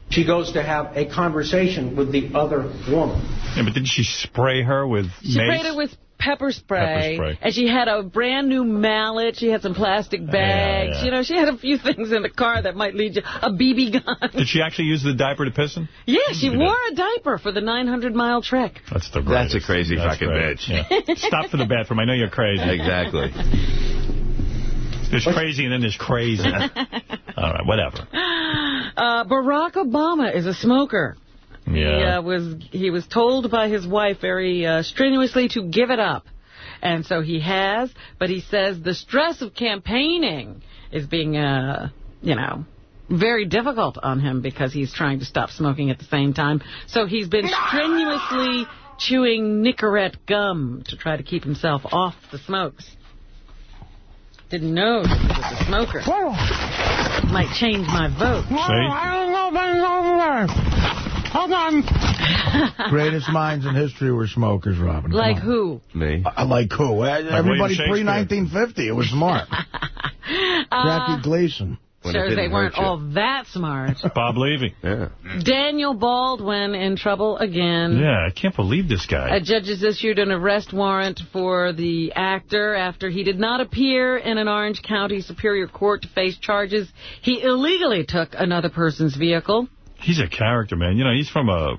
She goes to have a conversation with the other woman. Yeah, but didn't she spray her with She mace? sprayed her with pepper spray, Pepper spray. and she had a brand new mallet. She had some plastic bags. yeah. You know, she had a few things in the car that might lead you. A BB gun. Did she actually use the diaper to piss in? Yeah, she She did. wore a diaper for the 900-mile trek. That's the That's a crazy That's fucking great. bitch. Yeah. Stop for the bathroom. I know you're crazy. Exactly. There's crazy and then there's crazy. All right, whatever. Uh, Barack Obama is a smoker. He Yeah. uh, was he was told by his wife very uh, strenuously to give it up, and so he has. But he says the stress of campaigning is being, uh, you know, very difficult on him because he's trying to stop smoking at the same time. So he's been strenuously chewing Nicorette gum to try to keep himself off the smokes. Didn't know he was a smoker. Might change my vote. See? Hold on. Greatest minds in history were smokers, Robin. Come Like on. who? Me. Uh, like who? Uh, Everybody pre-1950. It was smart. Uh, Jackie Gleason. When it shows they weren't all that smart. Bob Levy. Yeah. Daniel Baldwin in trouble again. Yeah, I can't believe this guy. A judge has issued an arrest warrant for the actor after he did not appear in an Orange County Superior Court to face charges. He illegally took another person's vehicle. He's a character, man. You know, he's from a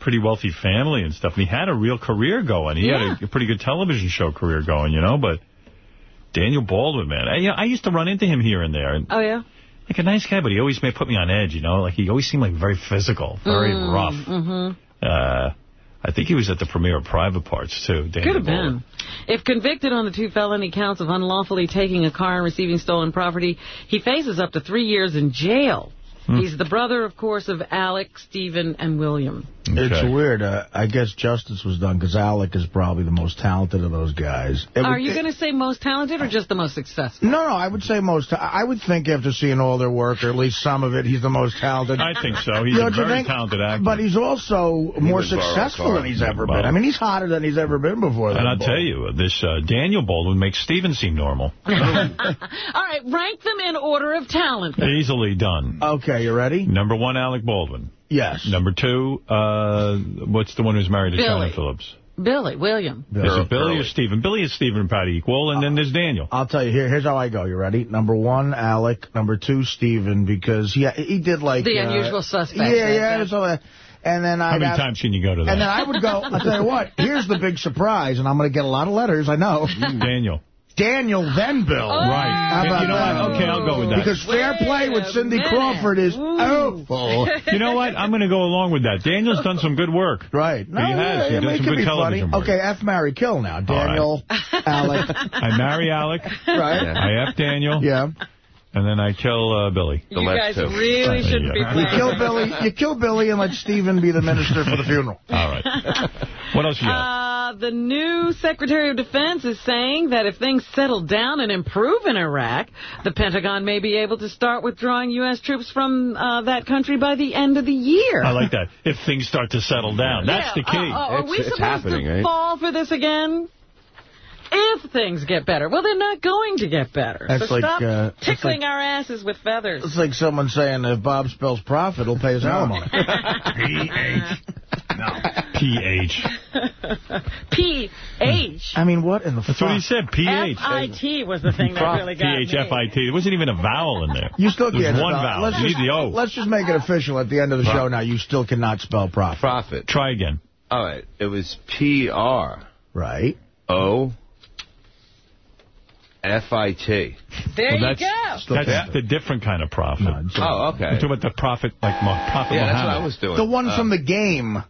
pretty wealthy family and stuff, and he had a real career going. He Yeah. had a, a pretty good television show career going, you know, but Daniel Baldwin, man. I, I used to run into him here and there. And, Oh, yeah? like a nice guy, but he always may put me on edge, you know? Like, he always seemed like very physical, very Mm, rough. Mm-hmm. Uh, I think he was at the premiere of Private Parts, too. Daniel Could have been. If convicted on the two felony counts of unlawfully taking a car and receiving stolen property, he faces up to three years in jail. Hmm. He's the brother, of course, of Alec, Stephen, and William. It's weird. Uh, I guess justice was done because Alec is probably the most talented of those guys. It Are would- you going to say most talented or just the most successful? No, no, I would say most. I would think after seeing all their work, or at least some of it, he's the most talented. I think so. He's Don't a very think? talented actor. But he's also more would borrow a successful than he's ever been. I mean, he's hotter than he's ever been before. And I'll bull. tell you, this uh, Daniel Baldwin makes Stephen seem normal. All right, rank them in order of talent. Easily done. Okay, you ready? Number one, Alec Baldwin. Yes. Number two, uh, what's the one who's married to Billy. Chynna Phillips? Billy, William. Billy. Is it Billy or Stephen? Billy and Stephen are about equal, and then there's Daniel. I'll tell you. Here, here's how I go. You ready? Number one, Alec. Number two, Stephen, because he he did like The uh, unusual suspects. Yeah, right? yeah. So, uh, and then I How many times can you go to that? And then I would go. I'll tell you what. Here's the big surprise, and I'm going to get a lot of letters. I know. Daniel. Daniel, then Bill. Oh. Right. How about You know that? what? Okay, I'll go with that. Because fair play with Cindy Crawford is awful. You know what? I'm going to go along with that. Daniel's done some good work. Right. No, he has. He I mean, it some could good be funny. television work. Okay, F, marry, kill now. Daniel, Alec. I marry Alec. Right. I F Daniel. Yeah. And then I kill uh, Billy. You guys really shouldn't be You kill Billy. You kill Billy and let Stephen be the minister for the funeral. All right. What else you got? Uh, the new Secretary of Defense is saying that if things settle down and improve in Iraq, the Pentagon may be able to start withdrawing U.S. troops from uh, that country by the end of the year. I like that. If things start to settle down. That's Yeah, the key. uh, uh, are we supposed to fall for this again? If things get better. Well, they're not going to get better. That's so like, stop uh, that's tickling our asses with feathers. It's like someone saying if Bob spells profit, he'll pay his alimony. P-H. No. P-H. P-H. I mean, what in the That's what he said, P-H. F-I-T was the thing that really got me. P-H-F-I-T. There wasn't even a vowel in there. You still There's can't one spell- vowel. Let's You just, need the O. let's just make it official at the end of the Pro- show now. You still cannot spell profit. Profit. Try again. All right. It was P-R. Right. O. F-I-T. There Well, you that's, go. That's the different kind of profit. Oh, okay. We're talking about the profit, like Mo- Prophet Yeah, that's what I was doing. The one Uh, from the game.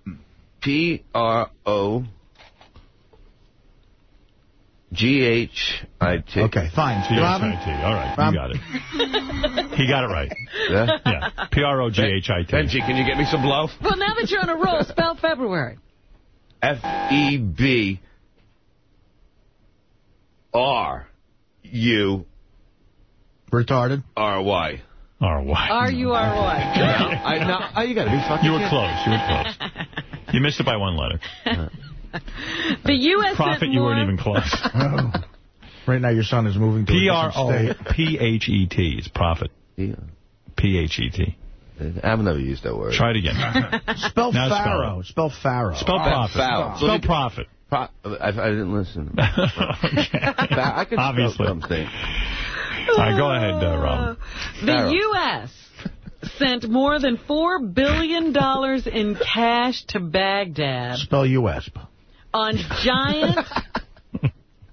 P-R-O. G-H-I-T. Okay, fine. Robin? G-H-I-T. All right, Rob? you got it. He got it right. Yeah? Yeah. P-R-O-G-H-I-T. Benjy, can you get me some blow? Well, now that you're on a roll, spell February. F-E-B R-U Retarded. R-Y. R-Y. R-U-R-Y. I, no, oh, you gotta be fucking You were kidding. close. You were close. You missed it by one letter. The U.S. Profit, sent you weren't even close. Oh. Right now, your son is moving to a different state. P-R-O-P-H-E-T. It's profit. Yeah. P-H-E-T. I've never used that word. Try it again. Spell Now spell Pharaoh. Spell Pharaoh. Spell profit. Spell profit. Pro- I, I didn't listen. okay. I can Obviously. spell something. All right, go ahead, uh, Rob. The Pharaoh. U.S. sent more than $4 billion in cash to Baghdad Spell U.S. on giant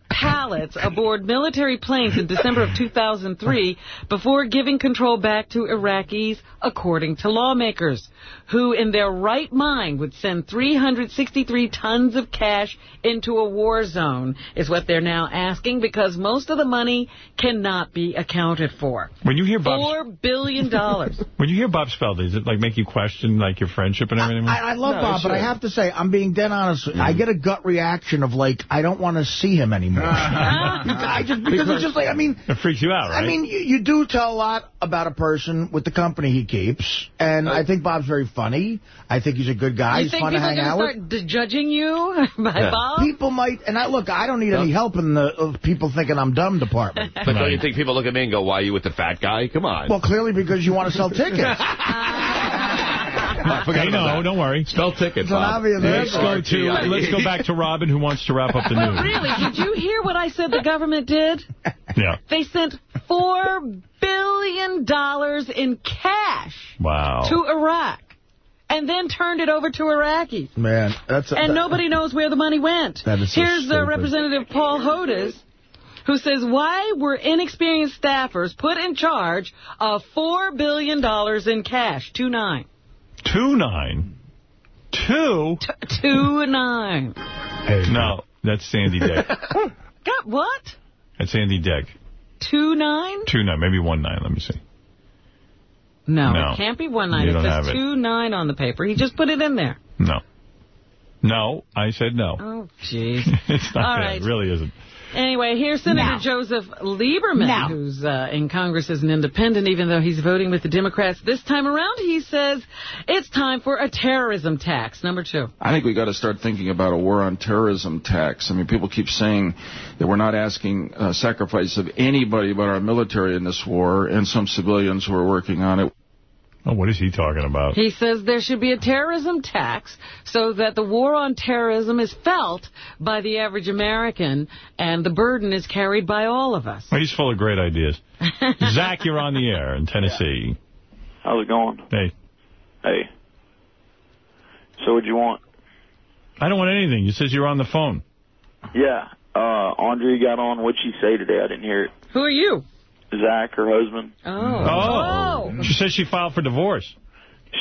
pallets aboard military planes in December of 2003 before giving control back to Iraqis, according to lawmakers, who in their right mind would send 363 tons of cash into a war zone, is what they're now asking, because most of the money cannot be accounted for. When you hear Bob, Four billion dollars. when you hear Bob spell, does it like make you question like your friendship and everything? I, I love No, Bob, but I have to say, I'm being dead honest. I get a gut reaction of like, I don't want to see him anymore. I just because it's just like, I mean, it freaks you out, right? I mean, you, you do tell a lot about a person with the company he keeps, and uh, I think Bob's very funny. I think he's a good guy. you he's think fun to people are hang going out to with. start judging you by Yeah. Bob? People might, and I look, I don't need any help in the uh, people thinking I'm dumb department. But don't you think people look at me and go, why are you with the fat guy? Come on. Well, clearly because you want to sell tickets. I forgot They about know, that. don't worry. Spell tickets. Bob. Let's go to let's go back to Robin, who wants to wrap up the news. Really? Did you hear what I said the government did? Yeah. They sent four billion dollars in cash Wow. to Iraq and then turned it over to Iraqis. Man, that's a, And that- nobody knows where the money went. That is so Here's the. Representative Paul Hodes, who says, why were inexperienced staffers put in charge of $4 billion in cash? Two nine. Two nine. Two? Two nine. No, that's Sandy Dick. Got what? That's Sandy Dick. Two nine? Two nine, maybe one nine. Let me see. No, No. it can't be one nine. You It don't says have it. two nine on the paper. He just put it in there. No. No, I said no. Oh, jeez. it's not All there. right. It really isn't. Anyway, here's Senator No. Joseph Lieberman, No. who's uh, in Congress as an independent, even though he's voting with the Democrats this time around. He says it's time for a terrorism tax. Number two. I think we got to start thinking about a war on terrorism tax. I mean, people keep saying that we're not asking uh, sacrifice of anybody but our military in this war and some civilians who are working on it. Oh, what is he talking about? He says there should be a terrorism tax so that the war on terrorism is felt by the average American and the burden is carried by all of us. Well, he's full of great ideas. Zach, you're on the air in Tennessee. How's it going? Hey, Hey. So what'd you want? I don't want anything. You says you're on the phone. Yeah. uh, Andre got on. What'd she say today? I didn't hear it. Who are you? Zach, her husband. Oh. Oh. She says she filed for divorce.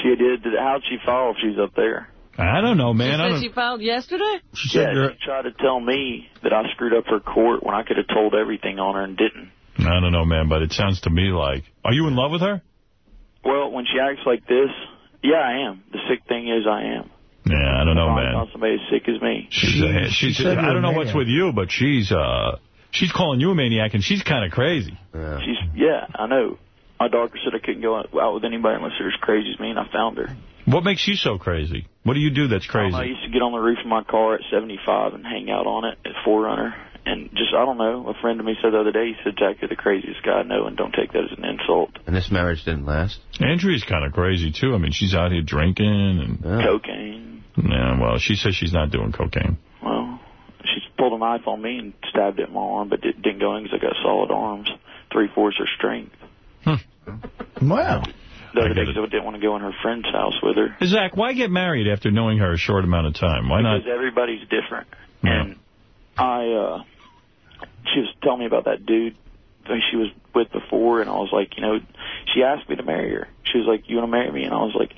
She did. Did- How'd she file if she's up there? I don't know, man. I She don't... said she filed yesterday? yeah, she tried to tell me that I screwed up her court when I could have told everything on her and didn't. I don't know, man, but it sounds to me like... Are you in love with her? Well, when she acts like this, yeah, I am. The sick thing is I am. Yeah, I don't know, I'm man. not somebody as sick as me. She's a, she's said I don't know a what's with you, but she's uh she's calling you a maniac, and she's kind of crazy. She's yeah, I know. My doctor said I couldn't go out out with anybody unless they're as crazy as me, and I found her. What makes you so crazy? What do you do that's crazy? Um, I used to get on the roof of my car at 75 and hang out on it at 4Runner. And just, I don't know, a friend of me said the other day, he said, Jack, you're the craziest guy I know, and don't take that as an insult. And this marriage didn't last? Andrea's kind of crazy, too. I mean, she's out here drinking. and Cocaine. Yeah, well, she says she's not doing cocaine. Well, she pulled a knife on me and stabbed it in my arm, but it didn't go in because I got solid arms. Three-fourths her strength. Wow. The other day, 'cause I didn't want to go in her friend's house with her. Zach, why get married after knowing her a short amount of time? Why not? Because everybody's different. Yeah. And I, uh, she was telling me about that dude that she was with before, and I was like, you know, she asked me to marry her. She was like, you want to marry me? And I was like,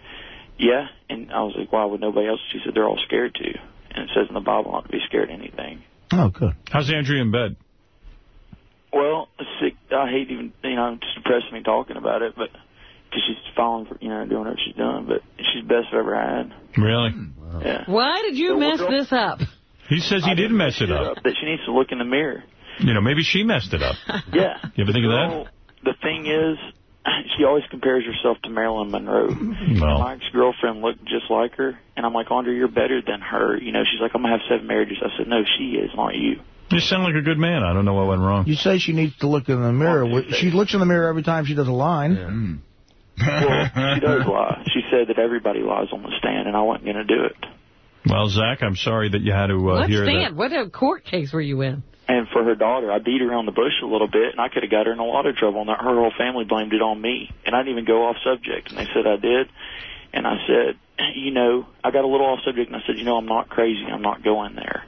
yeah. And I was like, why would nobody else? She said, they're all scared to. And it says in the Bible not to be scared of anything. Oh, good. How's Andrea in bed? Well, sick. I hate even, you know, it's depressing me talking about it, but because she's falling for, you know, doing what she's doing, but she's the best I've ever had. Really? Hmm, yeah. Why did you So mess we're go- this up? He says he I did mess it up. That she needs to look in the mirror. You know, maybe she messed it up. Yeah. You ever think of that? The thing is, she always compares herself to Marilyn Monroe. Well. My ex-girlfriend looked just like her, and I'm like, Andre, you're better than her. You know, she's like, I'm going to have seven marriages. I said, no, she is, not you. You sound like a good man. I don't know what went wrong. You say she needs to look in the mirror. She looks in the mirror every time she does a line. Well, she does lie. She said that everybody lies on the stand, and I wasn't going to do it. Well, Zach, I'm sorry that you had to uh, what hear stand? What uh, court case were you in? And for her daughter, I beat her around the bush a little bit, and I could have got her in a lot of trouble. And her whole family blamed it on me, and I didn't even go off subject. And they said I did, and I said, you know, I got a little off subject, and I said, you know, I'm not crazy. I'm not going there.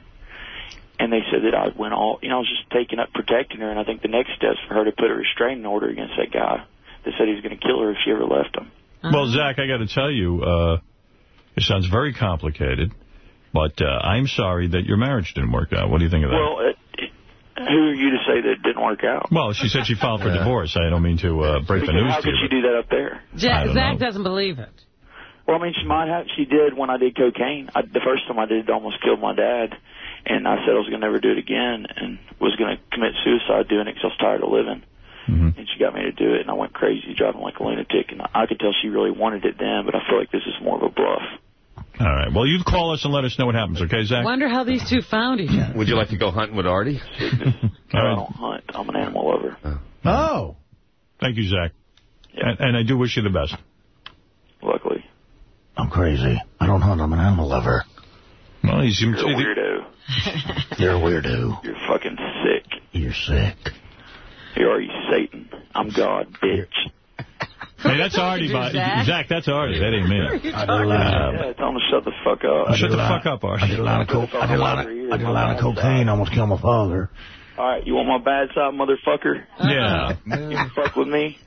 And they said that I went all, you know, I was just taking up protecting her, and I think the next step's for her to put a restraining order against that guy that said he was going to kill her if she ever left him. Uh-huh. Well, Zach, I got to tell you, uh, it sounds very complicated, but uh, I'm sorry that your marriage didn't work out. What do you think of that? Well, it, it, who are you to say that it didn't work out? Well, she said she filed for divorce. I don't mean to uh, break the Because news how to could you. she do that up there? Jack, Zach know. doesn't believe it. Well, I mean, she might have. She did when I did cocaine. I, the first time I did, it almost killed my dad, and I said I was going to never do it again, and was going to commit suicide doing it because I was tired of living. Mm-hmm. And she got me to do it, and I went crazy, driving like a lunatic. And I could tell she really wanted it then, but I feel like this is more of a bluff. All right. Well, you call us and let us know what happens, okay, Zach? Wonder how these two found each other. Would you like to go hunting with Artie? I don't hunt. I'm an animal lover. Oh. oh. Thank you, Zach. And, and I do wish you the best. Luckily, I'm crazy. I don't hunt. I'm an animal lover. Well, he's you're a weirdo. You're a weirdo. You're fucking sick. You're sick. You are you Satan. I'm God, bitch. Hey, that's Artie, but Zach? Zach, that's Artie. That ain't me. I did a lot. Yeah, tell him to shut the fuck up. Shut the fuck up, Artie. I did a lot of coke. I did a lot of, I did a lot of cocaine. Almost killed my father. All right, you want my bad side, motherfucker? Yeah. You fuck with me?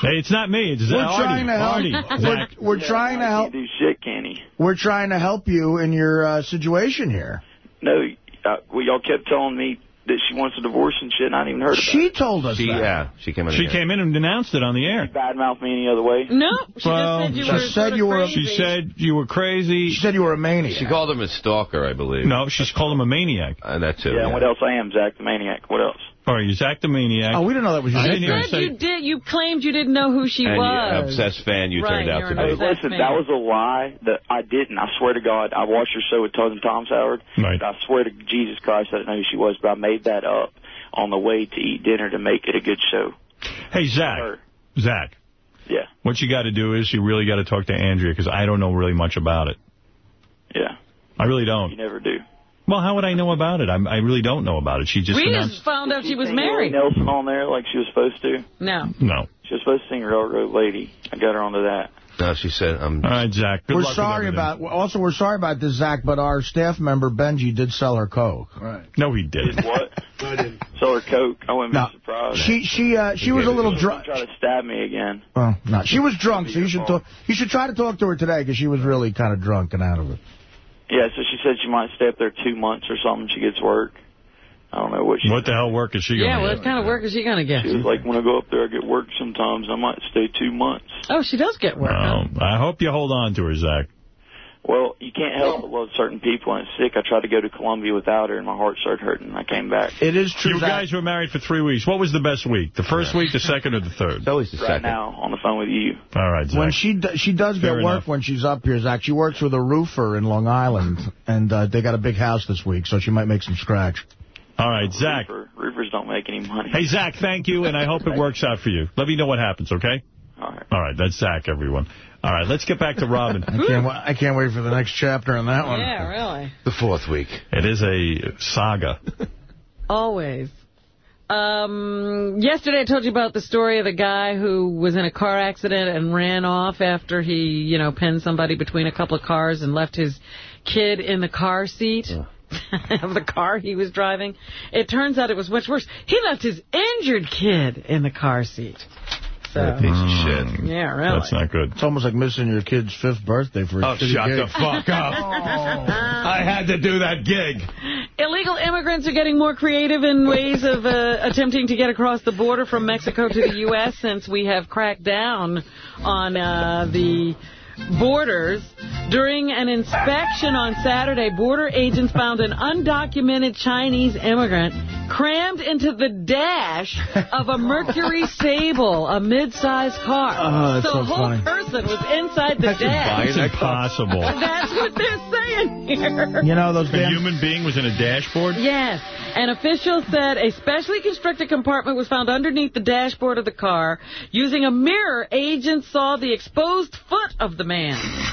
Hey, it's not me. It's We're Artie. trying to help. Artie. We're, we're trying to help. do shit, can he? We're trying to help you in your uh, situation here. No, uh, well, y'all kept telling me that she wants a divorce and shit, and I didn't even heard about She told us She, that. yeah, she came in. She came in and denounced it on the air. it. Badmouth me any other way? No, she Well, just said you she were said you were- crazy. She said you were crazy. She said you were a maniac. She called him a stalker, I believe. No, she's called him a maniac. Uh, that too. Yeah, yeah. what else I am, Zach the Maniac. What else? All right, you Zach the maniac. Oh, we didn't know that was your I didn't You said say... you did. You claimed you didn't know who she and you, was. obsessed fan you Right, turned out to an be. Hey, obsessed listen, fan. that was a lie that I didn't. I swear to God, I watched her show with Cousin Tom's Howard. Right. I swear to Jesus Christ, I didn't know who she was, but I made that up on the way to eat dinner to make it a good show. Hey, Zach. Her. Zach. Yeah. What you got to do is you really got to talk to Andrea because I don't know really much about it. Yeah. I really don't. You never do. Well, how would I know about it? I'm, I really don't know about it. She just we announced... just found out she was married. Willie Nelson on there like she was supposed to. No. No. She was supposed to sing Railroad Lady. I got her onto that. No, she said, um, All right, Zach. Good we're luck sorry about. Also, we're sorry about this, Zach. But our staff member Benjy did sell her coke. Right. No, he didn't. What? no, I didn't. Sell her coke. I wouldn't No. be surprised. She she uh, she was a little drunk. Try to stab me again. Oh, no, she was drunk. So you should talk. You should try to talk to her today because she was really kind of drunk and out of it. Yeah, so she said she might stay up there two months or something. She gets work. I don't know what she. What the hell work is she going to Yeah, to what kind of work is she going to get? She was like, when I go up there, I get work sometimes. I might stay two months. Oh, she does get work. huh? Oh, I hope you hold on to her, Zach. Well, you can't help but love certain people. And it's sick. I tried to go to Columbia without her, and my heart started hurting. and I came back. It is true. You guys were married for three weeks. What was the best week? The first week, the second, or the third? It's always the right second. now on the phone with you. All right, Zach. When she do, she does Fair get work enough. when she's up here, Zach. She works with a roofer in Long Island, and uh, they got a big house this week, so she might make some scratch. All right, Zach. Roofer, roofers don't make any money. Hey, Zach, thank you, and I hope it works out for you. Let me know what happens, okay? All right. All right, that's Zach, everyone. All right, let's get back to Robin. I can't I can't wait for the next chapter on that one. Yeah, really. The fourth week. It is a saga. Always. Um, yesterday I told you about the story of the guy who was in a car accident and ran off after he, you know, pinned somebody between a couple of cars and left his kid in the car seat of the car he was driving. It turns out it was much worse. He left his injured kid in the car seat. So, What a piece of shit. yeah, really. That's not good. It's almost like missing your kid's fifth birthday for a Oh, shut gig. the fuck up. I had to do that gig. Illegal immigrants are getting more creative in ways of uh, attempting to get across the border from Mexico to the U.S. since we have cracked down on uh, the borders. During an inspection on Saturday, border agents found an undocumented Chinese immigrant crammed into the dash of a Mercury Sable, a mid-sized car. Oh, so so the whole funny. person was inside the dash. It's impossible. That's what they're saying here. You know those A damn. human being was in a dashboard? Yes. An official said a specially constructed compartment was found underneath the dashboard of the car. Using a mirror, agents saw the exposed foot of the man.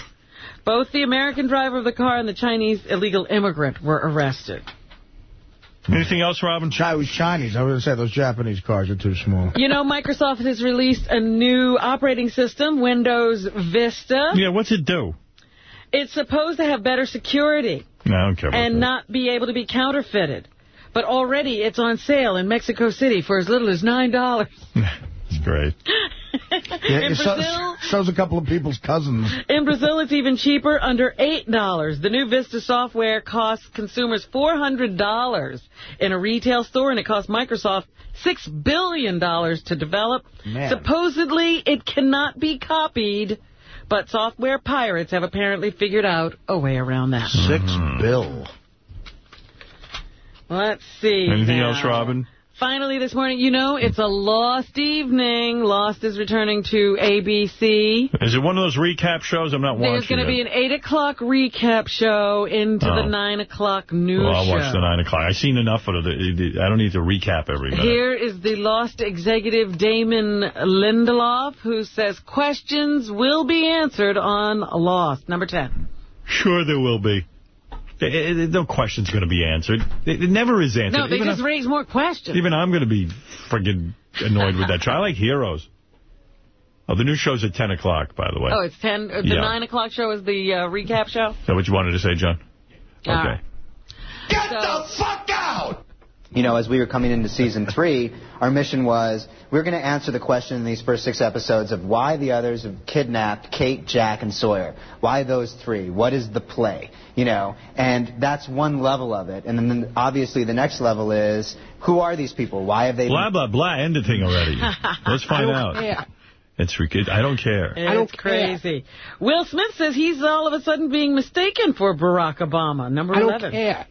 Both the American driver of the car and the Chinese illegal immigrant were arrested. Anything else, Robin? I was Chinese. I was going to say those Japanese cars are too small. You know, Microsoft has released a new operating system, Windows Vista. Yeah, what's it do? It's supposed to have better security No, I don't care and that. not be able to be counterfeited. But already it's on sale in Mexico City for as little as $9. It's great. Yeah, In it Brazil? shows a couple of people's cousins. In Brazil, it's even cheaper, under $8. The new Vista software costs consumers $400 in a retail store, and it costs Microsoft $6 billion to develop. Man. Supposedly, it cannot be copied, but software pirates have apparently figured out a way around that. Six Mm-hmm. bill. Let's see. Anything now. else, Robin? Finally, this morning, you know, it's a lost evening. Lost is returning to ABC. Is it one of those recap shows? I'm not There's watching going to be an 8 o'clock recap show into Oh. the 9 o'clock news Well, I'll show. watch the 9 o'clock. I've seen enough of it. I don't need to recap every minute. Here is the Lost executive Damon Lindelof, who says questions will be answered on Lost. Number 10. Sure there will be. Eh, eh, No question's going to be answered. It it never is answered. No, they even, just if- raise more questions. even I'm going to be friggin' annoyed with that show. I like Heroes. Oh, the new show's at 10 o'clock, by the way. Oh, it's 10. uh, The Yeah. 9 o'clock show is the uh, recap show? Is that what you wanted to say, John? Okay. right. Get the fuck out! You know, as we were coming into season three, our mission was we are going to answer the question in these first six episodes of why the others have kidnapped Kate, Jack, and Sawyer. Why those three? What is the play? You know, and that's one level of it. And then obviously the next level is who are these people? Why have they? Blah, blah, blah. End the thing already. Let's find out. Yeah. It's ridiculous. I don't care. It's crazy. Will Smith says he's all of a sudden being mistaken for Barack Obama, number I don't 11. care.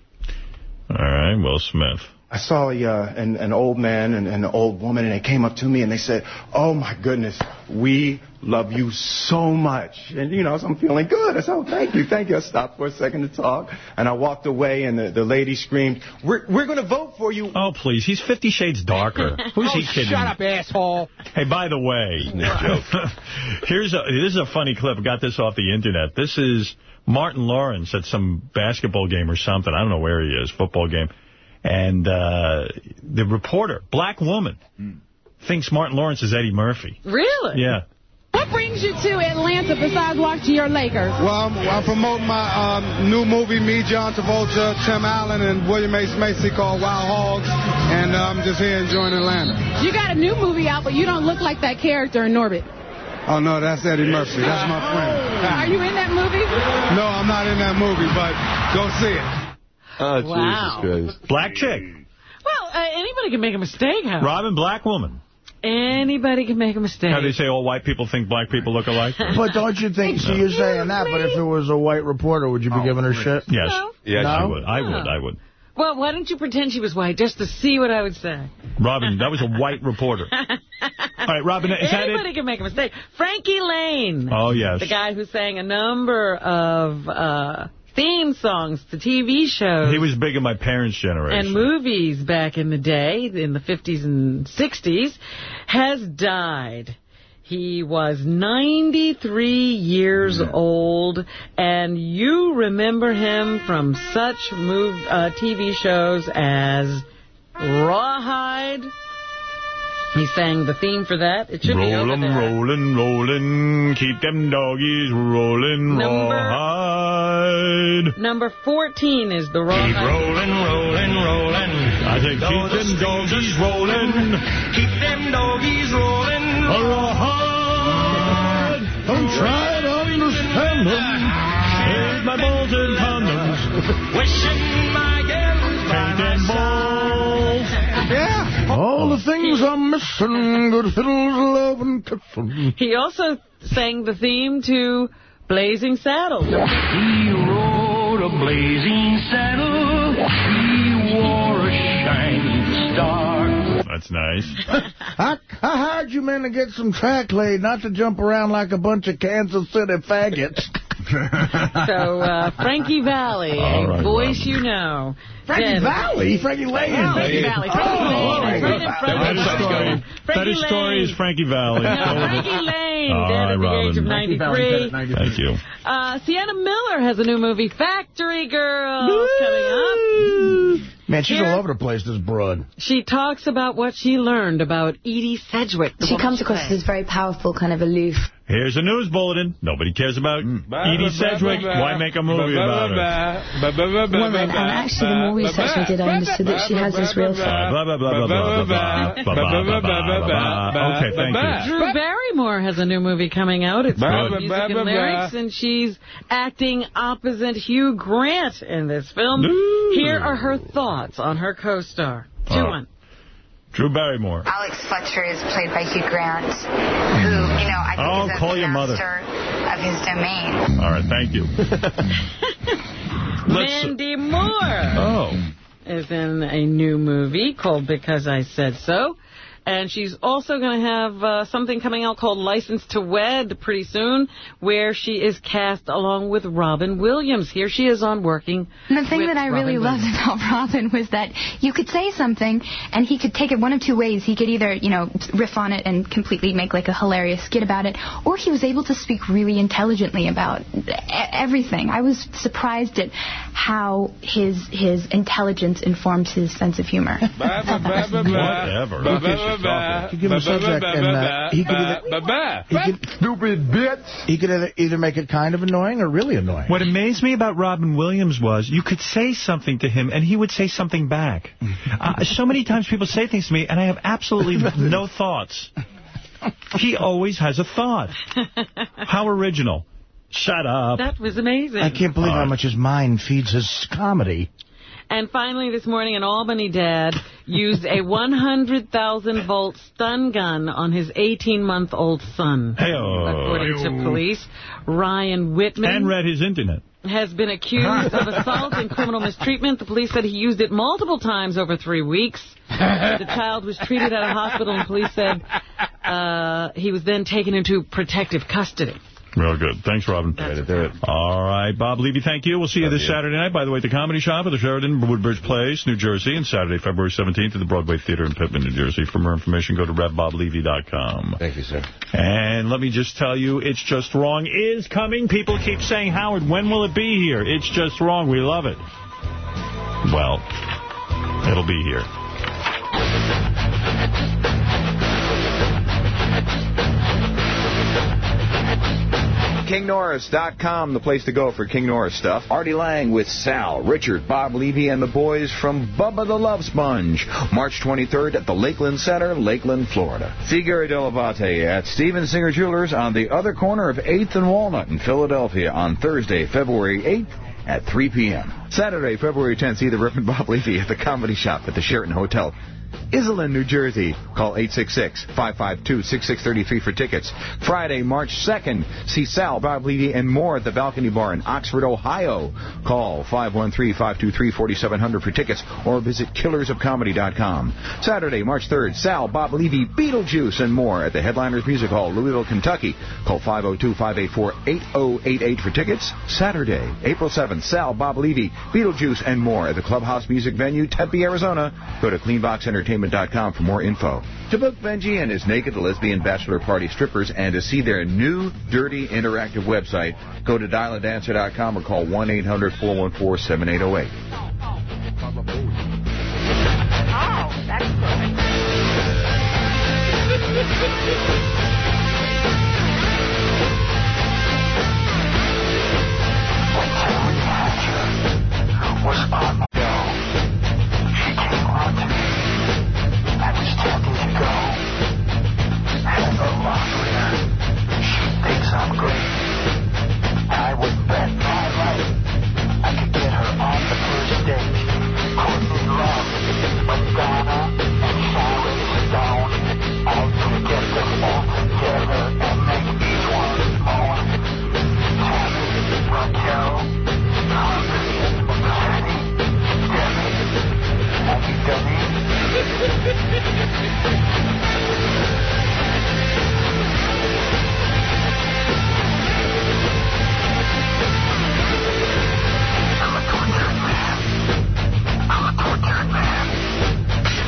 All right, Will Smith. I saw a, uh, an, an old man and, and an old woman, and they came up to me and they said, "Oh my goodness, we love you so much." And you know, so I'm feeling good. I said, "Oh, thank you, thank you." I stopped for a second to talk, and I walked away, and the, the lady screamed, "We're we're going to vote for you." Oh, please. He's 50 shades darker. Who's he Oh, kidding? shut up, asshole. Hey, by the way, here's a, this is a funny clip. I got this off the internet. This is Martin Lawrence at some basketball game or something. I don't know where he is, football game. And uh, the reporter, black woman, thinks Martin Lawrence is Eddie Murphy. Really? Yeah. What brings you to Atlanta besides watching your Lakers? Well, I'm, I'm promoting my um, new movie, me, John Travolta, Tim Allen, and William H. Macy called Wild Hogs, and uh, I'm just here enjoying Atlanta. You got a new movie out, but you don't look like that character in Norbit. Oh, no, that's Eddie Murphy. That's my friend. Are you in that movie? No, I'm not in that movie, but go see it. Oh, Wow. Jesus Christ. Black chick. Well, uh, anybody can make a mistake, Howard. Robin, black woman. Anybody can make a mistake. How do they say all white people think black people look alike? But don't you think, see, you're saying that, but if it was a white reporter, would you be giving her shit? Yes. Yes, No? I would. I would. I would. Well, why don't you pretend she was white just to see what I would say? Robin, that was a white reporter. All right, Robin, is that it? Anybody can make a mistake. Frankie Laine. Oh, yes. The guy who sang a number of uh, theme songs to TV shows. He was big in my parents' generation. and movies back in the day, in the 50s and 60s, has died. He was 93 years old, and you remember him from such move, uh, TV shows as Rawhide. He sang the theme for that. It should be Roll over 'em, there. rollin', rollin', keep them doggies rollin', Number- rawhide. Number 14 is the Rawhide. Keep rolling, rolling, rolling. I think keep them doggies rolling. Keep them doggies rolling. Rawhide. Don't try to understand them. Here's my balls and condoms. Wishing my All the oh. things I'm missing, good fiddles, love, and kissing. He also sang the theme to Blazing Saddles. He rode a blazing saddle. He wore a shining star. That's nice. I, I hired you men to get some track laid, not to jump around like a bunch of Kansas City faggots. So, uh, Frankie Valli, All a right, voice you know. Frankie Then- Valli? Frankie Laine? Yeah, Frankie Valli. Frankie Oh, Laine. It's right in front That of is us. story. Frankie That is story is Frankie Valli. No, Go with it. Frankie Laine, All dead right, at the age of Robin. 93. Thank you. Uh, Sienna Miller has a new movie, Factory Girls, coming up. Man, she's Here- all over the place, this broad. She talks about what she learned about Edie Sedgwick. the She woman comes she across plays. as very powerful, kind of aloof. Here's a news bulletin. Nobody cares about mm. Edie Sedgwick. Why make a movie about her? Well, actually the movie session did, I understood that she has this real thing. Okay, thank you. Drew Barrymore has a new movie coming out. It's called Music and Lyrics, and she's acting opposite Hugh Grant in this film. Here are her thoughts on her co-star. 2-1. Drew Barrymore. Alex Fletcher is played by Hugh Grant, who, mm. you know, I think Oh, is a call your mother. master of his domain. All right, thank you. Mandy Moore Oh. is in a new movie called Because I Said So. And she's also going to have uh, something coming out called License to Wed pretty soon, where she is cast along with Robin Williams. Here she is on working. And the thing with that I really Robin loved about Robin was that you could say something and he could take it one of two ways. He could either, you know, riff on it and completely make like a hilarious skit about it, or he was able to speak really intelligently about e- everything. I was surprised at how his his intelligence informs his sense of humor. Whatever. You could give him a subject and uh, he could either, he could, stupid bitch. He could either, either make it kind of annoying or really annoying. What amazed me about Robin Williams was you could say something to him and he would say something back. Uh, so many times people say things to me and I have absolutely no thoughts. He always has a thought. How original. Shut up. That was amazing. I can't believe how much his mind feeds his comedy. And finally, this morning, an Albany dad used a 100,000 volt stun gun on his 18-month-old son. Hey-o. According to police, Ryan Whitman And read his internet. has been accused of assault and criminal mistreatment. The police said he used it multiple times over three weeks. The child was treated at a hospital, and police said uh, he was then taken into protective custody. Real good. Thanks, Robin. Way to do it. All right, Bob Levy, thank you. We'll see you this Saturday night, by the way, at the Comedy Shop at the Sheraton Woodbridge Place, New Jersey, and Saturday, February 17th at the Broadway Theater in Pitman, New Jersey. For more information, go to RevBobLevy.com. Thank you, sir. And let me just tell you, It's Just Wrong is coming. People keep saying, Howard, when will it be here? It's Just Wrong. We love it. Well, it'll be here. KingNorris.com, the place to go for King Norris stuff. Artie Lange with Sal, Richard, Bob Levy, and the boys from Bubba the Love Sponge. March 23rd at the Lakeland Center, Lakeland, Florida. See Gary Dell'Abate at Steven Singer Jewelers on the other corner of 8th and Walnut in Philadelphia on Thursday, February 8th at 3 p.m. Saturday, February 10th, see the Reverend Bob Levy at the Comedy Shop at the Sheraton Hotel. Iselin, New Jersey. Call 866-552-6633 for tickets. Friday, March 2nd, see Sal, Bob Levy, and more at the Balcony Bar in Oxford, Ohio. Call 513-523-4700 for tickets or visit killersofcomedy.com. Saturday, March 3rd, Sal, Bob Levy, Beetlejuice, and more at the Headliners Music Hall, Louisville, Kentucky. Call 502-584-8088 for tickets. Saturday, April 7th, Sal, Bob Levy, Beetlejuice, and more at the Clubhouse Music Venue, Tempe, Arizona. Go to Entertainment.com for more info. To book Benjy and his Naked Lesbian Bachelor Party strippers and to see their new dirty interactive website, go to dialandancer.com or call 1 800 414 7808. Was on I'm great.